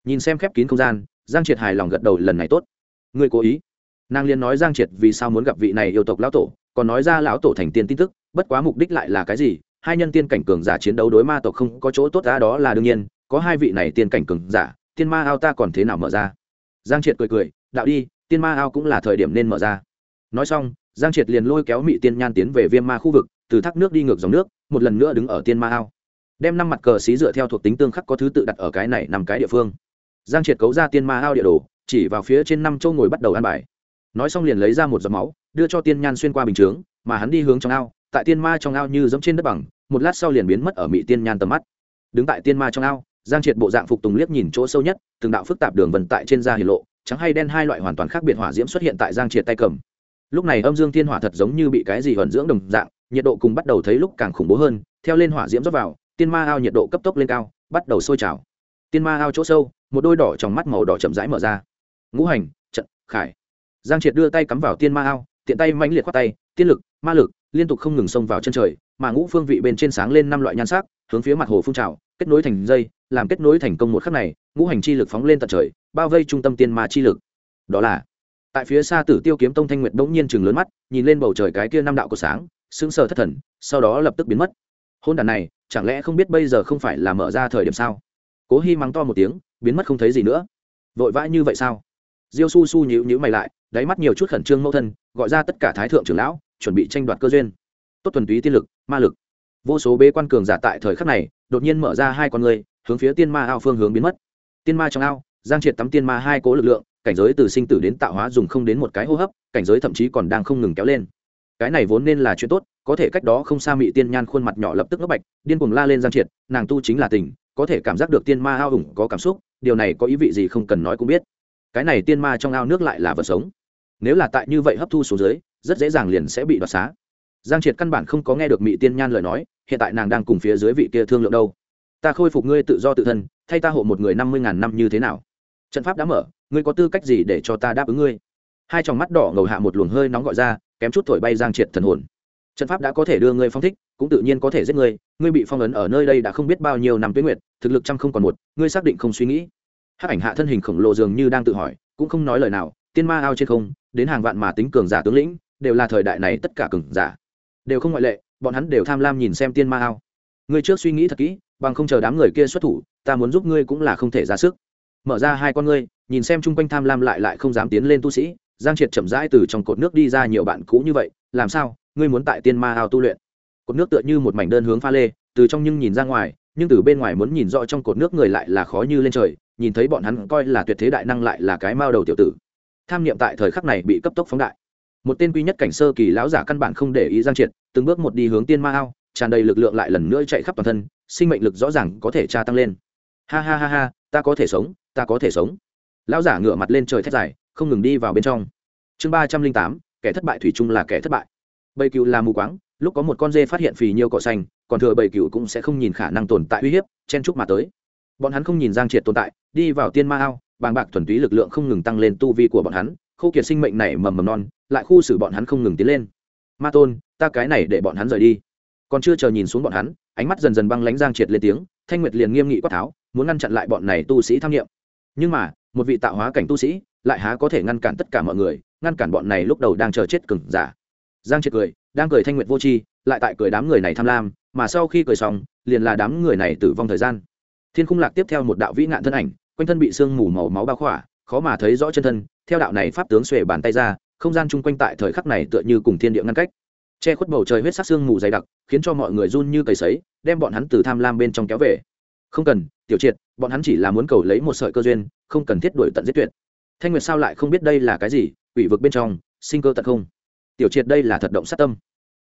Nhìn xem khép kín không gian, giang triệt hài lòng gật đầu lần này tốt. Ngươi cố ý. Nàng liền nói giang triệt vì sao muốn gặp vị này yêu tộc lão tổ, còn nói ra lão tổ thành tiên tin tức, bất quá mục đích lại là cái gì? Hai nhân tiên cảnh cường giả chiến đấu đối ma tộc không có chỗ tốt ra đó là đương nhiên, có hai vị này tiên cảnh cường giả, tiên ma ao ta còn thế nào mở ra? Giang triệt cười cười, đạo đi, tiên ma ao cũng là thời điểm nên mở ra. Nói xong, giang triệt liền lôi kéo mị tiên nhan tiến về viêm ma khu vực, từ thác nước đi ngược dòng nước, một lần nữa đứng ở tiên ma ao đem năm mặt cờ xí dựa theo thuộc tính tương khắc có thứ tự đặt ở cái này nằm cái địa phương. Giang triệt cấu ra tiên ma ao địa đồ, chỉ vào phía trên năm châu ngồi bắt đầu ăn bài. Nói xong liền lấy ra một giọt máu, đưa cho tiên nhan xuyên qua bình chướng, mà hắn đi hướng trong ao, tại tiên ma trong ao như giống trên đất bằng, một lát sau liền biến mất ở mỹ tiên nhan tầm mắt. Đứng tại tiên ma trong ao, giang triệt bộ dạng phục tùng liếc nhìn chỗ sâu nhất, từng đạo phức tạp đường vận tại trên da hiển lộ, trắng hay đen hai loại hoàn toàn khác biệt hỏa diễm xuất hiện tại giang triệt tay cầm. Lúc này âm dương thiên hỏa thật giống như bị cái gì vận dưỡng đồng dạng, nhiệt độ cùng bắt đầu thấy lúc càng khủng bố hơn, theo lên hỏa diễm rót vào tiên ma ao nhiệt độ cấp tốc lên cao, bắt đầu sôi trào. Tiên ma ao chỗ sâu, một đôi đỏ trong mắt màu đỏ chậm rãi mở ra. Ngũ hành, trận, khải. Giang triệt đưa tay cắm vào tiên ma ao, tiện tay mãnh liệt khoát tay, tiên lực, ma lực liên tục không ngừng xông vào chân trời, mà ngũ phương vị bên trên sáng lên năm loại nhan sắc, hướng phía mặt hồ phun trào, kết nối thành dây, làm kết nối thành công một khắc này, ngũ hành chi lực phóng lên tận trời, bao vây trung tâm tiên ma chi lực. Đó là, tại phía xa tử tiêu kiếm tông thanh nguyệt bỗng nhiên chừng lớn mắt, nhìn lên bầu trời cái kia năm đạo của sáng, sững sờ thất thần, sau đó lập tức biến mất. Hôn đàn này chẳng lẽ không biết bây giờ không phải là mở ra thời điểm sao? Cố hi mắng to một tiếng, biến mất không thấy gì nữa. Vội vã như vậy sao? Diêu su su nhíu nhíu mày lại, đáy mắt nhiều chút khẩn trương mẫu thân, gọi ra tất cả thái thượng trưởng lão, chuẩn bị tranh đoạt cơ duyên. Tốt thuần túy tiên lực, ma lực. Vô số bế quan cường giả tại thời khắc này, đột nhiên mở ra hai con người, hướng phía tiên ma ao phương hướng biến mất. Tiên ma trong ao, giang triệt tắm tiên ma hai cố lực lượng, cảnh giới từ sinh tử đến tạo hóa dùng không đến một cái hô hấp, cảnh giới thậm chí còn đang không ngừng kéo lên. Cái này vốn nên là chuyện tốt có thể cách đó không xa mị tiên nhan khuôn mặt nhỏ lập tức ngốc bạch, điên cuồng la lên giang triệt, nàng tu chính là tình, có thể cảm giác được tiên ma ao ủng có cảm xúc, điều này có ý vị gì không cần nói cũng biết. Cái này tiên ma trong ao nước lại là vật sống. Nếu là tại như vậy hấp thu xuống dưới, rất dễ dàng liền sẽ bị đoạt xá. Giang triệt căn bản không có nghe được mị tiên nhan lời nói, hiện tại nàng đang cùng phía dưới vị kia thương lượng đâu. Ta khôi phục ngươi tự do tự thân, thay ta hộ một người năm mươi ngàn năm như thế nào? Trận pháp đã mở, ngươi có tư cách gì để cho ta đáp ứng ngươi? Hai tròng mắt đỏ ngầu hạ một luồng hơi nóng gọi ra, kém chút thổi bay giang triệt thần hồn trận pháp đã có thể đưa ngươi phong thích, cũng tự nhiên có thể giết ngươi. Ngươi bị phong ấn ở nơi đây đã không biết bao nhiêu năm tuyến nguyệt, thực lực trăm không còn một, ngươi xác định không suy nghĩ. Hắc ảnh hạ thân hình khổng lồ dường như đang tự hỏi, cũng không nói lời nào, tiên ma ao trên không, đến hàng vạn mà tính cường giả tướng lĩnh, đều là thời đại này tất cả cường giả. Đều không ngoại lệ, bọn hắn đều tham lam nhìn xem tiên ma ao. Ngươi trước suy nghĩ thật kỹ, bằng không chờ đám người kia xuất thủ, ta muốn giúp ngươi cũng là không thể ra sức. Mở ra hai con ngươi, nhìn xem chung quanh tham lam lại lại không dám tiến lên tu sĩ, giang triệt chậm rãi từ trong cột nước đi ra nhiều bạn cũ như vậy, làm sao? Ngươi muốn tại tiên ma ao tu luyện. Cột nước tựa như một mảnh đơn hướng pha lê, từ trong nhưng nhìn ra ngoài, nhưng từ bên ngoài muốn nhìn rõ trong cột nước người lại là khó như lên trời, nhìn thấy bọn hắn coi là tuyệt thế đại năng lại là cái mao đầu tiểu tử. Tham niệm tại thời khắc này bị cấp tốc phóng đại. Một tên quy nhất cảnh sơ kỳ lão giả căn bản không để ý giang triệt, từng bước một đi hướng tiên ma ao, tràn đầy lực lượng lại lần nữa chạy khắp toàn thân, sinh mệnh lực rõ ràng có thể tra tăng lên. Ha ha ha ha, ta có thể sống, ta có thể sống. Lão giả ngửa mặt lên trời thét dài, không ngừng đi vào bên trong. Chương ba trăm linh tám, kẻ thất bại thủy chung là kẻ thất bại bầy cừu là mù quáng, lúc có một con dê phát hiện phì nhiêu cỏ xanh, còn thừa bầy cừu cũng sẽ không nhìn khả năng tồn tại uy hiếp, chen chúc mà tới. Bọn hắn không nhìn giang triệt tồn tại, đi vào tiên ma ao, bàng bạc thuần túy lực lượng không ngừng tăng lên tu vi của bọn hắn, khô kiệt sinh mệnh này mầm mầm non, lại khu xử bọn hắn không ngừng tiến lên. Ma tôn, ta cái này để bọn hắn rời đi. Còn chưa chờ nhìn xuống bọn hắn, ánh mắt dần dần băng lánh giang triệt lên tiếng, thanh nguyệt liền nghiêm nghị quát tháo, muốn ngăn chặn lại bọn này tu sĩ tham nghiệm nhưng mà, một vị tạo hóa cảnh tu sĩ lại há có thể ngăn cản tất cả mọi người, ngăn cản bọn này lúc đầu đang chờ chết cừng giả giang triệt cười, đang cười thanh nguyệt vô tri lại tại cười đám người này tham lam, mà sau khi cười xong, liền là đám người này tử vong thời gian. Thiên khung lạc tiếp theo một đạo vĩ ngạn thân ảnh, quanh thân bị sương mù màu máu bao khỏa, khó mà thấy rõ chân thân, theo đạo này pháp tướng xuề bàn tay ra, không gian chung quanh tại thời khắc này tựa như cùng thiên địa ngăn cách. Che khuất bầu trời huyết sắc sương mù dày đặc, khiến cho mọi người run như cầy sấy, đem bọn hắn từ tham lam bên trong kéo về. Không cần, tiểu triệt, bọn hắn chỉ là muốn cầu lấy một sợi cơ duyên, không cần thiết đuổi tận giết tuyệt. Thanh nguyệt sao lại không biết đây là cái gì? Ủy vực bên trong, sinh cơ tận không tiểu triệt đây là thật động sát tâm.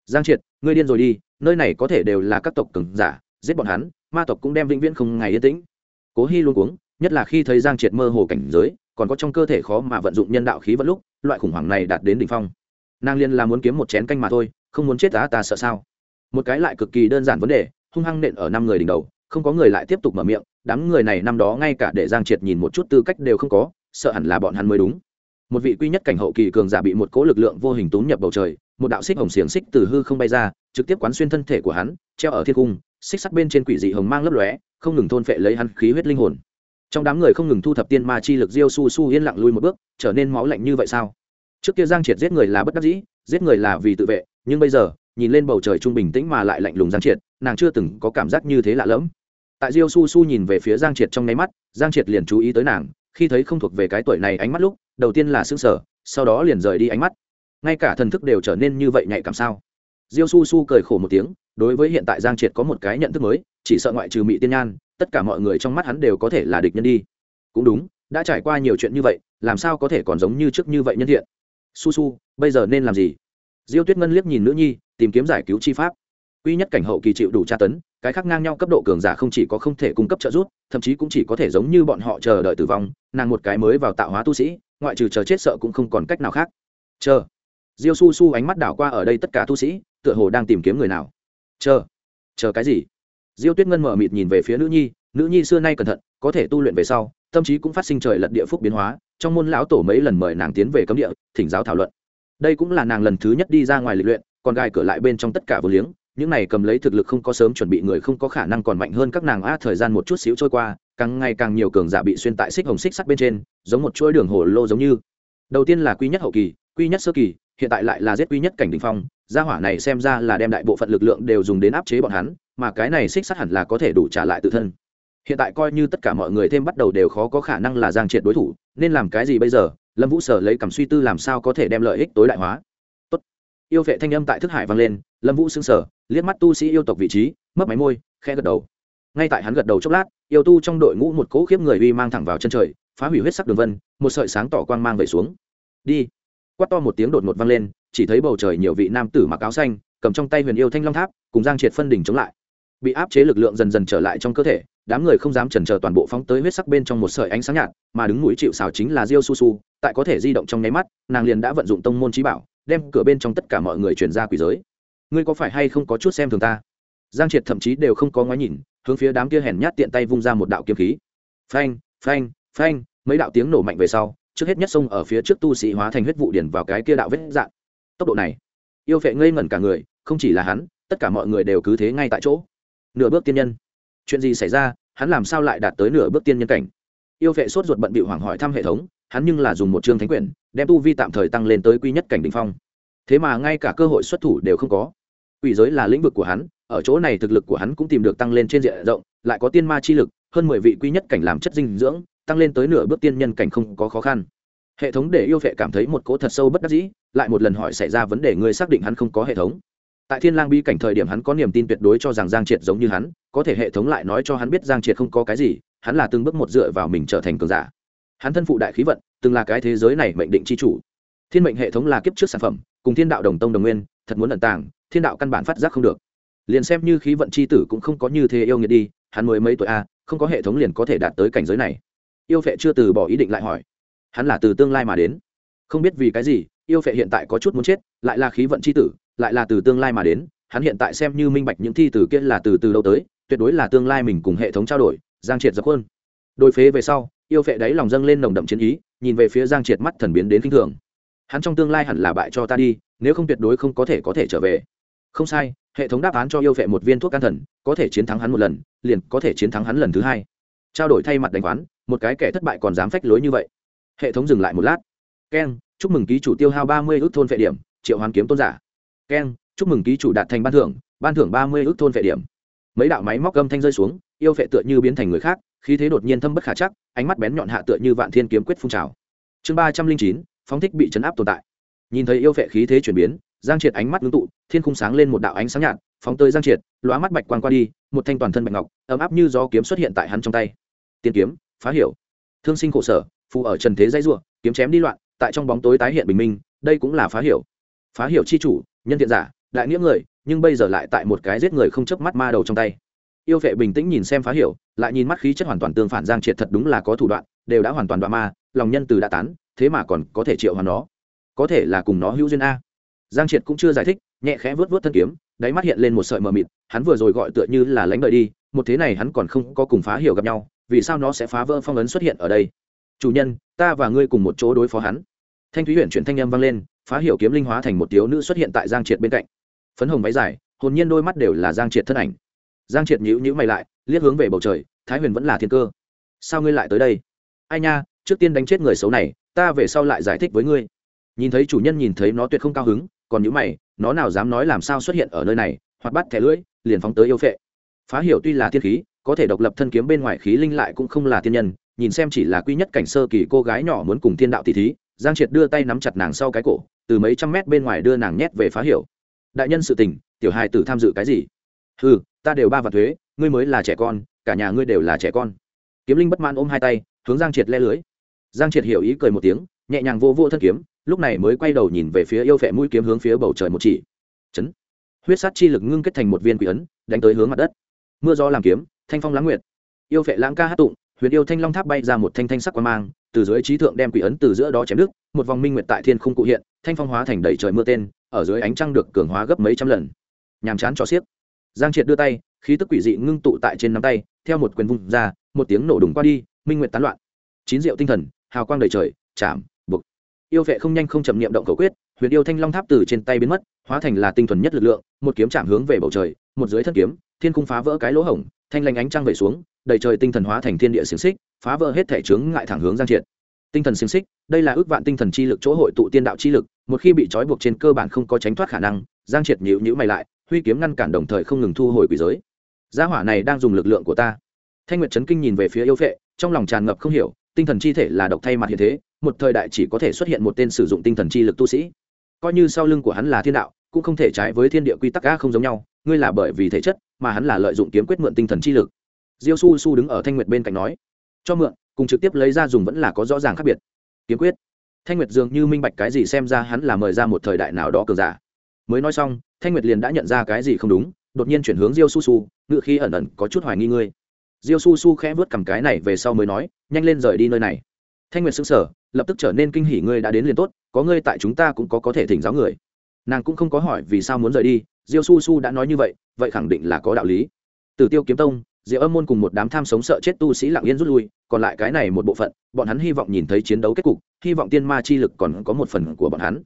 Giang triệt ngươi điên rồi đi nơi này có thể đều là các tộc cường giả giết bọn hắn ma tộc cũng đem vĩnh viễn không ngày yên tĩnh. Cố hy luôn uống, nhất là khi thấy giang triệt mơ hồ cảnh giới còn có trong cơ thể khó mà vận dụng nhân đạo khí vận lúc loại khủng hoảng này đạt đến đỉnh phong. Nàng liên là muốn kiếm một chén canh mà thôi không muốn chết tá ta sợ sao? Một cái lại cực kỳ đơn giản vấn đề hung hăng nện ở năm người đỉnh đầu không có người lại tiếp tục mở miệng đám người này năm đó ngay cả để giang triệt nhìn một chút tư cách đều không có sợ hẳn là bọn hắn mới đúng một vị quy nhất cảnh hậu kỳ cường giả bị một cỗ lực lượng vô hình tốn nhập bầu trời, một đạo xích hồng xiềng xích từ hư không bay ra, trực tiếp quán xuyên thân thể của hắn, treo ở thiên cung, xích sắt bên trên quỷ dị hồng mang lấp lóe, không ngừng thôn phệ lấy hắn khí huyết linh hồn. Trong đám người không ngừng thu thập tiên ma chi lực diêu su su yên lặng lui một bước, trở nên máu lạnh như vậy sao? Trước kia giang triệt giết người là bất đắc dĩ, giết người là vì tự vệ, nhưng bây giờ, nhìn lên bầu trời trung bình tĩnh mà lại lạnh lùng giang triệt, nàng chưa từng có cảm giác như thế lạ lẫm. Tại diêu su su nhìn về phía giang triệt trong nháy mắt, giang triệt liền chú ý tới nàng, khi thấy không thuộc về cái tuổi này ánh mắt lúc đầu tiên là sững sờ, sau đó liền rời đi ánh mắt. Ngay cả thần thức đều trở nên như vậy nhạy cảm sao? Diêu su su cười khổ một tiếng, đối với hiện tại giang triệt có một cái nhận thức mới, chỉ sợ ngoại trừ mỹ tiên nhan, tất cả mọi người trong mắt hắn đều có thể là địch nhân đi. Cũng đúng, đã trải qua nhiều chuyện như vậy, làm sao có thể còn giống như trước như vậy nhân thiện? Su su, bây giờ nên làm gì? Diêu tuyết ngân liếc nhìn nữ nhi, tìm kiếm giải cứu chi pháp. Quy nhất cảnh hậu kỳ chịu đủ tra tấn, cái khác ngang nhau cấp độ cường giả không chỉ có không thể cung cấp trợ giúp, thậm chí cũng chỉ có thể giống như bọn họ chờ đợi tử vong, nàng một cái mới vào tạo hóa tu sĩ ngoại trừ chờ chết sợ cũng không còn cách nào khác. Chờ. Diêu su su ánh mắt đảo qua ở đây tất cả tu sĩ, tựa hồ đang tìm kiếm người nào. Chờ. Chờ cái gì? Diêu tuyết ngân mở mịt nhìn về phía nữ nhi nữ nhi xưa nay cẩn thận, có thể tu luyện về sau, tâm trí cũng phát sinh trời lật địa phúc biến hóa, trong môn lão tổ mấy lần mời nàng tiến về cấm địa, thỉnh giáo thảo luận. Đây cũng là nàng lần thứ nhất đi ra ngoài lịch luyện, còn gai cửa lại bên trong tất cả vô liếng những này cầm lấy thực lực không có sớm chuẩn bị người không có khả năng còn mạnh hơn các nàng a thời gian một chút xíu trôi qua, càng ngày càng nhiều cường giả bị xuyên tại xích hồng xích sắt bên trên, giống một chuỗi đường hồ lô giống như. Đầu tiên là quy nhất hậu kỳ quy nhất sơ kỳ, hiện tại lại là giết quy nhất cảnh đình phong, gia hỏa này xem ra là đem đại bộ phận lực lượng đều dùng đến áp chế bọn hắn, mà cái này xích sắt hẳn là có thể đủ trả lại tự thân. Hiện tại coi như tất cả mọi người thêm bắt đầu đều khó có khả năng là giang triệt đối thủ, nên làm cái gì bây giờ? Lâm vũ sở lấy cầm suy tư làm sao có thể đem lợi ích tối đại hóa. Tốt. yêu vệ thanh âm tại thức hải vang lên lâm vũ xứng sở liếc mắt tu sĩ yêu tộc vị trí mất máy môi khe gật đầu. Ngay tại hắn gật đầu chốc lát, yêu tu trong đội ngũ một cỗ khiếp người uy mang thẳng vào chân trời, phá hủy huyết sắc đường vân, một sợi sáng tỏ quang mang về xuống. Đi. Quát to một tiếng đột ngột vang lên, chỉ thấy bầu trời nhiều vị nam tử mặc áo xanh, cầm trong tay huyền yêu thanh long tháp, cùng giang triệt phân đỉnh chống lại. Bị áp chế lực lượng dần dần trở lại trong cơ thể, đám người không dám chần chờ toàn bộ phóng tới huyết sắc bên trong một sợi ánh sáng nhạt, mà đứng mũi chịu xào chính là diêu su su, tại có thể di động trong nháy mắt, nàng liền đã vận dụng tông môn trí bảo, đem cửa bên trong tất cả mọi người chuyển ra quỷ giới ngươi có phải hay không có chút xem thường ta? Giang triệt thậm chí đều không có ngoái nhìn, hướng phía đám kia hèn nhát tiện tay vung ra một đạo kiếm khí. Phanh phanh phanh, mấy đạo tiếng nổ mạnh về sau, trước hết nhất xông ở phía trước tu sĩ hóa thành huyết vụ điển vào cái kia đạo vết dạng. Tốc độ này, yêu vệ ngây ngẩn cả người, không chỉ là hắn, tất cả mọi người đều cứ thế ngay tại chỗ. Nửa bước tiên nhân. Chuyện gì xảy ra? Hắn làm sao lại đạt tới nửa bước tiên nhân cảnh? Yêu vệ sốt ruột bận bị hoảng hỏi thăm hệ thống, hắn nhưng là dùng một chương thánh quyển, đem tu vi tạm thời tăng lên tới quy nhất cảnh đ ỉ n h phong. Thế mà ngay cả cơ hội xuất thủ đều không có quỷ giới là lĩnh vực của hắn, ở chỗ này thực lực của hắn cũng tìm được tăng lên trên diện rộng, lại có tiên ma chi lực, hơn mười vị quy nhất cảnh làm chất dinh dưỡng, tăng lên tới nửa bước tiên nhân cảnh không có khó khăn. Hệ thống để yêu vệ cảm thấy một cỗ thật sâu bất đắc dĩ, lại một lần hỏi xảy ra vấn đề người xác định hắn không có hệ thống. Tại thiên lang bi cảnh thời điểm hắn có niềm tin tuyệt đối cho rằng giang triệt giống như hắn, có thể hệ thống lại nói cho hắn biết giang triệt không có cái gì, hắn là từng bước một dựa vào mình trở thành cường giả. Hắn thân phụ đại khí vận, từng là cái thế giới này mệnh định chi chủ. Thiên mệnh hệ thống là kiếp trước sản phẩm, cùng thiên đạo đồng tông đồng nguyên, thật muốn ẩn tàng thiên đạo căn bản phát giác không được. Liền xem như khí vận chi tử cũng không có như thế yêu nghiệt đi, hắn mới mấy tuổi a không có hệ thống liền có thể đạt tới cảnh giới này. Yêu phệ chưa từ bỏ ý định lại hỏi. Hắn là từ tương lai mà đến. Không biết vì cái gì, yêu phệ hiện tại có chút muốn chết, lại là khí vận chi tử, lại là từ tương lai mà đến, hắn hiện tại xem như minh bạch những thi tử kia là từ từ lâu tới, tuyệt đối là tương lai mình cùng hệ thống trao đổi, giang triệt dập hơn đôi phế về sau, yêu phệ đáy lòng dâng lên nồng đậm chiến ý, nhìn về phía giang triệt mắt thần biến đến kinh thường. Hắn trong tương lai hẳn là bại cho ta đi, nếu không tuyệt đối không có thể có thể trở về không sai, hệ thống đáp án cho yêu vệ một viên thuốc can thần, có thể chiến thắng hắn một lần, liền có thể chiến thắng hắn lần thứ hai. Trao đổi thay mặt đánh quán, một cái kẻ thất bại còn dám phách lối như vậy. Hệ thống dừng lại một lát. Keng chúc mừng ký chủ tiêu hao ba mươi ước thôn vệ điểm, triệu hoàn kiếm tôn giả. Keng chúc mừng ký chủ đạt thành ban thưởng ban thưởng ba mươi ước thôn vệ điểm. Mấy đạo máy móc gâm thanh rơi xuống, yêu vệ tựa như biến thành người khác, khí thế đột nhiên thâm bất khả chắc, ánh mắt bén nhọn hạ tựa như vạn thiên kiếm quyết phun trào. Chương ba trăm linh chín, phóng thích bị chấn áp tồn tại. Nhìn thấy yêu vệ khí thế chuyển biến giang triệt ánh mắt ngưng tụ, thiên khung sáng lên một đạo ánh sáng nhạt, phóng tới giang triệt, lóa mắt bạch quang qua đi, một thanh toàn thân bạch ngọc, ấm áp như gió kiếm xuất hiện tại hắn trong tay. Tiên kiếm, phá hiểu. Thương sinh khổ sở, phù ở trần thế dây ruộng kiếm chém đi loạn, tại trong bóng tối tái hiện bình minh, đây cũng là phá hiểu. Phá hiểu chi chủ, nhân thiện giả, đại nghĩa người, nhưng bây giờ lại tại một cái giết người không chớp mắt ma đầu trong tay. Yêu vệ bình tĩnh nhìn xem phá hiểu, lại nhìn mắt khí chất hoàn toàn tương phản giang triệt thật đúng là có thủ đoạn, đều đã hoàn toàn đoạn ma, lòng nhân từ đã tán, thế mà còn có thể triệu hoàn nó. Có thể là cùng nó hữu duyên a giang triệt cũng chưa giải thích, nhẹ khẽ vớt vớt thân kiếm, đáy mắt hiện lên một sợi mờ mịt, hắn vừa rồi gọi tựa như là lánh đợi đi, một thế này hắn còn không có cùng phá hiểu gặp nhau, vì sao nó sẽ phá vỡ phong ấn xuất hiện ở đây? Chủ nhân, ta và ngươi cùng một chỗ đối phó hắn. Thanh thúy huyện chuyển thanh âm vang lên, phá hiểu kiếm linh hóa thành một thiếu nữ xuất hiện tại giang triệt bên cạnh. Phấn hồng váy dài, hồn nhiên đôi mắt đều là giang triệt thân ảnh. Giang triệt nhíu nhíu mày lại, liếc hướng về bầu trời, thái huyền vẫn là thiên cơ. Sao ngươi lại tới đây? Ai nha, trước tiên đánh chết người xấu này, ta về sau lại giải thích với ngươi. Nhìn thấy chủ nhân nhìn thấy nó tuyệt không cao hứng còn những mày, nó nào dám nói làm sao xuất hiện ở nơi này, hoặc bắt thẻ lưỡi, liền phóng tới yêu phệ. Phá hiểu tuy là thiên khí, có thể độc lập thân kiếm bên ngoài khí linh lại cũng không là thiên nhân, nhìn xem chỉ là quy nhất cảnh sơ kỳ cô gái nhỏ muốn cùng thiên đạo tỷ thí, giang triệt đưa tay nắm chặt nàng sau cái cổ, từ mấy trăm mét bên ngoài đưa nàng nhét về phá hiểu. Đại nhân sự tình, tiểu hài tử tham dự cái gì? Ừ ta đều ba vạn thuế, ngươi mới là trẻ con, cả nhà ngươi đều là trẻ con. Kiếm linh bất mãn ôm hai tay, hướng giang triệt le lưới. Giang triệt hiểu ý cười một tiếng, nhẹ nhàng vô vô thân kiếm lúc này mới quay đầu nhìn về phía yêu phệ mũi kiếm hướng phía bầu trời một chỉ. Chấn. Huyết sát chi lực ngưng kết thành một viên quỷ ấn, đánh tới hướng mặt đất. Mưa gió làm kiếm, thanh phong lãng nguyệt. Yêu phệ lãng ca hát tụng, huyền yêu thanh long tháp bay ra một thanh thanh sắc quan mang, từ dưới trí thượng đem quỷ ấn từ giữa đó chém đứt, một vòng minh nguyệt tại thiên khung cụ hiện, thanh phong hóa thành đầy trời mưa tên, ở dưới ánh trăng được cường hóa gấp mấy trăm lần. Nhàm chán cho xiếc. Giang triệt đưa tay, khí tức quỷ dị ngưng tụ tại trên nắm tay, theo một quyền vung ra, một tiếng nổ đùng qua đi, minh nguyệt tán loạn. Chín diệu tinh thần, hào quang đầy trời, chạm yêu vệ không nhanh không chậm niệm động cầu quyết, huyền yêu thanh long tháp từ trên tay biến mất, hóa thành là tinh thuần nhất lực lượng, một kiếm chạm hướng về bầu trời, một dưới thân kiếm, thiên cung phá vỡ cái lỗ hổng, thanh lanh ánh trăng về xuống, đầy trời tinh thần hóa thành thiên địa xiềng xích, phá vỡ hết thể chướng ngại thẳng hướng giang triệt. Tinh thần xiềng xích, đây là ước vạn tinh thần chi lực chỗ hội tụ tiên đạo chi lực, một khi bị trói buộc trên cơ bản không có tránh thoát khả năng, giang triệt nhịu nhữ mày lại, huy kiếm ngăn cản đồng thời không ngừng thu hồi quỷ giới. Gia hỏa này đang dùng lực lượng của ta. Thanh nguyệt trấn kinh nhìn về phía yêu phệ trong lòng tràn ngập không hiểu, tinh thần chi thể là độc thay mặt hiện thế một thời đại chỉ có thể xuất hiện một tên sử dụng tinh thần chi lực tu sĩ. Coi như sau lưng của hắn là thiên đạo, cũng không thể trái với thiên địa quy tắc a không giống nhau, ngươi là bởi vì thể chất mà hắn là lợi dụng kiếm quyết mượn tinh thần chi lực. Diêu su su đứng ở thanh nguyệt bên cạnh nói, cho mượn, cùng trực tiếp lấy ra dùng vẫn là có rõ ràng khác biệt. Kiếm quyết. Thanh nguyệt dường như minh bạch cái gì xem ra hắn là mời ra một thời đại nào đó cường giả. Mới nói xong, thanh nguyệt liền đã nhận ra cái gì không đúng, đột nhiên chuyển hướng diêu su su, ngựa khi ẩn ẩn có chút hoài nghi ngươi. Diêu su su khẽ vớt cầm cái này về sau mới nói, nhanh lên rời đi nơi này thanh nguyệt xứng sở lập tức trở nên kinh hỉ, ngươi đã đến liền tốt, có ngươi tại chúng ta cũng có có thể thỉnh giáo người. Nàng cũng không có hỏi vì sao muốn rời đi, diêu su su đã nói như vậy vậy khẳng định là có đạo lý. Tử tiêu kiếm tông diệu âm môn cùng một đám tham sống sợ chết tu sĩ lặng yên rút lui, còn lại cái này một bộ phận, bọn hắn hy vọng nhìn thấy chiến đấu kết cục, hy vọng tiên ma chi lực còn có một phần của bọn hắn.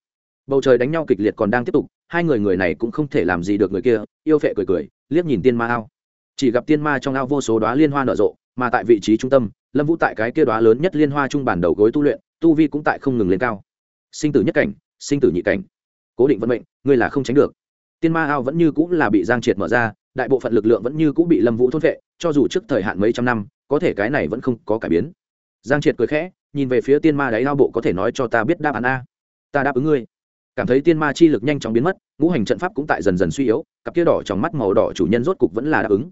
Bầu trời đánh nhau kịch liệt còn đang tiếp tục, hai người người này cũng không thể làm gì được người kia, yêu phệ cười cười, liếc nhìn tiên ma ao. Chỉ gặp tiên ma trong ao vô số đoá liên hoa nở rộ, mà tại vị trí trung tâm lâm vũ tại cái kia đoá lớn nhất liên hoa trung bản đầu gối tu luyện, tu vi cũng tại không ngừng lên cao. Sinh tử nhất cảnh, sinh tử nhị cảnh. Cố định vận mệnh, ngươi là không tránh được. Tiên ma ao vẫn như cũng là bị giang triệt mở ra, đại bộ phận lực lượng vẫn như cũng bị lâm vũ thôn vệ, cho dù trước thời hạn mấy trăm năm, có thể cái này vẫn không có cải biến. Giang triệt cười khẽ, nhìn về phía tiên ma đáy ao bộ có thể nói cho ta biết đáp án a. Ta đáp ứng ngươi. Cảm thấy tiên ma chi lực nhanh chóng biến mất, ngũ hành trận pháp cũng tại dần dần suy yếu, cặp kia đỏ trong mắt màu đỏ chủ nhân rốt cục vẫn là đáp ứng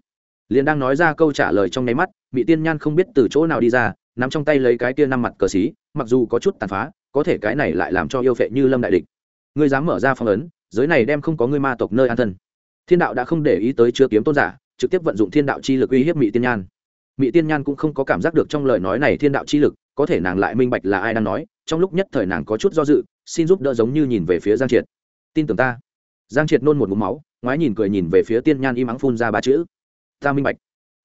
liền đang nói ra câu trả lời trong nháy mắt mỹ tiên nhan không biết từ chỗ nào đi ra, nắm trong tay lấy cái kia năm mặt cờ xí, mặc dù có chút tàn phá, có thể cái này lại làm cho yêu phệ như lâm đại địch. Ngươi dám mở ra phong ấn, giới này đem không có ngươi ma tộc nơi an thân. Thiên đạo đã không để ý tới chưa kiếm tôn giả, trực tiếp vận dụng thiên đạo chi lực uy hiếp mỹ tiên nhan. Mỹ tiên nhan cũng không có cảm giác được trong lời nói này thiên đạo chi lực, có thể nàng lại minh bạch là ai đang nói, trong lúc nhất thời nàng có chút do dự, xin giúp đỡ giống như nhìn về phía giang triệt. Tin tưởng ta. Giang triệt nôn một mũ máu, ngoái nhìn cười nhìn về phía tiên nhan im ắng phun ra ba chữ ta minh bạch.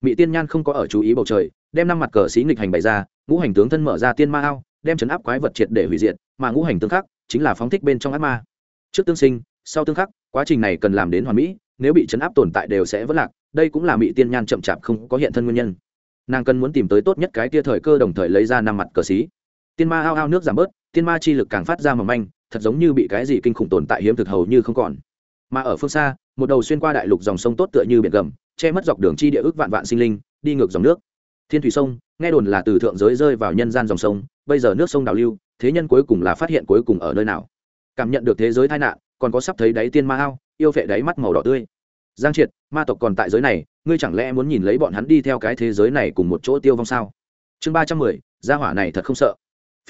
Mỹ tiên nhan không có ở chú ý bầu trời, đem năm mặt cờ xí nghịch hành bày ra, ngũ hành tướng thân mở ra tiên ma ao, đem chấn áp quái vật triệt để hủy diệt, mà ngũ hành tướng khác chính là phóng thích bên trong ác ma. Trước tương sinh, sau tương khắc, quá trình này cần làm đến hoàn mỹ, nếu bị chấn áp tồn tại đều sẽ vất lạc, đây cũng là mỹ tiên nhan chậm chạp không có hiện thân nguyên nhân. Nàng cần muốn tìm tới tốt nhất cái tia thời cơ đồng thời lấy ra năm mặt cờ xí tiên ma ao ao nước giảm bớt, tiên ma chi lực càng phát ra mầm manh, thật giống như bị cái gì kinh khủng tồn tại hiếm thực hầu như không còn mà ở phương xa, một đầu xuyên qua đại lục dòng sông tốt tựa như biển gầm, che mất dọc đường chi địa ước vạn vạn sinh linh, đi ngược dòng nước. Thiên thủy sông, nghe đồn là từ thượng giới rơi vào nhân gian dòng sông, bây giờ nước sông đào lưu, thế nhân cuối cùng là phát hiện cuối cùng ở nơi nào. Cảm nhận được thế giới tai nạn, còn có sắp thấy đáy tiên ma ao, yêu vệ đáy mắt màu đỏ tươi. Giang triệt, ma tộc còn tại giới này, ngươi chẳng lẽ muốn nhìn lấy bọn hắn đi theo cái thế giới này cùng một chỗ tiêu vong sao? Chương ba trăm mười, gia hỏa này thật không sợ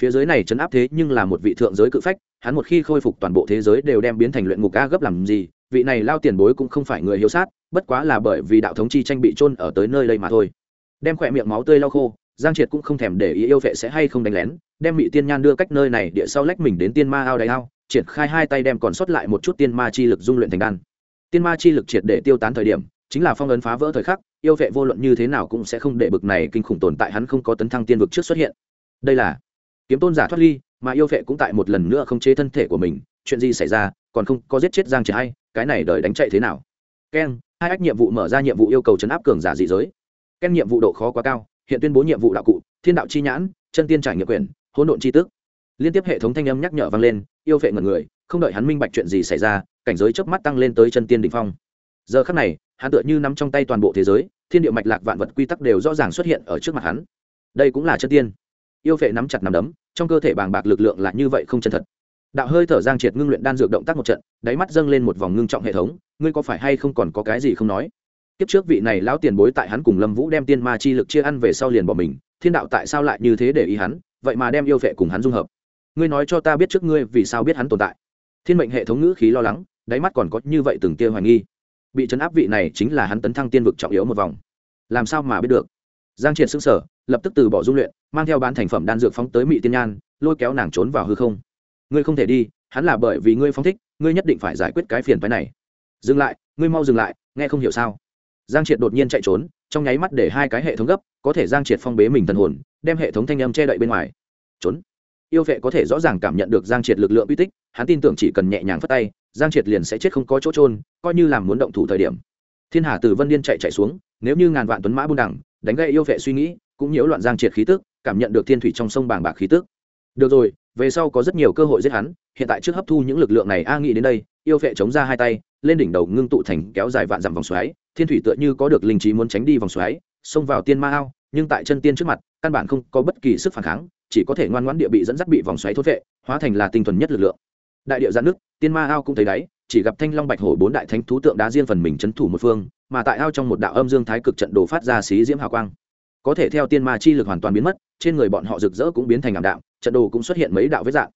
phía dưới này chấn áp thế nhưng là một vị thượng giới cự phách, hắn một khi khôi phục toàn bộ thế giới đều đem biến thành luyện ngục a gấp làm gì, vị này lao tiền bối cũng không phải người hiếu sát, bất quá là bởi vì đạo thống chi tranh bị trôn ở tới nơi đây mà thôi. Đem khỏe miệng máu tươi lau khô, giang triệt cũng không thèm để ý yêu vệ sẽ hay không đánh lén, đem bị tiên nhan đưa cách nơi này địa sau lách mình đến tiên ma ao đầy ao, triển khai hai tay đem còn sót lại một chút tiên ma chi lực dung luyện thành đan. Tiên ma chi lực triệt để tiêu tán thời điểm, chính là phong ấn phá vỡ thời khắc, yêu vệ vô luận như thế nào cũng sẽ không để bực này kinh khủng tồn tại hắn không có tấn thăng tiên vực trước xuất hiện. Đây là kiếm tôn giả thoát ly, mà yêu vệ cũng tại một lần nữa không chế thân thể của mình, chuyện gì xảy ra, còn không có giết chết giang chỉ hay, cái này đời đánh chạy thế nào? Keng hai ách nhiệm vụ mở ra nhiệm vụ yêu cầu chấn áp cường giả dị giới. Ken nhiệm vụ độ khó quá cao, hiện tuyên bố nhiệm vụ đạo cụ, thiên đạo chi nhãn, chân tiên trải nghiệm quyền, hỗn độn chi tức liên tiếp hệ thống thanh âm nhắc nhở vang lên, yêu vệ ngẩn người, không đợi hắn minh bạch chuyện gì xảy ra, cảnh giới chớp mắt tăng lên tới chân tiên đỉnh phong. Giờ khắc này, hắn tựa như nắm trong tay toàn bộ thế giới, thiên địa mạch lạc vạn vật quy tắc đều rõ ràng xuất hiện ở trước mặt hắn. Đây cũng là chân tiên yêu vệ nắm chặt nắm đấm, trong cơ thể bàng bạc lực lượng là như vậy không chân thật. Đạo hơi thở giang triệt ngưng luyện đan dược động tác một trận, đáy mắt dâng lên một vòng ngưng trọng hệ thống, ngươi có phải hay không còn có cái gì không nói? Kiếp trước vị này lão tiền bối tại hắn cùng lâm vũ đem tiên ma chi lực chia ăn về sau liền bỏ mình, thiên đạo tại sao lại như thế để ý hắn, vậy mà đem yêu vệ cùng hắn dung hợp. Ngươi nói cho ta biết trước ngươi vì sao biết hắn tồn tại. Thiên mệnh hệ thống ngữ khí lo lắng, đáy mắt còn có như vậy từng kia hoài nghi. Bị chấn áp vị này chính là hắn tấn thăng tiên vực trọng yếu một vòng. Làm sao mà biết được? Giang triệt xứng sở lập tức từ bỏ dung luyện, mang theo bán thành phẩm đan dược phóng tới mỹ tiên nhan, lôi kéo nàng trốn vào hư không. Ngươi không thể đi, hắn là bởi vì ngươi phóng thích, ngươi nhất định phải giải quyết cái phiền phái này. Dừng lại, ngươi mau dừng lại, nghe không hiểu sao? Giang triệt đột nhiên chạy trốn, trong nháy mắt để hai cái hệ thống gấp, có thể giang triệt phong bế mình thần hồn, đem hệ thống thanh âm che đậy bên ngoài. Trốn. Yêu vệ có thể rõ ràng cảm nhận được giang triệt lực lượng uy tích, hắn tin tưởng chỉ cần nhẹ nhàng phất tay, giang triệt liền sẽ chết không có chỗ trôn coi như làm muốn động thủ thời điểm. Thiên hà từ vân điên chạy chạy xuống, nếu như ngàn vạn tuấn mã buôn đẳng đánh gây yêu vệ suy nghĩ cũng nhiễu loạn giang triệt khí tức, cảm nhận được thiên thủy trong sông bàng bạc khí tức. Được rồi, về sau có rất nhiều cơ hội giết hắn, hiện tại trước hấp thu những lực lượng này, a nghĩ đến đây, yêu vệ chống ra hai tay, lên đỉnh đầu ngưng tụ thành kéo dài vạn dặm vòng xoáy, thiên thủy tựa như có được linh trí muốn tránh đi vòng xoáy, xông vào tiên ma ao, nhưng tại chân tiên trước mặt, căn bản không có bất kỳ sức phản kháng, chỉ có thể ngoan ngoãn địa bị dẫn dắt bị vòng xoáy thốt vệ, hóa thành là tinh thuần nhất lực lượng. Đại địa giãn nước tiên ma ao cũng thấy đáy, chỉ gặp thanh long bạch hổ bốn đại thánh thú tượng đá riêng phần mình chấn thủ một phương, mà tại ao trong một đạo âm dương thái cực trận đồ phát ra xí diễm hào quang có thể theo tiên ma chi lực hoàn toàn biến mất, trên người bọn họ rực rỡ cũng biến thành ảm đạm, trận đồ cũng xuất hiện mấy đạo vết dạng.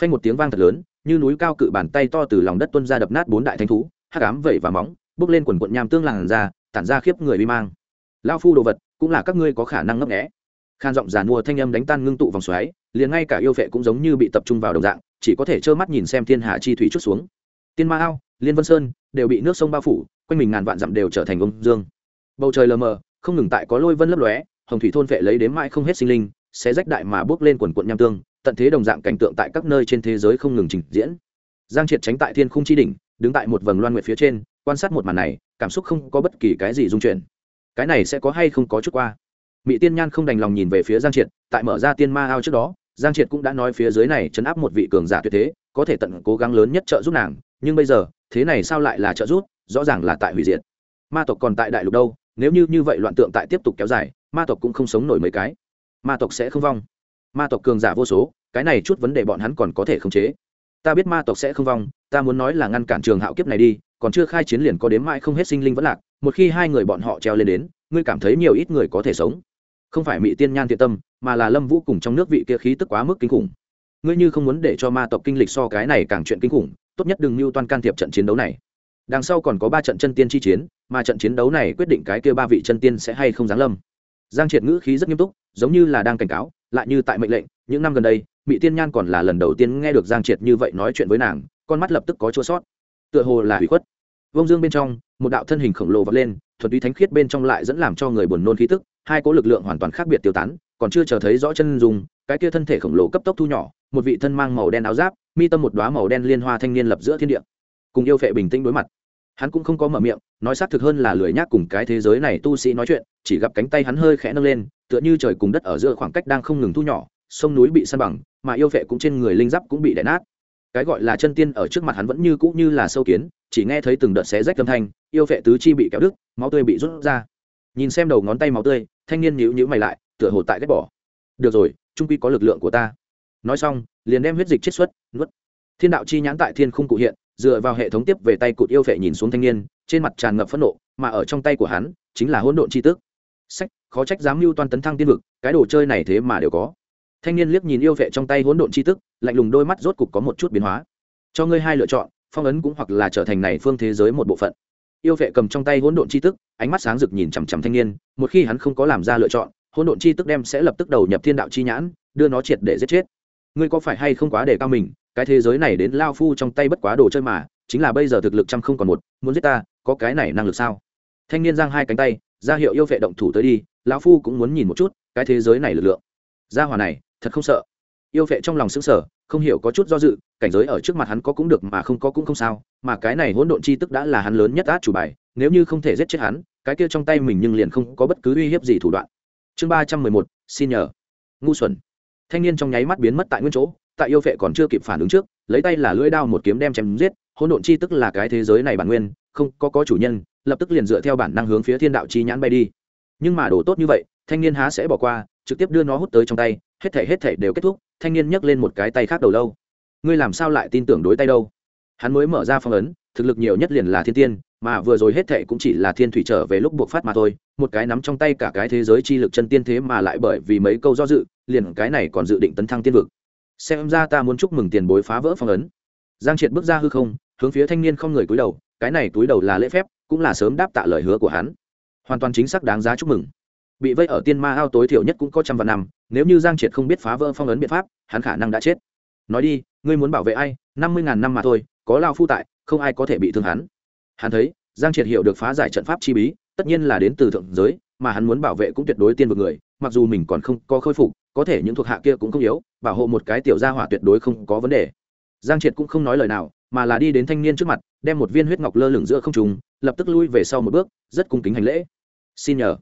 Phanh một tiếng vang thật lớn, như núi cao cự bàn tay to từ lòng đất tuân ra đập nát bốn đại thánh thú, hắc ám vẩy và móng, bước lên quần quận nham tương làn ra, tản ra khiếp người bi mang. Lao phu đồ vật, cũng là các ngươi có khả năng ngấp nghẽ khan giọng giàn mua thanh âm đánh tan ngưng tụ vòng xoáy, liền ngay cả yêu vệ cũng giống như bị tập trung vào đồng dạng, chỉ có thể trơ mắt nhìn xem thiên hạ chi thủy chút xuống. Tiên ma ao, liên vân sơn, đều bị nước sông bao phủ, quanh mình ngàn vạn dặm đều trở thành ông dương. Bầu trời lờ mờ không ngừng tại có lôi vân lấp lóe, hồng thủy thôn vệ lấy đến mãi không hết sinh linh sẽ rách đại mà bước lên quần quận nham tương, tận thế đồng dạng cảnh tượng tại các nơi trên thế giới không ngừng trình diễn. Giang triệt tránh tại thiên khung chi đỉnh, đứng tại một vầng loan nguyệt phía trên, quan sát một màn này, cảm xúc không có bất kỳ cái gì dung chuyển. Cái này sẽ có hay không có chút qua. Mỹ tiên nhan không đành lòng nhìn về phía giang triệt, tại mở ra tiên ma ao trước đó, giang triệt cũng đã nói phía dưới này chấn áp một vị cường giả tuyệt thế, có thể tận cố gắng lớn nhất trợ giúp nàng, nhưng bây giờ, thế này sao lại là trợ giúp, rõ ràng là tại hủy diệt. Ma tộc còn tại đại lục đâu nếu như như vậy loạn tượng tại tiếp tục kéo dài, ma tộc cũng không sống nổi mấy cái. Ma tộc sẽ không vong. Ma tộc cường giả vô số, cái này chút vấn đề bọn hắn còn có thể khống chế. Ta biết ma tộc sẽ không vong, ta muốn nói là ngăn cản trường hạo kiếp này đi, còn chưa khai chiến liền có đếm mãi không hết sinh linh vẫn lạc, một khi hai người bọn họ treo lên đến, ngươi cảm thấy nhiều ít người có thể sống. Không phải mỹ tiên nhan thiện tâm, mà là lâm vũ cùng trong nước vị kia khí tức quá mức kinh khủng. Ngươi như không muốn để cho ma tộc kinh lịch so cái này càng chuyện kinh khủng, tốt nhất đừng mưu toan can thiệp trận chiến đấu này đằng sau còn có ba trận chân tiên chi chiến, mà trận chiến đấu này quyết định cái kia ba vị chân tiên sẽ hay không giáng lâm. Giang triệt ngữ khí rất nghiêm túc, giống như là đang cảnh cáo, lại như tại mệnh lệnh, những năm gần đây mỹ tiên nhan còn là lần đầu tiên nghe được giang triệt như vậy nói chuyện với nàng, con mắt lập tức có chua sót. Tựa hồ là hủy khuất. Vông dương bên trong, một đạo thân hình khổng lồ vọt lên thuật túy thánh khiết bên trong lại dẫn làm cho người buồn nôn khí tức, hai cỗ lực lượng hoàn toàn khác biệt tiêu tán, còn chưa chờ thấy rõ chân dùng cái kia thân thể khổng lồ cấp tốc thu nhỏ, một vị thân mang màu đen áo giáp, mi tâm một đoá màu đen liên hoa thanh niên lập giữa thiên địa, cùng yêu phệ bình tĩnh đối mặt hắn cũng không có mở miệng, nói xác thực hơn là lười nhác cùng cái thế giới này tu sĩ nói chuyện, chỉ gặp cánh tay hắn hơi khẽ nâng lên, tựa như trời cùng đất ở giữa khoảng cách đang không ngừng thu nhỏ, sông núi bị săn bằng, mà yêu vệ cũng trên người linh giáp cũng bị đè nát. Cái gọi là chân tiên ở trước mặt hắn vẫn như cũ như là sâu kiến, chỉ nghe thấy từng đợt xé rách âm thanh, yêu vệ tứ chi bị kéo đứt, máu tươi bị rút ra. Nhìn xem đầu ngón tay máu tươi, thanh niên nhíu nhíu mày lại, tựa hồ tại ghét bỏ. Được rồi, trung quy có lực lượng của ta. Nói xong, liền đem huyết dịch chiết xuất, nuốt. Thiên đạo chi nhãn tại thiên khung cụ hiện dựa vào hệ thống tiếp về tay cụt yêu vệ nhìn xuống thanh niên, trên mặt tràn ngập phẫn nộ, mà ở trong tay của hắn, chính là hỗn độn chi tức. Sách, khó trách dám mưu toan tấn thăng tiên vực, cái đồ chơi này thế mà đều có. Thanh niên liếc nhìn yêu vệ trong tay hỗn độn chi tức, lạnh lùng đôi mắt rốt cục có một chút biến hóa. Cho ngươi hai lựa chọn, phong ấn cũng hoặc là trở thành này phương thế giới một bộ phận. Yêu vệ cầm trong tay hỗn độn chi tức, ánh mắt sáng rực nhìn chằm chằm thanh niên, một khi hắn không có làm ra lựa chọn, hỗn độn chi tức đem sẽ lập tức đầu nhập thiên đạo chi nhãn, đưa nó triệt để giết chết ngươi có phải hay không quá để cao mình, cái thế giới này đến lao phu trong tay bất quá đồ chơi mà, chính là bây giờ thực lực trăm không còn một, muốn giết ta, có cái này năng lực sao? Thanh niên giang hai cánh tay ra hiệu yêu vệ động thủ tới đi lão phu cũng muốn nhìn một chút, cái thế giới này lực lượng. Gia hòa này, thật không sợ. Yêu vệ trong lòng sững sở không hiểu có chút do dự, cảnh giới ở trước mặt hắn có cũng được mà không có cũng không sao, mà cái này hỗn độn chi tức đã là hắn lớn nhất át chủ bài, nếu như không thể giết chết hắn, cái kia trong tay mình nhưng liền không có bất cứ uy hiếp gì thủ đoạn. Chương ba trăm mười một, xin nhờ. Ngu xuẩn thanh niên trong nháy mắt biến mất tại nguyên chỗ, tại yêu vệ còn chưa kịp phản ứng trước, lấy tay là lưỡi đao một kiếm đem chém giết, hỗn độn chi tức là cái thế giới này bản nguyên, không có có chủ nhân, lập tức liền dựa theo bản năng hướng phía thiên đạo chi nhãn bay đi. Nhưng mà đồ tốt như vậy, thanh niên há sẽ bỏ qua, trực tiếp đưa nó hút tới trong tay, hết thể hết thể đều kết thúc, thanh niên nhấc lên một cái tay khác đầu lâu. Ngươi làm sao lại tin tưởng đối tay đâu? Hắn mới mở ra phong ấn, thực lực nhiều nhất liền là thiên tiên mà vừa rồi hết thệ cũng chỉ là thiên thủy trở về lúc buộc phát mà thôi, một cái nắm trong tay cả cái thế giới chi lực chân tiên thế mà lại bởi vì mấy câu do dự, liền cái này còn dự định tấn thăng tiên vực. Xem ra ta muốn chúc mừng tiền bối phá vỡ phong ấn. Giang triệt bước ra hư không, hướng phía thanh niên không người cúi đầu, cái này cúi đầu là lễ phép, cũng là sớm đáp tạ lời hứa của hắn. Hoàn toàn chính xác đáng giá chúc mừng. Bị vây ở tiên ma ao tối thiểu nhất cũng có trăm vạn năm, nếu như giang triệt không biết phá vỡ phong ấn biện pháp, hắn khả năng đã chết. Nói đi, ngươi muốn bảo vệ ai? Năm mươi ngàn năm mà thôi, có lao phu tại, không ai có thể bị thương hắn hắn thấy, giang triệt hiểu được phá giải trận pháp chi bí, tất nhiên là đến từ thượng giới, mà hắn muốn bảo vệ cũng tuyệt đối tiên vực người, mặc dù mình còn không có khôi phục, có thể những thuộc hạ kia cũng không yếu, bảo hộ một cái tiểu gia hỏa tuyệt đối không có vấn đề. Giang triệt cũng không nói lời nào, mà là đi đến thanh niên trước mặt, đem một viên huyết ngọc lơ lửng giữa không trùng lập tức lui về sau một bước, rất cung kính hành lễ. Xin nhờ.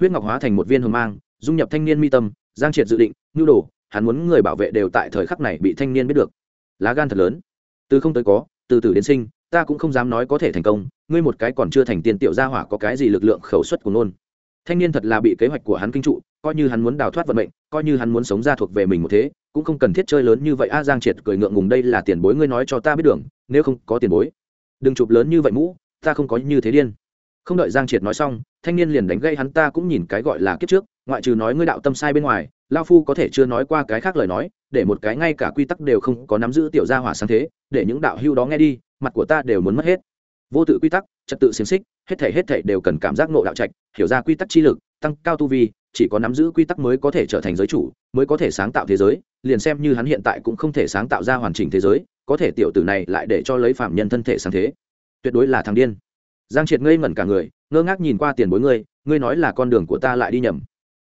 Huyết ngọc hóa thành một viên hồng mang, dung nhập thanh niên mi tâm, giang triệt dự định nhu đồ, hắn muốn người bảo vệ đều tại thời khắc này bị thanh niên biết được. Lá gan thật lớn. Từ không tới có, từ từ đến sinh ta cũng không dám nói có thể thành công, ngươi một cái còn chưa thành tiền tiểu gia hỏa có cái gì lực lượng khẩu suất của nôn thanh niên thật là bị kế hoạch của hắn kinh trụ, coi như hắn muốn đào thoát vận mệnh, coi như hắn muốn sống ra thuộc về mình một thế, cũng không cần thiết chơi lớn như vậy. A giang triệt cười ngượng ngùng, đây là tiền bối, ngươi nói cho ta biết đường, nếu không có tiền bối. Đừng chụp lớn như vậy mũ, ta không có như thế điên. Không đợi giang triệt nói xong, thanh niên liền đánh gây hắn, ta cũng nhìn cái gọi là kiếp trước, ngoại trừ nói ngươi đạo tâm sai bên ngoài lao phu có thể chưa nói qua cái khác lời nói, để một cái ngay cả quy tắc đều không có nắm giữ tiểu gia hỏa sáng thế, để những đạo hưu đó nghe đi mặt của ta đều muốn mất hết. Vô tự quy tắc, trật tự xiềng xích, hết thể hết thể đều cần cảm giác nộ đạo trạch, hiểu ra quy tắc chi lực, tăng cao tu vi, chỉ có nắm giữ quy tắc mới có thể trở thành giới chủ, mới có thể sáng tạo thế giới, liền xem như hắn hiện tại cũng không thể sáng tạo ra hoàn chỉnh thế giới, có thể tiểu tử này lại để cho lấy phạm nhân thân thể sáng thế. Tuyệt đối là thằng điên. Giang triệt ngây ngẩn cả người, ngơ ngác nhìn qua tiền bối ngươi ngươi nói là con đường của ta lại đi nhầm.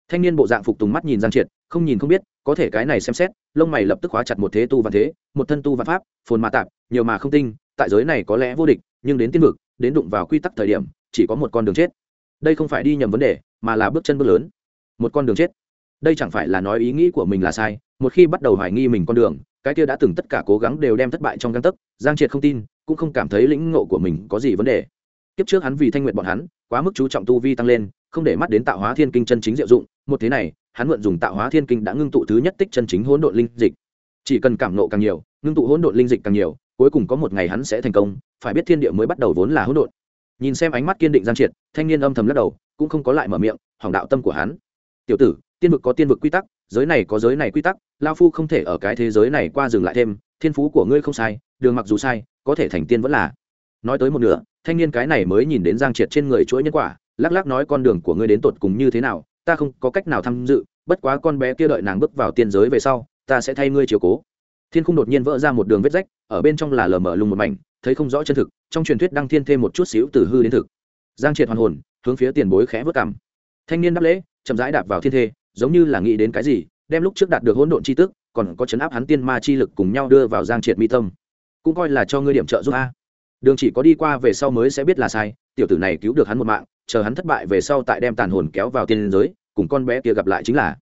Thanh niên bộ dạng phục tùng mắt nhìn giang triệt, không nhìn không biết, có thể cái này xem xét, lông mày lập tức khóa chặt một thế tu văn thế, một thân tu văn pháp, phồn mà tạp, nhiều mà không tinh tại giới này có lẽ vô địch, nhưng đến tiên vực, đến đụng vào quy tắc thời điểm, chỉ có một con đường chết. Đây không phải đi nhầm vấn đề, mà là bước chân bước lớn. Một con đường chết. Đây chẳng phải là nói ý nghĩ của mình là sai, một khi bắt đầu hoài nghi mình con đường, cái kia đã từng tất cả cố gắng đều đem thất bại trong găng tấc, giang triệt không tin, cũng không cảm thấy lĩnh ngộ của mình có gì vấn đề. Kiếp trước hắn vì thanh nguyện bọn hắn, quá mức chú trọng tu vi tăng lên, không để mắt đến tạo hóa thiên kinh chân chính diệu dụng, một thế này, hắn mượn dùng tạo hóa thiên kinh đã ngưng tụ thứ nhất tích chân chính hỗn độn linh dịch chỉ cần cảm nộ càng nhiều, ngưng tụ hỗn độn linh dịch càng nhiều, cuối cùng có một ngày hắn sẽ thành công, phải biết thiên địa mới bắt đầu vốn là hỗn độn. Nhìn xem ánh mắt kiên định giang triệt, thanh niên âm thầm lắc đầu, cũng không có lại mở miệng hỏng đạo tâm của hắn. Tiểu tử, tiên vực có tiên vực quy tắc, giới này có giới này quy tắc lao phu không thể ở cái thế giới này qua dừng lại thêm, thiên phú của ngươi không sai, đường mặc dù sai, có thể thành tiên vẫn là. Nói tới một nửa, thanh niên cái này mới nhìn đến giang triệt trên người chuỗi nhân quả, lắc lắc nói, con đường của ngươi đến tột cùng như thế nào, ta không có cách nào tham dự, bất quá con bé kia đợi nàng bước vào tiên giới về sau ta sẽ thay ngươi chiều cố. Thiên khung đột nhiên vỡ ra một đường vết rách, ở bên trong là lờ mờ lùng một mảnh, thấy không rõ chân thực, trong truyền thuyết đăng thiên thêm một chút xíu từ hư đến thực. Giang triệt hoàn hồn, hướng phía tiền bối khẽ vớt cảm thanh niên đáp lễ, chậm rãi đạp vào thiên thê, giống như là nghĩ đến cái gì, đem lúc trước đạt được hỗn độn chi tức, còn có chấn áp hắn tiên ma chi lực cùng nhau đưa vào giang triệt mi tâm. Cũng coi là cho ngươi điểm trợ giúp a. Đường chỉ có đi qua về sau mới sẽ biết là sai, tiểu tử này cứu được hắn một mạng, chờ hắn thất bại về sau tại đem tàn hồn kéo vào tiên giới, cùng con bé kia gặp lại chính là.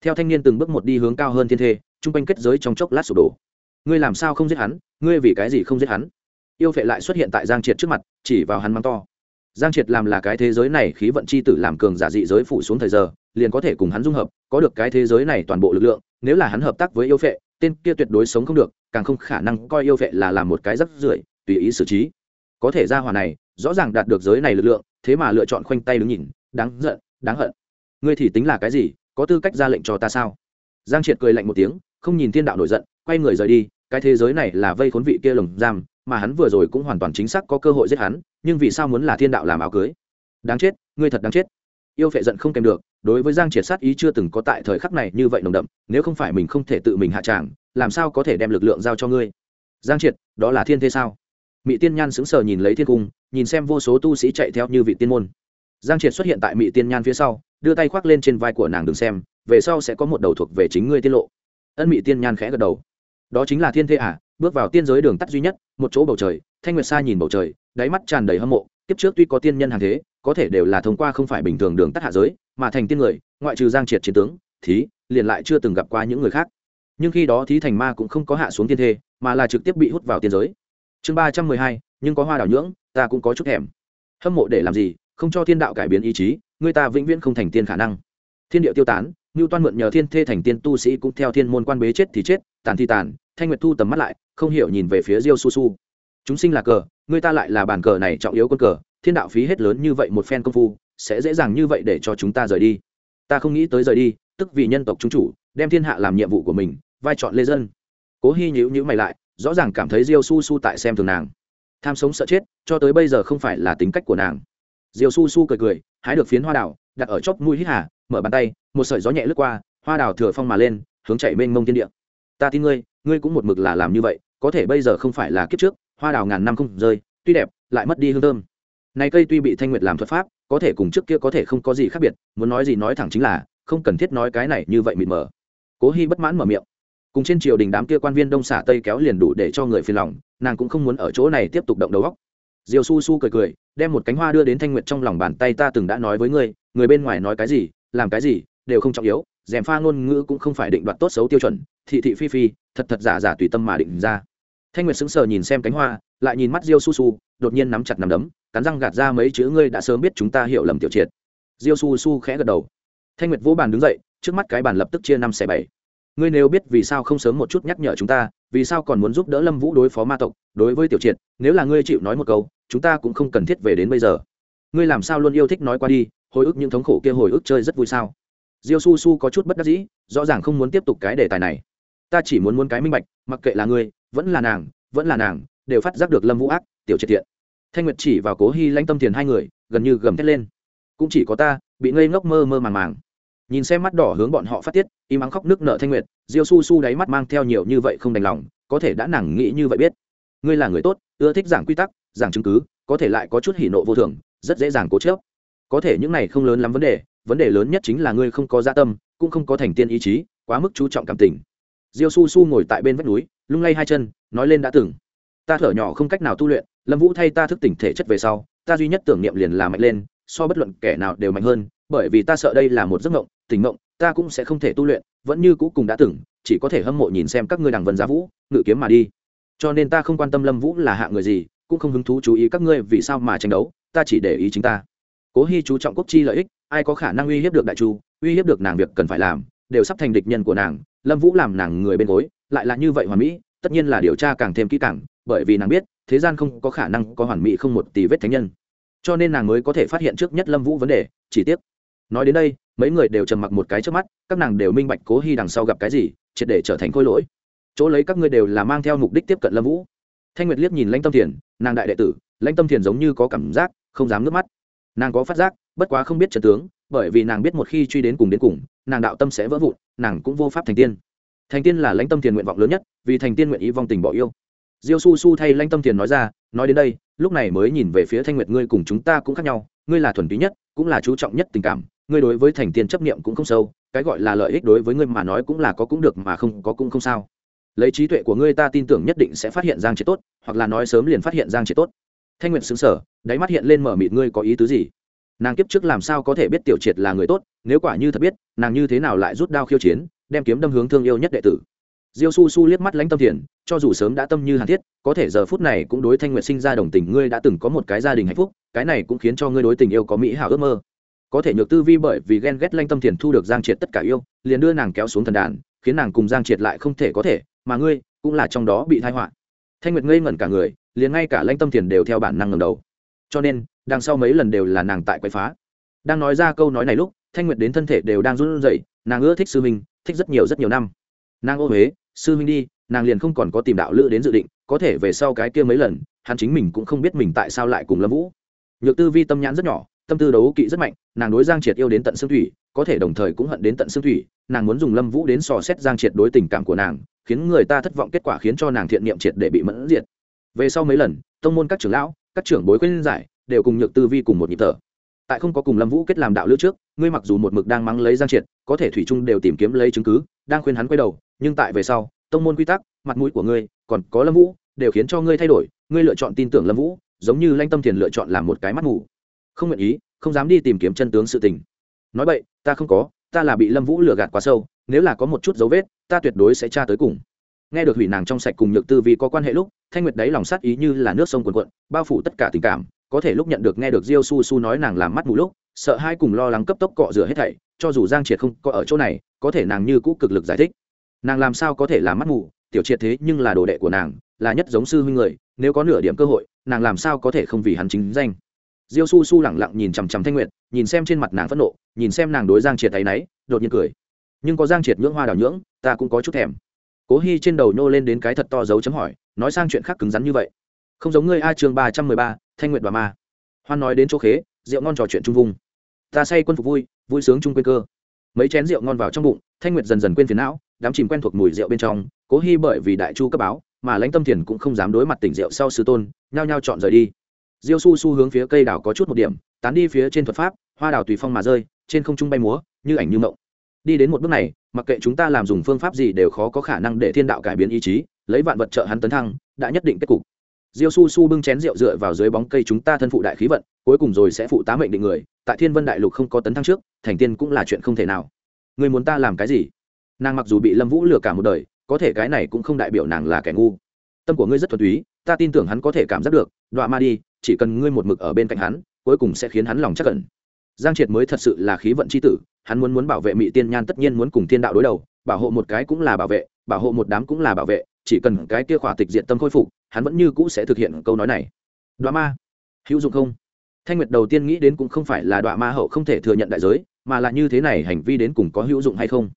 Theo thanh niên từng bước một đi hướng cao hơn thiên thê chung quanh kết giới trong chốc lát sụp đổ. Ngươi làm sao không giết hắn? Ngươi vì cái gì không giết hắn? Yêu phệ lại xuất hiện tại giang triệt trước mặt, chỉ vào hắn mắng to. Giang triệt làm là cái thế giới này khí vận c h i tử làm cường giả dị giới phủ xuống thời giờ, liền có thể cùng hắn dung hợp, có được cái thế giới này toàn bộ lực lượng, nếu là hắn hợp tác với yêu phệ tên kia tuyệt đối sống không được, càng không khả năng coi yêu phệ là làm một cái rắc rưởi, tùy ý xử trí. Có thể ra hòa này, rõ ràng đạt được giới này lực lượng, thế mà lựa chọn khoanh tay đứng nhìn, đáng giận, đáng hận. Ngươi thì tính là cái gì? Có tư cách ra lệnh cho ta sao? Giang triệt cười lạnh một tiếng không nhìn thiên đạo nổi giận, quay người rời đi, cái thế giới này là vây khốn vị kia lồng giam, mà hắn vừa rồi cũng hoàn toàn chính xác có cơ hội giết hắn, nhưng vì sao muốn là thiên đạo làm áo cưới? Đáng chết, ngươi thật đáng chết. Yêu phệ giận không kèm được, đối với giang triệt sát ý chưa từng có tại thời khắc này như vậy nồng đậm, nếu không phải mình không thể tự mình hạ tràng, làm sao có thể đem lực lượng giao cho ngươi? Giang triệt, đó là thiên thế sao? Mỹ tiên nhan sững sờ nhìn lấy thiên cung, nhìn xem vô số tu sĩ chạy theo như vị tiên môn. Giang triệt xuất hiện tại mỹ tiên nhan phía sau, đưa tay khoác lên trên vai của nàng đừng xem, về sau sẽ có một đầu thuộc về chính ngươi tiết lộ ân Mị tiên nhan khẽ gật đầu. Đó chính là thiên thế à bước vào tiên giới đường tắt duy nhất, một chỗ bầu trời, thanh nguyệt sa nhìn bầu trời, đáy mắt tràn đầy hâm mộ, kiếp trước tuy có tiên nhân hàng thế, có thể đều là thông qua không phải bình thường đường tắt hạ giới, mà thành tiên người, ngoại trừ giang triệt chiến tướng, thí, liền lại chưa từng gặp qua những người khác. Nhưng khi đó thí thành ma cũng không có hạ xuống tiên thê, mà là trực tiếp bị hút vào tiên giới. Chương ba trăm mười hai, nhưng có hoa đảo nhưỡng, ta cũng có chút thèm. Hâm mộ để làm gì, không cho thiên đạo cải biến ý chí, người ta vĩnh viễn không thành tiên khả năng. Thiên địa tiêu tán ngưu toan mượn nhờ thiên thê thành tiên tu sĩ cũng theo thiên môn quan bế chết thì chết, tàn thì tàn, thanh nguyệt thu tầm mắt lại, không hiểu nhìn về phía diêu su su. Chúng sinh là cờ, người ta lại là bàn cờ này trọng yếu quân cờ, thiên đạo phí hết lớn như vậy một phen công phu, sẽ dễ dàng như vậy để cho chúng ta rời đi. Ta không nghĩ tới rời đi, tức vì nhân tộc chúng chủ, đem thiên hạ làm nhiệm vụ của mình, vai chọn lê dân. Cố hy nhíu nhíu mày lại, rõ ràng cảm thấy diêu su su tại xem thường nàng. Tham sống sợ chết, cho tới bây giờ không phải là tính cách của nàng. Diêu su su cười cười, hái được phiến hoa đào, đặt ở chóp mũi hít hà mở bàn tay, một sợi gió nhẹ lướt qua, hoa đào thừa phong mà lên, hướng chạy mênh mông thiên địa. Ta tin ngươi ngươi cũng một mực là làm như vậy, có thể bây giờ không phải là kiếp trước, hoa đào ngàn năm không rơi, tuy đẹp, lại mất đi hương thơm. Này cây tuy bị thanh nguyệt làm thuật pháp, có thể cùng trước kia có thể không có gì khác biệt, muốn nói gì nói thẳng chính là, không cần thiết nói cái này như vậy mịt mờ. Cố hy bất mãn mở miệng. Cùng trên triều đình đám kia quan viên đông xả tây kéo liền đủ để cho người phiền lòng, nàng cũng không muốn ở chỗ này tiếp tục động đầu góc diều su su cười cười, đem một cánh hoa đưa đến thanh nguyệt trong lòng bàn tay, ta từng đã nói với ngươi, người bên ngoài nói cái gì làm cái gì, đều không trọng yếu dèm pha ngôn ngữ cũng không phải định đoạt tốt xấu tiêu chuẩn, thị thị phi phi, thật thật giả giả tùy tâm mà định ra. Thanh nguyệt sững sờ nhìn xem cánh hoa, lại nhìn mắt diêu su su, đột nhiên nắm chặt nắm đấm, cắn răng gạt ra mấy chữ ngươi đã sớm biết chúng ta hiểu lầm tiểu triệt. Diêu su su khẽ gật đầu. Thanh nguyệt vỗ bàn đứng dậy, trước mắt cái bàn lập tức chia năm xẻ bảy. Ngươi nếu biết vì sao không sớm một chút nhắc nhở chúng ta, vì sao còn muốn giúp đỡ lâm vũ đối phó ma tộc, đối với tiểu triệt, nếu là ngươi chịu nói một câu, chúng ta cũng không cần thiết về đến bây giờ. Ngươi làm sao luôn yêu thích nói qua đi hồi ức những thống khổ kia hồi ức chơi rất vui sao? Diêu su su có chút bất đắc dĩ, rõ ràng không muốn tiếp tục cái đề tài này. Ta chỉ muốn muốn cái minh bạch, mặc kệ là ngươi vẫn là nàng, vẫn là nàng, đều phát giác được lâm vũ ác, tiểu triệt thiện thanh nguyệt chỉ vào cố hy lãnh tâm thiền hai người, gần như gầm thét lên. Cũng chỉ có ta, bị ngây ngốc mơ mơ màng màng. Nhìn xem mắt đỏ hướng bọn họ phát tiết, im ắng khóc nước nợ thanh nguyệt, diêu su su đáy mắt mang theo nhiều như vậy không đành lòng, có thể đã nàng nghĩ như vậy biết. Ngươi là người tốt, ưa thích giảng quy tắc, giảng chứng cứ, có thể lại có chút hỉ nộ vô thường, rất dễ dàng cố chớp có thể những này không lớn lắm vấn đề vấn đề lớn nhất chính là ngươi không có gia dạ tâm, cũng không có thành tiên ý chí, quá mức chú trọng cảm tình. Diêu su su ngồi tại bên vách núi, lung lay hai chân, nói lên đã từng. Ta thở nhỏ không cách nào tu luyện, lâm vũ thay ta thức tỉnh thể chất về sau, ta duy nhất tưởng niệm liền là mạnh lên, so bất luận kẻ nào đều mạnh hơn, bởi vì ta sợ đây là một giấc mộng tình mộng, ta cũng sẽ không thể tu luyện, vẫn như cũ cùng đã từng, chỉ có thể hâm mộ nhìn xem các ngươi đằng vân giá vũ, ngự kiếm mà đi. Cho nên ta không quan tâm lâm vũ là hạ người gì, cũng không hứng thú chú ý các ngươi vì sao mà tranh đấu, ta chỉ để ý chính ta cố hy chú trọng quốc chi lợi ích, ai có khả năng uy hiếp được đại chu, uy hiếp được nàng việc cần phải làm, đều sắp thành địch nhân của nàng, lâm vũ làm nàng người bên gối, lại là như vậy hoàn mỹ, tất nhiên là điều tra càng thêm kỹ càng, bởi vì nàng biết, thế gian không có khả năng có hoàn mỹ không một tỷ vết thánh nhân. Cho nên nàng mới có thể phát hiện trước nhất lâm vũ vấn đề, chỉ tiếc. Nói đến đây, mấy người đều trầm mặc một cái trước mắt, các nàng đều minh bạch cố hy đằng sau gặp cái gì, triệt để trở thành khôi lỗi. Chỗ lấy các ngươi đều là mang theo mục đích tiếp cận lâm vũ. Thanh nguyệt liếc nhìn lãnh tâm thiền, nàng đại đệ tử, lãnh tâm thiền giống như có cảm giác, không dám nước mắt nàng có phát giác, bất quá không biết trần tướng, bởi vì nàng biết một khi truy đến cùng đến cùng, nàng đạo tâm sẽ vỡ vụn, nàng cũng vô pháp thành tiên. Thành tiên là lãnh tâm thiền nguyện vọng lớn nhất, vì thành tiên nguyện ý vong tình bỏ yêu. Diêu su su thay lãnh tâm thiền nói ra, nói đến đây, lúc này mới nhìn về phía thanh nguyệt, ngươi cùng chúng ta cũng khác nhau, ngươi là thuần túy nhất, cũng là chú trọng nhất tình cảm, ngươi đối với thành tiên chấp niệm cũng không sâu, cái gọi là lợi ích đối với ngươi mà nói cũng là có cũng được mà không có cũng không sao. Lấy trí tuệ của ngươi ta tin tưởng nhất định sẽ phát hiện giang triệt tốt, hoặc là nói sớm liền phát hiện giang triệt tốt thanh nguyệt xứng sở đáy mắt hiện lên mở mịt, ngươi có ý tứ gì? Nàng kiếp trước làm sao có thể biết tiểu triệt là người tốt? Nếu quả như thật biết, nàng như thế nào lại rút đao khiêu chiến, đem kiếm đâm hướng thương yêu nhất đệ tử? Diêu su su liếc mắt lãnh tâm thiền, cho dù sớm đã tâm như hàn thiết, có thể giờ phút này cũng đối thanh nguyệt sinh ra đồng tình, ngươi đã từng có một cái gia đình hạnh phúc, cái này cũng khiến cho ngươi đối tình yêu có mỹ hảo ước mơ. Có thể nhược tư vi bởi vì ghen ghét lãnh tâm thiền thu được giang triệt tất cả yêu, liền đưa nàng kéo xuống thần đàn, khiến nàng cùng giang triệt lại không thể có thể, mà ngươi cũng là trong đó bị thai họa thanh nguyệt ngây ngẩn cả người, liền ngay cả lãnh tâm thiền đều theo bản năng ngầm đầu. Cho nên, đằng sau mấy lần đều là nàng tại quậy phá. Đang nói ra câu nói này lúc, thanh nguyệt đến thân thể đều đang run rẩy, nàng ưa thích sư minh thích rất nhiều rất nhiều năm. Nàng ô huế, sư minh đi, nàng liền không còn có tìm đạo lữ đến dự định, có thể về sau cái kia mấy lần, hắn chính mình cũng không biết mình tại sao lại cùng lâm vũ. Nhược tư vi tâm nhãn rất nhỏ, tâm tư đấu kỵ rất mạnh, nàng đối giang triệt yêu đến tận xương thủy, có thể đồng thời cũng hận đến tận xương thủy, nàng muốn dùng lâm vũ đến sò xét giang triệt đối tình cảm của nàng khiến người ta thất vọng kết quả khiến cho nàng thiện niệm triệt để bị mẫn diệt. Về sau mấy lần, tông môn các trưởng lão, các trưởng bối khuyên giải, đều cùng nhược tư vi cùng một nhịp thở. Tại không có cùng lâm vũ kết làm đạo lữ trước, ngươi mặc dù một mực đang mắng lấy giang triệt, có thể thủy trung đều tìm kiếm lấy chứng cứ, đang khuyên hắn quay đầu, nhưng tại về sau, tông môn quy tắc, mặt mũi của ngươi, còn có lâm vũ, đều khiến cho ngươi thay đổi, ngươi lựa chọn tin tưởng lâm vũ, giống như lanh tâm thiền lựa chọn làm một cái mắt mù. Không nguyện ý, không dám đi tìm kiếm chân tướng sự tình. Nói vậy ta không có, ta là bị lâm vũ lừa gạt quá sâu nếu là có một chút dấu vết, ta tuyệt đối sẽ tra tới cùng. Nghe được hủy nàng trong sạch cùng nhược tư vì có quan hệ lúc, thanh nguyệt đấy lòng sát ý như là nước sông quần quận bao phủ tất cả tình cảm, có thể lúc nhận được nghe được diêu su su nói nàng làm mắt mù lúc, sợ hai cùng lo lắng cấp tốc cọ rửa hết thảy, cho dù giang triệt không có ở chỗ này, có thể nàng như cũ cực lực giải thích. Nàng làm sao có thể làm mắt mù, tiểu triệt thế nhưng là đồ đệ của nàng, là nhất giống sư huynh người, nếu có nửa điểm cơ hội, nàng làm sao có thể không vì hắn chính danh. Diêu su su lẳng lặng nhìn chằm chằm thanh nguyệt, nhìn xem trên mặt nàng phẫn nộ, nhìn xem nàng đối giang triệt thấy náy, đột nhiên cười nhưng có giang triệt nhưỡng hoa đào nhưỡng, ta cũng có chút thèm. Cố hy trên đầu nhô lên đến cái thật to dấu chấm hỏi, nói sang chuyện khác cứng rắn như vậy. Không giống ngươi a chương ba trăm mười ba, thanh nguyện và ma. Hoan nói đến chỗ khế, rượu ngon trò chuyện trung vung. Ta say quân phục vui vui sướng chung quên cơ. Mấy chén rượu ngon vào trong bụng, thanh nguyệt dần dần quên phiền não, đám chìm quen thuộc mùi rượu bên trong, cố hy bởi vì đại chu cấp báo, mà lãnh tâm thiền cũng không dám đối mặt tỉnh rượu sau sư tôn, nhao nhao chọn rời đi. Diêu su su hướng phía cây đảo có chút một điểm, tán đi phía trên thuật pháp, hoa đảo tùy phong mà rơi, trên không trung bay múa, như ảnh như mộng đi đến một bước này, mặc kệ chúng ta làm dùng phương pháp gì đều khó có khả năng để thiên đạo cải biến ý chí, lấy vạn vật trợ hắn tấn thăng, đã nhất định kết cục. Diêu su su bưng chén rượu dựa vào dưới bóng cây chúng ta thân phụ đại khí vận, cuối cùng rồi sẽ phụ tá mệnh định người, tại thiên vân đại lục không có tấn thăng trước, thành tiên cũng là chuyện không thể nào. Người muốn ta làm cái gì? Nàng mặc dù bị lâm vũ lừa cả một đời, có thể cái này cũng không đại biểu nàng là kẻ ngu. Tâm của ngươi rất thuần túy, ta tin tưởng hắn có thể cảm giác được, đọa ma đi, chỉ cần ngươi một mực ở bên cạnh hắn, cuối cùng sẽ khiến hắn lòng chắc cẩn giang triệt mới thật sự là khí vận c h i tử hắn muốn muốn bảo vệ mỹ tiên nhan tất nhiên muốn cùng thiên đạo đối đầu, bảo hộ một cái cũng là bảo vệ, bảo hộ một đám cũng là bảo vệ, chỉ cần cái kia khỏa tịch diện tâm khôi phục, hắn vẫn như cũ sẽ thực hiện câu nói này. Đoá ma. Hữu dụng không? Thanh nguyệt đầu tiên nghĩ đến cũng không phải là đoạ ma hậu không thể thừa nhận đại giới, mà là như thế này hành vi đến cùng có hữu dụng hay không?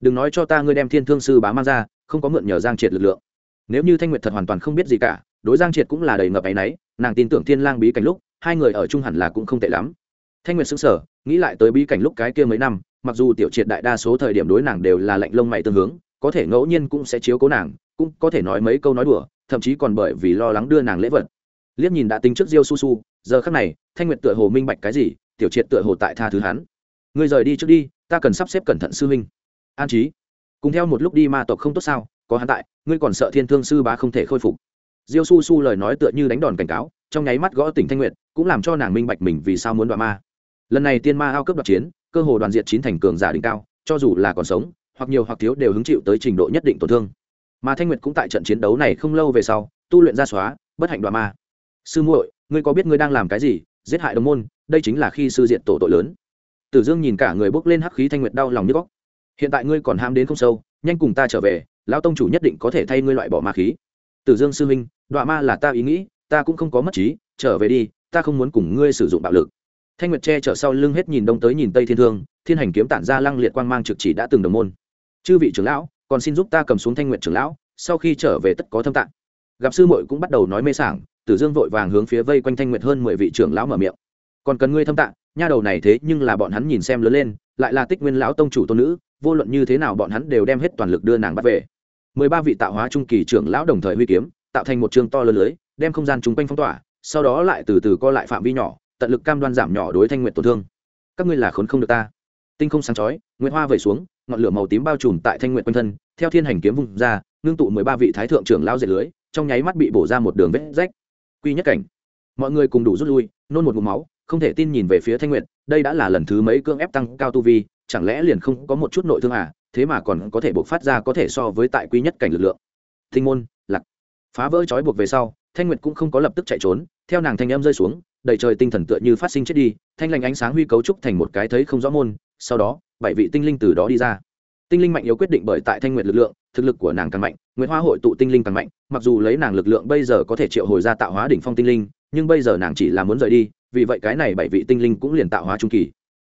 Đừng nói cho ta ngươi đem thiên thương sư bá mang ra, không có mượn nhờ giang triệt lực lượng. Nếu như thanh nguyệt thật hoàn toàn không biết gì cả, đối giang triệt cũng là đầy ngập áy náy, nàng tin tưởng thiên lang bí cảnh lúc, hai người ở chung hẳn là cũng không tệ lắm. Thanh nguyệt sững sờ nghĩ lại tới bí cảnh lúc cái kia mấy năm, mặc dù tiểu triệt đại đa số thời điểm đối nàng đều là lạnh lông mày tương hướng, có thể ngẫu nhiên cũng sẽ chiếu cố nàng, cũng có thể nói mấy câu nói đùa, thậm chí còn bởi vì lo lắng đưa nàng lễ vật. Liếc nhìn đã tính trước diêu su su, giờ khắc này, thanh nguyệt tựa hồ minh bạch cái gì, tiểu triệt tựa hồ tại tha thứ hắn. Ngươi rời đi trước đi, ta cần sắp xếp cẩn thận sư huynh. An trí, cùng theo một lúc đi ma tộc không tốt sao, có hắn tại, ngươi còn sợ thiên thương sư bá không thể khôi phục. Diêu su su lời nói tựa như đánh đòn cảnh cáo, trong nháy mắt gõ tỉnh thanh nguyệt, cũng làm cho nàng minh bạch mình vì sao muốn đoạn ma lần này tiên ma ao cấp đoạt chiến, cơ hồ đoàn diệt chín thành cường giả đỉnh cao, cho dù là còn sống, hoặc nhiều hoặc thiếu đều hứng chịu tới trình độ nhất định tổn thương. Mà thanh nguyệt cũng tại trận chiến đấu này không lâu về sau, tu luyện ra xóa, bất hạnh đoạn ma. Sư muội, ngươi có biết ngươi đang làm cái gì? Giết hại đồng môn, đây chính là khi sư diện tổ tội lớn. Tử dương nhìn cả người bốc lên hắc khí thanh nguyệt đau lòng như góc hiện tại ngươi còn ham đến không sâu, nhanh cùng ta trở về, lão tông chủ nhất định có thể thay ngươi loại bỏ ma khí. Tử dương sư huynh đoạn ma là ta ý nghĩ, ta cũng không có mất trí, trở về đi, ta không muốn cùng ngươi sử dụng bạo lực thanh nguyệt che chở sau lưng hết nhìn đông tới nhìn tây thiên thương, thiên hành kiếm tản ra lăng liệt quang mang trực chỉ đã từng đồng môn. Chư vị trưởng lão, còn xin giúp ta cầm xuống thanh nguyệt trưởng lão, sau khi trở về tất có thâm tạng. Gặp sư muội cũng bắt đầu nói mê sảng, tử dương vội vàng hướng phía vây quanh thanh nguyệt hơn mười vị trưởng lão mở miệng. Còn cần ngươi thâm tạng, nha đầu này thế nhưng là bọn hắn nhìn xem lớn lên, lại là tích nguyên lão tông chủ tôn nữ, vô luận như thế nào bọn hắn đều đem hết toàn lực đưa nàng bắt về. Mười ba vị tạo hóa trung kỳ trưởng lão đồng thời huy kiếm, tạo thành một trường to lớn lưới, đem không gian chung quanh phong tỏa, sau đó lại từ từ co lại phạm vi nhỏ tận lực cam đoan giảm nhỏ đối thanh nguyện tổn thương. Các ngươi là khốn không được ta. Tinh không sáng chói nguyễn hoa vẩy xuống, ngọn lửa màu tím bao trùm tại thanh nguyện quanh thân, theo thiên hành kiếm vùng ra, ngưng tụ mười ba vị thái thượng trưởng lao dệt lưới, trong nháy mắt bị bổ ra một đường vết rách. Quy nhất cảnh. Mọi người cùng đủ rút lui, nôn một mục máu, không thể tin nhìn về phía thanh nguyện, đây đã là lần thứ mấy cưỡng ép tăng cao tu vi, chẳng lẽ liền không có một chút nội thương à thế mà còn có thể buộc phát ra có thể so với tại quy nhất cảnh lực lượng. Thinh môn lặc phá vỡ trói buộc về sau, thanh nguyệt cũng không có lập tức chạy trốn, theo nàng thanh em rơi xuống đầy trời tinh thần tựa như phát sinh chết đi, thanh lành ánh sáng huy cấu trúc thành một cái thấy không rõ môn, sau đó, bảy vị tinh linh từ đó đi ra. Tinh linh mạnh yếu quyết định bởi tại thanh nguyệt lực lượng, thực lực của nàng càng mạnh nguyễn hoa hội tụ tinh linh càng mạnh, mặc dù lấy nàng lực lượng bây giờ có thể triệu hồi ra tạo hóa đỉnh phong tinh linh, nhưng bây giờ nàng chỉ là muốn rời đi, vì vậy cái này bảy vị tinh linh cũng liền tạo hóa trung kỳ.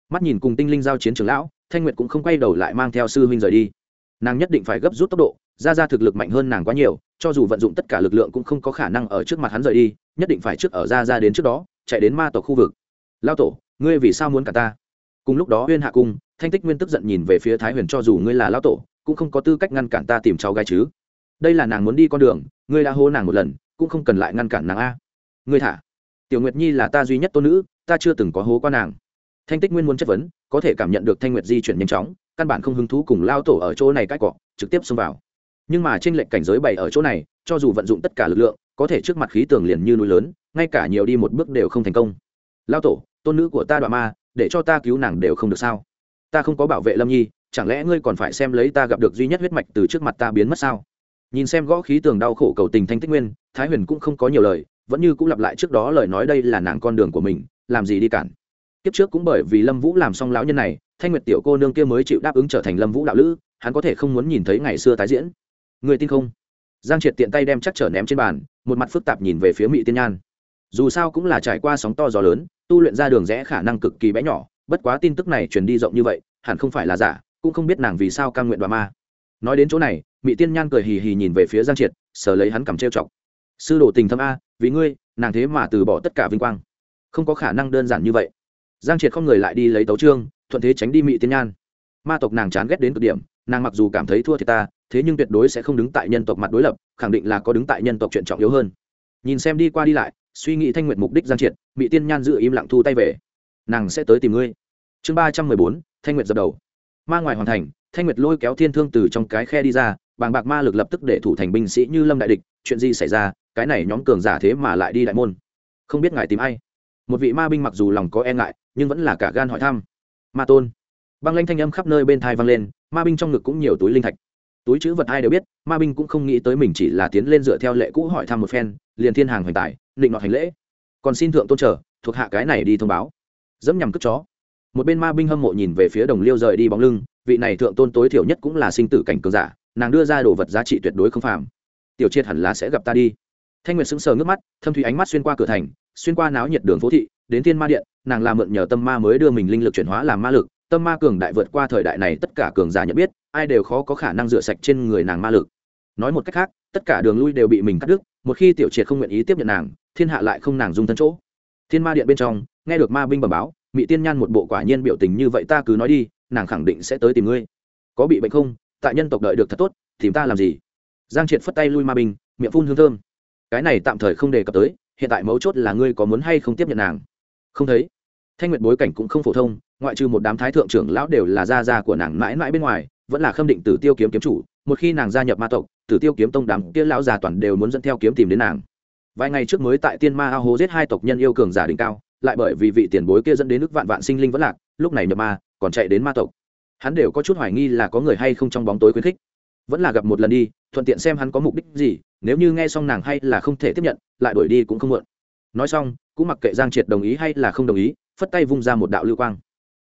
Mắt nhìn cùng tinh linh giao chiến trường lão, thanh nguyệt cũng không quay đầu lại mang theo sư huynh rời đi. Nàng nhất định phải gấp rút tốc độ, ra ra thực lực mạnh hơn nàng quá nhiều, cho dù vận dụng tất cả lực lượng cũng không có khả năng ở trước mặt hắn rời đi, nhất định phải trước ở ra ra đến trước đó chạy đến ma tộc khu vực. Lao tổ, ngươi vì sao muốn cả ta? Cùng lúc đó huyên hạ cung, thanh tích nguyên tức giận nhìn về phía thái huyền cho dù ngươi là lao tổ, cũng không có tư cách ngăn cản ta tìm cháu gái chứ. Đây là nàng muốn đi con đường, ngươi đã hô nàng một lần, cũng không cần lại ngăn cản nàng a. Ngươi thả. Tiểu nguyệt nhi là ta duy nhất tôn nữ, ta chưa từng có hố qua nàng. Thanh tích nguyên muốn chất vấn, có thể cảm nhận được thanh nguyệt di chuyển nhanh chóng, căn bản không hứng thú cùng lao tổ ở chỗ này cãi cọ, trực tiếp xông vào. Nhưng mà trên lệnh cảnh giới bày ở chỗ này, cho dù vận dụng tất cả lực lượng, có thể trước mặt khí tường liền như núi lớn ngay cả nhiều đi một bước đều không thành công. Lao tổ, tôn nữ của ta đoạn ma, để cho ta cứu nàng đều không được sao? Ta không có bảo vệ lâm nhi, chẳng lẽ ngươi còn phải xem lấy ta gặp được duy nhất huyết mạch từ trước mặt ta biến mất sao? Nhìn xem gõ khí tường đau khổ cầu tình thanh tích nguyên, thái huyền cũng không có nhiều lời, vẫn như cũng lặp lại trước đó lời nói đây là nàng con đường của mình, làm gì đi cản. Kiếp trước cũng bởi vì lâm vũ làm xong lão nhân này, thanh nguyệt tiểu cô nương kia mới chịu đáp ứng trở thành lâm vũ đạo lữ, hắn có thể không muốn nhìn thấy ngày xưa tái diễn. Người tin không? Giang triệt tiện tay đem chắc trở ném trên bàn, một mặt phức tạp nhìn về phía mỹ tiên nhan dù sao cũng là trải qua sóng to gió lớn, tu luyện ra đường rẽ khả năng cực kỳ bé nhỏ, bất quá tin tức này truyền đi rộng như vậy, hẳn không phải là giả, cũng không biết nàng vì sao ca nguyện bà ma. Nói đến chỗ này mỹ tiên nhan cười hì hì nhìn về phía giang triệt, sờ lấy hắn cầm trêu chọc. Sư đồ tình thâm a, vì ngươi, nàng thế mà từ bỏ tất cả vinh quang. Không có khả năng đơn giản như vậy. Giang triệt không người lại đi lấy tấu trương thuận thế tránh đi mỹ tiên nhan. Ma tộc nàng chán ghét đến cực điểm, nàng mặc dù cảm thấy thua thì ta, thế nhưng tuyệt đối sẽ không đứng tại nhân tộc mặt đối lập, khẳng định là có đứng tại nhân tộc chuyện trọng yếu hơn. Nhìn xem đi qua đi lại suy nghĩ thanh nguyện mục đích giang triệt mỹ tiên nhan giữ im lặng thu tay về. Nàng sẽ tới tìm ngươi. Chương ba trăm mười bốn, thanh nguyệt dập đầu. Ma ngoài hoàn thành, thanh nguyệt lôi kéo thiên thương từ trong cái khe đi ra, bàng bạc ma lực lập tức để thủ thành binh sĩ như lâm đại địch, chuyện gì xảy ra, cái này nhóm cường giả thế mà lại đi đại môn. Không biết ngài tìm ai. Một vị ma binh mặc dù lòng có e ngại, nhưng vẫn là cả gan hỏi thăm. Ma tôn. Băng lanh thanh âm khắp nơi bên thai vang lên, ma binh trong ngực cũng nhiều túi linh thạch. Túi chữ vật ai đều biết, ma binh cũng không nghĩ tới mình chỉ là tiến lên dựa theo lệ cũ hỏi thăm một phen, liền thiên hàng hoành tài định nọt hành lễ. Còn xin thượng tôn trở thuộc hạ cái này đi thông báo. Dẫm nhằm cất chó. Một bên ma binh hâm mộ nhìn về phía đồng liêu rời đi bóng lưng, vị này thượng tôn tối thiểu nhất cũng là sinh tử cảnh cường giả, nàng đưa ra đồ vật giá trị tuyệt đối không phàm. Tiểu triệt hẳn là sẽ gặp ta đi. Thanh nguyệt sững sờ nước mắt, thâm thủy ánh mắt xuyên qua cửa thành, xuyên qua náo nhiệt đường phố thị, đến thiên ma điện, nàng làm mượn nhờ tâm ma mới đưa mình linh lực chuyển hóa làm ma lực, tâm ma cường đại vượt qua thời đại này tất cả cường giả nhận biết, ai đều khó có khả năng rửa sạch trên người nàng ma lực. Nói một cách khác, tất cả đường lui đều bị mình cắt đứt, một khi tiểu triệt không nguyện ý tiếp nhận nàng thiên hạ lại không nàng dung thân chỗ. Thiên ma điện bên trong, nghe được ma binh bẩm báo mỹ tiên nhan một bộ quả nhiên biểu tình như vậy ta cứ nói đi, nàng khẳng định sẽ tới tìm ngươi. Có bị bệnh không? Tại nhân tộc đợi được thật tốt, tìm ta làm gì? Giang triệt phất tay lui ma binh, miệng phun hương thơm. Cái này tạm thời không đề cập tới, hiện tại mấu chốt là ngươi có muốn hay không tiếp nhận nàng? Không thấy. Thanh nguyệt bối cảnh cũng không phổ thông, ngoại trừ một đám thái thượng trưởng lão đều là gia gia của nàng mãi mãi bên ngoài, vẫn là khâm định tử tiêu kiếm kiếm chủ, một khi nàng gia nhập ma tộc, tử tiêu kiếm tông đám kia lão già toàn đều muốn dẫn theo kiếm tìm đến nàng vài ngày trước mới tại tiên ma ao hố giết hai tộc nhân yêu cường giả đỉnh cao, lại bởi vì vị tiền bối kia dẫn đến nước vạn vạn sinh linh vẫn lạc, lúc này nhập ma, còn chạy đến ma tộc. Hắn đều có chút hoài nghi là có người hay không trong bóng tối khuyến khích. Vẫn là gặp một lần đi, thuận tiện xem hắn có mục đích gì, nếu như nghe xong nàng hay là không thể tiếp nhận, lại đuổi đi cũng không muộn nói xong, cũng mặc kệ giang triệt đồng ý hay là không đồng ý, phất tay vung ra một đạo lưu quang.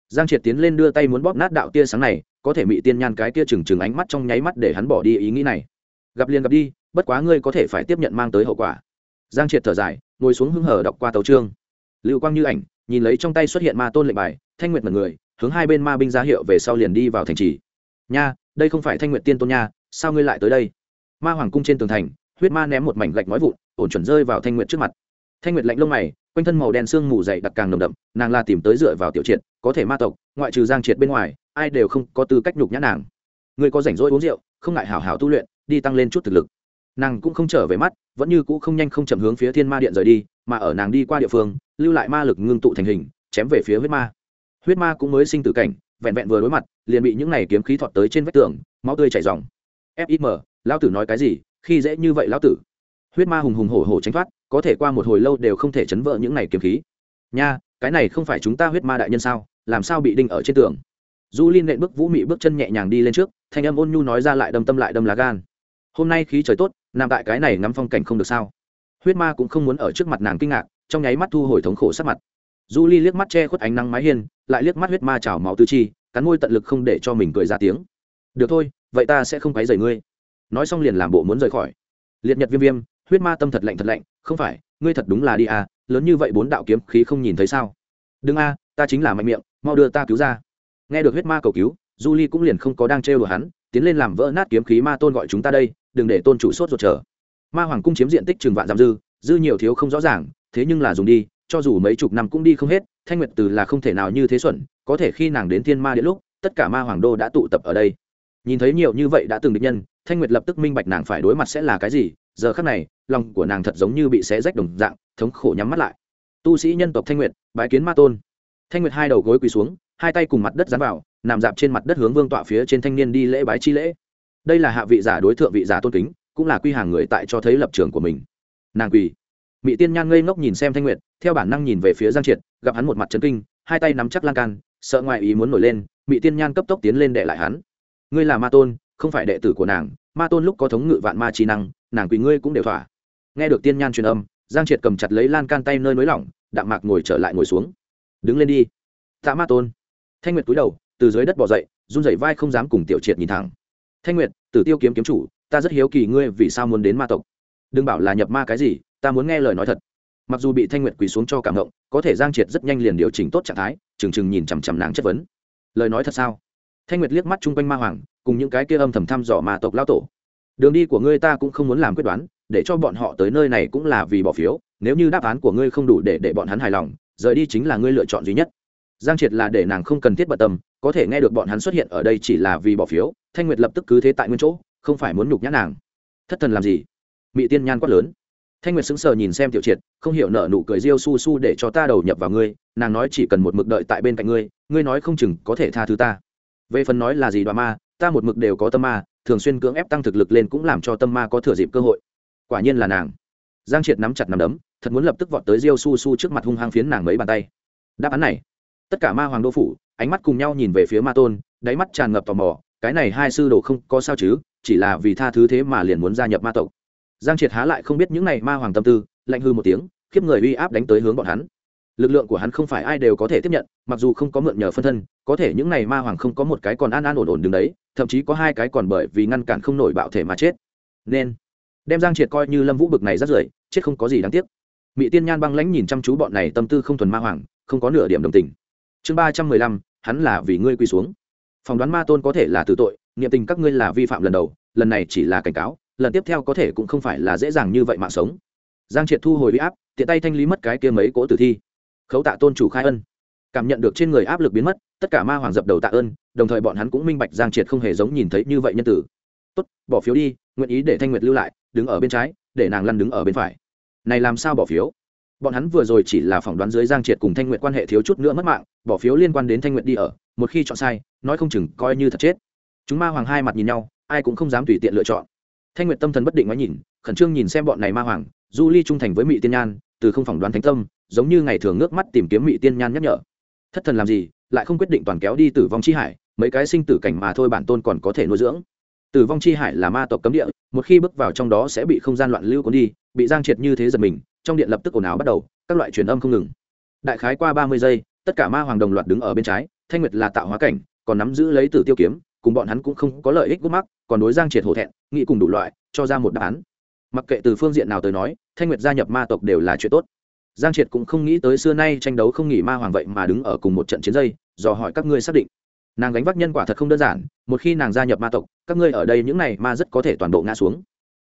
Giang triệt tiến lên đưa tay muốn bóp nát đạo tia sáng này, có thể bị tiên nhan cái tia trừng trừng ánh mắt trong nháy mắt để hắn bỏ đi ý nghĩ này. Gặp liền gặp đi, bất quá ngươi có thể phải tiếp nhận mang tới hậu quả giang triệt thở dài, ngồi xuống hưng hở đọc qua tấu trương lưu quang như ảnh, nhìn lấy trong tay xuất hiện ma tôn lệnh bài, thanh nguyệt mật người, hướng hai bên ma binh ra hiệu về sau liền đi vào thành trì. Nha, đây không phải thanh nguyệt tiên tôn nha, sao ngươi lại tới đây? Ma hoàng cung trên tường thành, huyết ma ném một mảnh gạch nói vụn, ổn chuẩn rơi vào thanh nguyệt trước mặt. Thanh nguyệt lạnh lông mày, quanh thân màu đen sương mù dày đặc càng nồng đậm, nàng la tìm tới dựa vào tiểu triệt, có thể ma tộc, ngoại trừ giang triệt bên ngoài, ai đều không có tư cách nhục nhã nàng. Ngươi có rảnh rỗi uống rượu, không ngại hảo hảo tu luyện, đi tăng lên chút thực lực nàng cũng không trở về mắt, vẫn như cũ không nhanh không chậm hướng phía thiên ma điện rời đi, mà ở nàng đi qua địa phương, lưu lại ma lực ngưng tụ thành hình, chém về phía huyết ma. Huyết ma cũng mới sinh tử cảnh, vẹn vẹn vừa đối mặt, liền bị những này kiếm khí thọt tới trên vách tường, máu tươi chảy dòng fim lão tử nói cái gì? Khi dễ như vậy lão tử. Huyết ma hùng hùng hổ hổ tránh thoát, có thể qua một hồi lâu đều không thể chấn vỡ những này kiếm khí. Nha, cái này không phải chúng ta huyết ma đại nhân sao? Làm sao bị đinh ở trên tường? Du liên nện bước, vũ mị bước chân nhẹ nhàng đi lên trước, thanh âm ôn nhu nói ra lại đâm tâm lại đâm lá gan. Hôm nay khí trời tốt nằm tại cái này ngắm phong cảnh không được sao? Huyết ma cũng không muốn ở trước mặt nàng kinh ngạc, trong nháy mắt thu hồi thống khổ sắc mặt. Du ly liếc mắt che khuất ánh nắng mái hiên, lại liếc mắt huyết ma chảo máu tư chi, cắn môi tận lực không để cho mình cười ra tiếng. Được thôi, vậy ta sẽ không quấy rầy ngươi. Nói xong liền làm bộ muốn rời khỏi. Liệt nhật viêm viêm, huyết ma tâm thật lạnh thật lạnh, không phải, ngươi thật đúng là đi à lớn như vậy bốn đạo kiếm khí không nhìn thấy sao? Đừng a, ta chính là mạnh miệng, mau đưa ta cứu ra. Nghe được huyết ma cầu cứu, du ly cũng liền không có đang trêu đùa hắn, tiến lên làm vỡ nát kiếm khí ma tôn gọi chúng ta đây đừng để tôn chủ sốt ruột chờ ma hoàng cung chiếm diện tích trường vạn giảm dư dư nhiều thiếu không rõ ràng, thế nhưng là dùng đi, cho dù mấy chục năm cũng đi không hết, thanh nguyệt từ là không thể nào như thế xuẩn, có thể khi nàng đến thiên ma đến lúc, tất cả ma hoàng đô đã tụ tập ở đây. Nhìn thấy nhiều như vậy đã từng địch nhân, thanh nguyệt lập tức minh bạch nàng phải đối mặt sẽ là cái gì, giờ khắc này, lòng của nàng thật giống như bị xé rách đồng dạng, thống khổ nhắm mắt lại. Tu sĩ nhân tộc thanh nguyệt, bái kiến ma tôn. Thanh nguyệt hai đầu gối quỳ xuống, hai tay cùng mặt đất dán vào, nằm dạp trên mặt đất hướng vương tọa phía trên thanh niên đi lễ bái chi lễ đây là hạ vị giả đối tượng vị giả tôn kính, cũng là quy hàng người tại cho thấy lập trường của mình. Nàng quỳ. Mỹ tiên nhan ngây ngốc nhìn xem thanh nguyệt, theo bản năng nhìn về phía giang triệt, gặp hắn một mặt trấn kinh, hai tay nắm chắc lan can, sợ ngoại ý muốn nổi lên mỹ tiên nhan cấp tốc tiến lên đệ lại hắn. Ngươi là ma tôn, không phải đệ tử của nàng, ma tôn lúc có thống ngự vạn ma trí năng, nàng quỳ ngươi cũng đều thỏa. Nghe được tiên nhan truyền âm, giang triệt cầm chặt lấy lan can tay nơi nới lỏng, đạm mạc ngồi trở lại ngồi xuống. Đứng lên đi. Tạ ma tôn. Thanh nguyệt cúi đầu, từ dưới đất bỏ dậy, run rẩy vai không dám cùng tiểu triệt nhìn thẳng thanh nguyệt, tử tiêu kiếm kiếm chủ, ta rất hiếu kỳ ngươi vì sao muốn đến ma tộc. Đừng bảo là nhập ma cái gì, ta muốn nghe lời nói thật. Mặc dù bị thanh nguyệt quỳ xuống cho cảm động, có thể giang triệt rất nhanh liền điều chỉnh tốt trạng thái trừng trừng nhìn chằm chằm nàng chất vấn. Lời nói thật sao? Thanh nguyệt liếc mắt chung quanh ma hoàng, cùng những cái kia âm thầm thăm dò ma tộc lao tổ. Đường đi của ngươi ta cũng không muốn làm quyết đoán, để cho bọn họ tới nơi này cũng là vì bỏ phiếu, nếu như đáp án của ngươi không đủ để để bọn hắn hài lòng, rời đi chính là ngươi lựa chọn duy nhất. Giang triệt là để nàng không cần thiết bận tâm có thể nghe được bọn hắn xuất hiện ở đây chỉ là vì bỏ phiếu, thanh nguyệt lập tức cứ thế tại nguyên chỗ, không phải muốn nhục nhã nàng. Thất thần làm gì? Mỹ tiên nhan quát lớn. Thanh nguyệt sững sờ nhìn xem tiểu triệt, không hiểu nợ nụ cười riêu su su để cho ta đầu nhập vào ngươi, nàng nói chỉ cần một mực đợi tại bên cạnh ngươi ngươi nói không chừng có thể tha thứ ta. Về phần nói là gì đoạ ma, ta một mực đều có tâm ma, thường xuyên cưỡng ép tăng thực lực lên cũng làm cho tâm ma có thừa dịp cơ hội. Quả nhiên là nàng. Giang triệt nắm chặt nắm đấm, thật muốn lập tức vọt tới riêu su su trước mặt hung hăng phiến nàng mấy bàn tay. Đáp án này, tất cả ma hoàng đô phủ ánh mắt cùng nhau nhìn về phía ma tôn, đáy mắt tràn ngập tò mò, cái này hai sư đồ không có sao chứ, chỉ là vì tha thứ thế mà liền muốn gia nhập ma tộc. Giang triệt há lại không biết những này ma hoàng tâm tư, lạnh hư một tiếng, khiếp người uy áp đánh tới hướng bọn hắn. Lực lượng của hắn không phải ai đều có thể tiếp nhận, mặc dù không có mượn nhờ phân thân, có thể những này ma hoàng không có một cái còn an an ổn ổn đứng đấy, thậm chí có hai cái còn bởi vì ngăn cản không nổi bạo thể mà chết. Nên, đem giang triệt coi như lâm vũ bực này rất rưởi, chết không có gì đáng tiếc. Mỹ tiên nhan băng lãnh nhìn chăm chú bọn này tâm tư không thuần ma hoàng, không có nửa điểm đồng tình. Chương ba trăm mười lăm hắn là vì ngươi quy xuống. Phỏng đoán ma tôn có thể là tử tội, niệm tình các ngươi là vi phạm lần đầu, lần này chỉ là cảnh cáo, lần tiếp theo có thể cũng không phải là dễ dàng như vậy mạng sống. Giang triệt thu hồi uy áp, tiện tay thanh lý mất cái kia mấy cỗ tử thi. Khấu tạ tôn chủ khai ân. Cảm nhận được trên người áp lực biến mất, tất cả ma hoàng dập đầu tạ ơn, đồng thời bọn hắn cũng minh bạch giang triệt không hề giống nhìn thấy như vậy nhân tử. Tốt, bỏ phiếu đi, nguyện ý để thanh nguyệt lưu lại, đứng ở bên trái, để nàng lăn đứng ở bên phải. Này làm sao bỏ phiếu? Bọn hắn vừa rồi chỉ là phỏng đoán dưới giang triệt cùng thanh nguyện quan hệ thiếu chút nữa mất mạng, bỏ phiếu liên quan đến thanh nguyện đi ở, một khi chọn sai, nói không chừng coi như thật chết. Chúng ma hoàng hai mặt nhìn nhau, ai cũng không dám tùy tiện lựa chọn. Thanh nguyện tâm thần bất định ngoái nhìn, khẩn trương nhìn xem bọn này ma hoàng, du ly trung thành với mỹ tiên nhan, từ không phỏng đoán thánh tâm, giống như ngày thường nước mắt tìm kiếm mỹ tiên nhan nhắc nhở. Thất thần làm gì, lại không quyết định toàn kéo đi tử vong chi hải, mấy cái sinh tử cảnh mà thôi bản tôn còn có thể nuôi dưỡng. Tử vong chi hải là ma tộc cấm địa, một khi bước vào trong đó sẽ bị không gian loạn lưu cuốn đi, bị giang triệt như thế giật mình trong điện lập tức ồn ào bắt đầu, các loại truyền âm không ngừng. Đại khái qua ba mươi giây, tất cả ma hoàng đồng loạt đứng ở bên trái, thanh nguyệt là tạo hóa cảnh, còn nắm giữ lấy tử tiêu kiếm, cùng bọn hắn cũng không có lợi ích gốc mắc, còn đối giang triệt hổ thẹn, nghĩ cùng đủ loại, cho ra một đáp án. Mặc kệ từ phương diện nào tới nói, thanh nguyệt gia nhập ma tộc đều là chuyện tốt. Giang triệt cũng không nghĩ tới xưa nay tranh đấu không nghỉ ma hoàng vậy mà đứng ở cùng một trận chiến dây dò hỏi các ngươi xác định. Nàng gánh vác nhân quả thật không đơn giản, một khi nàng gia nhập ma tộc, các ngươi ở đây những này ma rất có thể toàn bộ ngã xuống.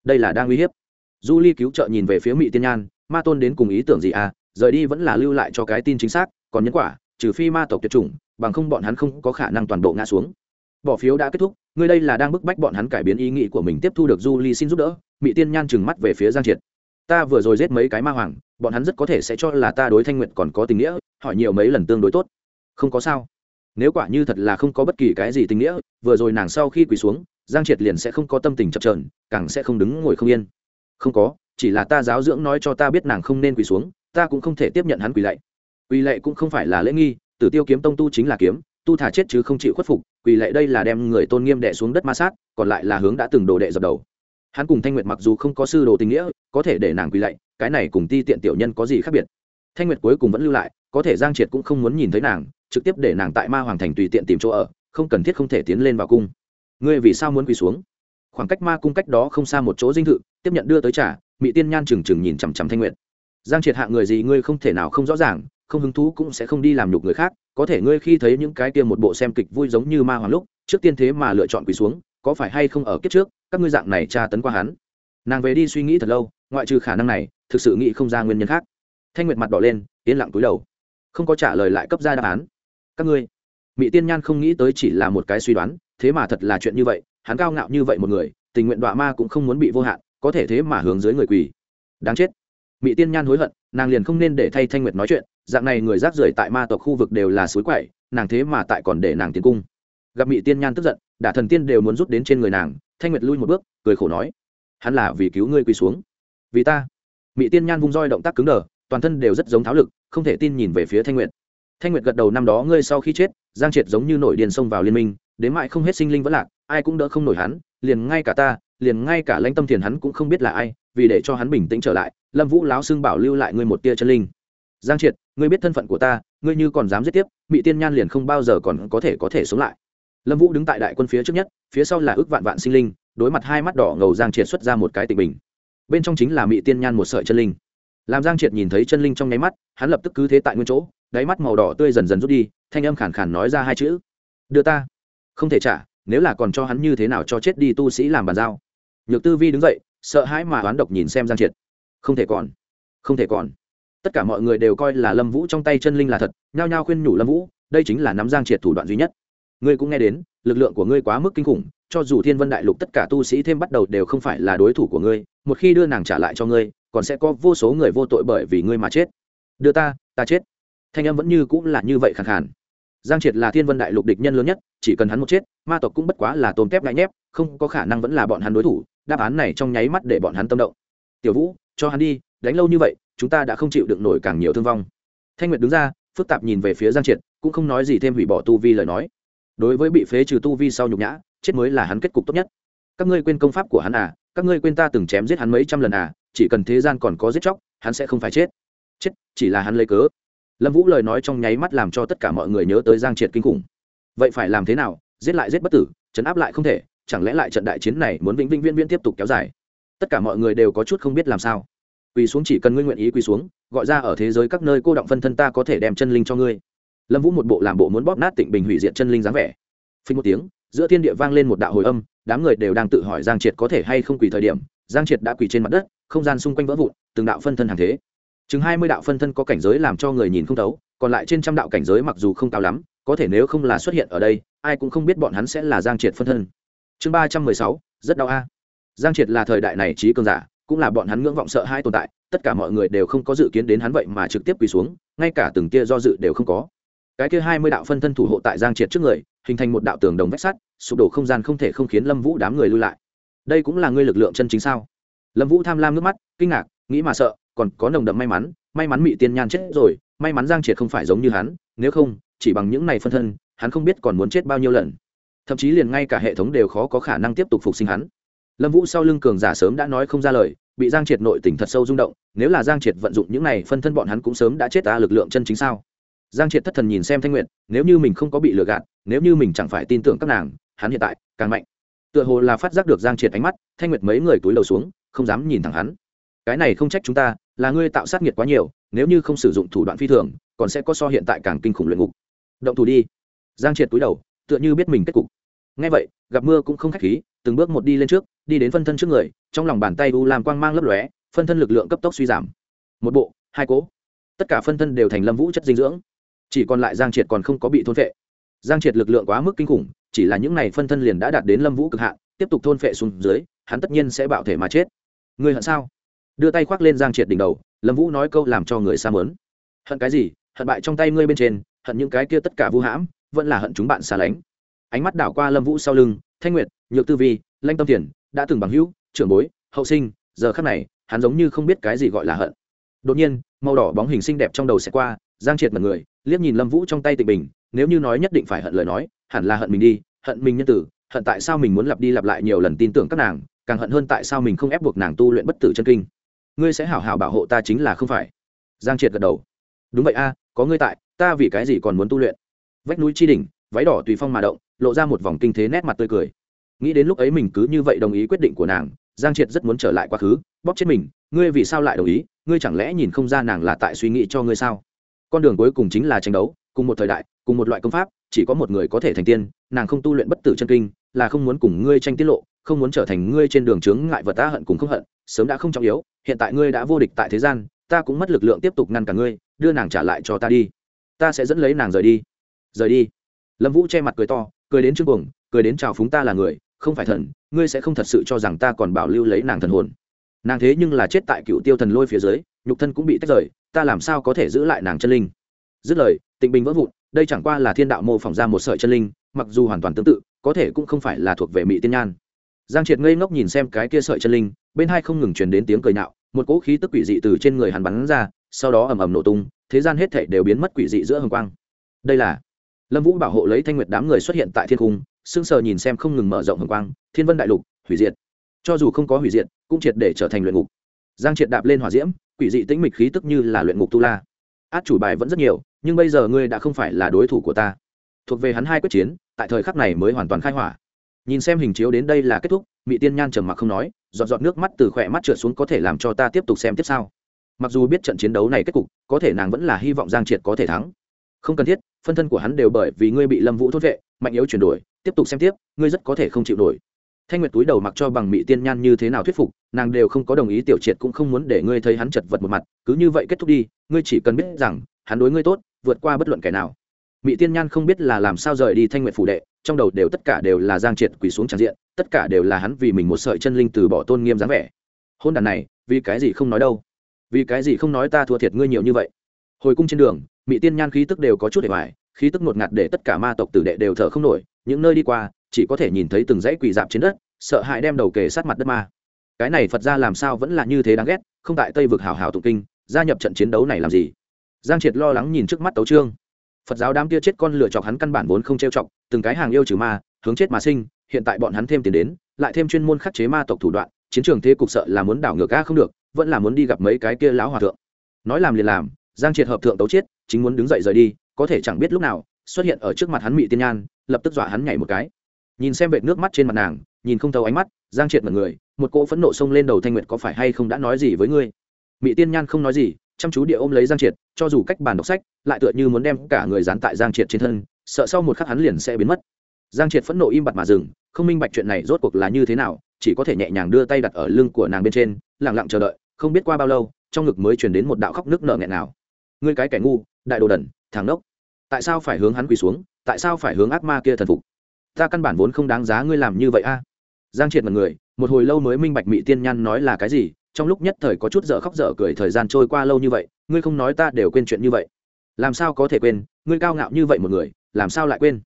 Đây là đang uy hiếp. Du ly cứu trợ nhìn về phía mỹ tiên nhan ma tôn đến cùng ý tưởng gì à? Rời đi vẫn là lưu lại cho cái tin chính xác, còn nhân quả, trừ phi ma tộc tuyệt chủng, bằng không bọn hắn không có khả năng toàn bộ ngã xuống. Bỏ phiếu đã kết thúc, ngươi đây là đang bức bách bọn hắn cải biến ý nghĩ của mình tiếp thu được du ly xin giúp đỡ mỹ tiên nhan trừng mắt về phía giang triệt. Ta vừa rồi giết mấy cái ma hoàng, bọn hắn rất có thể sẽ cho là ta đối thanh nguyện còn có tình nghĩa, hỏi nhiều mấy lần tương đối tốt. Không có sao. Nếu quả như thật là không có bất kỳ cái gì tình nghĩa, vừa rồi nàng sau khi quỳ xuống, giang triệt liền sẽ không có tâm tình chập trờn càng sẽ không đứng ngồi không yên. Không có chỉ là ta giáo dưỡng nói cho ta biết nàng không nên quỳ xuống, ta cũng không thể tiếp nhận hắn quỳ lạy. Quỳ lạy cũng không phải là lễ nghi, tử tiêu kiếm tông tu chính là kiếm, tu thả chết chứ không chịu khuất phục, quỳ lạy đây là đem người tôn nghiêm đệ xuống đất ma sát, còn lại là hướng đã từng đồ đệ dập đầu. Hắn cùng thanh nguyệt mặc dù không có sư đồ tình nghĩa, có thể để nàng quỳ lạy, cái này cùng ti tiện tiểu nhân có gì khác biệt? Thanh nguyệt cuối cùng vẫn lưu lại, có thể giang triệt cũng không muốn nhìn thấy nàng, trực tiếp để nàng tại ma hoàng thành tùy tiện tìm chỗ ở, không cần thiết không thể tiến lên vào cung. Ngươi vì sao muốn quỳ xuống? Khoảng cách ma cung cách đó không xa một chỗ dinh thự, tiếp nhận đưa tới trả mỹ tiên nhan trừng trừng nhìn chằm chằm thanh nguyệt. Giang triệt hạ người gì ngươi không thể nào không rõ ràng, không hứng thú cũng sẽ không đi làm nhục người khác, có thể ngươi khi thấy những cái kia một bộ xem kịch vui giống như ma hoàng lúc, trước tiên thế mà lựa chọn quỳ xuống, có phải hay không ở kiếp trước, các ngươi dạng này tra tấn qua hắn. Nàng về đi suy nghĩ thật lâu, ngoại trừ khả năng này, thực sự nghĩ không ra nguyên nhân khác. Thanh nguyệt mặt đỏ lên, yên lặng túi đầu. Không có trả lời lại cấp ra đáp án. Các ngươi mỹ tiên nhan không nghĩ tới chỉ là một cái suy đoán, thế mà thật là chuyện như vậy, hắn cao ngạo như vậy một người, tình nguyện đọa ma cũng không muốn bị vô hạn có thể thế mà hướng dưới người quỳ. Đáng chết. Mỹ tiên nhan hối hận, nàng liền không nên để thay thanh nguyệt nói chuyện, dạng này người rác rưởi tại ma tộc khu vực đều là suối quậy, nàng thế mà tại còn để nàng tiến cung. Gặp mỹ tiên nhan tức giận, đả thần tiên đều muốn rút đến trên người nàng, thanh nguyệt lui một bước, cười khổ nói, hắn là vì cứu ngươi quỳ xuống. Vì ta. Mỹ tiên nhan vung roi động tác cứng đờ, toàn thân đều rất giống tháo lực, không thể tin nhìn về phía thanh nguyệt. Thanh nguyệt gật đầu, năm đó ngươi sau khi chết, giang triệt giống như nổi điền xông vào liên minh, đến mãi không hết sinh linh vẫn lạc, ai cũng đỡ không nổi hắn, liền ngay cả ta liền ngay cả lãnh tâm thiền hắn cũng không biết là ai, vì để cho hắn bình tĩnh trở lại, lâm vũ láo xưng bảo lưu lại ngươi một tia chân linh. Giang triệt, ngươi biết thân phận của ta, ngươi như còn dám giết tiếp mỹ tiên nhan liền không bao giờ còn có thể có thể sống lại. Lâm vũ đứng tại đại quân phía trước nhất, phía sau là ước vạn vạn sinh linh, đối mặt hai mắt đỏ ngầu giang triệt xuất ra một cái tịch bình. Bên trong chính là mỹ tiên nhan một sợi chân linh. Làm giang triệt nhìn thấy chân linh trong nháy mắt, hắn lập tức cứ thế tại nguyên chỗ, đáy mắt màu đỏ tươi dần dần rút đi, thanh âm khàn khàn nói ra hai chữ. Đưa ta. Không thể trả, nếu là còn cho hắn như thế nào cho chết đi tu sĩ làm bàn giao nhược tư vi đứng dậy, sợ hãi mà oán độc nhìn xem giang triệt. Không thể còn, không thể còn. Tất cả mọi người đều coi là lâm vũ trong tay chân linh là thật, nhao nhao khuyên nhủ lâm vũ, đây chính là nắm giang triệt thủ đoạn duy nhất. Ngươi cũng nghe đến, lực lượng của ngươi quá mức kinh khủng, cho dù thiên vân đại lục tất cả tu sĩ thêm bắt đầu đều không phải là đối thủ của ngươi, một khi đưa nàng trả lại cho ngươi, còn sẽ có vô số người vô tội bởi vì ngươi mà chết. Đưa ta ta chết. Thanh âm vẫn như cũng là như vậy khẳng hẳn giang triệt là thiên vân đại lục địch nhân lớn nhất, chỉ cần hắn một chết, ma tộc cũng bất quá là tôm tép ngại nhép, không có khả năng vẫn là bọn hắn đối thủ, đáp án này trong nháy mắt để bọn hắn tâm động. Tiểu vũ, cho hắn đi, đánh lâu như vậy, chúng ta đã không chịu được nổi càng nhiều thương vong. Thanh nguyệt đứng ra, phức tạp nhìn về phía giang triệt, cũng không nói gì thêm hủy bỏ tu vi lời nói. Đối với bị phế trừ tu vi sau nhục nhã, chết mới là hắn kết cục tốt nhất. Các ngươi quên công pháp của hắn à các ngươi quên ta từng chém giết hắn mấy trăm lần à chỉ cần thế gian còn có giết chóc, hắn sẽ không phải chết. Chết, chỉ là hắn lấy cớ lâm vũ lời nói trong nháy mắt làm cho tất cả mọi người nhớ tới giang triệt kinh khủng. Vậy phải làm thế nào? Giết lại giết bất tử, chấn áp lại không thể, chẳng lẽ lại trận đại chiến này muốn vĩnh vĩnh viễn viễn tiếp tục kéo dài? Tất cả mọi người đều có chút không biết làm sao. Quỳ xuống chỉ cần ngươi nguyện ý quỳ xuống, gọi ra ở thế giới các nơi cô động phân thân ta có thể đem chân linh cho ngươi. Lâm vũ một bộ làm bộ muốn bóp nát tịnh bình hủy diệt chân linh dáng vẻ. Phình một tiếng, giữa thiên địa vang lên một đạo hồi âm, đám người đều đang tự hỏi giang triệt có thể hay không quỳ thời điểm, giang triệt đã quỳ trên mặt đất, không gian xung quanh vỡ vụn, từng đạo phân thân hàng thế chừng hai mươi đạo phân thân có cảnh giới làm cho người nhìn không thấu, còn lại trên trăm đạo cảnh giới mặc dù không cao lắm, có thể nếu không là xuất hiện ở đây, ai cũng không biết bọn hắn sẽ là giang triệt phân thân. Chương ba trăm mười sáu, rất đau a. Giang triệt là thời đại này trí cường giả, cũng là bọn hắn ngưỡng vọng sợ hai tồn tại, tất cả mọi người đều không có dự kiến đến hắn vậy mà trực tiếp quỳ xuống, ngay cả từng kia do dự đều không có. Cái kia hai mươi đạo phân thân thủ hộ tại giang triệt trước người, hình thành một đạo tường đồng vách sắt, sụp đổ không gian không thể không khiến lâm vũ đám người lui lại. Đây cũng là ngươi lực lượng chân chính sao? Lâm vũ tham lam nước mắt, kinh ngạc, nghĩ mà sợ còn có nồng đậm may mắn may mắn mị tiên nhan chết rồi, may mắn giang triệt không phải giống như hắn, nếu không, chỉ bằng những này phân thân, hắn không biết còn muốn chết bao nhiêu lần. Thậm chí liền ngay cả hệ thống đều khó có khả năng tiếp tục phục sinh hắn. Lâm vũ sau lưng cường giả sớm đã nói không ra lời, bị giang triệt nội tình thật sâu rung động, nếu là giang triệt vận dụng những này phân thân bọn hắn cũng sớm đã chết ta lực lượng chân chính sao? Giang triệt thất thần nhìn xem thanh nguyện nếu như mình không có bị lừa gạt, nếu như mình chẳng phải tin tưởng các nàng, hắn hiện tại càng mạnh. Tựa hồ là phát giác được giang triệt ánh mắt, thanh nguyệt mấy người túi đầu xuống, không dám nhìn thẳng hắn. Cái này không trách chúng ta là ngươi tạo sát nghiệt quá nhiều, nếu như không sử dụng thủ đoạn phi thường, còn sẽ có so hiện tại càng kinh khủng luyện ngục. Động thủ đi. Giang triệt túi đầu, tựa như biết mình kết cục. Ngay vậy, gặp mưa cũng không khách khí, từng bước một đi lên trước, đi đến phân thân trước người, trong lòng bàn tay u làm quang mang lấp lóe, phân thân lực lượng cấp tốc suy giảm. Một bộ, hai cố tất cả phân thân đều thành lâm vũ chất dinh dưỡng. Chỉ còn lại giang triệt còn không có bị thôn phệ. Giang triệt lực lượng quá mức kinh khủng, chỉ là những này phân thân liền đã đạt đến lâm vũ cực hạn, tiếp tục thôn phệ xuống dưới, hắn tất nhiên sẽ bạo thể mà chết. Người hận sao? Đưa tay khoác lên giang triệt đỉnh đầu lâm vũ nói câu làm cho người xa mớn. Hận cái gì? Hận bại trong tay ngươi bên trên hận những cái kia tất cả vu hãm vẫn là hận chúng bạn xa lánh. Ánh mắt đảo qua lâm vũ sau lưng thanh nguyệt nhược tư vi lanh tâm thiền, đã từng bằng hữu trưởng bối hậu sinh giờ khắc này hắn giống như không biết cái gì gọi là hận. Đột nhiên màu đỏ bóng hình xinh đẹp trong đầu sẽ qua giang triệt mật người liếc nhìn lâm vũ trong tay tịnh bình nếu như nói nhất định phải hận lời nói hẳn là hận mình đi hận mình nhân tử hận tại sao mình muốn lặp đi lặp lại nhiều lần tin tưởng các nàng càng hận hơn tại sao mình không ép buộc nàng tu luyện bất tử chân kinh ngươi sẽ hảo hảo bảo hộ ta chính là không phải. Giang triệt gật đầu. Đúng vậy a, có ngươi tại, ta vì cái gì còn muốn tu luyện? Vách núi chi đỉnh, váy đỏ tùy phong mà động, lộ ra một vòng kinh thế nét mặt tươi cười. Nghĩ đến lúc ấy mình cứ như vậy đồng ý quyết định của nàng, giang triệt rất muốn trở lại quá khứ, bóp chết mình, ngươi vì sao lại đồng ý, ngươi chẳng lẽ nhìn không ra nàng là tại suy nghĩ cho ngươi sao? Con đường cuối cùng chính là tranh đấu, cùng một thời đại, cùng một loại công pháp, chỉ có một người có thể thành tiên, nàng không tu luyện bất tử chân kinh, là không muốn cùng ngươi tranh tiết lộ, không muốn trở thành ngươi trên đường chướng ngại vật ta hận cùng không hận, sớm đã không trọng yếu hiện tại ngươi đã vô địch tại thế gian, ta cũng mất lực lượng tiếp tục ngăn cả ngươi, đưa nàng trả lại cho ta đi. Ta sẽ dẫn lấy nàng rời đi. Rời đi? Lâm vũ che mặt cười to, cười đến chương cuồng, cười đến chào phúng ta là người, không phải thần, ngươi sẽ không thật sự cho rằng ta còn bảo lưu lấy nàng thần hồn. Nàng thế nhưng là chết tại cựu tiêu thần lôi phía dưới, nhục thân cũng bị tách rời, ta làm sao có thể giữ lại nàng chân linh? Dứt lời, tịnh bình vỡ vụn, đây chẳng qua là thiên đạo mô phỏng ra một sợi chân linh, mặc dù hoàn toàn tương tự, có thể cũng không phải là thuộc về mỹ tiên nhan giang triệt ngây ngốc nhìn xem cái kia sợi chân linh, bên hai không ngừng truyền đến tiếng cười nạo, một cỗ khí tức quỷ dị từ trên người hắn bắn ra, sau đó ầm ầm nổ tung, thế gian hết thảy đều biến mất quỷ dị giữa hồng quang. Đây là lâm vũ bảo hộ lấy thanh nguyệt đám người xuất hiện tại thiên cung, sững sờ nhìn xem không ngừng mở rộng hồng quang, thiên vân đại lục, hủy diệt. Cho dù không có hủy diệt, cũng triệt để trở thành luyện ngục. Giang triệt đạp lên hỏa diễm, quỷ dị tĩnh mịch khí tức như là luyện ngục tu la. Át chủ bài vẫn rất nhiều, nhưng bây giờ ngươi đã không phải là đối thủ của ta. Thuộc về hắn hai quyết chiến, tại thời khắc này mới hoàn toàn khai hỏa nhìn xem hình chiếu đến đây là kết thúc mỹ tiên nhan trầm mặc không nói, giọt giọt nước mắt từ khỏe mắt trượt xuống có thể làm cho ta tiếp tục xem tiếp sau mặc dù biết trận chiến đấu này kết cục, có thể nàng vẫn là hy vọng giang triệt có thể thắng. Không cần thiết, phân thân của hắn đều bởi vì ngươi bị lâm vũ thốt vệ, mạnh yếu chuyển đổi, tiếp tục xem tiếp, ngươi rất có thể không chịu nổi. Thanh nguyệt túi đầu mặc cho bằng mỹ tiên nhan như thế nào thuyết phục, nàng đều không có đồng ý, tiểu triệt cũng không muốn để ngươi thấy hắn chật vật một mặt, cứ như vậy kết thúc đi, ngươi chỉ cần biết rằng, hắn đối ngươi tốt, vượt qua bất luận kẻ nào mỹ tiên nhan không biết là làm sao rời đi thanh nguyệt phủ đệ, trong đầu đều tất cả đều là giang triệt quỳ xuống tràn diện, tất cả đều là hắn vì mình một sợi chân linh từ bỏ tôn nghiêm dáng vẻ. Hôn đàn này, vì cái gì không nói đâu? Vì cái gì không nói ta thua thiệt ngươi nhiều như vậy? Hồi cung trên đường mỹ tiên nhan khí tức đều có chút để hoài, khí tức ngột ngạt để tất cả ma tộc tử đệ đều thở không nổi, những nơi đi qua, chỉ có thể nhìn thấy từng dãy quỳ dạp trên đất, sợ hãi đem đầu kề sát mặt đất ma. Cái này phật ra làm sao vẫn là như thế đáng ghét, không tại tây vực hào hào tụng kinh, gia nhập trận chiến đấu này làm gì? Giang triệt lo lắng nhìn trước mắt tấu trương phật giáo đám kia chết con lựa chọc hắn căn bản vốn không trêu chọc, từng cái hàng yêu trừ ma, hướng chết mà sinh, hiện tại bọn hắn thêm tiền đến, lại thêm chuyên môn khắc chế ma tộc thủ đoạn, chiến trường thế cục sợ là muốn đảo ngược ga không được, vẫn là muốn đi gặp mấy cái kia láo hòa thượng. Nói làm liền làm, giang triệt hợp thượng tấu chết, chính muốn đứng dậy rời đi, có thể chẳng biết lúc nào, xuất hiện ở trước mặt hắn mị tiên nhan, lập tức dọa hắn nhảy một cái. Nhìn xem vệt nước mắt trên mặt nàng, nhìn không thấu ánh mắt, giang triệt mật người, một cỗ phẫn nộ xông lên đầu thanh nguyệt có phải hay không đã nói gì với ngươi? Mỹ tiên nhan không nói gì chăm chú địa ôm lấy giang triệt, cho dù cách bàn đọc sách, lại tựa như muốn đem cả người dán tại giang triệt trên thân, sợ sau một khắc hắn liền sẽ biến mất. Giang triệt phẫn nộ im bặt mà dừng, không minh bạch chuyện này rốt cuộc là như thế nào, chỉ có thể nhẹ nhàng đưa tay đặt ở lưng của nàng bên trên lẳng lặng chờ đợi, không biết qua bao lâu, trong ngực mới truyền đến một đạo khóc nước nở nghẹn nào ngươi cái kẻ ngu, đại đồ đần, thằng đốc tại sao phải hướng hắn quỳ xuống, tại sao phải hướng ác ma kia thần phục? Ta căn bản vốn không đáng giá ngươi làm như vậy a. Giang triệt mật người, một hồi lâu mới minh bạch mỹ tiên nhan nói là cái gì trong lúc nhất thời có chút dở khóc dở cười thời gian trôi qua lâu như vậy, ngươi không nói ta đều quên chuyện như vậy. Làm sao có thể quên, ngươi cao ngạo như vậy một người, làm sao lại quên?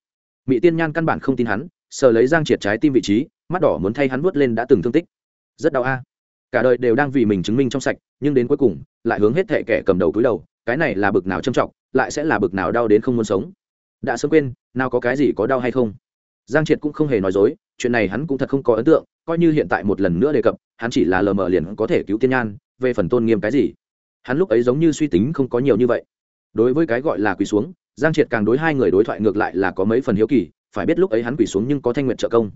Mỹ tiên nhan căn bản không tin hắn, sờ lấy giang triệt trái tim vị trí, mắt đỏ muốn thay hắn vuốt lên đã từng thương tích. Rất đau a. Cả đời đều đang vì mình chứng minh trong sạch, nhưng đến cuối cùng, lại hướng hết thệ kẻ cầm đầu túi đầu, cái này là bực nào trâm trọng, lại sẽ là bực nào đau đến không muốn sống. Đã sớm quên, nào có cái gì có đau hay không? Giang triệt cũng không hề nói dối, chuyện này hắn cũng thật không có ấn tượng coi như hiện tại một lần nữa đề cập, hắn chỉ là lờ mờ liền có thể cứu tiên nhan, về phần tôn nghiêm cái gì? Hắn lúc ấy giống như suy tính không có nhiều như vậy. Đối với cái gọi là quỳ xuống, giang triệt càng đối hai người đối thoại ngược lại là có mấy phần hiếu kỳ, phải biết lúc ấy hắn quỳ xuống nhưng có thanh nguyện trợ công.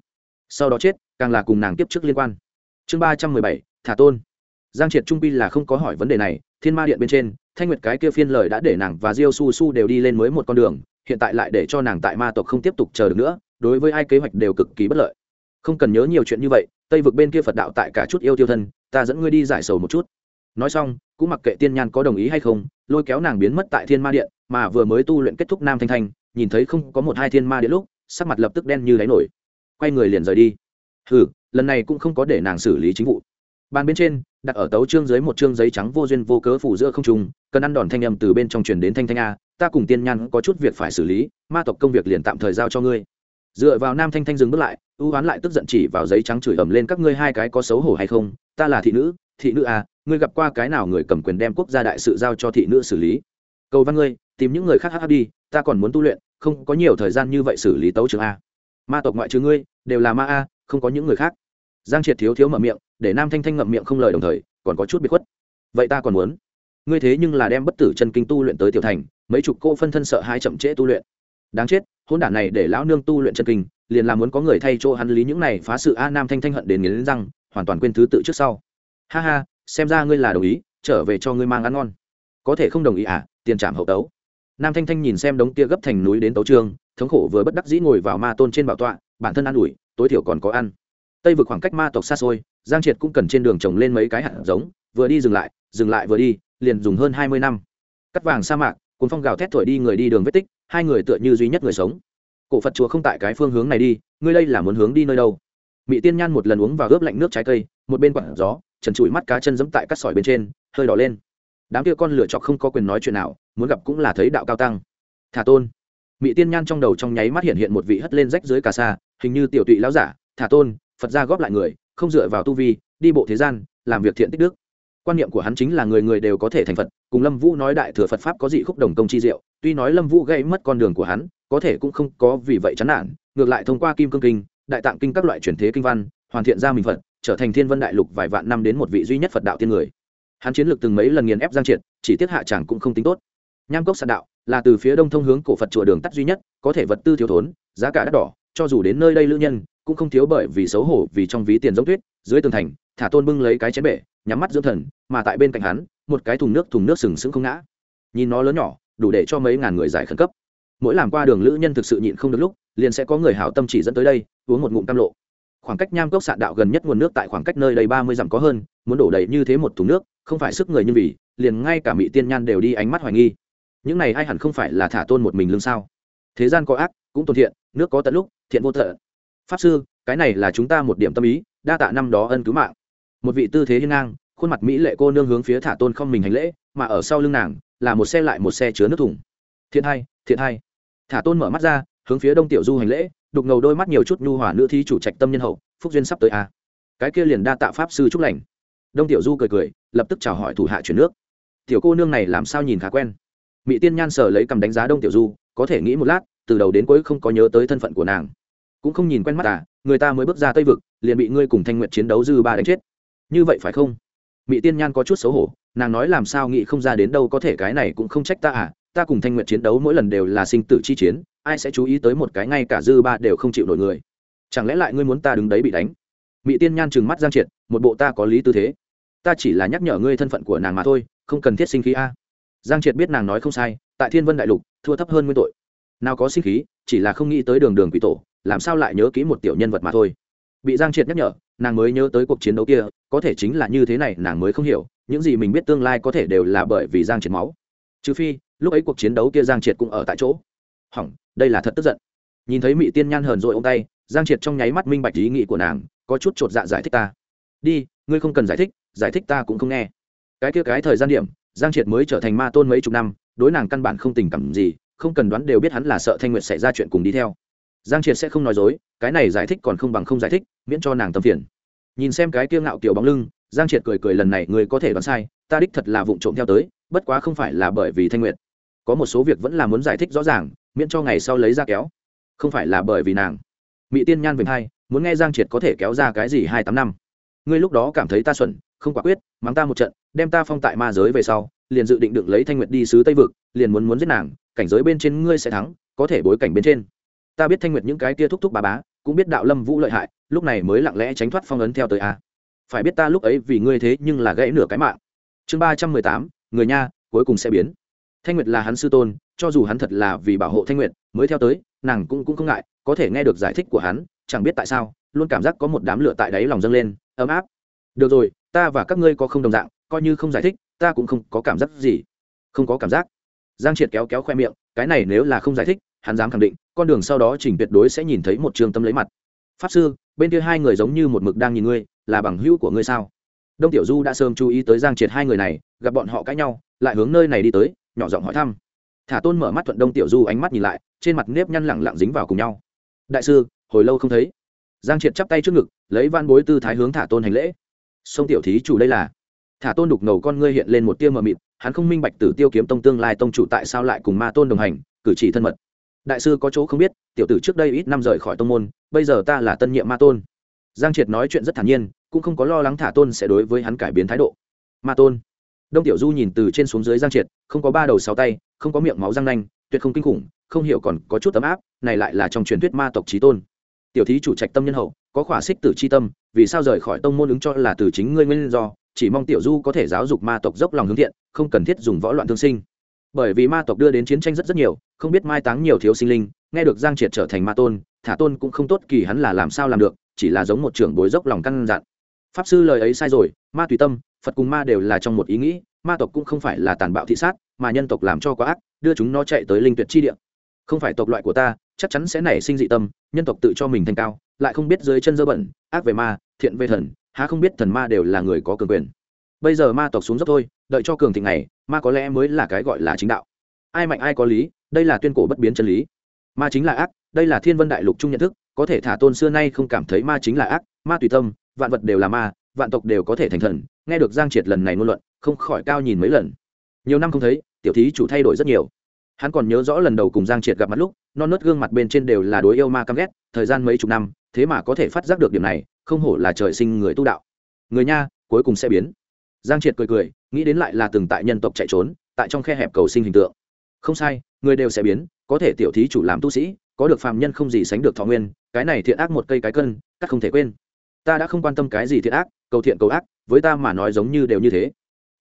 Sau đó chết, càng là cùng nàng tiếp trước liên quan. Chương ba trăm mười bảy, thả tôn. Giang triệt trung pi là không có hỏi vấn đề này, thiên ma điện bên trên, thanh nguyệt cái kia phiên lời đã để nàng và diêu su su đều đi lên mới một con đường, hiện tại lại để cho nàng tại ma tộc không tiếp tục chờ được nữa, đối với ai kế hoạch đều cực kỳ bất lợi không cần nhớ nhiều chuyện như vậy, tây vực bên kia phật đạo tại cả chút yêu tiêu thân, ta dẫn ngươi đi giải sầu một chút. Nói xong, cũng mặc kệ tiên nhan có đồng ý hay không, lôi kéo nàng biến mất tại thiên ma điện, mà vừa mới tu luyện kết thúc nam thanh thanh, nhìn thấy không có một hai thiên ma điện lúc, sắc mặt lập tức đen như đáy nổi. Quay người liền rời đi. Hừ, lần này cũng không có để nàng xử lý chính vụ. Bàn bên trên, đặt ở tấu trương dưới một trương giấy trắng vô duyên vô cớ phủ giữa không trùng cần ăn đòn thanh âm từ bên trong truyền đến thanh thanh a, ta cùng tiên nhan có chút việc phải xử lý, ma tộc công việc liền tạm thời giao cho ngươi. Dựa vào nam thanh thanh dừng bước lại ưu oán lại tức giận chỉ vào giấy trắng chửi ầm lên các ngươi hai cái có xấu hổ hay không? Ta là thị nữ thị nữ à, ngươi gặp qua cái nào người cầm quyền đem quốc gia đại sự giao cho thị nữ xử lý? Cầu văn ngươi tìm những người khác hát đi ta còn muốn tu luyện không có nhiều thời gian như vậy xử lý tấu trường a. Ma tộc ngoại trừ ngươi đều là ma a không có những người khác. Giang triệt thiếu thiếu mở miệng để nam thanh thanh ngậm miệng không lời đồng thời còn có chút bị khuất. Vậy ta còn muốn. Ngươi thế nhưng là đem bất tử chân kinh tu luyện tới tiểu thành mấy chục cô phân thân sợ hai chậm trễ tu luyện. Đáng chết hôn đản này để lão nương tu luyện chân kinh liền là muốn có người thay chỗ hắn lý những này phá sự a nam thanh thanh hận đến nghiến răng, hoàn toàn quên thứ tự trước sau. Ha ha, xem ra ngươi là đồng ý, trở về cho ngươi mang ăn ngon. Có thể không đồng ý à tiền trảm hậu tấu. Nam thanh thanh nhìn xem đống tia gấp thành núi đến tấu trương thống khổ vừa bất đắc dĩ ngồi vào ma tôn trên bảo tọa, bản thân ăn ủi, tối thiểu còn có ăn. Tây vực khoảng cách ma tộc xa xôi, giang triệt cũng cần trên đường trồng lên mấy cái hạt giống, vừa đi dừng lại dừng lại vừa đi, liền dùng hơn hai mươi năm. Cắt vàng sa mạc, cuốn phong gào thét thổi đi người đi đường vết tích, hai người tựa như duy nhất người sống cổ phật chùa không tại cái phương hướng này đi, ngươi đây là muốn hướng đi nơi đâu? Mỹ tiên nhan một lần uống và ướp lạnh nước trái cây, một bên quặn gió, trần trụi mắt cá chân giẫm tại cắt sỏi bên trên, hơi đỏ lên. Đám kia con lửa chọc không có quyền nói chuyện nào, muốn gặp cũng là thấy đạo cao tăng. Thả tôn. Mỹ tiên nhan trong đầu trong nháy mắt hiện hiện một vị hất lên rách dưới cà sa, hình như tiểu tụy lão giả. Thả tôn, phật gia góp lại người, không dựa vào tu vi, đi bộ thế gian, làm việc thiện tích đức quan niệm của hắn chính là người người đều có thể thành phật, cùng lâm vũ nói đại thừa phật pháp có dị khúc đồng công chi diệu, tuy nói lâm vũ gây mất con đường của hắn, có thể cũng không có vì vậy chán nản, ngược lại thông qua kim cương kinh, đại tạng kinh các loại truyền thế kinh văn, hoàn thiện ra mình phật, trở thành thiên vân đại lục vài vạn năm đến một vị duy nhất phật đạo tiên người. Hắn chiến lược từng mấy lần nghiền ép giang triệt, chỉ tiết hạ chẳng cũng không tính tốt. Nham cốc sạn đạo là từ phía đông thông hướng cổ phật chùa đường tắt duy nhất, có thể vật tư thiếu thốn, giá cả đắt đỏ, cho dù đến nơi đây lữ nhân, cũng không thiếu bởi vì xấu hổ vì trong ví tiền giống tuyết, dưới tường thành, thả tôn bưng lấy cái chén bể nhắm mắt dưỡng thần, mà tại bên cạnh hắn, một cái thùng nước thùng nước sừng sững không ngã. Nhìn nó lớn nhỏ, đủ để cho mấy ngàn người giải khẩn cấp. Mỗi làm qua đường lữ nhân thực sự nhịn không được lúc, liền sẽ có người hảo tâm chỉ dẫn tới đây, uống một ngụm cam lộ. Khoảng cách nham cốc sạn đạo gần nhất nguồn nước tại khoảng cách nơi đây ba mươi dặm có hơn, muốn đổ đầy như thế một thùng nước, không phải sức người như vì, liền ngay cả mỹ tiên nhan đều đi ánh mắt hoài nghi. Những này ai hẳn không phải là thả tôn một mình lương sao? Thế gian có ác, cũng tồn thiện, nước có tận lúc, thiện vô thợ. pháp sư, cái này là chúng ta một điểm tâm ý, đa tạ năm đó ân cứu mạng một vị tư thế hiên ngang, khuôn mặt mỹ lệ cô nương hướng phía thả tôn không mình hành lễ, mà ở sau lưng nàng, là một xe lại một xe chứa nước thùng. Thiện hai thiện hai thả tôn mở mắt ra, hướng phía đông tiểu du hành lễ, đục ngầu đôi mắt nhiều chút nhu hòa nữ thi chủ trạch tâm nhân hậu, phúc duyên sắp tới a cái kia liền đa tạ pháp sư chúc lành. Đông tiểu du cười cười, lập tức chào hỏi thủ hạ chuyển nước. Tiểu cô nương này làm sao nhìn khá quen. Mỹ tiên nhan sở lấy cầm đánh giá đông tiểu du, có thể nghĩ một lát, từ đầu đến cuối không có nhớ tới thân phận của nàng. Cũng không nhìn quen mắt à người ta mới bước ra tây vực, liền bị ngươi cùng thanh nguyện chiến đấu dư ba đánh chết như vậy phải không? Mỹ tiên nhan có chút xấu hổ, nàng nói làm sao nghĩ không ra đến đâu có thể cái này cũng không trách ta à ta cùng thanh nguyện chiến đấu mỗi lần đều là sinh tử chi chiến, ai sẽ chú ý tới một cái ngay cả dư ba đều không chịu nổi người. Chẳng lẽ lại ngươi muốn ta đứng đấy bị đánh? Mỹ tiên nhan trừng mắt giang triệt, một bộ ta có lý tư thế. Ta chỉ là nhắc nhở ngươi thân phận của nàng mà thôi, không cần thiết sinh khí a. Giang triệt biết nàng nói không sai, tại thiên vân đại lục, thua thấp hơn nguyên tội. Nào có sinh khí, chỉ là không nghĩ tới đường đường quỷ tổ, làm sao lại nhớ kỹ một tiểu nhân vật mà thôi bị giang triệt nhắc nhở, nàng mới nhớ tới cuộc chiến đấu kia, có thể chính là như thế này, nàng mới không hiểu, những gì mình biết tương lai có thể đều là bởi vì giang triệt máu. Trừ phi, lúc ấy cuộc chiến đấu kia giang triệt cũng ở tại chỗ. Hỏng, đây là thật tức giận. Nhìn thấy mỹ tiên nhan hờn rồi ông tay, giang triệt trong nháy mắt minh bạch ý nghĩ của nàng, có chút chột dạ giải thích ta. Đi, ngươi không cần giải thích giải thích ta cũng không nghe. Cái kia cái thời gian điểm, giang triệt mới trở thành ma tôn mấy chục năm, đối nàng căn bản không tình cảm gì, không cần đoán đều biết hắn là sợ thanh nguyệt xảy ra chuyện cùng đi theo giang triệt sẽ không nói dối, cái này giải thích còn không bằng không giải thích, miễn cho nàng tâm phiền. Nhìn xem cái kiêng ngạo kiểu bóng lưng, giang triệt cười cười lần này người có thể đoán sai, ta đích thật là vụng trộm theo tới, bất quá không phải là bởi vì thanh nguyệt. Có một số việc vẫn là muốn giải thích rõ ràng, miễn cho ngày sau lấy ra kéo. Không phải là bởi vì nàng. Mỹ tiên nhan vịnh hai, muốn nghe giang triệt có thể kéo ra cái gì hai tám năm. Ngươi lúc đó cảm thấy ta xuẩn, không quả quyết, mắng ta một trận, đem ta phong tại ma giới về sau, liền dự định đựng lấy thanh nguyệt đi sứ tây vực, liền muốn muốn giết nàng, cảnh giới bên trên ngươi sẽ thắng, có thể bối cảnh bên trên ta biết thanh nguyệt những cái kia thúc thúc bà bá cũng biết đạo lâm vũ lợi hại, lúc này mới lặng lẽ tránh thoát phong ấn theo tới a. Phải biết ta lúc ấy vì ngươi thế nhưng là gãy nửa cái mạng. Chương ba trăm mười tám, người nha, cuối cùng sẽ biến. Thanh nguyệt là hắn sư tôn, cho dù hắn thật là vì bảo hộ thanh nguyệt, mới theo tới, nàng cũng cũng không ngại, có thể nghe được giải thích của hắn, chẳng biết tại sao, luôn cảm giác có một đám lửa tại đáy lòng dâng lên, ấm áp. Được rồi, ta và các ngươi có không đồng dạng, coi như không giải thích, ta cũng không có cảm giác gì. Không có cảm giác. Giang triệt kéo kéo khoe miệng, cái này nếu là không giải thích hắn dám khẳng định, con đường sau đó chỉnh tuyệt đối sẽ nhìn thấy một trường tâm lấy mặt. Pháp sư, bên kia hai người giống như một mực đang nhìn ngươi, là bằng hữu của ngươi sao? Đông tiểu du đã sớm chú ý tới giang triệt hai người này, gặp bọn họ cãi nhau, lại hướng nơi này đi tới, nhỏ giọng hỏi thăm. Thả tôn mở mắt thuận đông tiểu du ánh mắt nhìn lại, trên mặt nếp nhăn lẳng lặng dính vào cùng nhau. Đại sư, hồi lâu không thấy. Giang triệt chắp tay trước ngực, lấy van bối tư thái hướng thả tôn hành lễ. Sông tiểu thí chủ đây là. Thả tôn đục ngầu con ngươi hiện lên một tia mờ mịt, hắn không minh bạch tử tiêu kiếm tông tương lai tông chủ tại sao lại cùng ma tôn đồng hành, cử chỉ thân mật đại sư có chỗ không biết, tiểu tử trước đây ít năm rời khỏi tông môn, bây giờ ta là tân nhiệm ma tôn. Giang triệt nói chuyện rất thản nhiên, cũng không có lo lắng thả tôn sẽ đối với hắn cải biến thái độ. Ma tôn. Đông tiểu du nhìn từ trên xuống dưới giang triệt, không có ba đầu sáu tay, không có miệng máu răng nanh, tuyệt không kinh khủng, không hiểu còn có chút ấm áp, này lại là trong truyền thuyết ma tộc trí tôn. Tiểu thí chủ trạch tâm nhân hậu, có khỏa xích tử c h i tâm, vì sao rời khỏi tông môn ứng cho là từ chính ngươi nguyên do, chỉ mong tiểu du có thể giáo dục ma tộc dốc lòng hướng thiện, không cần thiết dùng võ loạn thương sinh bởi vì ma tộc đưa đến chiến tranh rất rất nhiều, không biết mai táng nhiều thiếu sinh linh, nghe được giang triệt trở thành ma tôn, thả tôn cũng không tốt kỳ hắn là làm sao làm được, chỉ là giống một trưởng bối dốc lòng căn dặn. Pháp sư lời ấy sai rồi, ma tùy tâm, phật cùng ma đều là trong một ý nghĩ, ma tộc cũng không phải là tàn bạo thị sát, mà nhân tộc làm cho quá ác, đưa chúng nó chạy tới linh tuyệt chi địa. Không phải tộc loại của ta, chắc chắn sẽ nảy sinh dị tâm, nhân tộc tự cho mình thành cao, lại không biết dưới chân dơ bẩn, ác về ma, thiện về thần, há không biết thần ma đều là người có cường quyền. Bây giờ ma tộc xuống dốc thôi, đợi cho cường thịnh này ma có lẽ mới là cái gọi là chính đạo. Ai mạnh ai có lý, đây là tuyên cổ bất biến chân lý. Ma chính là ác, đây là thiên vân đại lục chung nhận thức, có thể thả tôn xưa nay không cảm thấy ma chính là ác, ma tùy tâm, vạn vật đều là ma, vạn tộc đều có thể thành thần, nghe được giang triệt lần này ngôn luận, không khỏi cao nhìn mấy lần. Nhiều năm không thấy, tiểu thí chủ thay đổi rất nhiều. Hắn còn nhớ rõ lần đầu cùng giang triệt gặp mặt lúc, non nớt gương mặt bên trên đều là đối yêu ma căm ghét, thời gian mấy chục năm, thế mà có thể phát giác được điểm này, không hổ là trời sinh người tu đạo. Người nha, cuối cùng sẽ biến giang triệt cười cười, nghĩ đến lại là từng tại nhân tộc chạy trốn, tại trong khe hẹp cầu sinh hình tượng. Không sai, người đều sẽ biến, có thể tiểu thí chủ làm tu sĩ, có được phàm nhân không gì sánh được thọ nguyên, cái này thiện ác một cây cái cân, cắt không thể quên. Ta đã không quan tâm cái gì thiện ác, cầu thiện cầu ác, với ta mà nói giống như đều như thế.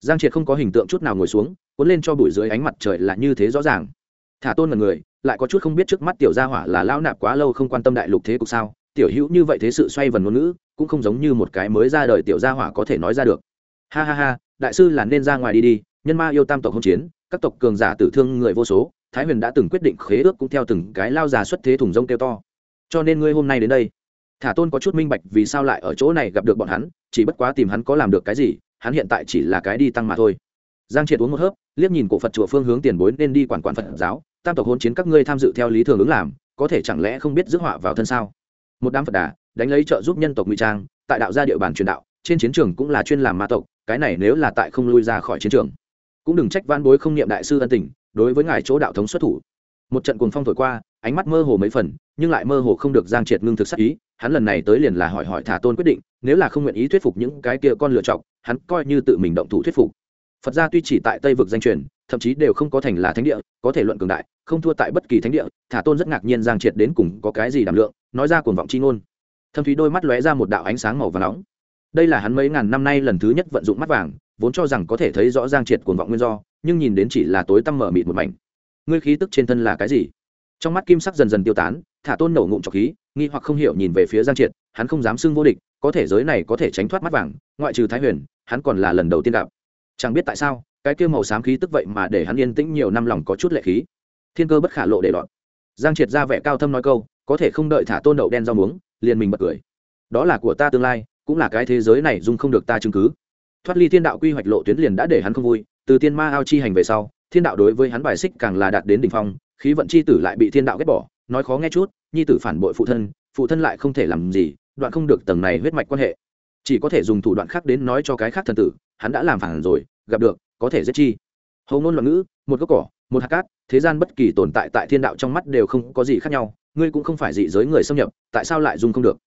Giang triệt không có hình tượng chút nào ngồi xuống, cuốn lên cho bụi dưới ánh mặt trời là như thế rõ ràng. Thả tôn mật người, lại có chút không biết trước mắt tiểu gia hỏa là lão nạp quá lâu không quan tâm đại lục thế cục sao, tiểu hữu như vậy thế sự xoay vần ngôn ngữ, cũng không giống như một cái mới ra đời tiểu gia hỏa có thể nói ra được ha ha ha, đại sư là nên ra ngoài đi đi, nhân ma yêu tam tộc hôn chiến, các tộc cường giả tử thương người vô số, thái huyền đã từng quyết định khế ước cũng theo từng cái lao già xuất thế thùng rông kêu to. Cho nên ngươi hôm nay đến đây. Thả tôn có chút minh bạch vì sao lại ở chỗ này gặp được bọn hắn, chỉ bất quá tìm hắn có làm được cái gì, hắn hiện tại chỉ là cái đi tăng mà thôi. Giang triệt uống một hớp, liếc nhìn cổ phật chùa phương hướng tiền bối nên đi quản quản phật giáo, tam tộc hôn chiến các ngươi tham dự theo lý thường ứng làm, có thể chẳng lẽ không biết rước họa vào thân sao? Một đám phật đà, đánh lấy trợ giúp nhân tộc ngụy trang, tại đạo gia địa bàn truyền đạo, trên chiến trường cũng là chuyên làm ma tộc cái này nếu là tại không lui ra khỏi chiến trường, cũng đừng trách van bối không niệm đại sư ân tình, đối với ngài chỗ đạo thống xuất thủ. Một trận cuồng phong thổi qua, ánh mắt mơ hồ mấy phần, nhưng lại mơ hồ không được giang triệt ngưng thực sắc ý, hắn lần này tới liền là hỏi hỏi thả tôn quyết định, nếu là không nguyện ý thuyết phục những cái kia con lựa chọc hắn coi như tự mình động thủ thuyết phục. Phật gia tuy chỉ tại tây vực danh truyền, thậm chí đều không có thành là thánh địa, có thể luận cường đại, không thua tại bất kỳ thánh địa, thả tôn rất ngạc nhiên giang triệt đến cùng có cái gì đảm lượng, nói ra cuồng vọng chi ngôn. Thâm thúy đôi mắt lóe ra một đạo ánh sáng màu và nóng đây là hắn mấy ngàn năm nay lần thứ nhất vận dụng mắt vàng, vốn cho rằng có thể thấy rõ giang triệt cuồng vọng nguyên do, nhưng nhìn đến chỉ là tối tăm mở mịt một mảnh. Ngươi khí tức trên thân là cái gì? Trong mắt kim sắc dần dần tiêu tán, thả tôn nổ ngụm trọc khí, nghi hoặc không hiểu nhìn về phía giang triệt, hắn không dám xưng vô địch, có thể giới này có thể tránh thoát mắt vàng, ngoại trừ thái huyền, hắn còn là lần đầu tiên gặp. Chẳng biết tại sao, cái kia màu xám khí tức vậy mà để hắn yên tĩnh nhiều năm lòng có chút lệ khí. Thiên cơ bất khả lộ để lọt giang triệt ra vẻ cao thâm nói câu, có thể không đợi thả tôn đậu đen rau muống, liền mình bật cười. Đó là của ta tương lai cũng là cái thế giới này dung không được ta chứng cứ. Thoát ly thiên đạo quy hoạch lộ tuyến liền đã để hắn không vui, từ tiên ma ao chi hành về sau, thiên đạo đối với hắn bài xích càng là đạt đến đỉnh phong, khí vận chi tử lại bị thiên đạo ghét bỏ, nói khó nghe chút, nhi tử phản bội phụ thân phụ thân lại không thể làm gì, đoạn không được tầng này huyết mạch quan hệ. Chỉ có thể dùng thủ đoạn khác đến nói cho cái khác thần tử, hắn đã làm phản rồi, gặp được, có thể giết chi. Hầu ngôn loạn ngữ, một gốc cỏ, một hạt cát, thế gian bất kỳ tồn tại tại thiên đạo trong mắt đều không có gì khác nhau, ngươi cũng không phải dị giới người xâm nhập, tại sao lại dùng không được?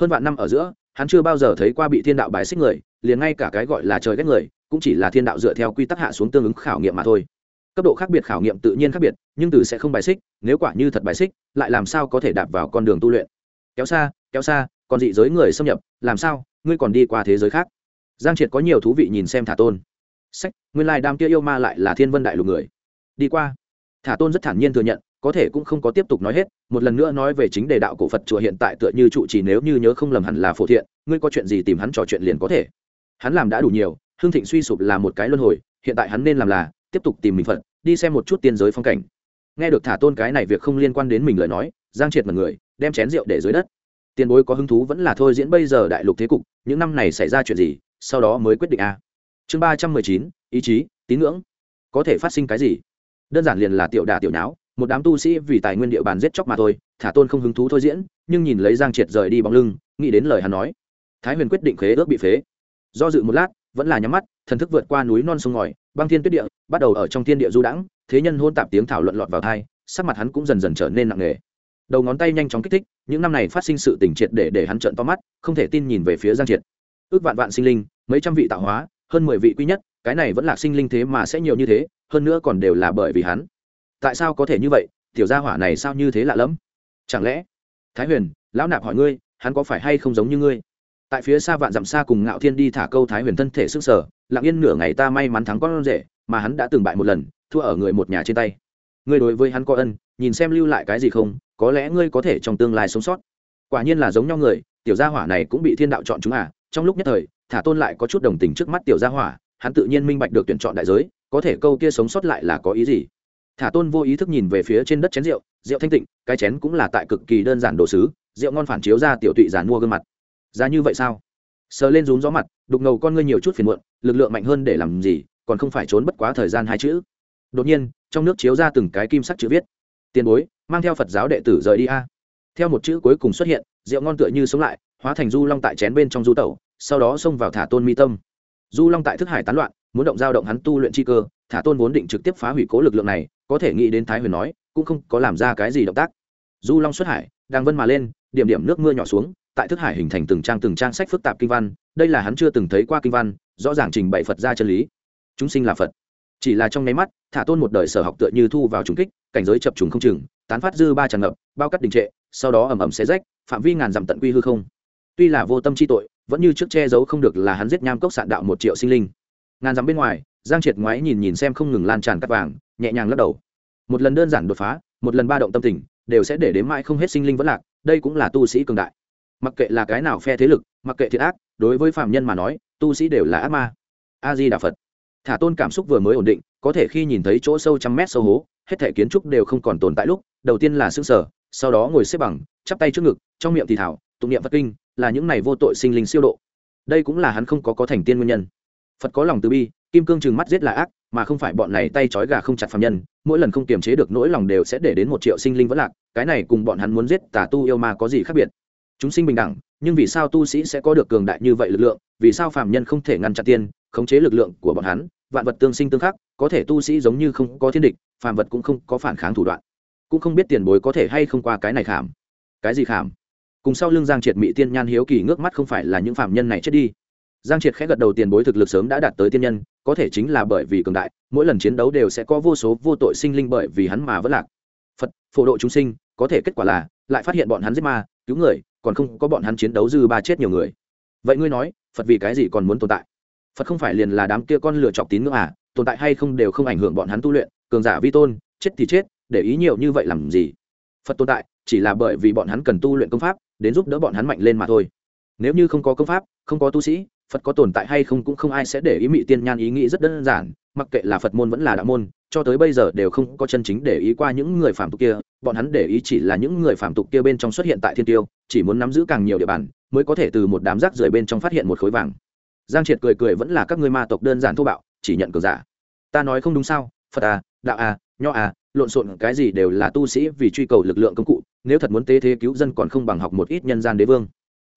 Hơn vạn năm ở giữa hắn chưa bao giờ thấy qua bị thiên đạo bài xích người, liền ngay cả cái gọi là trời ghét người, cũng chỉ là thiên đạo dựa theo quy tắc hạ xuống tương ứng khảo nghiệm mà thôi. Cấp độ khác biệt khảo nghiệm tự nhiên khác biệt, nhưng từ sẽ không bài xích, nếu quả như thật bài xích, lại làm sao có thể đạp vào con đường tu luyện? Kéo xa kéo xa, còn dị giới người xâm nhập, làm sao, ngươi còn đi qua thế giới khác? Giang triệt có nhiều thú vị nhìn xem thả tôn. Sách, nguyên lai đam kia yêu ma lại là thiên vân đại lục người. Đi qua. Thả tôn rất thản nhiên thừa nhận có thể cũng không có tiếp tục nói hết, một lần nữa nói về chính đề đạo cổ phật chùa hiện tại tựa như trụ trì nếu như nhớ không lầm hẳn là phổ thiện, ngươi có chuyện gì tìm hắn trò chuyện liền có thể. Hắn làm đã đủ nhiều, hương thịnh suy sụp là một cái luân hồi, hiện tại hắn nên làm là, tiếp tục tìm mình phật, đi xem một chút tiên giới phong cảnh. Nghe được thả tôn cái này việc không liên quan đến mình lời nói, giang triệt mật người, đem chén rượu để dưới đất. Tiền bối có hứng thú vẫn là thôi diễn bây giờ đại lục thế cục, những năm này xảy ra chuyện gì, sau đó mới quyết định a. Chương ba trăm mười chín, ý chí, tín ngưỡng. Có thể phát sinh cái gì? Đơn giản liền là tiểu đà tiểu nháo một đám tu sĩ vì tài nguyên địa bàn giết chóc mà thôi, thả tôn không hứng thú thôi diễn, nhưng nhìn lấy giang triệt rời đi bóng lưng, nghĩ đến lời hắn nói. Thái huyền quyết định khế ước bị phế. Do dự một lát, vẫn là nhắm mắt, thần thức vượt qua núi non sông ngòi, băng thiên tuyết địa, bắt đầu ở trong thiên địa du đãng, thế nhân hôn tạp tiếng thảo luận lọt vào thai sắc mặt hắn cũng dần dần trở nên nặng nề. Đầu ngón tay nhanh chóng kích thích, những năm này phát sinh sự tình triệt để để hắn trợn to mắt, không thể tin nhìn về phía giang triệt. Ước vạn vạn sinh linh, mấy trăm vị tạo hóa, hơn mười vị quý nhất, cái này vẫn là sinh linh thế mà sẽ nhiều như thế, hơn nữa còn đều là bởi vì hắn tại sao có thể như vậy, tiểu gia hỏa này sao như thế lạ lẫm? Chẳng lẽ, thái huyền, lão nạp hỏi ngươi, hắn có phải hay không giống như ngươi? Tại phía xa vạn dặm xa cùng ngạo thiên đi thả câu thái huyền thân thể sức sở lặng yên nửa ngày ta may mắn thắng con rể, mà hắn đã từng bại một lần, thua ở người một nhà trên tay. Ngươi đối với hắn có ân, nhìn xem lưu lại cái gì không, có lẽ ngươi có thể trong tương lai sống sót. Quả nhiên là giống nhau người, tiểu gia hỏa này cũng bị thiên đạo chọn chúng à trong lúc nhất thời, thả tôn lại có chút đồng tình trước mắt tiểu gia hỏa, hắn tự nhiên minh bạch được tuyển chọn đại giới, có thể câu kia sống sót lại là có ý gì? Thả tôn vô ý thức nhìn về phía trên đất chén rượu rượu thanh tịnh, cái chén cũng là tại cực kỳ đơn giản đồ sứ, rượu ngon phản chiếu ra tiểu tụy giản mua gương mặt. Ra như vậy sao? Sờ lên rúm gió mặt, đục ngầu con ngươi nhiều chút phiền muộn, lực lượng mạnh hơn để làm gì, còn không phải trốn bất quá thời gian hai chữ. Đột nhiên, trong nước chiếu ra từng cái kim sắc chữ viết. Tiền bối, mang theo phật giáo đệ tử rời đi a. Theo một chữ cuối cùng xuất hiện, rượu ngon tựa như sống lại, hóa thành du long tại chén bên trong du tẩu, sau đó xông vào thả tôn mi tâm. Du long tại thức hải tán loạn muốn động giao động hắn tu luyện chi cơ, thả tôn vốn định trực tiếp phá hủy cố lực lượng này, có thể nghĩ đến thái huyền nói, cũng không có làm ra cái gì động tác. Du long xuất hải, đang vân mà lên, điểm điểm nước mưa nhỏ xuống, tại thức hải hình thành từng trang từng trang sách phức tạp kinh văn, đây là hắn chưa từng thấy qua kinh văn, rõ ràng trình bày phật ra chân lý. Chúng sinh là phật. Chỉ là trong nháy mắt, thả tôn một đời sở học tựa như thu vào trùng kích, cảnh giới chập trùng không chừng, tán phát dư ba tràn ngập, bao cắt đình trệ, sau đó ẩm ẩm xé rách, phạm vi ngàn dặm tận quy hư không. Tuy là vô tâm chi tội, vẫn như trước che giấu không được là hắn giết nham cốc sạn đạo một triệu sinh linh ngàn dặm bên ngoài, giang triệt ngoái nhìn nhìn xem không ngừng lan tràn cắt vàng, nhẹ nhàng lắc đầu. Một lần đơn giản đột phá, một lần ba động tâm tình, đều sẽ để đến mãi không hết sinh linh vẫn lạc, đây cũng là tu sĩ cường đại. Mặc kệ là cái nào phe thế lực, mặc kệ thiệt ác, đối với phạm nhân mà nói, tu sĩ đều là ác ma. A di đà phật. Thả tôn cảm xúc vừa mới ổn định, có thể khi nhìn thấy chỗ sâu trăm mét sâu hố, hết thể kiến trúc đều không còn tồn tại lúc, đầu tiên là xương sở sau đó ngồi xếp bằng, chắp tay trước ngực, trong miệng thì thảo, tụng niệm phật kinh, là những này vô tội sinh linh siêu độ. Đây cũng là hắn không có có thành tiên nguyên nhân phật có lòng từ bi, kim cương chừng mắt giết là ác, mà không phải bọn này tay trói gà không chặt phạm nhân, mỗi lần không kiềm chế được nỗi lòng đều sẽ để đến một triệu sinh linh vẫn lạc, cái này cùng bọn hắn muốn giết tà tu yêu ma có gì khác biệt? Chúng sinh bình đẳng, nhưng vì sao tu sĩ sẽ có được cường đại như vậy lực lượng, vì sao phạm nhân không thể ngăn chặn tiên, khống chế lực lượng của bọn hắn, vạn vật tương sinh tương khắc, có thể tu sĩ giống như không có thiên địch, phàm vật cũng không có phản kháng thủ đoạn. Cũng không biết tiền bối có thể hay không qua cái này khảm. Cái gì khảm? Cùng sau lưng giang triệt mỹ tiên nhan hiếu kỳ ngước mắt không phải là những phạm nhân này chết đi giang triệt khẽ gật đầu tiền bối thực lực sớm đã đạt tới tiên nhân, có thể chính là bởi vì cường đại, mỗi lần chiến đấu đều sẽ có vô số vô tội sinh linh bởi vì hắn mà vẫn lạc. Phật, phổ độ chúng sinh, có thể kết quả là, lại phát hiện bọn hắn giết ma, cứu người, còn không có bọn hắn chiến đấu dư ba chết nhiều người. Vậy ngươi nói, phật vì cái gì còn muốn tồn tại? Phật không phải liền là đám kia con lựa chọc tín ngưỡng à tồn tại hay không đều không ảnh hưởng bọn hắn tu luyện, cường giả vi tôn, chết thì chết, để ý nhiều như vậy làm gì? Phật tồn tại, chỉ là bởi vì bọn hắn cần tu luyện công pháp, đến giúp đỡ bọn hắn mạnh lên mà thôi. Nếu như không có công pháp, không có tu sĩ phật có tồn tại hay không cũng không ai sẽ để ý mị tiên nhan ý nghĩ rất đơn giản, mặc kệ là phật môn vẫn là đạo môn, cho tới bây giờ đều không có chân chính để ý qua những người phạm tục kia, bọn hắn để ý chỉ là những người phạm tục kia bên trong xuất hiện tại thiên tiêu, chỉ muốn nắm giữ càng nhiều địa bàn, mới có thể từ một đám rác rưởi bên trong phát hiện một khối vàng. Giang triệt cười cười vẫn là các ngươi ma tộc đơn giản thô bạo, chỉ nhận cờ giả. Ta nói không đúng sao, phật à đạo à nho à lộn xộn cái gì đều là tu sĩ vì truy cầu lực lượng công cụ, nếu thật muốn tế thế cứu dân còn không bằng học một ít nhân gian đế vương.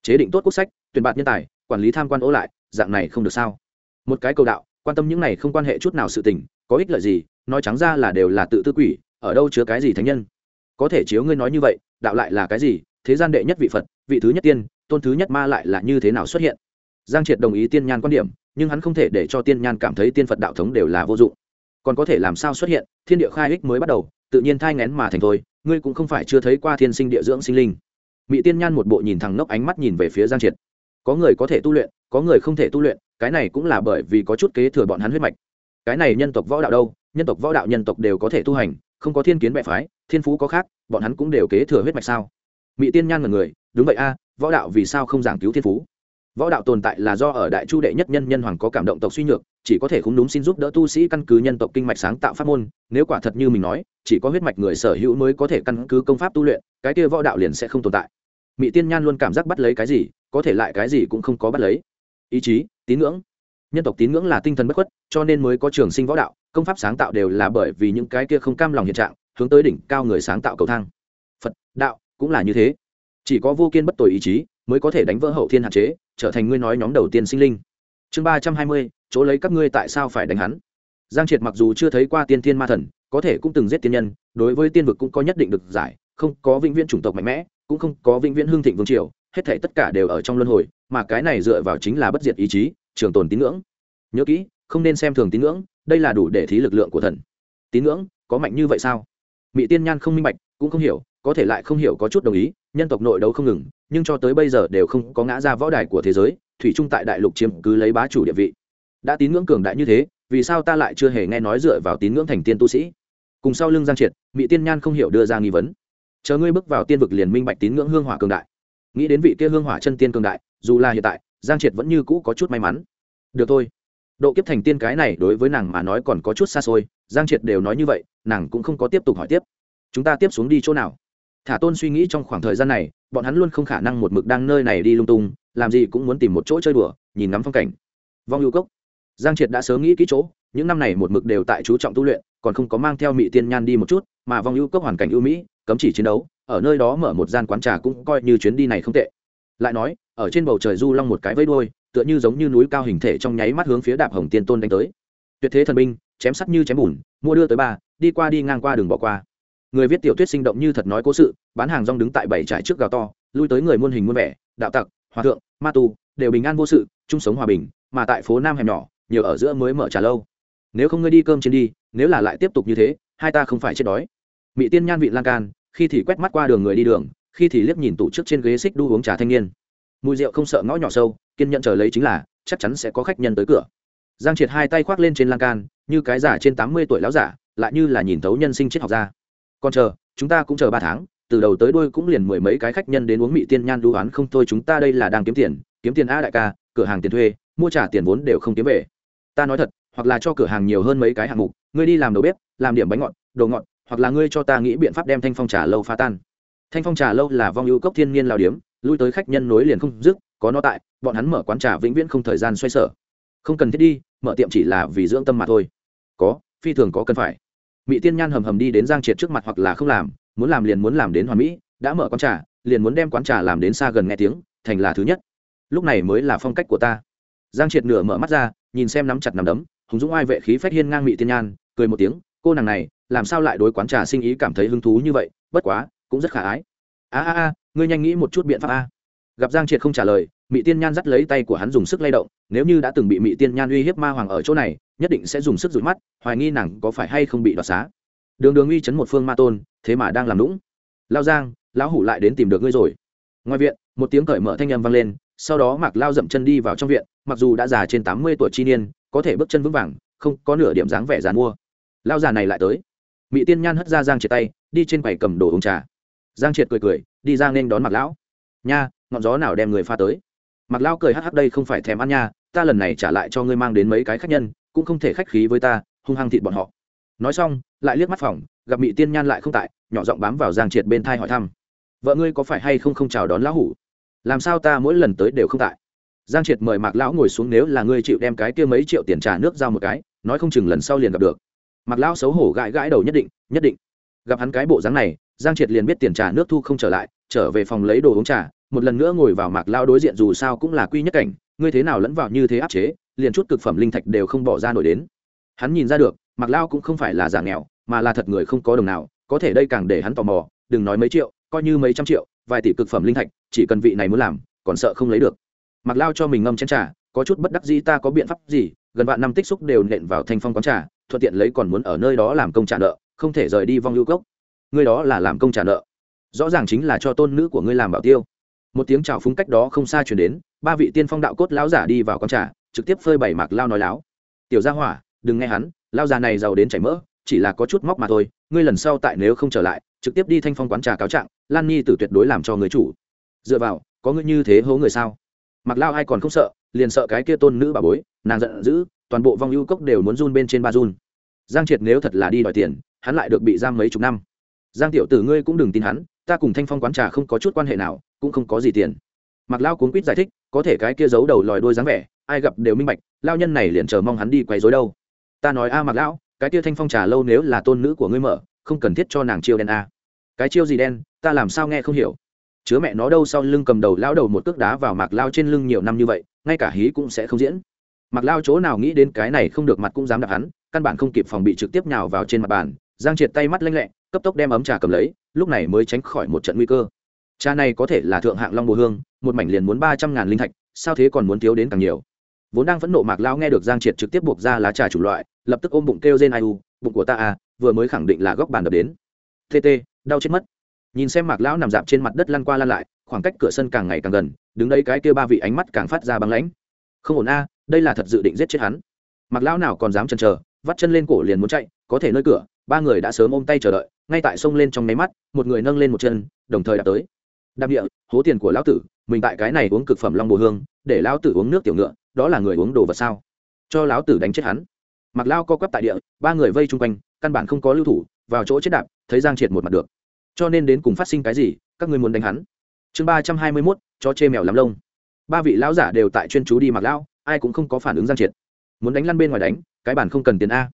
Chế định tốt quốc sách, tuyển bạt nhân tài quản lý tham quan ố lại, dạng này không được sao? Một cái cầu đạo, quan tâm những này không quan hệ chút nào sự tình, có ích lợi gì, nói trắng ra là đều là tự tư quỷ, ở đâu chứa cái gì thánh nhân? Có thể chiếu ngươi nói như vậy, đạo lại là cái gì? Thế gian đệ nhất vị phật, vị thứ nhất tiên, tôn thứ nhất ma lại là như thế nào xuất hiện? Giang triệt đồng ý tiên nhan quan điểm, nhưng hắn không thể để cho tiên nhan cảm thấy tiên phật đạo thống đều là vô dụng. Còn có thể làm sao xuất hiện, thiên địa khai ích mới bắt đầu, tự nhiên thai ngén mà thành thôi, ngươi cũng không phải chưa thấy qua thiên sinh địa dưỡng sinh linh. Mỹ tiên nhan một bộ nhìn thẳng nốc ánh mắt nhìn về phía giang triệt có người có thể tu luyện, có người không thể tu luyện, cái này cũng là bởi vì có chút kế thừa bọn hắn huyết mạch. Cái này nhân tộc võ đạo đâu, nhân tộc võ đạo nhân tộc đều có thể tu hành, không có thiên kiến bệ phái, thiên phú có khác, bọn hắn cũng đều kế thừa huyết mạch sao? Mỹ tiên nhan là người, đúng vậy a, võ đạo vì sao không giảng cứu thiên phú? Võ đạo tồn tại là do ở đại chu đệ nhất nhân nhân hoàng có cảm động tộc suy nhược, chỉ có thể không đúng xin giúp đỡ tu sĩ căn cứ nhân tộc kinh mạch sáng tạo pháp môn, nếu quả thật như mình nói, chỉ có huyết mạch người sở hữu mới có thể căn cứ công pháp tu luyện, cái kia võ đạo liền sẽ không tồn tại. Mỹ tiên nhan luôn cảm giác bắt lấy cái gì? Có thể lại cái gì cũng không có bắt lấy. Ý chí, tín ngưỡng. Nhân tộc tín ngưỡng là tinh thần bất khuất, cho nên mới có trường sinh võ đạo, công pháp sáng tạo đều là bởi vì những cái kia không cam lòng hiện trạng, hướng tới đỉnh cao người sáng tạo cầu thang. Phật, đạo, cũng là như thế. Chỉ có vô kiên bất tội ý chí mới có thể đánh vỡ hậu thiên hạn chế, trở thành ngươi nói nhóm đầu tiên sinh linh. Chương ba trăm hai mươi, chỗ lấy các ngươi tại sao phải đánh hắn? Giang triệt mặc dù chưa thấy qua tiên thiên ma thần, có thể cũng từng giết tiên nhân, đối với tiên vực cũng có nhất định được giải, không có vĩnh viễn chủng tộc mạnh mẽ, cũng không có vĩnh viễn hương thịnh vương triều hết thể tất cả đều ở trong luân hồi, mà cái này dựa vào chính là bất diệt ý chí, trường tồn tín ngưỡng. Nhớ kỹ, không nên xem thường tín ngưỡng, đây là đủ để thí lực lượng của thần. Tín ngưỡng, có mạnh như vậy sao? Mỹ tiên nhan không minh bạch, cũng không hiểu, có thể lại không hiểu có chút đồng ý, nhân tộc nội đấu không ngừng, nhưng cho tới bây giờ đều không có ngã ra võ đài của thế giới, thủy trung tại đại lục chiếm cứ lấy bá chủ địa vị. Đã tín ngưỡng cường đại như thế, vì sao ta lại chưa hề nghe nói dựa vào tín ngưỡng thành tiên tu sĩ? Cùng sau lưng giang triệt mỹ tiên nhan không hiểu đưa ra nghi vấn. Chờ ngươi bước vào tiên vực liền minh bạch tín ngưỡng hương hỏa cường đại nghĩ đến vị kia hương hỏa chân tiên cường đại, dù là hiện tại, giang triệt vẫn như cũ có chút may mắn. Được thôi. Độ kiếp thành tiên cái này đối với nàng mà nói còn có chút xa xôi, giang triệt đều nói như vậy, nàng cũng không có tiếp tục hỏi tiếp. Chúng ta tiếp xuống đi chỗ nào? Thả tôn suy nghĩ trong khoảng thời gian này, bọn hắn luôn không khả năng một mực đang nơi này đi lung tung, làm gì cũng muốn tìm một chỗ chơi đùa, nhìn ngắm phong cảnh. Vong ưu cốc. Giang triệt đã sớm nghĩ kỹ chỗ, những năm này một mực đều tại chú trọng tu luyện, còn không có mang theo mỹ tiên nhan đi một chút, mà vong ưu cốc hoàn cảnh ưu mỹ cấm chỉ chiến đấu, ở nơi đó mở một gian quán trà cũng coi như chuyến đi này không tệ. Lại nói, ở trên bầu trời du long một cái vây đuôi, tựa như giống như núi cao hình thể trong nháy mắt hướng phía đạp hồng tiên tôn đánh tới. Tuyệt thế thần binh, chém sắt như chém bùn, mua đưa tới ba, đi qua đi ngang qua đường bỏ qua. Người viết tiểu thuyết sinh động như thật nói cố sự, bán hàng rong đứng tại bảy trải trước gào to, lui tới người muôn hình muôn vẻ, đạo tặc, hòa thượng, ma tu, đều bình an vô sự, chung sống hòa bình, mà tại phố nam hẻm nhỏ nhiều ở giữa mới mở trà lâu. Nếu không ngươi đi cơm trên đi, nếu là lại tiếp tục như thế, hai ta không phải chết đói. Mỹ tiên nhan vị lan can khi thì quét mắt qua đường người đi đường, khi thì liếc nhìn tủ trước trên ghế xích đu uống trà thanh niên. Mùi rượu không sợ ngõ nhỏ sâu, kiên nhận chờ lấy chính là, chắc chắn sẽ có khách nhân tới cửa. Giang triệt hai tay khoác lên trên lan can, như cái giả trên tám mươi tuổi lão giả, lại như là nhìn thấu nhân sinh triết học ra còn chờ, chúng ta cũng chờ ba tháng, từ đầu tới đuôi cũng liền mười mấy cái khách nhân đến uống mị tiên nhan đu oán không thôi, chúng ta đây là đang kiếm tiền kiếm tiền a đại ca, cửa hàng tiền thuê, mua trả tiền vốn đều không kiếm về. Ta nói thật, hoặc là cho cửa hàng nhiều hơn mấy cái hạng mục, ngươi đi làm đầu bếp, làm điểm bánh ngọt, đồ ngọt hoặc là ngươi cho ta nghĩ biện pháp đem thanh phong trà lâu phá tan. Thanh phong trà lâu là vong ưu cốc thiên nhiên lao điếm, lui tới khách nhân nối liền không dứt, có nó tại, bọn hắn mở quán trà vĩnh viễn không thời gian xoay sở. Không cần thiết đi, mở tiệm chỉ là vì dưỡng tâm mà thôi. Có, phi thường có cần phải. Mỹ tiên nhan hầm hầm đi đến giang triệt trước mặt hoặc là không làm, muốn làm liền muốn làm đến hoàn mỹ, đã mở quán trà, liền muốn đem quán trà làm đến xa gần nghe tiếng, thành là thứ nhất. Lúc này mới là phong cách của ta. Giang triệt nửa mở mắt ra, nhìn xem nắm chặt nằm đấm, hùng dũng ai vệ khí phách hiên ngang mỹ tiên nhan, cười một tiếng, cô nàng này làm sao lại đối quán trà sinh ý cảm thấy hứng thú như vậy, bất quá, cũng rất khả ái. A a a, ngươi nhanh nghĩ một chút biện pháp a. Gặp giang triệt không trả lời mỹ tiên nhan dắt lấy tay của hắn dùng sức lay động, nếu như đã từng bị mỹ tiên nhan uy hiếp ma hoàng ở chỗ này, nhất định sẽ dùng sức rụi mắt, hoài nghi nàng có phải hay không bị đoạt xá. Đường đường uy chấn một phương ma tôn, thế mà đang làm lũng lao giang, lão hủ lại đến tìm được ngươi rồi. Ngoài viện, một tiếng cởi mở thanh âm vang lên, sau đó mặc lao dậm chân đi vào trong viện, mặc dù đã già trên tám mươi tuổi chi niên, có thể bước chân vững vàng, không có nửa điểm dáng vẻ dàn mua lao già này lại tới mỹ tiên nhan hất ra giang triệt tay, đi trên quầy cầm đồ uống trà. Giang triệt cười cười, đi ra nên đón mặc lão. Nha, ngọn gió nào đem người pha tới? Mặc lão cười hắc hắc, đây không phải thèm ăn nha, ta lần này trả lại cho ngươi mang đến mấy cái khách nhân, cũng không thể khách khí với ta, hung hăng thịt bọn họ. Nói xong, lại liếc mắt phòng, gặp mỹ tiên nhan lại không tại, nhỏ giọng bám vào giang triệt bên thai hỏi thăm. Vợ ngươi có phải hay không không chào đón lão hủ? Làm sao ta mỗi lần tới đều không tại? Giang triệt mời mạc lão ngồi xuống, nếu là ngươi chịu đem cái kia mấy triệu tiền trả nước giao một cái, nói không chừng lần sau liền gặp được mạc lão xấu hổ gãi gãi đầu nhất định nhất định. Gặp hắn cái bộ dáng này, giang triệt liền biết tiền trả nước thu không trở lại, trở về phòng lấy đồ uống trà, một lần nữa ngồi vào mạc lão đối diện dù sao cũng là quy nhất cảnh, ngươi thế nào lẫn vào như thế áp chế, liền chút cực phẩm linh thạch đều không bỏ ra nổi đến. Hắn nhìn ra được mạc lão cũng không phải là giả nghèo, mà là thật người không có đồng nào, có thể đây càng để hắn tò mò, đừng nói mấy triệu, coi như mấy trăm triệu, vài tỷ cực phẩm linh thạch, chỉ cần vị này muốn làm, còn sợ không lấy được. Mặc lao cho mình ngâm chén trà, có chút bất đắc dĩ ta có biện pháp gì, gần vạn năm tích xúc đều nện vào thanh phong quán trà thuận tiện lấy còn muốn ở nơi đó làm công trả nợ, không thể rời đi vong lưu cốc. Ngươi đó là làm công trả nợ. Rõ ràng chính là cho tôn nữ của ngươi làm bảo tiêu. Một tiếng chào phúng cách đó không xa chuyển đến, ba vị tiên phong đạo cốt lão giả đi vào con trà, trực tiếp phơi bày mạc lao nói láo. Tiểu gia hỏa, đừng nghe hắn, lao già này giàu đến chảy mỡ, chỉ là có chút móc mà thôi, ngươi lần sau tại nếu không trở lại, trực tiếp đi thanh phong quán trà cáo trạng, lan nhi tử tuyệt đối làm cho người chủ. Dựa vào, có ngươi như thế hố người sao? Mặc lao ai còn không sợ, liền sợ cái kia tôn nữ bà bối, nàng giận dữ toàn bộ vong ưu cốc đều muốn run bên trên ba run. Giang triệt nếu thật là đi đòi tiền, hắn lại được bị giam mấy chục năm. Giang tiểu tử ngươi cũng đừng tin hắn, ta cùng thanh phong quán trà không có chút quan hệ nào, cũng không có gì tiền. Mặc lao cuốn quýt giải thích, có thể cái kia giấu đầu lòi đôi dáng vẻ, ai gặp đều minh bạch lao nhân này liền chờ mong hắn đi quay dối đâu. Ta nói a mặc lão, cái kia thanh phong trà lâu nếu là tôn nữ của ngươi mở, không cần thiết cho nàng chiêu đen a. Cái chiêu gì đen, ta làm sao nghe không hiểu. Chứa mẹ nó đâu sau lưng cầm đầu lao đầu một cước đá vào mạc lao trên lưng nhiều năm như vậy, ngay cả hí cũng sẽ không diễn mạc lao chỗ nào nghĩ đến cái này không được mặt cũng dám đạp hắn, căn bản không kịp phòng bị trực tiếp nhào vào trên mặt bàn, giang triệt tay mắt lanh lẹ, cấp tốc đem ấm trà cầm lấy, lúc này mới tránh khỏi một trận nguy cơ. Trà này có thể là thượng hạng long bồ hương, một mảnh liền muốn ba trăm ngàn linh thạch, sao thế còn muốn thiếu đến càng nhiều? Vốn đang phẫn nộ mạc lao nghe được giang triệt trực tiếp buộc ra lá trà chủ loại, lập tức ôm bụng kêu trên ai u, bụng của ta à vừa mới khẳng định là góc bàn đập đến. Tt đau chết mất. Nhìn xem mạc lão nằm dạp trên mặt đất lăn qua lăn lại, khoảng cách cửa sân càng ngày càng gần, đứng đấy cái kia ba vị ánh mắt càng phát ra băng lãnh. Không ổn a đây là thật dự định giết chết hắn. Mặc lão nào còn dám chần chờ, vắt chân lên cổ liền muốn chạy, có thể nơi cửa, ba người đã sớm ôm tay chờ đợi, ngay tại sông lên trong máy mắt, một người nâng lên một chân, đồng thời đạp tới. Đạp địa, hố tiền của lão tử, mình tại cái này uống cực phẩm long bồ hương, để lão tử uống nước tiểu ngựa, đó là người uống đồ vật sao? Cho lão tử đánh chết hắn. Mặc lao co quắp tại địa, ba người vây chung quanh, căn bản không có lưu thủ, vào chỗ chết đạp, thấy giang triệt một mặt được. Cho nên đến cùng phát sinh cái gì, các ngươi muốn đánh hắn? Chương ba trăm hai mươi mốt cho chê mèo làm lông. Ba vị lão giả đều tại chuyên chú đi mặc lao ai cũng không có phản ứng giang triệt. Muốn đánh lăn bên ngoài đánh, cái bản không cần tiền a.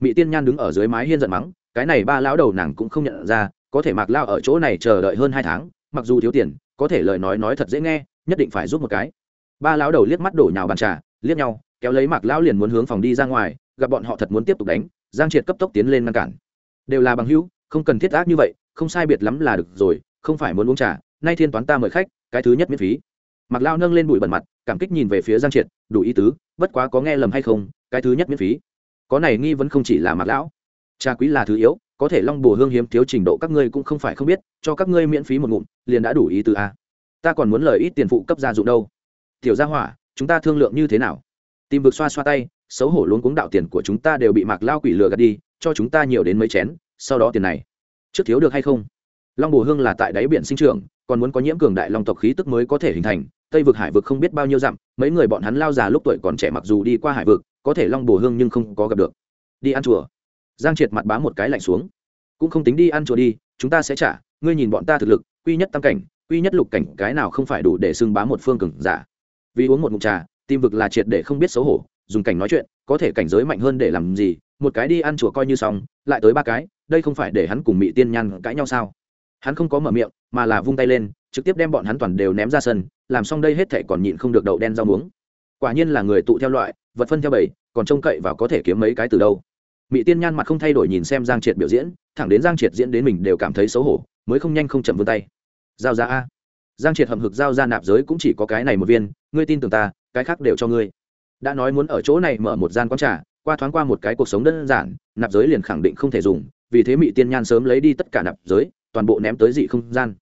Mỹ tiên nhan đứng ở dưới mái hiên giận mắng, cái này ba lão đầu nàng cũng không nhận ra, có thể mặc lao ở chỗ này chờ đợi hơn hai tháng, mặc dù thiếu tiền, có thể lời nói nói thật dễ nghe, nhất định phải giúp một cái. Ba lão đầu liếc mắt đổ nhào bàn trà, liếc nhau, kéo lấy mạc lão liền muốn hướng phòng đi ra ngoài, gặp bọn họ thật muốn tiếp tục đánh, giang triệt cấp tốc tiến lên ngăn cản. Đều là bằng hữu, không cần thiết ác như vậy, không sai biệt lắm là được rồi, không phải muốn uống trà, nay thiên toán ta mời khách, cái thứ nhất miễn phí mặc lao nâng lên bụi bẩn mặt, cảm kích nhìn về phía giang triệt, đủ ý tứ, bất quá có nghe lầm hay không, cái thứ nhất miễn phí. Có này nghi vẫn không chỉ là mặc lão. Trà quý là thứ yếu, có thể long bồ hương hiếm thiếu trình độ các ngươi cũng không phải không biết, cho các ngươi miễn phí một ngụm, liền đã đủ ý tứ a ta còn muốn lời ít tiền phụ cấp gia dụng đâu. Tiểu gia hỏa, chúng ta thương lượng như thế nào? Tìm vực xoa xoa tay, xấu hổ luôn cuống đạo tiền của chúng ta đều bị mạc lao quỷ lừa gạt đi, cho chúng ta nhiều đến mấy chén, sau đó tiền này. Trước thiếu được hay không? Long bồ hương là tại đáy biển sinh trưởng, còn muốn có nhiễm cường đại long tộc khí tức mới có thể hình thành tây vực hải vực không biết bao nhiêu dặm, mấy người bọn hắn lao già lúc tuổi còn trẻ mặc dù đi qua hải vực, có thể long bồ hương nhưng không có gặp được. Đi ăn chùa. Giang triệt mặt bá một cái lạnh xuống. Cũng không tính đi ăn chùa đi, chúng ta sẽ trả, ngươi nhìn bọn ta thực lực, quy nhất tam cảnh, quy nhất lục cảnh, cái nào không phải đủ để xưng bá một phương cường giả. Vì uống một mục trà tim vực là triệt để không biết xấu hổ, dùng cảnh nói chuyện, có thể cảnh giới mạnh hơn để làm gì, một cái đi ăn chùa coi như xong, lại tới ba cái, đây không phải để hắn cùng mỹ tiên nhan cãi nhau sao? Hắn không có mở miệng mà là vung tay lên, trực tiếp đem bọn hắn toàn đều ném ra sân, làm xong đây hết thể còn nhịn không được đậu đen rau muống. Quả nhiên là người tụ theo loại, vật phân theo bầy, còn trông cậy và có thể kiếm mấy cái từ đâu. Mỹ tiên nhan mặt không thay đổi nhìn xem giang triệt biểu diễn, thẳng đến giang triệt diễn đến mình đều cảm thấy xấu hổ, mới không nhanh không chậm vươn tay. Giao ra a. Giang triệt hầm hực giao ra nạp giới cũng chỉ có cái này một viên, ngươi tin tưởng ta, cái khác đều cho ngươi. Đã nói muốn ở chỗ này mở một gian quán trà, qua thoáng qua một cái cuộc sống đơn giản, nạp giới liền khẳng định không thể dùng, vì thế mỹ tiên nhan sớm lấy đi tất cả nạp giới toàn bộ ném tới dị không gian.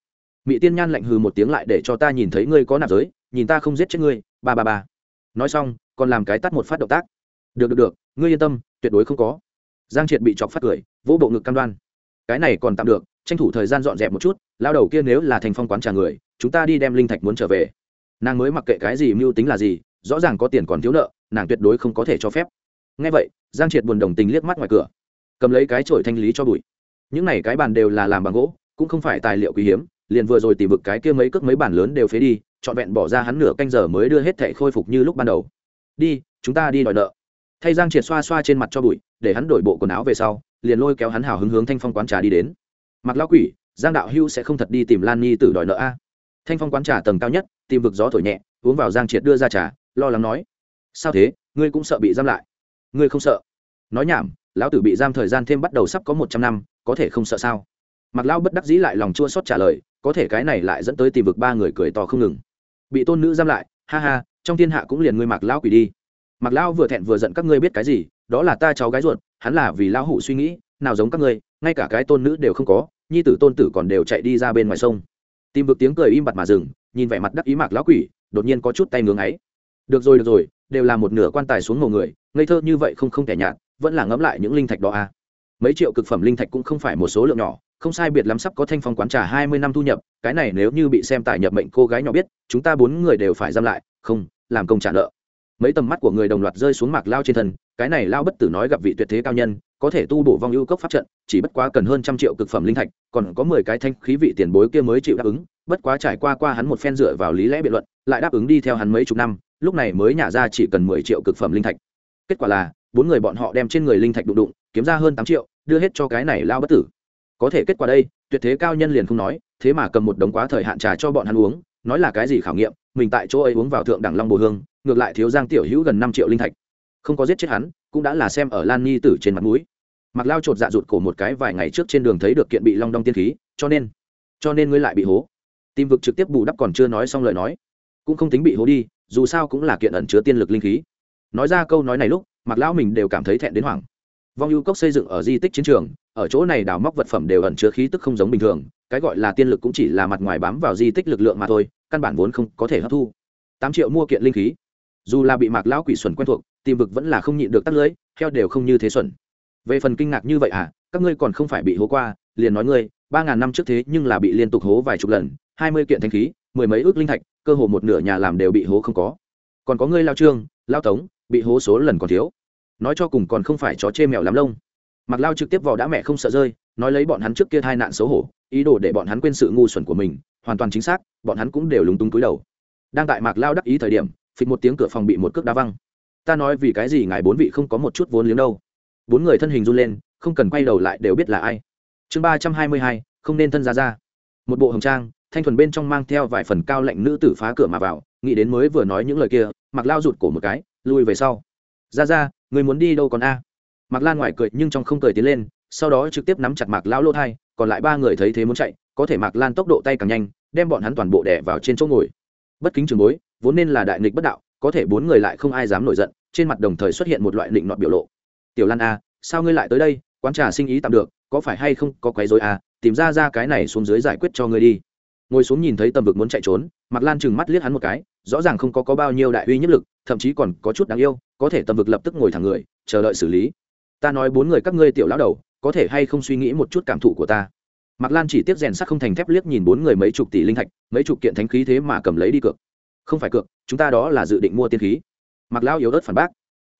Mỹ tiên nhan lạnh hừ một tiếng lại để cho ta nhìn thấy ngươi có nạp giới, nhìn ta không giết chết ngươi, ba ba ba. Nói xong, còn làm cái tắt một phát động tác. Được được được, ngươi yên tâm, tuyệt đối không có. Giang triệt bị chọc phát cười, vỗ bộ ngực cam đoan. Cái này còn tạm được, tranh thủ thời gian dọn dẹp một chút, lao đầu kia nếu là thành phong quán trà người, chúng ta đi đem linh thạch muốn trở về. Nàng mới mặc kệ cái gì mưu tính là gì, rõ ràng có tiền còn thiếu nợ, nàng tuyệt đối không có thể cho phép. Ngay vậy, giang triệt buồn đồng tình liếc mắt ngoài cửa. Cầm lấy cái chổi thanh lý cho bụi những này cái bàn đều là làm bằng gỗ, cũng không phải tài liệu quý hiếm, liền vừa rồi tìm vực cái kia mấy cước mấy bàn lớn đều phế đi, trọn vẹn bỏ ra hắn nửa canh giờ mới đưa hết thẻ khôi phục như lúc ban đầu. Đi, chúng ta đi đòi nợ. Thay giang triệt xoa xoa trên mặt cho bụi, để hắn đổi bộ quần áo về sau, liền lôi kéo hắn hào hứng hướng thanh phong quán trà đi đến. Mặc lão quỷ, giang đạo hưu sẽ không thật đi tìm lan nhi tử đòi nợ a. Thanh phong quán trà tầng cao nhất, tìm vực gió thổi nhẹ, uống vào giang triệt đưa ra trà, lo lắng nói, sao thế? Ngươi cũng sợ bị giam lại. Ngươi không sợ? Nói nhảm, lão tử bị giam thời gian thêm bắt đầu sắp có một trăm năm có thể không sợ sao? Mặc lão bất đắc dĩ lại lòng chua xót trả lời, có thể cái này lại dẫn tới tìm vực ba người cười to không ngừng. Bị tôn nữ giam lại, ha ha, trong thiên hạ cũng liền ngươi mặc lão quỷ đi. Mặc lão vừa thẹn vừa giận các ngươi biết cái gì, đó là ta cháu gái ruột, hắn là vì lão hủ suy nghĩ, nào giống các ngươi, ngay cả cái tôn nữ đều không có, nhi tử tôn tử còn đều chạy đi ra bên ngoài sông. Tìm vực tiếng cười im bặt mà dừng, nhìn vẻ mặt đắc ý mạc lão quỷ, đột nhiên có chút tay ngưỡng ấy được rồi được rồi, đều là một nửa quan tài xuống ngầu người, ngây thơ như vậy không không thể nhạt, vẫn là ngẫm lại những linh thạch đó à mấy triệu cực phẩm linh thạch cũng không phải một số lượng nhỏ, không sai biệt lắm sắp có thanh phong quán trà hai mươi năm thu nhập, cái này nếu như bị xem tại nhập mệnh cô gái nhỏ biết, chúng ta bốn người đều phải giam lại, không, làm công trả nợ. Mấy tầm mắt của người đồng loạt rơi xuống mạc lao trên thân, cái này lao bất tử nói gặp vị tuyệt thế cao nhân, có thể tu bổ vong ưu cốc pháp trận, chỉ bất quá cần hơn trăm triệu cực phẩm linh thạch, còn có mười cái thanh khí vị tiền bối kia mới chịu đáp ứng, bất quá trải qua qua hắn một phen dựa vào lý lẽ biện luận, lại đáp ứng đi theo hắn mấy chục năm, lúc này mới nhả ra chỉ cần mười triệu cực phẩm linh thạch. Kết quả là, bốn người bọn họ đem trên người linh thạch đụng đụng kiếm ra hơn tám triệu, đưa hết cho cái này lao bất tử. Có thể kết quả đây, tuyệt thế cao nhân liền không nói, thế mà cầm một đống quá thời hạn trà cho bọn hắn uống, nói là cái gì khảo nghiệm, mình tại chỗ ấy uống vào thượng đẳng long bồ hương, ngược lại thiếu giang tiểu hữu gần năm triệu linh thạch. Không có giết chết hắn, cũng đã là xem ở lan nhi tử trên mặt mũi. Mặc lao chột dạ rụt cổ một cái vài ngày trước trên đường thấy được kiện bị long đong tiên khí, cho nên cho nên ngươi lại bị hố. Tim vực trực tiếp bù đắp còn chưa nói xong lời nói, cũng không tính bị hố đi, dù sao cũng là kiện ẩn chứa tiên lực linh khí. Nói ra câu nói này lúc, mặc lão mình đều cảm thấy thẹn đến hoảng vong ưu cốc xây dựng ở di tích chiến trường, ở chỗ này đào móc vật phẩm đều ẩn chứa khí tức không giống bình thường, cái gọi là tiên lực cũng chỉ là mặt ngoài bám vào di tích lực lượng mà thôi, căn bản vốn không có thể hấp thu. Tám triệu mua kiện linh khí. Dù là bị mạc lão quỷ xuẩn quen thuộc, tìm vực vẫn là không nhịn được tắt lưới theo đều không như thế xuẩn. Về phần kinh ngạc như vậy à các ngươi còn không phải bị hố qua, liền nói ngươi, ba ngàn năm trước thế nhưng là bị liên tục hố vài chục lần, hai mươi kiện thanh khí, mười mấy ước linh thạch, cơ hồ một nửa nhà làm đều bị hố không có. Còn có ngươi lao trương, lao tống, bị hố số lần còn thiếu nói cho cùng còn không phải chó chê mèo lắm lông. Mặc lao trực tiếp vào đã mẹ không sợ rơi, nói lấy bọn hắn trước kia thai nạn xấu hổ, ý đồ để bọn hắn quên sự ngu xuẩn của mình, hoàn toàn chính xác, bọn hắn cũng đều lúng túng túi đầu. Đang tại mạc lao đắc ý thời điểm, phịch một tiếng cửa phòng bị một cước đá văng. Ta nói vì cái gì ngài bốn vị không có một chút vốn liếng đâu? Bốn người thân hình run lên, không cần quay đầu lại đều biết là ai. Chương ba trăm hai mươi hai, không nên thân ra ra. Một bộ hồng trang, thanh thuần bên trong mang theo vài phần cao lệnh nữ tử phá cửa mà vào, nghĩ đến mới vừa nói những lời kia mặc lao rụt cổ một cái, lui về sau. Ra ra người muốn đi đâu còn a? Mặc lan ngoài cười nhưng trong không cười tiến lên, sau đó trực tiếp nắm chặt mạc lao lô thai, còn lại ba người thấy thế muốn chạy, có thể mạc lan tốc độ tay càng nhanh, đem bọn hắn toàn bộ đẻ vào trên chỗ ngồi. Bất kính trường bối, vốn nên là đại nghịch bất đạo, có thể bốn người lại không ai dám nổi giận, trên mặt đồng thời xuất hiện một loại định nọt biểu lộ. Tiểu lan a, sao ngươi lại tới đây, quán trà sinh ý tạm được, có phải hay không có quấy dối a, tìm ra ra cái này xuống dưới giải quyết cho ngươi đi. Ngồi xuống nhìn thấy tầm vực muốn chạy trốn, mạc lan chừng mắt liếc hắn một cái rõ ràng không có, có bao nhiêu đại uy nhất lực thậm chí còn có chút đáng yêu có thể tầm vực lập tức ngồi thẳng người chờ đợi xử lý ta nói bốn người các ngươi tiểu lão đầu có thể hay không suy nghĩ một chút cảm thụ của ta Mạc Lan chỉ tiếp rèn sắt không thành thép liếc nhìn bốn người mấy chục tỷ linh thạch, mấy chục kiện thánh khí thế mà cầm lấy đi cược. Không phải cược, chúng ta đó là dự định mua tiên khí. Mạc lão yếu ớt phản bác.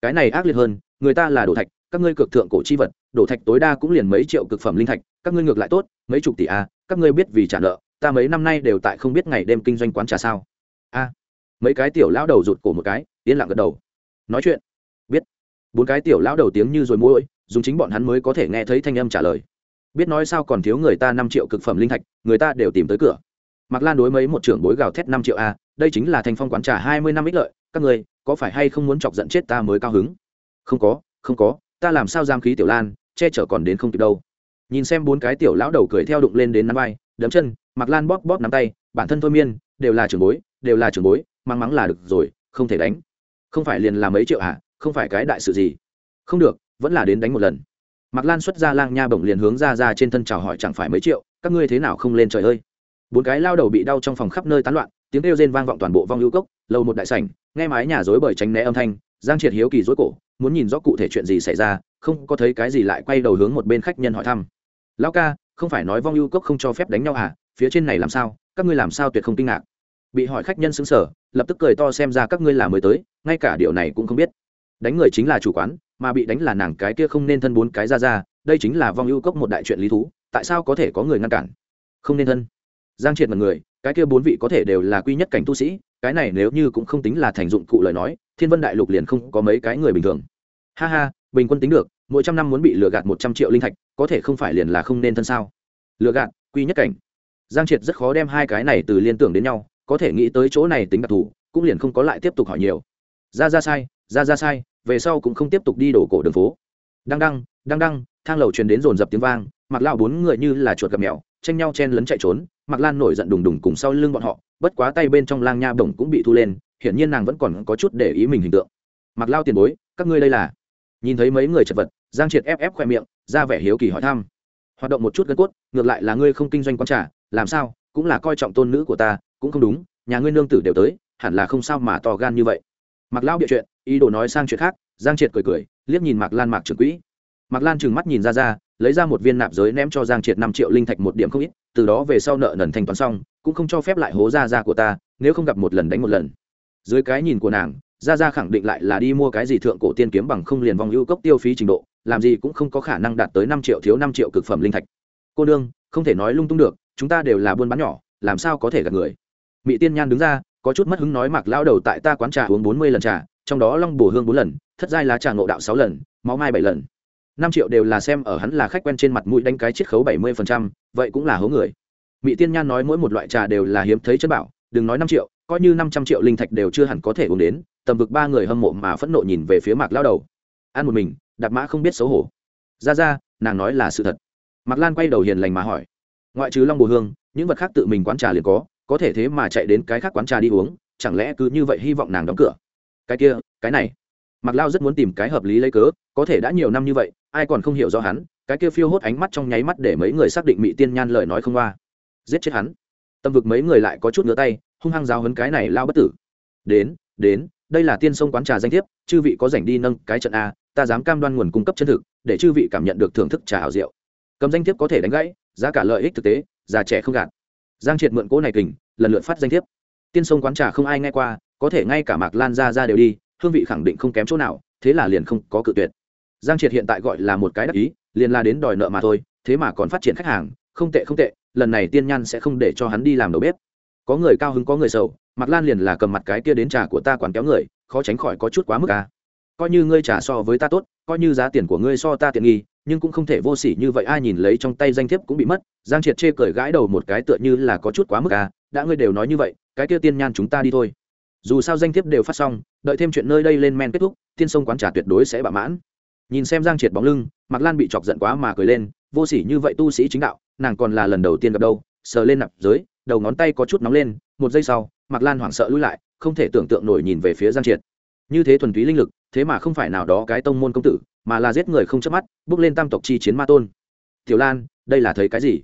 Cái này ác liệt hơn, người ta là đổ thạch, các ngươi cược thượng cổ chi vật, đổ thạch tối đa cũng liền mấy triệu cực phẩm linh thạch, các ngươi ngược lại tốt, mấy chục tỷ a, các ngươi biết vì trả nợ, ta mấy năm nay đều tại không biết ngày đêm kinh doanh quán trà sao? A mấy cái tiểu lão đầu rụt cổ một cái, yên lặng gật đầu. Nói chuyện. Biết. Bốn cái tiểu lão đầu tiếng như rồi mũi dùng chính bọn hắn mới có thể nghe thấy thanh âm trả lời biết nói sao còn thiếu người ta năm triệu cực phẩm linh thạch người ta đều tìm tới cửa Mặc lan đối mấy một trưởng bối gào thét năm triệu a đây chính là thành phong quán trả hai mươi năm ích lợi các người có phải hay không muốn chọc giận chết ta mới cao hứng không có không có ta làm sao giam khí tiểu lan che chở còn đến không kịp đâu nhìn xem bốn cái tiểu lão đầu cười theo đụng lên đến nắm vai đấm chân Mặc lan bóp bóp nắm tay bản thân thôi miên đều là trưởng bối đều là trưởng bối mang mắng là được rồi không thể đánh không phải liền là mấy triệu hả không phải cái đại sự gì không được vẫn là đến đánh một lần Mạc Lan xuất ra lang nha bổng liền hướng ra ra trên thân chào hỏi chẳng phải mấy triệu, các ngươi thế nào không lên trời ơi. Bốn cái lao đầu bị đau trong phòng khắp nơi tán loạn, tiếng kêu rên vang vọng toàn bộ vong hữu cốc, lâu một đại sảnh, nghe mái nhà rối bởi tránh né âm thanh, Giang Triệt hiếu kỳ rối cổ, muốn nhìn rõ cụ thể chuyện gì xảy ra, không có thấy cái gì lại quay đầu hướng một bên khách nhân hỏi thăm. Lão ca, không phải nói vong ưu cốc không cho phép đánh nhau à, phía trên này làm sao, các ngươi làm sao tuyệt không kinh ngạc. Bị hỏi khách nhân sững sờ, lập tức cười to xem ra các ngươi là mới tới, ngay cả điều này cũng không biết. Đánh người chính là chủ quán, mà bị đánh là nàng cái kia không nên thân bốn cái ra ra đây chính là vong ưu cốc một đại chuyện lý thú tại sao có thể có người ngăn cản? Không nên thân. Giang triệt mật người cái cái kia bốn vị có thể đều là quy nhất cảnh tu sĩ cái này nếu như cũng không tính là thành dụng cụ lời nói thiên vân đại lục liền không có mấy cái người bình thường. Ha ha bình quân tính được mỗi trăm năm muốn bị lừa gạt một trăm triệu linh thạch có thể không phải liền là không nên thân sao? Lừa gạt quy nhất cảnh. Giang triệt rất khó đem hai cái này từ liên tưởng đến nhau có thể nghĩ tới chỗ này tính đặc thù, cũng liền không có lại tiếp tục hỏi nhiều. Ra ra sai, ra ra sai, về sau cũng không tiếp tục đi đổ cổ đường phố. Đăng đăng đăng đăng, thang lầu truyền đến rồn rập tiếng vang mặc lao bốn người như là chuột gặp mèo, tranh nhau chen lấn chạy trốn mặc lan nổi giận đùng đùng cùng sau lưng bọn họ, bất quá tay bên trong lang nha bổng cũng bị thu lên, hiển nhiên nàng vẫn còn có chút để ý mình hình tượng. Mặc lao tiền bối, các ngươi đây là? Nhìn thấy mấy người chật vật, giang triệt ép ép khoe miệng, ra vẻ hiếu kỳ hỏi thăm. Hoạt động một chút gân cốt, ngược lại là ngươi không kinh doanh quán trà, làm sao? Cũng là coi trọng tôn nữ của ta cũng không đúng, nhà ngươi nương tử đều tới, hẳn là không sao mà to gan như vậy. Mặc lao bịa chuyện, ý đồ nói sang chuyện khác, giang triệt cười cười, liếc nhìn mạc lan mạc trưởng quỹ. Mạc lan trừng mắt nhìn ra ra, lấy ra một viên nạp giới ném cho giang triệt năm triệu linh thạch một điểm không ít, từ đó về sau nợ nần thanh toán xong, cũng không cho phép lại hố ra ra của ta, nếu không gặp một lần đánh một lần. Dưới cái nhìn của nàng, ra ra khẳng định lại là đi mua cái gì thượng cổ tiên kiếm bằng không liền vòng ưu cốc tiêu phí trình độ, làm gì cũng không có khả năng đạt tới năm triệu thiếu năm triệu cực phẩm linh thạch. Cô đương không thể nói lung tung được, chúng ta đều là buôn bán nhỏ, làm sao có thể gặp người? Mỹ tiên nhan đứng ra, có chút mất hứng nói mặc lao đầu tại ta quán trà uống bốn mươi lần trà, trong đó long bổ hương bốn lần, thất giai lá trà ngộ đạo sáu lần, máu mai bảy lần. Năm triệu đều là xem ở hắn là khách quen trên mặt mũi đánh cái chiết khấu bảy mươi phần trăm, vậy cũng là hố người. Mỹ tiên nhan nói, mỗi một loại trà đều là hiếm thấy chất bảo, đừng nói năm triệu, coi như năm trăm triệu linh thạch đều chưa hẳn có thể uống đến. Tầm vực ba người hâm mộ mà phẫn nộ nhìn về phía mạc lao đầu. Ăn một mình, đạp mã không biết xấu hổ. Ra ra, nàng nói là sự thật. Mạc lan quay đầu hiền lành mà hỏi, ngoại trừ long bồ hương, những vật khác tự mình quán trà liền có có thể thế mà chạy đến cái khác quán trà đi uống, chẳng lẽ cứ như vậy hy vọng nàng đóng cửa? Cái kia, cái này. Mặc lao rất muốn tìm cái hợp lý lấy cớ, có thể đã nhiều năm như vậy, ai còn không hiểu rõ hắn, cái kia phiêu hốt ánh mắt trong nháy mắt để mấy người xác định mỹ tiên nhan lời nói không qua. Giết chết hắn. Tâm vực mấy người lại có chút ngứa tay, hung hăng giáo hấn cái này lao bất tử. Đến đến, đây là tiên sông quán trà danh thiếp, chư vị có rảnh đi nâng cái trận a, ta dám cam đoan nguồn cung cấp chân thực, để chư vị cảm nhận được thưởng thức trà hảo rượu cầm danh thiếp có thể đánh gãy, giá cả lợi ích thực tế, già trẻ không gạt giang triệt mượn cỗ này kình, lần lượt phát danh thiếp. Tiên sông quán trà không ai nghe qua, có thể ngay cả mạc lan ra ra đều đi, hương vị khẳng định không kém chỗ nào, thế là liền không có cự tuyệt. Giang triệt hiện tại gọi là một cái đắc ý, liền là đến đòi nợ mà thôi, thế mà còn phát triển khách hàng, không tệ không tệ, lần này tiên nhan sẽ không để cho hắn đi làm đầu bếp. Có người cao hứng có người sầu, mạc lan liền là cầm mặt cái kia đến trà của ta quán kéo người, khó tránh khỏi có chút quá mức ca coi như ngươi trả so với ta tốt, coi như giá tiền của ngươi so ta tiện nghi nhưng cũng không thể vô sỉ như vậy ai nhìn lấy trong tay danh thiếp cũng bị mất. Giang triệt chê cười gãi đầu một cái tựa như là có chút quá mức à đã ngươi đều nói như vậy cái kia tiên nhan chúng ta đi thôi. Dù sao danh thiếp đều phát xong đợi thêm chuyện nơi đây lên men kết thúc tiên sông quán trà tuyệt đối sẽ bạ mãn. Nhìn xem giang triệt bóng lưng mạc lan bị chọc giận quá mà cười lên vô sỉ như vậy tu sĩ chính đạo nàng còn là lần đầu tiên gặp đâu sờ lên nạp dưới, đầu ngón tay có chút nóng lên một giây sau mạc lan hoảng sợ lui lại không thể tưởng tượng nổi nhìn về phía giang triệt. Như thế thuần túy linh lực thế mà không phải nào đó cái tông môn công tử, mà là giết người không chớp mắt, bước lên tam tộc chi chiến ma tôn. Tiểu lan, đây là thấy cái gì?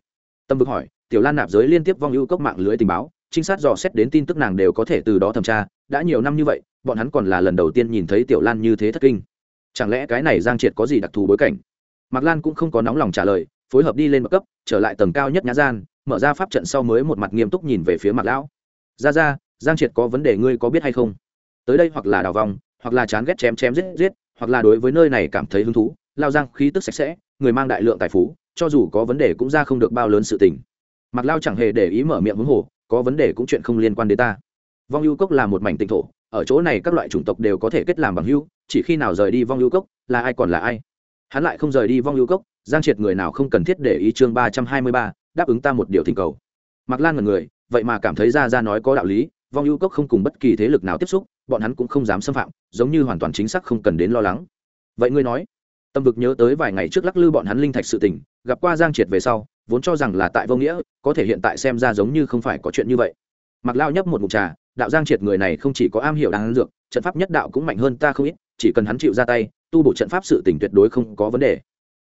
Tâm vực hỏi. Tiểu lan nạp giới liên tiếp vong ưu cốc mạng lưới tình báo, trinh sát dò xét đến tin tức nàng đều có thể từ đó thẩm tra. Đã nhiều năm như vậy, bọn hắn còn là lần đầu tiên nhìn thấy tiểu lan như thế thất kinh. Chẳng lẽ cái này giang triệt có gì đặc thù bối cảnh? Mạc lan cũng không có nóng lòng trả lời, phối hợp đi lên bậc cấp, trở lại tầng cao nhất nhã gian, mở ra pháp trận sau mới một mặt nghiêm túc nhìn về phía mặt lão. Ra ra, giang triệt có vấn đề ngươi có biết hay không? Tới đây hoặc là đào vòng hoặc là chán ghét chém chém giết giết, hoặc là đối với nơi này cảm thấy hứng thú, lao giang khí tức sạch sẽ, người mang đại lượng tài phú, cho dù có vấn đề cũng ra không được bao lớn sự tình. Mặc lao chẳng hề để ý mở miệng huống hồ, có vấn đề cũng chuyện không liên quan đến ta. Vong ưu cốc là một mảnh tịnh thổ, ở chỗ này các loại chủng tộc đều có thể kết làm bằng hưu chỉ khi nào rời đi vong ưu cốc, là ai còn là ai? Hắn lại không rời đi vong ưu cốc, giang triệt người nào không cần thiết để ý chương ba trăm hai mươi ba, đáp ứng ta một điều thỉnh cầu. Mặc lan là người, vậy mà cảm thấy ra ra nói có đạo lý vong ưu cốc không cùng bất kỳ thế lực nào tiếp xúc, bọn hắn cũng không dám xâm phạm, giống như hoàn toàn chính xác không cần đến lo lắng. Vậy ngươi nói, tâm vực nhớ tới vài ngày trước lắc lư bọn hắn linh thạch sự tình, gặp qua giang triệt về sau, vốn cho rằng là tại vô nghĩa, có thể hiện tại xem ra giống như không phải có chuyện như vậy. Mặc lao nhấp một mục trà, đạo giang triệt người này không chỉ có am hiểu đáng dược, trận pháp nhất đạo cũng mạnh hơn ta không ít, chỉ cần hắn chịu ra tay, tu bổ trận pháp sự tỉnh tuyệt đối không có vấn đề.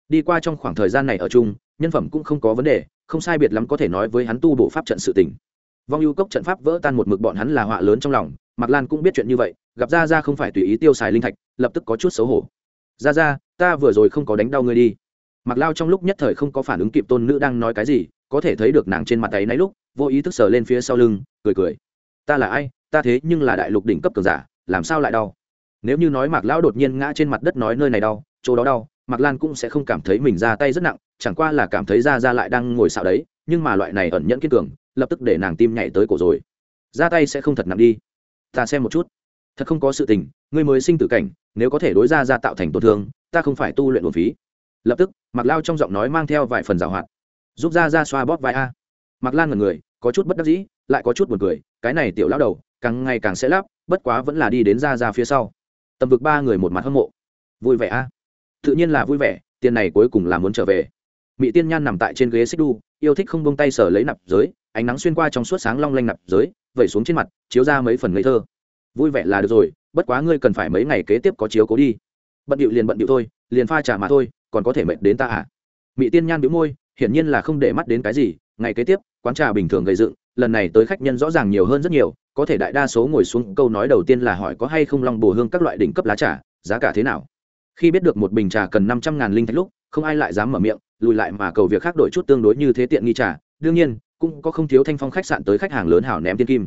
Đi qua trong khoảng thời gian này ở chung, nhân phẩm cũng không có vấn đề, không sai biệt lắm có thể nói với hắn tu bổ pháp trận sự tỉnh vong ưu cốc trận pháp vỡ tan một mực bọn hắn là họa lớn trong lòng, mạc lan cũng biết chuyện như vậy, gặp ra ra không phải tùy ý tiêu xài linh thạch, lập tức có chút xấu hổ. Ra ra ta vừa rồi không có đánh đau ngươi đi. Mặc lao trong lúc nhất thời không có phản ứng kịp tôn nữ đang nói cái gì, có thể thấy được nàng trên mặt ấy náy lúc, vô ý thức sờ lên phía sau lưng, cười cười. Ta là ai? Ta thế nhưng là đại lục đỉnh cấp cường giả, làm sao lại đau? Nếu như nói mạc lão đột nhiên ngã trên mặt đất nói nơi này đau, chỗ đó đau, mạc lan cũng sẽ không cảm thấy mình ra tay rất nặng, chẳng qua là cảm thấy ra ra lại đang ngồi xạo đấy nhưng mà loại này ẩn nhẫn kiên cường, lập tức để nàng tim nhảy tới cổ rồi. Ra tay sẽ không thật nặng đi. Ta xem một chút. Thật không có sự tình, ngươi mới sinh tử cảnh, nếu có thể đối ra ra tạo thành tổn thương, ta không phải tu luyện một phí. Lập tức mặc lao trong giọng nói mang theo vài phần g hoạt. Giúp ra ra xoa bóp vai a. Mặc lan ngần người, có chút bất đắc dĩ, lại có chút buồn cười, cái này tiểu lão đầu, càng ngày càng sẽ lắp, bất quá vẫn là đi đến ra ra phía sau. Tầm vực ba người một mặt hâm mộ. Vui vẻ a. Tự nhiên là vui vẻ, tiền này cuối cùng là muốn trở về. Mỹ tiên nhan nằm tại trên ghế xích đu yêu thích không bông tay sở lấy nạp giới, ánh nắng xuyên qua trong suốt sáng long lanh nạp giới, vẩy xuống trên mặt, chiếu ra mấy phần ngây thơ. Vui vẻ là được rồi, bất quá ngươi cần phải mấy ngày kế tiếp có chiếu cố đi. Bận điệu liền bận điệu thôi, liền pha trả mà thôi, còn có thể mệt đến ta à? Mỹ tiên nhan bĩu môi, hiển nhiên là không để mắt đến cái gì, ngày kế tiếp, quán trà bình thường gây dựng, lần này tới khách nhân rõ ràng nhiều hơn rất nhiều, có thể đại đa số ngồi xuống, câu nói đầu tiên là hỏi có hay không long bồ hương các loại đỉnh cấp lá trà, giá cả thế nào? Khi biết được một bình trà cần năm trăm ngàn linh thạch lúc, không ai lại dám mở miệng lùi lại mà cầu việc khác đổi chút tương đối như thế tiện nghi trà. Đương nhiên, cũng có không thiếu thanh phong khách sạn tới khách hàng lớn hảo ném tiên kim.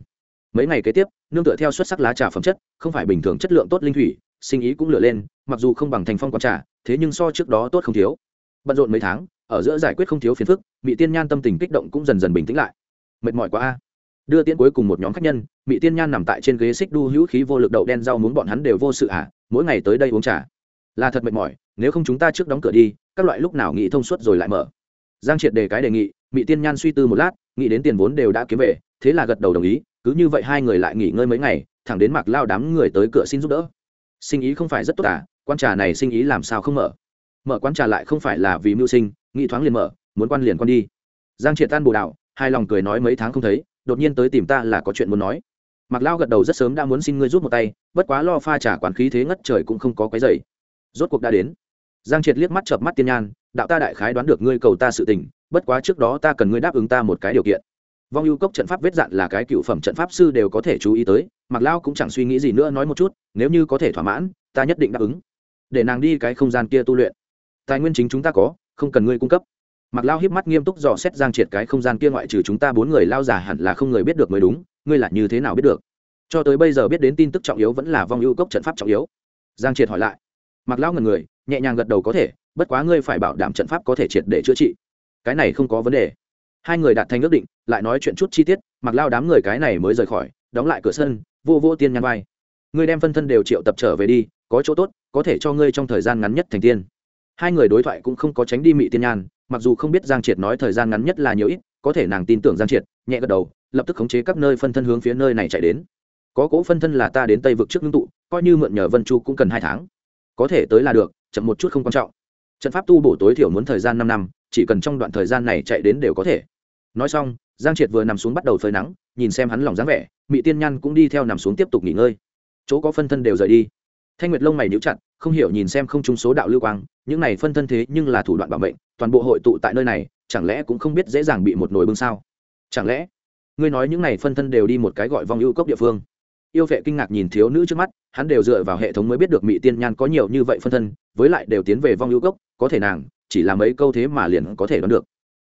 Mấy ngày kế tiếp, nương tựa theo xuất sắc lá trà phẩm chất, không phải bình thường chất lượng tốt linh thủy, sinh ý cũng lựa lên, mặc dù không bằng thành phong quán trà, thế nhưng so trước đó tốt không thiếu. Bận rộn mấy tháng, ở giữa giải quyết không thiếu phiền phức mỹ tiên nhan tâm tình kích động cũng dần dần bình tĩnh lại. Mệt mỏi quá a. Đưa tiễn cuối cùng một nhóm khách nhân mỹ tiên nhan nằm tại trên ghế xích đu hữu khí vô lực đậu đen rau muốn bọn hắn đều vô sự ả mỗi ngày tới đây uống trà. Là thật mệt mỏi, nếu không chúng ta trước đóng cửa đi các loại lúc nào nghĩ thông suốt rồi lại mở. Giang triệt đề cái đề nghị mỹ tiên nhan suy tư một lát, nghĩ đến tiền vốn đều đã kiếm về, thế là gật đầu đồng ý, cứ như vậy hai người lại nghỉ ngơi mấy ngày, thẳng đến mặc lao đám người tới cửa xin giúp đỡ. Sinh ý không phải rất tốt à quan trà này sinh ý làm sao không mở? Mở quán trà lại không phải là vì mưu sinh, nghĩ thoáng liền mở, muốn quan liền quan đi. Giang triệt tan bồ đạo hai lòng cười nói mấy tháng không thấy, đột nhiên tới tìm ta là có chuyện muốn nói. Mặc lao gật đầu rất sớm đã muốn xin ngươi rút một tay, bất quá lo pha trà quán khí thế ngất trời cũng không có cái dày rốt cuộc đã đến giang triệt liếc mắt chợp mắt tiên nhan, đạo ta đại khái đoán được ngươi cầu ta sự tình, bất quá trước đó ta cần ngươi đáp ứng ta một cái điều kiện. Vong ưu cốc trận pháp vết dạn là cái cựu phẩm trận pháp sư đều có thể chú ý tới mặc lao cũng chẳng suy nghĩ gì nữa nói một chút, nếu như có thể thỏa mãn, ta nhất định đáp ứng. Để nàng đi cái không gian kia tu luyện. Tài nguyên chính chúng ta có, không cần ngươi cung cấp. Mặc lao hiếp mắt nghiêm túc dò xét giang triệt cái không gian kia ngoại trừ chúng ta bốn người lao giả hẳn là không người biết được mới đúng, ngươi là như thế nào biết được? Cho tới bây giờ biết đến tin tức trọng yếu vẫn là vong ưu cốc trận pháp trọng yếu. Giang triệt hỏi lại. Mặc lao ngần người nhẹ nhàng gật đầu có thể, bất quá ngươi phải bảo đảm trận pháp có thể triệt để chữa trị. Cái này không có vấn đề. Hai người đạt thành ước định, lại nói chuyện chút chi tiết, mặc lao đám người cái này mới rời khỏi, đóng lại cửa sân, vô vô tiên nhăn vai. Ngươi đem phân thân đều triệu tập trở về đi, có chỗ tốt, có thể cho ngươi trong thời gian ngắn nhất thành tiên. Hai người đối thoại cũng không có tránh đi mị tiên nhan mặc dù không biết giang triệt nói thời gian ngắn nhất là nhiều ít, có thể nàng tin tưởng giang triệt, nhẹ gật đầu, lập tức khống chế các nơi phân thân hướng phía nơi này chạy đến. Có cỗ phân thân là ta đến tây vực trước ngưng tụ, coi như mượn nhờ vân chu cũng cần hai tháng. Có thể tới là được chậm một chút không quan trọng. Trận pháp tu bổ tối thiểu muốn thời gian năm năm, chỉ cần trong đoạn thời gian này chạy đến đều có thể. Nói xong, giang triệt vừa nằm xuống bắt đầu phơi nắng, nhìn xem hắn lòng dáng vẻ mỹ tiên nhăn cũng đi theo nằm xuống tiếp tục nghỉ ngơi. Chỗ có phân thân đều rời đi. Thanh nguyệt lông mày níu chặt, không hiểu nhìn xem không chung số đạo lưu quang, những này phân thân thế nhưng là thủ đoạn bảo mệnh, toàn bộ hội tụ tại nơi này, chẳng lẽ cũng không biết dễ dàng bị một nồi bưng sao? Chẳng lẽ? Ngươi nói những này phân thân đều đi một cái gọi vong ưu cốc địa phương. Yêu vệ kinh ngạc nhìn thiếu nữ trước mắt hắn đều dựa vào hệ thống mới biết được mỹ tiên nhan có nhiều như vậy phân thân, với lại đều tiến về vong hữu cốc, có thể nàng, chỉ là mấy câu thế mà liền có thể đoán được.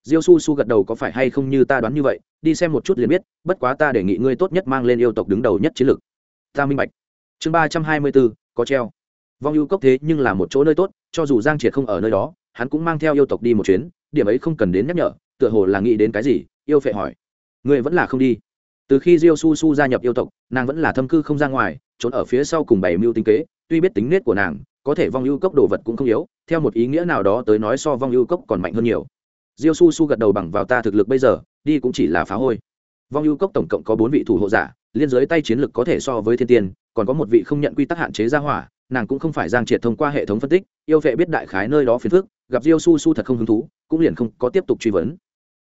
Diêu su su gật đầu có phải hay không như ta đoán như vậy, đi xem một chút liền biết, bất quá ta đề nghị ngươi tốt nhất mang lên yêu tộc đứng đầu nhất chiến lược. Ta minh bạch. Chương ba trăm hai mươi bốn, có treo. Vong hữu cốc thế nhưng là một chỗ nơi tốt, cho dù giang triệt không ở nơi đó, hắn cũng mang theo yêu tộc đi một chuyến, điểm ấy không cần đến nhắc nhở, tựa hồ là nghĩ đến cái gì, yêu phệ hỏi. Ngươi vẫn là không đi từ khi diêu su su gia nhập yêu tộc, nàng vẫn là thâm cư không ra ngoài, trốn ở phía sau cùng bảy mưu tinh kế, tuy biết tính nết của nàng, có thể vong ưu cốc đồ vật cũng không yếu, theo một ý nghĩa nào đó tới nói so vong ưu cốc còn mạnh hơn nhiều. Diêu su su gật đầu bằng vào ta thực lực bây giờ, đi cũng chỉ là phá hôi. Vong ưu cốc tổng cộng có bốn vị thủ hộ giả, liên giới tay chiến lực có thể so với thiên tiên, còn có một vị không nhận quy tắc hạn chế ra hỏa, nàng cũng không phải giang triệt thông qua hệ thống phân tích, yêu vệ biết đại khái nơi đó phiền phức, gặp diêu su su thật không hứng thú, cũng liền không có tiếp tục truy vấn.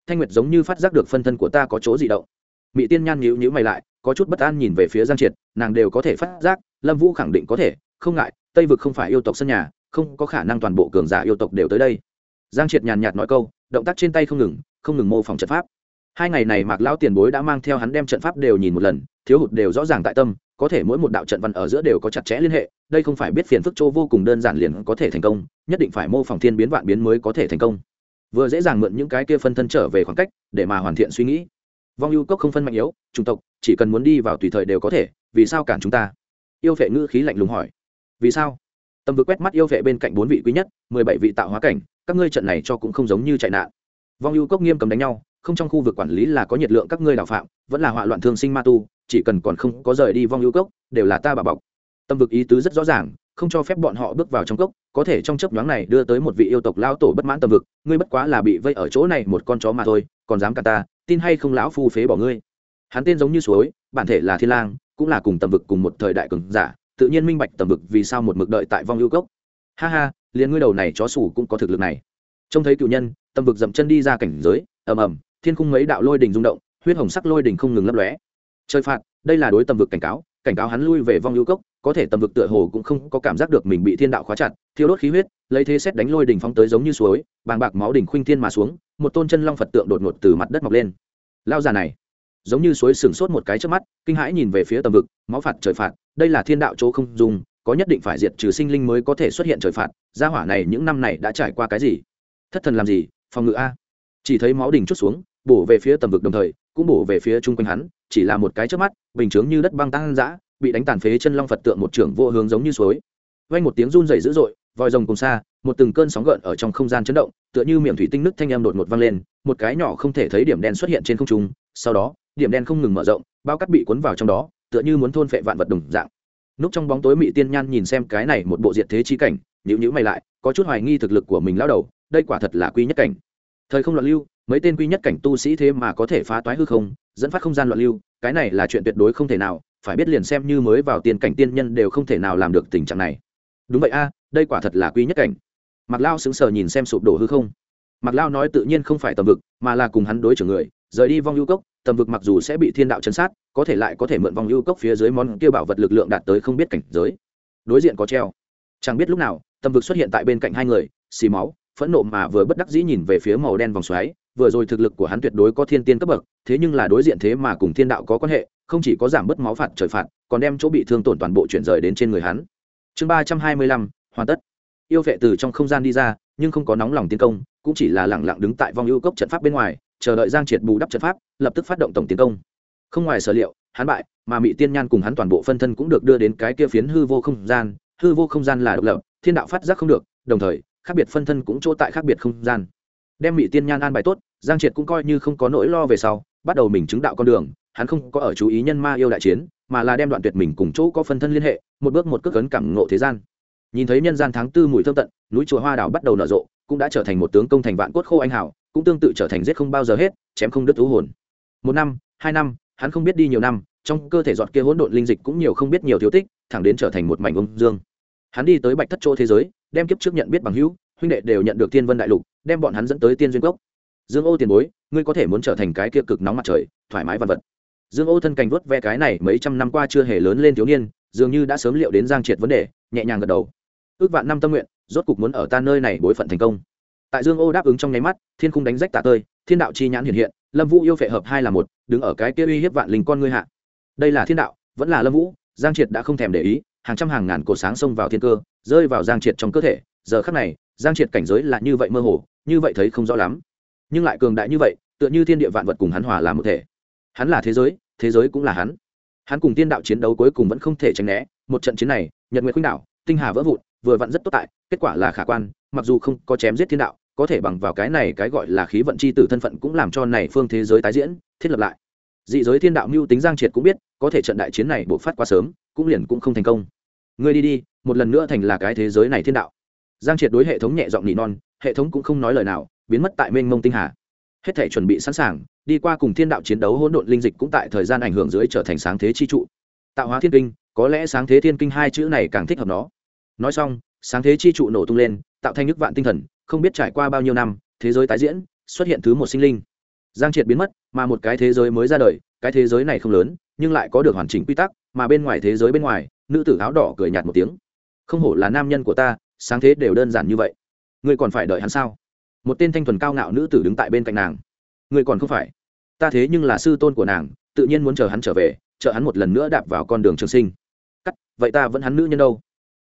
Thanh nguyệt giống như phát giác được phân thân của ta có chỗ gì động mỹ tiên nhan nhíu nhíu mày lại, có chút bất an nhìn về phía giang triệt, nàng đều có thể phát giác, lâm vũ khẳng định có thể, không ngại, tây vực không phải yêu tộc sân nhà, không có khả năng toàn bộ cường giả yêu tộc đều tới đây. Giang triệt nhàn nhạt nói câu, động tác trên tay không ngừng không ngừng mô phỏng trận pháp. Hai ngày này mạc lão tiền bối đã mang theo hắn đem trận pháp đều nhìn một lần, thiếu hụt đều rõ ràng tại tâm, có thể mỗi một đạo trận văn ở giữa đều có chặt chẽ liên hệ, đây không phải biết phiền phức chỗ vô cùng đơn giản liền có thể thành công, nhất định phải mô phỏng thiên biến vạn biến mới có thể thành công. Vừa dễ dàng mượn những cái kia phân thân trở về khoảng cách, để mà hoàn thiện suy nghĩ vong ưu cốc không phân mạnh yếu, chủng tộc, chỉ cần muốn đi vào tùy thời đều có thể, vì sao cản chúng ta? Yêu vệ ngữ khí lạnh lùng hỏi. Vì sao? Tâm vực quét mắt yêu vệ bên cạnh bốn vị quý nhất, mười bảy vị tạo hóa cảnh, các ngươi trận này cho cũng không giống như chạy nạn. Vong ưu cốc nghiêm cấm đánh nhau, không trong khu vực quản lý là có nhiệt lượng các ngươi đào phạm, vẫn là họa loạn thương sinh ma tu, chỉ cần còn không có rời đi vong ưu cốc, đều là ta bà bọc. Tâm vực ý tứ rất rõ ràng, không cho phép bọn họ bước vào trong cốc, có thể trong chấp nhoáng này đưa tới một vị yêu tộc lao tổ bất mãn tâm vực, ngươi bất quá là bị vây ở chỗ này một con chó mà thôi, còn dám cả ta tin hay không lão phu phế bỏ ngươi? Hắn tên giống như suối, bản thể là thiên lang, cũng là cùng tầm vực cùng một thời đại cường giả, tự nhiên minh bạch tầm vực vì sao một mực đợi tại vong ưu cốc. Ha ha, liền ngươi đầu này chó sủ cũng có thực lực này. Trông thấy cựu nhân, tầm vực dậm chân đi ra cảnh giới, ầm ầm, thiên khung mấy đạo lôi đình rung động, huyết hồng sắc lôi đình không ngừng lấp lóe. Trời phạt, đây là đối tầm vực cảnh cáo cảnh cáo hắn lui về vong lưu cốc, có thể tầm vực tựa hồ cũng không có cảm giác được mình bị thiên đạo khóa chặt, thiêu đốt khí huyết, lấy thế xét đánh lôi đỉnh phóng tới giống như suối, bàng bạc máu đỉnh khuynh thiên mà xuống, một tôn chân long phật tượng đột ngột từ mặt đất mọc lên. Lao già này, giống như suối sừng sốt một cái trước mắt, kinh hãi nhìn về phía tầm vực, máu phạt trời phạt, đây là thiên đạo chỗ không dùng, có nhất định phải diệt trừ sinh linh mới có thể xuất hiện trời phạt, gia hỏa này những năm này đã trải qua cái gì? Thất thần làm gì? Phòng ngự a. Chỉ thấy máu đỉnh chút xuống, bổ về phía tầm vực đồng thời, cũng bổ về phía chung quanh hắn chỉ là một cái trước mắt, bình chướng như đất băng tăng dã bị đánh tàn phế chân long phật tượng một trưởng vô hướng giống như suối. Vang một tiếng run rẩy dữ dội, vòi rồng cùng xa, một từng cơn sóng gợn ở trong không gian chấn động, tựa như miệng thủy tinh nứt thanh âm đột ngột vang lên, một cái nhỏ không thể thấy điểm đen xuất hiện trên không trung, sau đó, điểm đen không ngừng mở rộng, bao cát bị cuốn vào trong đó, tựa như muốn thôn phệ vạn vật đồng dạng. Núp trong bóng tối mị tiên nhan nhìn xem cái này một bộ diệt thế chi cảnh nhữ nhữ mày lại, có chút hoài nghi thực lực của mình lao đầu, đây quả thật là quy nhất cảnh. Thời không loạn lưu, mấy tên quy nhất cảnh tu sĩ thế mà có thể phá toái hư không dẫn phát không gian loạn lưu, cái này là chuyện tuyệt đối không thể nào, phải biết liền xem như mới vào tiền cảnh tiên nhân đều không thể nào làm được tình trạng này. Đúng vậy a, đây quả thật là quy nhất cảnh. Mặc lao sững sờ nhìn xem sụp đổ hư không. Mặc lao nói tự nhiên không phải tầm vực, mà là cùng hắn đối trưởng người, rời đi vong ưu cốc, tầm vực mặc dù sẽ bị thiên đạo chấn sát, có thể lại có thể mượn vong ưu cốc phía dưới món kia bảo vật lực lượng đạt tới không biết cảnh giới. Đối diện có treo. Chẳng biết lúc nào, tầm vực xuất hiện tại bên cạnh hai người, xì máu, phẫn nộ mà vừa bất đắc dĩ nhìn về phía màu đen vòng xoáy vừa rồi thực lực của hắn tuyệt đối có thiên tiên cấp bậc, thế nhưng là đối diện thế mà cùng thiên đạo có quan hệ, không chỉ có giảm bớt máu phạt trời phạt, còn đem chỗ bị thương tổn toàn bộ chuyển rời đến trên người hắn. Chương ba trăm hai mươi lăm, hoàn tất. Yêu vệ từ trong không gian đi ra, nhưng không có nóng lòng tiến công, cũng chỉ là lẳng lặng đứng tại vòng ưu cốc trận pháp bên ngoài, chờ đợi giang triệt bù đắp trận pháp, lập tức phát động tổng tiến công. Không ngoài sở liệu, hắn bại, mà mỹ tiên nhan cùng hắn toàn bộ phân thân cũng được đưa đến cái kia phiến hư vô không gian. Hư vô không gian là độc lập, thiên đạo phát giác không được, đồng thời, khác biệt phân thân cũng chỗ tại khác biệt không gian đem mỹ tiên nhan an bài tốt, giang triệt cũng coi như không có nỗi lo về sau, bắt đầu mình chứng đạo con đường, hắn không có ở chú ý nhân ma yêu đại chiến, mà là đem đoạn tuyệt mình cùng chỗ có phân thân liên hệ, một bước một cước cấn cảm ngộ thế gian. Nhìn thấy nhân gian tháng tư mùi thơm tận, núi chùa hoa đảo bắt đầu nở rộ, cũng đã trở thành một tướng công thành vạn cốt khô anh hảo, cũng tương tự trở thành giết không bao giờ hết, chém không đứt thú hồn. Một năm, hai năm, hắn không biết đi nhiều năm, trong cơ thể giọt kia hỗn độn linh dịch cũng nhiều không biết nhiều thiếu tích, thẳng đến trở thành một mảnh ông dương. Hắn đi tới bạch thất chỗ thế giới, đem kiếp trước nhận biết bằng hữu huynh đệ đều nhận được tiên vân đại lục, đem bọn hắn dẫn tới tiên duyên cốc. Dương ô tiền bối, ngươi có thể muốn trở thành cái kia cực nóng mặt trời, thoải mái văn vật. Dương ô thân cành vớt ve cái này mấy trăm năm qua chưa hề lớn lên thiếu niên, dường như đã sớm liệu đến giang triệt vấn đề, nhẹ nhàng gật đầu. Ước vạn năm tâm nguyện, rốt cục muốn ở ta nơi này bối phận thành công. Tại dương ô đáp ứng trong nháy mắt, thiên khung đánh rách tạ tơi, thiên đạo chi nhãn hiện hiện, lâm vũ yêu phệ hợp hai là một, đứng ở cái kia uy hiếp vạn linh con ngươi hạ. Đây là thiên đạo, vẫn là lâm vũ, giang triệt đã không thèm để ý, hàng trăm hàng ngàn cổ sáng xông vào thiên cơ, rơi vào giang triệt trong cơ thể, giờ khắc này giang triệt cảnh giới là như vậy mơ hồ, như vậy thấy không rõ lắm. Nhưng lại cường đại như vậy, tựa như thiên địa vạn vật cùng hắn hòa làm một thể. Hắn là thế giới thế giới cũng là hắn. Hắn cùng tiên đạo chiến đấu cuối cùng vẫn không thể tránh né. Một trận chiến này, nhật nguyệt khuynh đạo, tinh hà vỡ vụn, vừa vặn rất tốt tại, kết quả là khả quan, mặc dù không có chém giết thiên đạo, có thể bằng vào cái này cái gọi là khí vận c h i tử thân phận cũng làm cho này phương thế giới tái diễn, thiết lập lại. Dị giới thiên đạo mưu tính giang triệt cũng biết, có thể trận đại chiến này bộc phát quá sớm, cũng liền cũng không thành công. Ngươi đi đi, một lần nữa thành là cái thế giới này thiên đạo giang triệt đối hệ thống nhẹ giọng nỉ non, hệ thống cũng không nói lời nào, biến mất tại mênh mông tinh hà. Hết thể chuẩn bị sẵn sàng, đi qua cùng thiên đạo chiến đấu hỗn độn linh dịch cũng tại thời gian ảnh hưởng dưới trở thành sáng thế chi trụ. Tạo hóa thiên kinh, có lẽ sáng thế thiên kinh hai chữ này càng thích hợp nó. Nói xong, sáng thế chi trụ nổ tung lên, tạo thành nước vạn tinh thần, không biết trải qua bao nhiêu năm, thế giới tái diễn, xuất hiện thứ một sinh linh. Giang triệt biến mất, mà một cái thế giới mới ra đời, cái thế giới này không lớn, nhưng lại có được hoàn chỉnh quy tắc, mà bên ngoài thế giới bên ngoài, nữ tử áo đỏ cười nhạt một tiếng. Không hổ là nam nhân của ta sáng thế đều đơn giản như vậy. Ngươi còn phải đợi hắn sao? Một tên thanh thuần cao ngạo nữ tử đứng tại bên cạnh nàng. Ngươi còn không phải. Ta thế nhưng là sư tôn của nàng, tự nhiên muốn chờ hắn trở về, chờ hắn một lần nữa đạp vào con đường trường sinh. Cắt, vậy ta vẫn hắn nữ nhân đâu?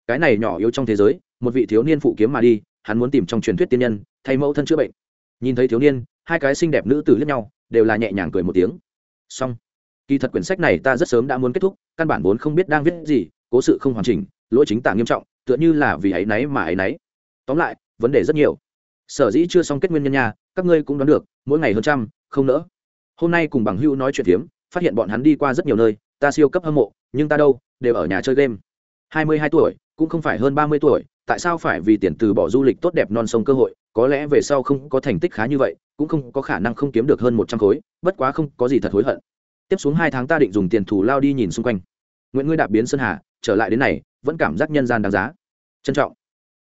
Cái này nhỏ yếu trong thế giới, một vị thiếu niên phụ kiếm mà đi, hắn muốn tìm trong truyền thuyết tiên nhân, thay mẫu thân chữa bệnh. Nhìn thấy thiếu niên, hai cái xinh đẹp nữ tử lẫn nhau, đều là nhẹ nhàng cười một tiếng. Xong. Kỳ thật quyển sách này ta rất sớm đã muốn kết thúc, căn bản vốn không biết đang viết gì, cố sự không hoàn chỉnh, lỗi chính tả nghiêm trọng tựa như là vì ấy náy mà ấy náy. Tóm lại, vấn đề rất nhiều. Sở dĩ chưa xong kết nguyên nhân nha, các ngươi cũng đoán được, mỗi ngày hơn trăm, không nỡ. Hôm nay cùng bằng hữu nói chuyện phiếm, phát hiện bọn hắn đi qua rất nhiều nơi, ta siêu cấp hâm mộ, nhưng ta đâu, đều ở nhà chơi game. Hai mươi hai tuổi, cũng không phải hơn ba mươi tuổi, tại sao phải vì tiền từ bỏ du lịch tốt đẹp non sông cơ hội, có lẽ về sau không có thành tích khá như vậy, cũng không có khả năng không kiếm được hơn một trăm khối, bất quá không có gì thật hối hận. Tiếp xuống hai tháng ta định dùng tiền thù lao đi nhìn xung quanh. Nguyện ngươi đạp biến sơn hà, trở lại đến này vẫn cảm giác nhân gian đáng giá. Trân trọng.